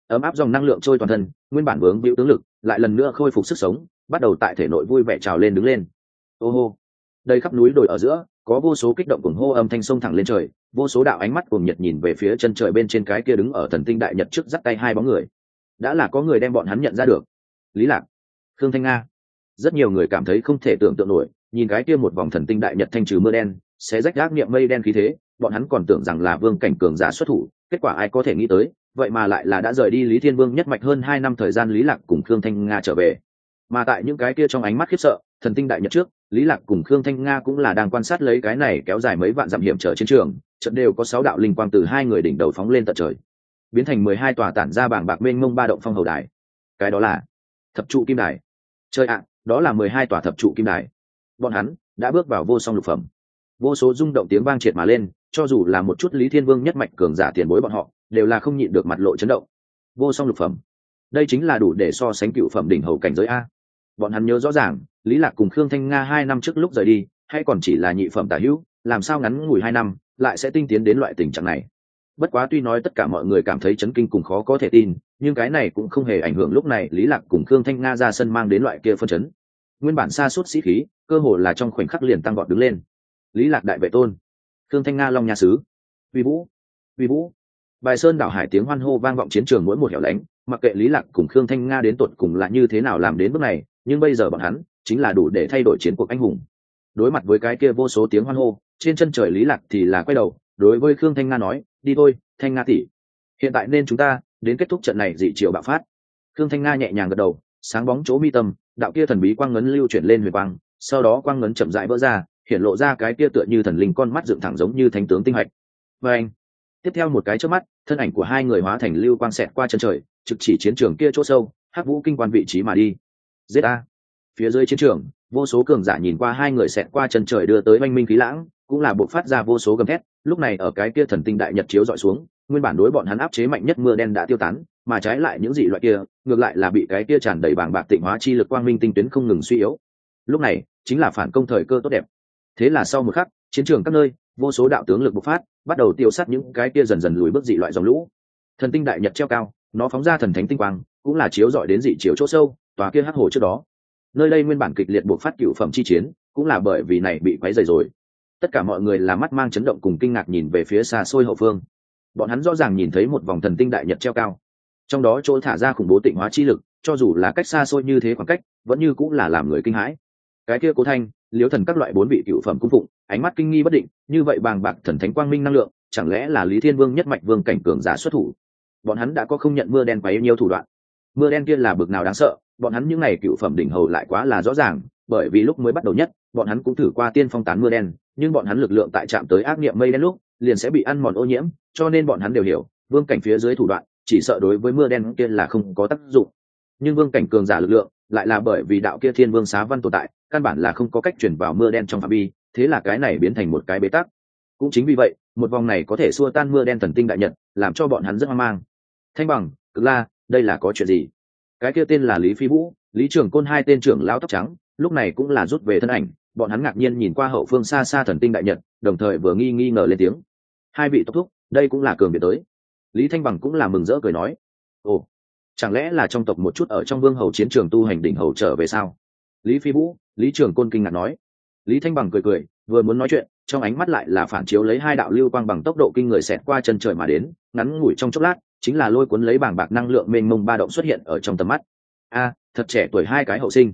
Ấm áp dòng năng lượng trôi toàn thân, nguyên bản vướng bịu tướng lực, lại lần nữa khôi phục sức sống, bắt đầu tại thể nội vui vẻ trào lên đứng lên. Ô hô. Đây khắp núi đồi ở giữa có vô số kích động cuồng hô âm thanh sông thẳng lên trời, vô số đạo ánh mắt cuồng nhật nhìn về phía chân trời bên trên cái kia đứng ở thần tinh đại nhật trước dắt tay hai bóng người. Đã là có người đem bọn hắn nhận ra được. Lý lạc, khương thanh nga. Rất nhiều người cảm thấy không thể tưởng tượng nổi, nhìn cái kia một vòng thần tinh đại nhật thanh trừ mưa đen sẽ rách gác niệm mây đen khí thế, bọn hắn còn tưởng rằng là vương cảnh cường giả xuất thủ, kết quả ai có thể nghĩ tới, vậy mà lại là đã rời đi lý thiên vương nhất mạch hơn hai năm thời gian lý lạc cùng khương thanh nga trở về. Mà tại những cái kia trong ánh mắt khiếp sợ, thần tinh đại nhật trước lý lạc cùng khương thanh nga cũng là đang quan sát lấy cái này kéo dài mấy vạn dặm hiểm trở chiến trường trận đều có sáu đạo linh quang từ hai người đỉnh đầu phóng lên tận trời. Biến thành mười hai tòa tản ra bảng bạc mênh mông ba động phong hầu đài. Cái đó là thập trụ kim đài. Chơi ạ à, đó là mười hai tòa thập trụ kim đài. Bọn hắn đã bước vào vô song lục phẩm. Vô số rung động tiếng vang triệt mà lên, cho dù là một chút lý thiên vương nhất mạnh cường giả tiền bối bọn họ, đều là không nhịn được mặt lộ chấn động. Vô song lục phẩm. Đây chính là đủ để so sánh cựu phẩm đỉnh hầu cảnh giới a bọn hắn nhớ rõ ràng, lý lạc cùng khương thanh nga hai năm trước lúc rời đi, hay còn chỉ là nhị phẩm tả hữu, làm sao ngắn ngủi hai năm, lại sẽ tinh tiến đến loại tình trạng này. Bất quá tuy nói tất cả mọi người cảm thấy chấn kinh cùng khó có thể tin, nhưng cái này cũng không hề ảnh hưởng lúc này lý lạc cùng khương thanh nga ra sân mang đến loại kia phân chấn. Nguyên bản xa suốt sĩ khí, cơ hồ là trong khoảnh khắc liền tăng gọn đứng lên. Lý lạc đại vệ tôn. Khương thanh nga long nhà sứ. Uy vũ. Uy vũ. Bài sơn đảo hải tiếng hoan hô vang vọng chiến trường mỗi một hẻo lánh mặc kệ lý lạc cùng khương thanh nga đến tột cùng là như thế nào làm đến bước này, nhưng bây giờ bọn hắn chính là đủ để thay đổi chiến cuộc anh hùng. Đối mặt với cái kia vô số tiếng hoan hô, trên chân trời lý lạc thì là quay đầu, đối với khương thanh nga nói, đi thôi, thanh nga tỷ. Hiện tại nên chúng ta đến kết thúc trận này dị triệu bạo phát. Khương thanh nga nhẹ nhàng gật đầu, sáng bóng chỗ mi tâm, đạo kia thần bí quang ngấn lưu chuyển lên huyền quang, sau đó quang ngấn chậm rãi vỡ ra, hiện lộ ra cái kia tựa như thần linh con mắt dựng thẳng giống như thánh tướng tinh hạch. Vê anh tiếp theo một cái trước mắt, thân ảnh của hai người hóa thành lưu quang xẹt qua chân trời, trực chỉ chiến trường kia chỗ sâu, hắc vũ kinh quan vị trí mà đi. Giết a. Phía dưới chiến trường, vô số cường giả nhìn qua hai người xẹt qua chân trời đưa tới oanh minh khí lãng, cũng là buộc phát ra vô số gầm thét, lúc này ở cái kia thần tinh đại nhật chiếu dọi xuống, nguyên bản đối bọn hắn áp chế mạnh nhất mưa đen đã tiêu tán, mà trái lại những dị loại kia, ngược lại là bị cái kia tràn đầy bảng bạc tịnh hóa chi lực quang minh tinh tuyến không ngừng suy yếu. Lúc này, chính là phản công thời cơ tốt đẹp. Thế là sau một khắc, chiến trường các nơi, vô số đạo tướng lực bộc phát bắt đầu tiêu sát những cái kia dần dần lùi bước dị loại dòng lũ. Thần tinh đại nhật treo cao, nó phóng ra thần thánh tinh quang, cũng là chiếu dọi đến dị chiếu chỗ sâu, tòa kia hắc hồ trước đó. Nơi đây nguyên bản kịch liệt buộc phát cựu phẩm chi chiến, cũng là bởi vì này bị quấy dày rồi. Tất cả mọi người là mắt mang chấn động cùng kinh ngạc nhìn về phía xa xôi hậu phương. Bọn hắn rõ ràng nhìn thấy một vòng thần tinh đại nhật treo cao. Trong đó chỗ thả ra khủng bố tịnh hóa chi lực, cho dù là cách xa xôi như thế khoảng cách, vẫn như cũng là làm người kinh hãi. Cái kia cố thanh liếu thần các loại bốn vị cựu phẩm cung phụng, ánh mắt kinh nghi bất định, như vậy bàng bạc thần thánh quang minh năng lượng, chẳng lẽ là lý thiên vương nhất mạch vương cảnh cường giả xuất thủ? Bọn hắn đã có không nhận mưa đen quá nhiều thủ đoạn. Mưa đen kia là bực nào đáng sợ, bọn hắn những n à y cựu phẩm đỉnh hầu lại quá là rõ ràng, bởi vì lúc mới bắt đầu nhất, bọn hắn cũng thử qua tiên phong tán mưa đen, nhưng bọn hắn lực lượng tại trạm tới ác nghiệm mây đen lúc, liền sẽ bị ăn mòn ô nhiễm, cho nên bọn hắn đều hiểu, vương cảnh phía dưới thủ đoạn, chỉ sợ đối với mưa đen kia là không có tác dụng. Nhưng vương cảnh cường giả lực lượng lại là bởi vì đạo kia thiên vương xá văn tồn tại, căn bản là không có cách chuyển vào mưa đen trong phạm vi, thế là cái này biến thành một cái bế tắc. Cũng chính vì vậy, một vòng này có thể xua tan mưa đen thần tinh đại nhật, làm cho bọn hắn rất hoang mang. Thanh bằng, cực la, đây là có chuyện gì? Cái kia tên là lý phi vũ, lý trường côn hai tên trưởng lão tóc trắng, lúc này cũng là rút về thân ảnh, bọn hắn ngạc nhiên nhìn qua hậu phương xa xa thần tinh đại nhật, đồng thời vừa nghi nghi ngờ lên tiếng. Hai vị tốc thúc, đây cũng là cường biệt tới. Lý thanh bằng cũng là mừng rỡ cười nói, ồ chẳng lẽ là trong tộc một chút ở trong vương hầu chiến trường tu hành đỉnh hầu trở về sao? Lý phi vũ, lý trường côn kinh ngạc nói. Lý thanh bằng cười cười, vừa muốn nói chuyện, trong ánh mắt lại là phản chiếu lấy hai đạo lưu quang bằng tốc độ kinh người xẹt qua chân trời mà đến, ngắn ngủi trong chốc lát, chính là lôi cuốn lấy bảng bạc năng lượng mênh mông ba động xuất hiện ở trong tầm mắt. A, thật trẻ tuổi hai cái hậu sinh.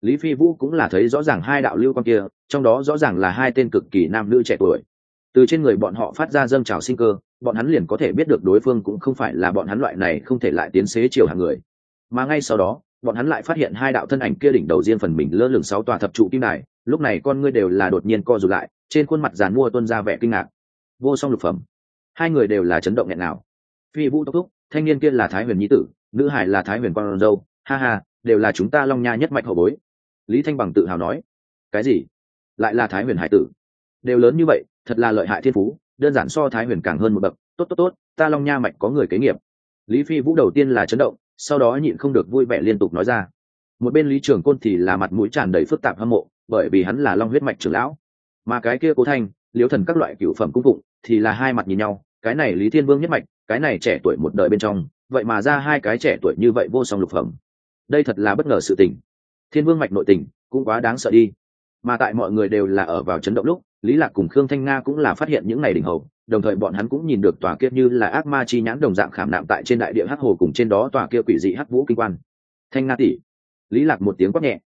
Lý phi vũ cũng là thấy rõ ràng hai đạo lưu quang kia, trong đó rõ ràng là hai tên cực kỳ nam nữ trẻ tuổi. Từ trên người bọn họ phát ra dâng trào sinh cơ bọn hắn liền có thể biết được đối phương cũng không phải là bọn hắn loại này không thể lại tiến xế chiều hàng người. Mà ngay sau đó, bọn hắn lại phát hiện hai đạo thân ảnh kia đỉnh đầu riêng phần mình lơ lửng sáu tòa thập trụ kim đài, lúc này con ngươi đều là đột nhiên co rụt lại, trên khuôn mặt giàn mua tuân ra vẻ kinh ngạc. Vô song lục phẩm. Hai người đều là chấn động nghẹn nào phi vũ tốc thúc, thanh niên kia là thái huyền nhi tử, nữ hải là thái huyền con dâu, ha ha, đều là chúng ta long nha nhất mạch hậu bối. Lý thanh bằng tự hào nói. Cái gì? Lại là thái huyền hải tử. Đều lớn như vậy, thật là lợi hại thiên phú đơn giản so thái huyền càng hơn một bậc, tốt tốt tốt, ta long nha mạch có người kế nghiệp. Lý phi vũ đầu tiên là chấn động, sau đó nhịn không được vui vẻ liên tục nói ra. Một bên lý trường côn thì là mặt mũi tràn đầy phức tạp hâm mộ, bởi vì hắn là long huyết mạch trưởng lão. Mà cái kia cố thanh liếu thần các loại cựu phẩm cung phụng thì là hai mặt nhìn nhau, cái này lý thiên vương nhất mạch, cái này trẻ tuổi một đời bên trong, vậy mà ra hai cái trẻ tuổi như vậy vô song lục phẩm. Đây thật là bất ngờ sự tình. Thiên vương mạch nội tình cũng quá đáng sợ đi. Mà tại mọi người đều là ở vào chấn động lúc lý lạc cùng khương thanh nga cũng là phát hiện những ngày đỉnh hầu, đồng thời bọn hắn cũng nhìn được tòa kia như là ác ma chi nhãn đồng dạng khảm nạm tại trên đại địa hắc hồ cùng trên đó tòa kia quỷ dị hắc vũ kinh quan. Thanh nga tỷ. Lý lạc một tiếng quát nhẹ.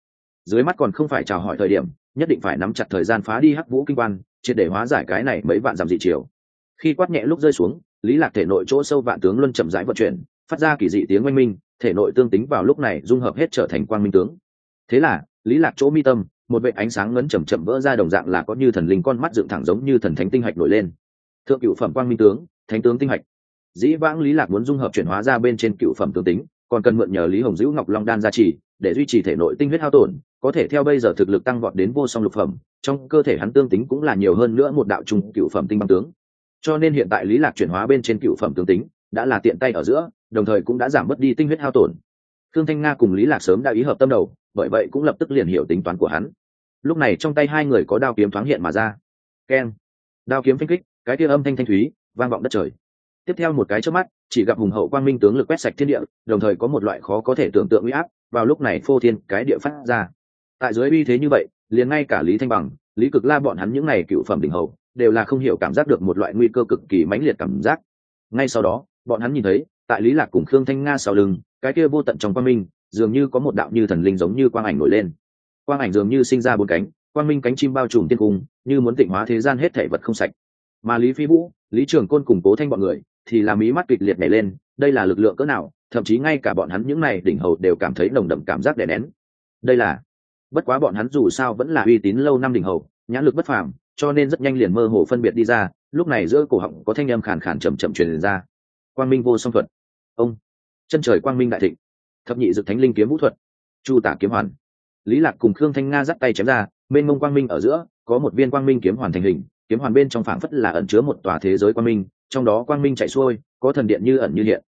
Dưới mắt còn không phải chào hỏi thời điểm, nhất định phải nắm chặt thời gian phá đi hắc vũ kinh quan, triệt để hóa giải cái này mấy vạn dặm dị chiều khi quát nhẹ lúc rơi xuống, lý lạc thể nội chỗ sâu vạn tướng luân chậm rãi vận chuyển, phát ra kỳ dị tiếng oanh minh, thể nội tương tính vào lúc này dung hợp hết trở thành quang minh tướng. Thế là, lý lạc chỗ mi tâm một vệ ánh sáng ngấn chậm chậm vỡ ra đồng dạng là có như thần linh con mắt dựng thẳng giống như thần thánh tinh hạch nổi lên. Thượng cựu phẩm quang minh tướng, thánh tướng tinh hạch. Dĩ vãng lý lạc muốn dung hợp chuyển hóa ra bên trên cựu phẩm tướng tính, còn cần mượn nhờ lý hồng dữ ngọc long đan gia trì, để duy trì thể nội tinh huyết hao tổn, có thể theo bây giờ thực lực tăng vọt đến vô song lục phẩm, trong cơ thể hắn tương tính cũng là nhiều hơn nữa một đạo trùng cựu phẩm tinh băng tướng. Cho nên hiện tại lý lạc chuyển hóa bên trên cựu phẩm tướng tính đã là tiện tay ở giữa, đồng thời cũng đã giảm bớt đi tinh huyết hao tổn. Thương thanh nga cùng lý lạc sớm đã ý hợp tâm đầu, bởi vậy cũng lập tức liền hiểu tính toán của hắn lúc này trong tay hai người có đao kiếm thoáng hiện mà ra. Keng. Đao kiếm phanh kích, cái tia âm thanh thanh thúy, vang vọng đất trời. Tiếp theo một cái trước mắt, chỉ gặp hùng hậu quang minh tướng lực quét sạch thiên địa, đồng thời có một loại khó có thể tưởng tượng uy áp vào lúc này phô thiên cái địa phát ra. Tại dưới uy thế như vậy, liền ngay cả lý thanh bằng, lý cực la bọn hắn những này cựu phẩm đỉnh hậu đều là không hiểu cảm giác được một loại nguy cơ cực kỳ mãnh liệt cảm giác. Ngay sau đó, bọn hắn nhìn thấy, tại lý lạc cùng khương thanh nga sau lưng, cái kia vô tận trong quang minh, dường như có một đạo như thần linh giống như quang ảnh nổi lên quang ảnh dường như sinh ra bốn cánh, quang minh cánh chim bao trùm tiên cung, như muốn tịnh hóa thế gian hết thể vật không sạch. Mà lý phi vũ, lý trường côn cùng cố thanh bọn người thì làm ý mắt kịch liệt nhảy lên, đây là lực lượng cỡ nào, thậm chí ngay cả bọn hắn những này đỉnh hầu đều cảm thấy nồng đậm cảm giác đè nén. Đây là, bất quá bọn hắn dù sao vẫn là uy tín lâu năm đỉnh hầu, nhãn lực bất phàm, cho nên rất nhanh liền mơ hồ phân biệt đi ra, lúc này giữa cổ họng có thanh âm khàn khàn chậm chậm truyền ra. Quang minh vô song thuật. Ông, chân trời quang minh đại thịnh, thập nhị dực thánh linh kiếm vũ thuật, chu tả kiếm hoàn lý lạc cùng khương thanh nga dắt tay chém ra bên mông quang minh ở giữa, có một viên quang minh kiếm hoàn thành hình, kiếm hoàn bên trong phảng phất là ẩn chứa một tòa thế giới quang minh, trong đó quang minh chạy xuôi, có thần điện như ẩn như hiện.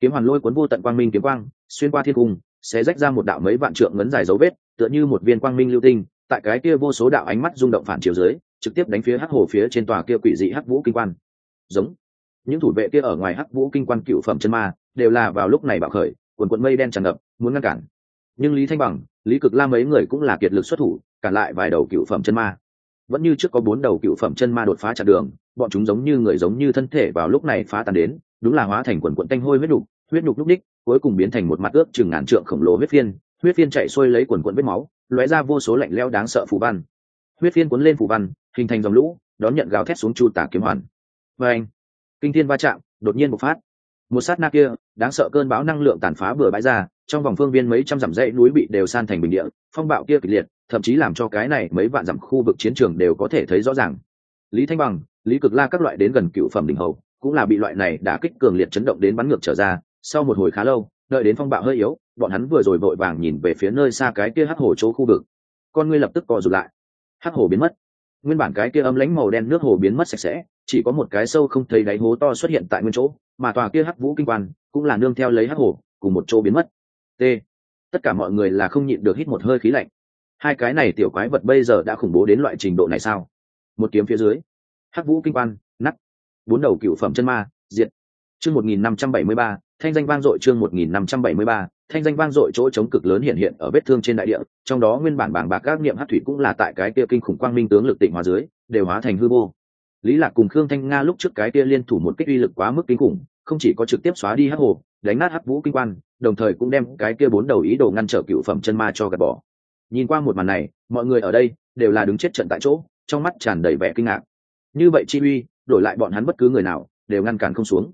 Kiếm hoàn lôi cuốn vô tận quang minh kiếm quang, xuyên qua thiên cung sẽ rách ra một đạo mấy vạn trượng ngấn dài dấu vết, tựa như một viên quang minh lưu tinh, tại cái kia vô số đạo ánh mắt rung động phản chiều dưới, trực tiếp đánh phía hắc hồ phía trên tòa kia quỷ dị hắc vũ kinh quan. Giống. Những thủ vệ kia ở ngoài hắc vũ kinh quan cựu phẩm chân ma, đều là vào lúc này bạo khởi, quần quận mây đen tràn ngập, muốn ngăn cản. Nhưng lý thanh bằng lý cực la mấy người cũng là kiệt lực xuất thủ, cản lại vài đầu cựu phẩm chân ma. Vẫn như trước có bốn đầu cựu phẩm chân ma đột phá chặt đường, bọn chúng giống như người giống như thân thể vào lúc này phá tàn đến, đúng là hóa thành quần quận tanh hôi huyết nhục huyết nhục lúc ních cuối cùng biến thành một mặt ước chừng ngàn trượng khổng lồ huyết phiên huyết phiên chạy xuôi lấy quần quận vết máu, lóe ra vô số lạnh leo đáng sợ phù văn. Huyết phiên cuốn lên phù văn, hình thành dòng lũ, đón nhận gào thét xuống chu tả kiếm hoàn. Và anh kinh thiên va chạm, đột nhiên bộc phát. Một sát na kia, đáng sợ cơn bão năng lượng tàn phá bừa bãi ra trong vòng phương viên mấy trăm dặm dãy núi bị đều san thành bình địa, phong bạo kia kịch liệt, thậm chí làm cho cái này mấy vạn dặm khu vực chiến trường đều có thể thấy rõ ràng. Lý thanh bằng, lý cực la các loại đến gần cựu phẩm đỉnh hầu, cũng là bị loại này đã kích cường liệt chấn động đến bắn ngược trở ra, sau một hồi khá lâu, đợi đến phong bạo hơi yếu, bọn hắn vừa rồi vội vàng nhìn về phía nơi xa cái kia hắc hồ chỗ khu vực. Con ngươi lập tức co rụt lại. Hắc hồ biến mất. Nguyên bản cái kia âm lãnh màu đen nước hồ biến mất sạch sẽ, chỉ có một cái sâu không thấy đáy hố to xuất hiện tại nguyên chỗ, mà tòa kia hắc vũ kinh quan cũng là nương theo lấy hắc hồ, cùng một chỗ biến mất t. Tất cả mọi người là không nhịn được hít một hơi khí lạnh. Hai cái này tiểu quái vật bây giờ đã khủng bố đến loại trình độ này sao? Một kiếm phía dưới. Hắc vũ kinh quan nắt bốn đầu cựu phẩm chân ma, diệt. Chương một nghìn năm trăm bảy mươi ba, thanh danh vang dội chương một nghìn năm trăm bảy mươi ba, thanh danh vang dội chỗ chống cực lớn hiện hiện ở vết thương trên đại địa, trong đó nguyên bản bảng bạc các niệm hát thủy cũng là tại cái kia kinh khủng quang minh tướng lực tịnh hóa dưới, đều hóa thành hư vô. Lý lạc cùng khương thanh nga lúc trước cái kia liên thủ một kích uy lực quá mức kinh khủng, không chỉ có trực tiếp xóa đi hắc hồ đánh nát hắc vũ kinh quan, đồng thời cũng đem cái kia bốn đầu ý đồ ngăn trở cựu phẩm chân ma cho gạt bỏ. Nhìn qua một màn này, mọi người ở đây đều là đứng chết trận tại chỗ, trong mắt tràn đầy vẻ kinh ngạc. Như vậy chi uy, đổi lại bọn hắn bất cứ người nào đều ngăn cản không xuống.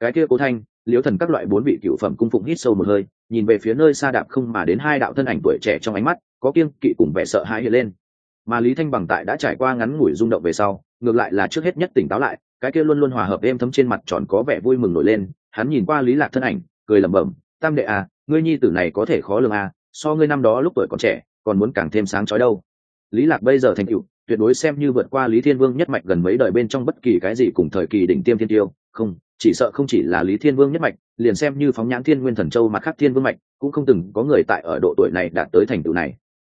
Cái kia cố thanh liếu thần các loại bốn vị cựu phẩm cung phụng hít sâu một hơi, nhìn về phía nơi xa đạp không mà đến hai đạo thân ảnh tuổi trẻ trong ánh mắt, có kiêng kỵ cùng vẻ sợ hãi hiện lên. Mà lý thanh bằng tại đã trải qua ngắn ngủi rung động về sau, ngược lại là trước hết nhất tỉnh táo lại cái kia luôn luôn hòa hợp êm thấm trên mặt tròn có vẻ vui mừng nổi lên, hắn nhìn qua lý lạc thân ảnh, cười lẩm bẩm, tam đệ à ngươi nhi tử này có thể khó lường à so ngươi năm đó lúc tuổi còn trẻ, còn muốn càng thêm sáng chói đâu. Lý lạc bây giờ thành cựu tuyệt đối xem như vượt qua lý thiên vương nhất mạch gần mấy đời bên trong bất kỳ cái gì cùng thời kỳ đỉnh tiêm thiên tiêu. Không, chỉ sợ không chỉ là lý thiên vương nhất mạch, liền xem như phóng nhãn thiên nguyên thần châu mặt khác thiên vương mạch, cũng không từng có người tại ở độ tuổi này đạt tới thành tựu này.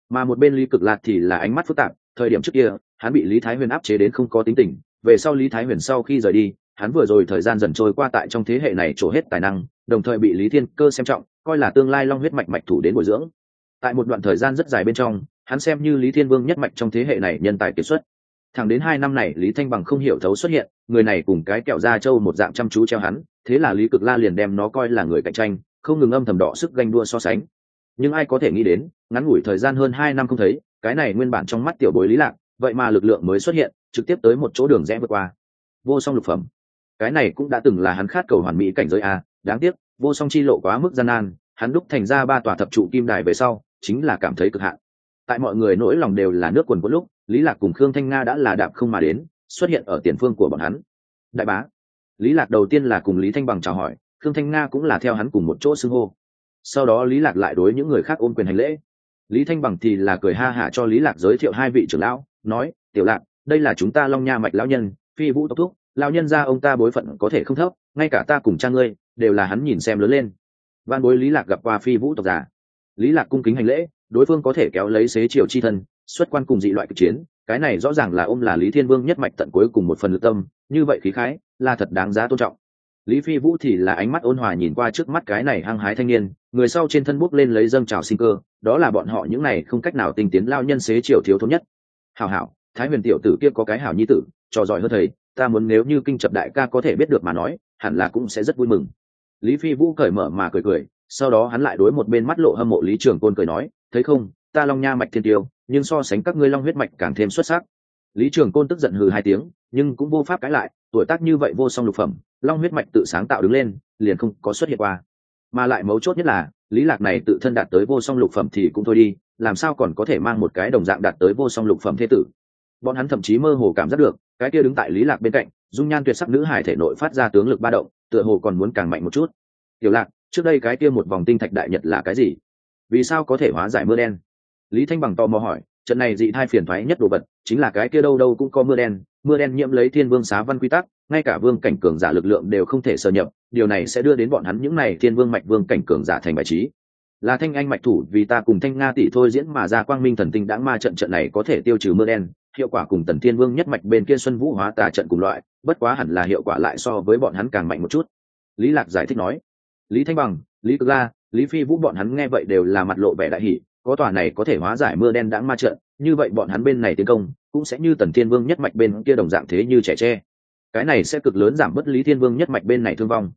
Mà một bên lý cực lạc thì là ánh mắt phức tạp, thời điểm trước kia, hắn bị lý thái huyền áp chế đến không có tính tình về sau lý thái huyền sau khi rời đi, hắn vừa rồi thời gian dần trôi qua tại trong thế hệ này trổ hết tài năng, đồng thời bị lý thiên cơ xem trọng, coi là tương lai long huyết mạch mạch thủ đến bồi dưỡng. Tại một đoạn thời gian rất dài bên trong, hắn xem như lý thiên vương nhất mạch trong thế hệ này nhân tài kiệt xuất. Thẳng đến hai năm này lý thanh bằng không hiểu thấu xuất hiện, người này cùng cái kẹo da trâu một dạng chăm chú treo hắn, thế là lý cực la liền đem nó coi là người cạnh tranh, không ngừng âm thầm đỏ sức ganh đua so sánh. Nhưng ai có thể nghĩ đến, ngắn ngủi thời gian hơn hai năm không thấy, cái này nguyên bản trong mắt tiểu bối lý lạc, vậy mà lực lượng mới xuất hiện trực tiếp tới một chỗ đường rẽ vượt qua. Vô song lục phẩm. Cái này cũng đã từng là hắn khát cầu hoàn mỹ cảnh giới a, đáng tiếc, vô song chi lộ quá mức gian nan, hắn đúc thành ra ba tòa thập trụ kim đài về sau, chính là cảm thấy cực hạn. Tại mọi người nỗi lòng đều là nước quần quất lúc, lý lạc cùng khương thanh nga đã là đạp không mà đến, xuất hiện ở tiền phương của bọn hắn. Đại bá, lý lạc đầu tiên là cùng lý thanh bằng chào hỏi, khương thanh nga cũng là theo hắn cùng một chỗ xưng hô. Sau đó lý lạc lại đối những người khác ôm quyền hành lễ. Lý thanh bằng thì là cười ha hả cho lý lạc giới thiệu hai vị trưởng lão, nói, tiểu lạc đây là chúng ta long nha mạch lão nhân, phi vũ tộc thúc, lão nhân gia ông ta bối phận có thể không thấp, ngay cả ta cùng cha ngươi, đều là hắn nhìn xem lớn lên. Văn bối lý lạc gặp qua phi vũ tộc giả. Lý lạc cung kính hành lễ, đối phương có thể kéo lấy xế chiều chi thân, xuất quan cùng dị loại cực chiến, cái này rõ ràng là ôm là lý thiên vương nhất mạch tận cuối cùng một phần lực tâm, như vậy khí khái, là thật đáng giá tôn trọng. Lý phi vũ thì là ánh mắt ôn hòa nhìn qua trước mắt cái này hăng hái thanh niên, người sau trên thân bút lên lấy dâng trào sinh cơ, đó là bọn họ những này không cách nào tinh tiến lao nhân xế chiều thiếu thốn nhất. Hảo hảo thái huyền tiểu tử kia có cái hảo nhi tử, trò giỏi hơn thầy, ta muốn nếu như kinh chập đại ca có thể biết được mà nói, hẳn là cũng sẽ rất vui mừng. Lý phi vũ cởi mở mà cười cười, sau đó hắn lại đối một bên mắt lộ hâm mộ lý trường côn cười nói, thấy không, ta long nha mạch thiên tiêu, nhưng so sánh các ngươi long huyết mạch càng thêm xuất sắc. Lý trường côn tức giận hừ hai tiếng, nhưng cũng vô pháp cãi lại, tuổi tác như vậy vô song lục phẩm, long huyết mạch tự sáng tạo đứng lên, liền không có xuất hiện qua. Mà lại mấu chốt nhất là, lý lạc này tự thân đạt tới vô song lục phẩm thì cũng thôi đi, làm sao còn có thể mang một cái đồng dạng đạt tới vô song lục phẩm thế tử? Bọn hắn thậm chí mơ hồ cảm giác được, cái kia đứng tại lý lạc bên cạnh, dung nhan tuyệt sắc nữ hải thể nội phát ra tướng lực ba động, tựa hồ còn muốn càng mạnh một chút. Tiểu lạc, trước đây cái kia một vòng tinh thạch đại nhật là cái gì? Vì sao có thể hóa giải mưa đen? Lý thanh bằng tò mò hỏi, trận này dị thai phiền thoái nhất đồ vật chính là cái kia đâu đâu cũng có mưa đen mưa đen nhiễm lấy thiên vương xá văn quy tắc, ngay cả vương cảnh cường giả lực lượng đều không thể sơ nhập, điều này sẽ đưa đến bọn hắn những này thiên vương mạch vương cảnh cường giả thành bài trí. Là thanh anh mạch thủ vì ta cùng thanh nga tỷ thôi diễn mà ra quang minh thần tinh đã ma trận trận này có thể tiêu trừ mưa đen hiệu quả cùng tần thiên vương nhất mạch bên kia xuân vũ hóa tà trận cùng loại, bất quá hẳn là hiệu quả lại so với bọn hắn càng mạnh một chút. Lý lạc giải thích nói, lý thanh bằng, lý cực la, lý phi vũ bọn hắn nghe vậy đều là mặt lộ vẻ đại hỷ có tòa này có thể hóa giải mưa đen đãng ma trận, như vậy bọn hắn bên này tiến công, cũng sẽ như tần thiên vương nhất mạch bên kia đồng dạng thế như trẻ tre. Cái này sẽ cực lớn giảm bất lý thiên vương nhất mạch bên này thương vong.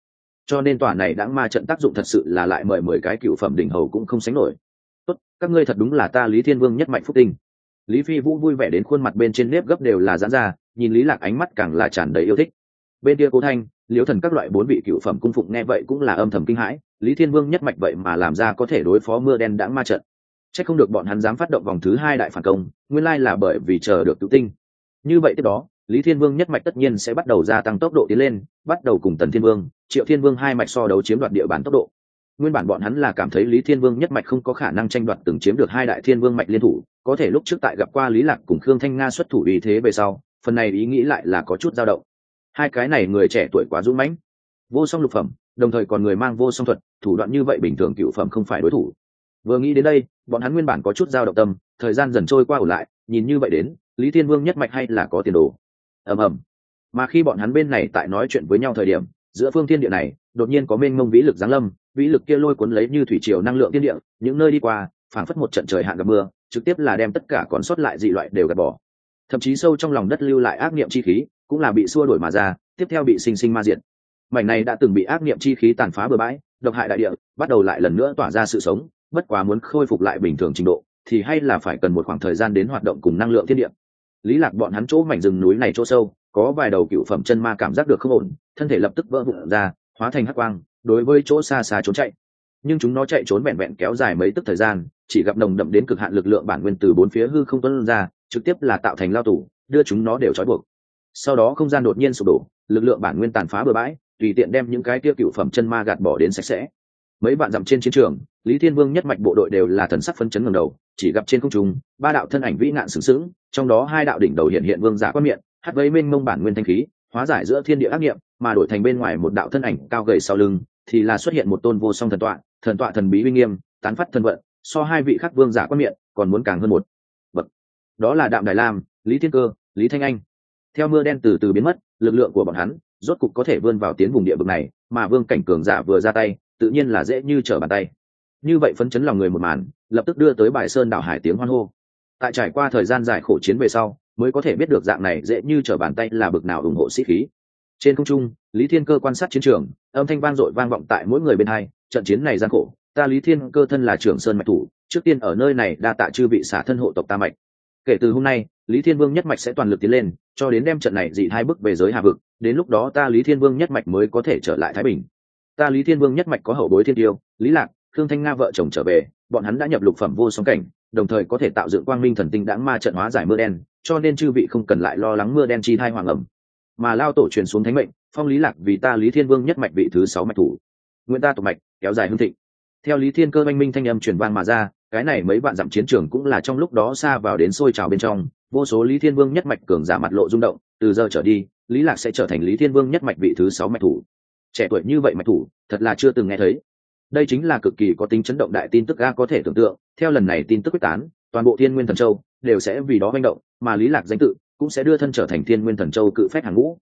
Cho nên tòa này đãng ma trận tác dụng thật sự là lại mời mười cái cựu phẩm đỉnh hầu cũng không sánh nổi. Tốt, các ngươi thật đúng là ta lý thiên vương nhất mạch phúc tinh lý phi vũ vui vẻ đến khuôn mặt bên trên nếp gấp đều là giãn ra, nhìn lý lạc ánh mắt càng là tràn đầy yêu thích. Bên kia cố thanh, liễu thần các loại bốn vị cựu phẩm cung phụng nghe vậy cũng là âm thầm kinh hãi, lý thiên vương nhất mạch vậy mà làm ra có thể đối phó mưa đen đãng ma trận. Chắc không được bọn hắn dám phát động vòng thứ hai đại phản công, nguyên lai là bởi vì chờ được tự tinh. Như vậy tiếp đó, lý thiên vương nhất mạch tất nhiên sẽ bắt đầu gia tăng tốc độ tiến lên, bắt đầu cùng tần thiên vương, triệu thiên vương hai mạch so đấu chiếm đoạt địa bàn tốc độ nguyên bản bọn hắn là cảm thấy lý thiên vương nhất mạch không có khả năng tranh đoạt từng chiếm được hai đại thiên vương mạch liên thủ, có thể lúc trước tại gặp qua lý lạc cùng khương thanh nga xuất thủ ý thế về sau, phần này ý nghĩ lại là có chút dao động. Hai cái này người trẻ tuổi quá dũng mãnh. Vô song lục phẩm, đồng thời còn người mang vô song thuật, thủ đoạn như vậy bình thường cựu phẩm không phải đối thủ. Vừa nghĩ đến đây, bọn hắn nguyên bản có chút dao động tâm, thời gian dần trôi qua ủ lại, nhìn như vậy đến, lý thiên vương nhất mạch hay là có tiền đồ. Ầm ầm. Mà khi bọn hắn bên này tại nói chuyện với nhau thời điểm, giữa phương thiên địa này, đột nhiên có mênh mông vĩ lực giáng lâm vĩ lực kia lôi cuốn lấy như thủy triều năng lượng thiên địa, những nơi đi qua, phảng phất một trận trời hạn gặp mưa, trực tiếp là đem tất cả còn sót lại dị loại đều gạt bỏ. Thậm chí sâu trong lòng đất lưu lại ác niệm chi khí, cũng là bị xua đổi mà ra, tiếp theo bị sinh sinh ma diệt. Mảnh này đã từng bị ác niệm chi khí tàn phá bừa bãi, độc hại đại địa, bắt đầu lại lần nữa tỏa ra sự sống, bất quá muốn khôi phục lại bình thường trình độ, thì hay là phải cần một khoảng thời gian đến hoạt động cùng năng lượng thiên địa. Lý lạc bọn hắn chỗ mảnh rừng núi này chỗ sâu, có vài đầu cựu phẩm chân ma cảm giác được không ổn, thân thể lập tức vỡ vụn ra, hóa thành hắc quang đối với chỗ xa xa trốn chạy. Nhưng chúng nó chạy trốn vẹn vẹn kéo dài mấy tức thời gian, chỉ gặp nồng đậm đến cực hạn lực lượng bản nguyên từ bốn phía hư không tuân ra, trực tiếp là tạo thành lao tủ đưa chúng nó đều trói buộc. Sau đó không gian đột nhiên sụp đổ, lực lượng bản nguyên tàn phá bừa bãi, tùy tiện đem những cái kia cựu phẩm chân ma gạt bỏ đến sạch sẽ. Mấy bạn dặm trên chiến trường, lý thiên vương nhất mạch bộ đội đều là thần sắc phân chấn ngầm đầu, chỉ gặp trên không trung, ba đạo thân ảnh vĩ nạn sừng sững, trong đó hai đạo đỉnh đầu hiện hiện vương giả quan miệng hát vây mênh mông bản nguyên thanh khí, hóa giải giữa thiên địa ác nghiệm, mà đổi thành bên ngoài một đạo thân ảnh cao gầy sau lưng thì là xuất hiện một tôn vô song thần tọa thần tọa thần bí uy nghiêm, tán phát thần vận, so hai vị khắc vương giả quan miệng, còn muốn càng hơn một. Bậc. Đó là đạm đài lam, lý thiên cơ, lý thanh anh. Theo mưa đen từ từ biến mất, lực lượng của bọn hắn rốt cục có thể vươn vào tiến vùng địa vực này, mà vương cảnh cường giả vừa ra tay, tự nhiên là dễ như trở bàn tay. Như vậy phấn chấn lòng người một màn, lập tức đưa tới bài sơn đảo hải tiếng hoan hô. Tại trải qua thời gian dài khổ chiến về sau, mới có thể biết được dạng này dễ như trở bàn tay là bực nào ủng hộ sĩ khí trên không trung, lý thiên cơ quan sát chiến trường, âm thanh vang dội vang vọng tại mỗi người bên hai, trận chiến này gian khổ, ta lý thiên cơ thân là trưởng sơn mạch thủ, trước tiên ở nơi này đa tạ chư vị xả thân hộ tộc ta mạch. Kể từ hôm nay, lý thiên vương nhất mạch sẽ toàn lực tiến lên, cho đến đem trận này dị hai bước về giới hà vực, đến lúc đó ta lý thiên vương nhất mạch mới có thể trở lại thái bình. Ta lý thiên vương nhất mạch có hậu bối thiên tiêu, lý lạc thương thanh nga vợ chồng trở về, bọn hắn đã nhập lục phẩm vô song cảnh, đồng thời có thể tạo dựng quang minh thần tinh đãng ma trận hóa giải mưa đen, cho nên chư vị không cần lại lo lắng mưa đen chi thai hoàng ẩm mà lao tổ truyền xuống thánh mệnh, phong lý lạc vì ta lý thiên vương nhất mạch vị thứ sáu mạch thủ. Nguyễn ta tộc mạch, kéo dài hương thịnh. Theo lý thiên cơ oanh minh thanh âm truyền vang mà ra, cái này mấy bạn dặm chiến trường cũng là trong lúc đó xa vào đến sôi trào bên trong, vô số lý thiên vương nhất mạch cường giả mặt lộ rung động, từ giờ trở đi, lý lạc sẽ trở thành lý thiên vương nhất mạch vị thứ sáu mạch thủ. Trẻ tuổi như vậy mạch thủ, thật là chưa từng nghe thấy. Đây chính là cực kỳ có tính chấn động đại tin tức ga có thể tưởng tượng, theo lần này tin tức quyết tán, toàn bộ thiên nguyên thần châu đều sẽ vì đó manh động, mà lý lạc danh tự cũng sẽ đưa thân trở thành thiên nguyên thần châu cự phách hàng ngũ.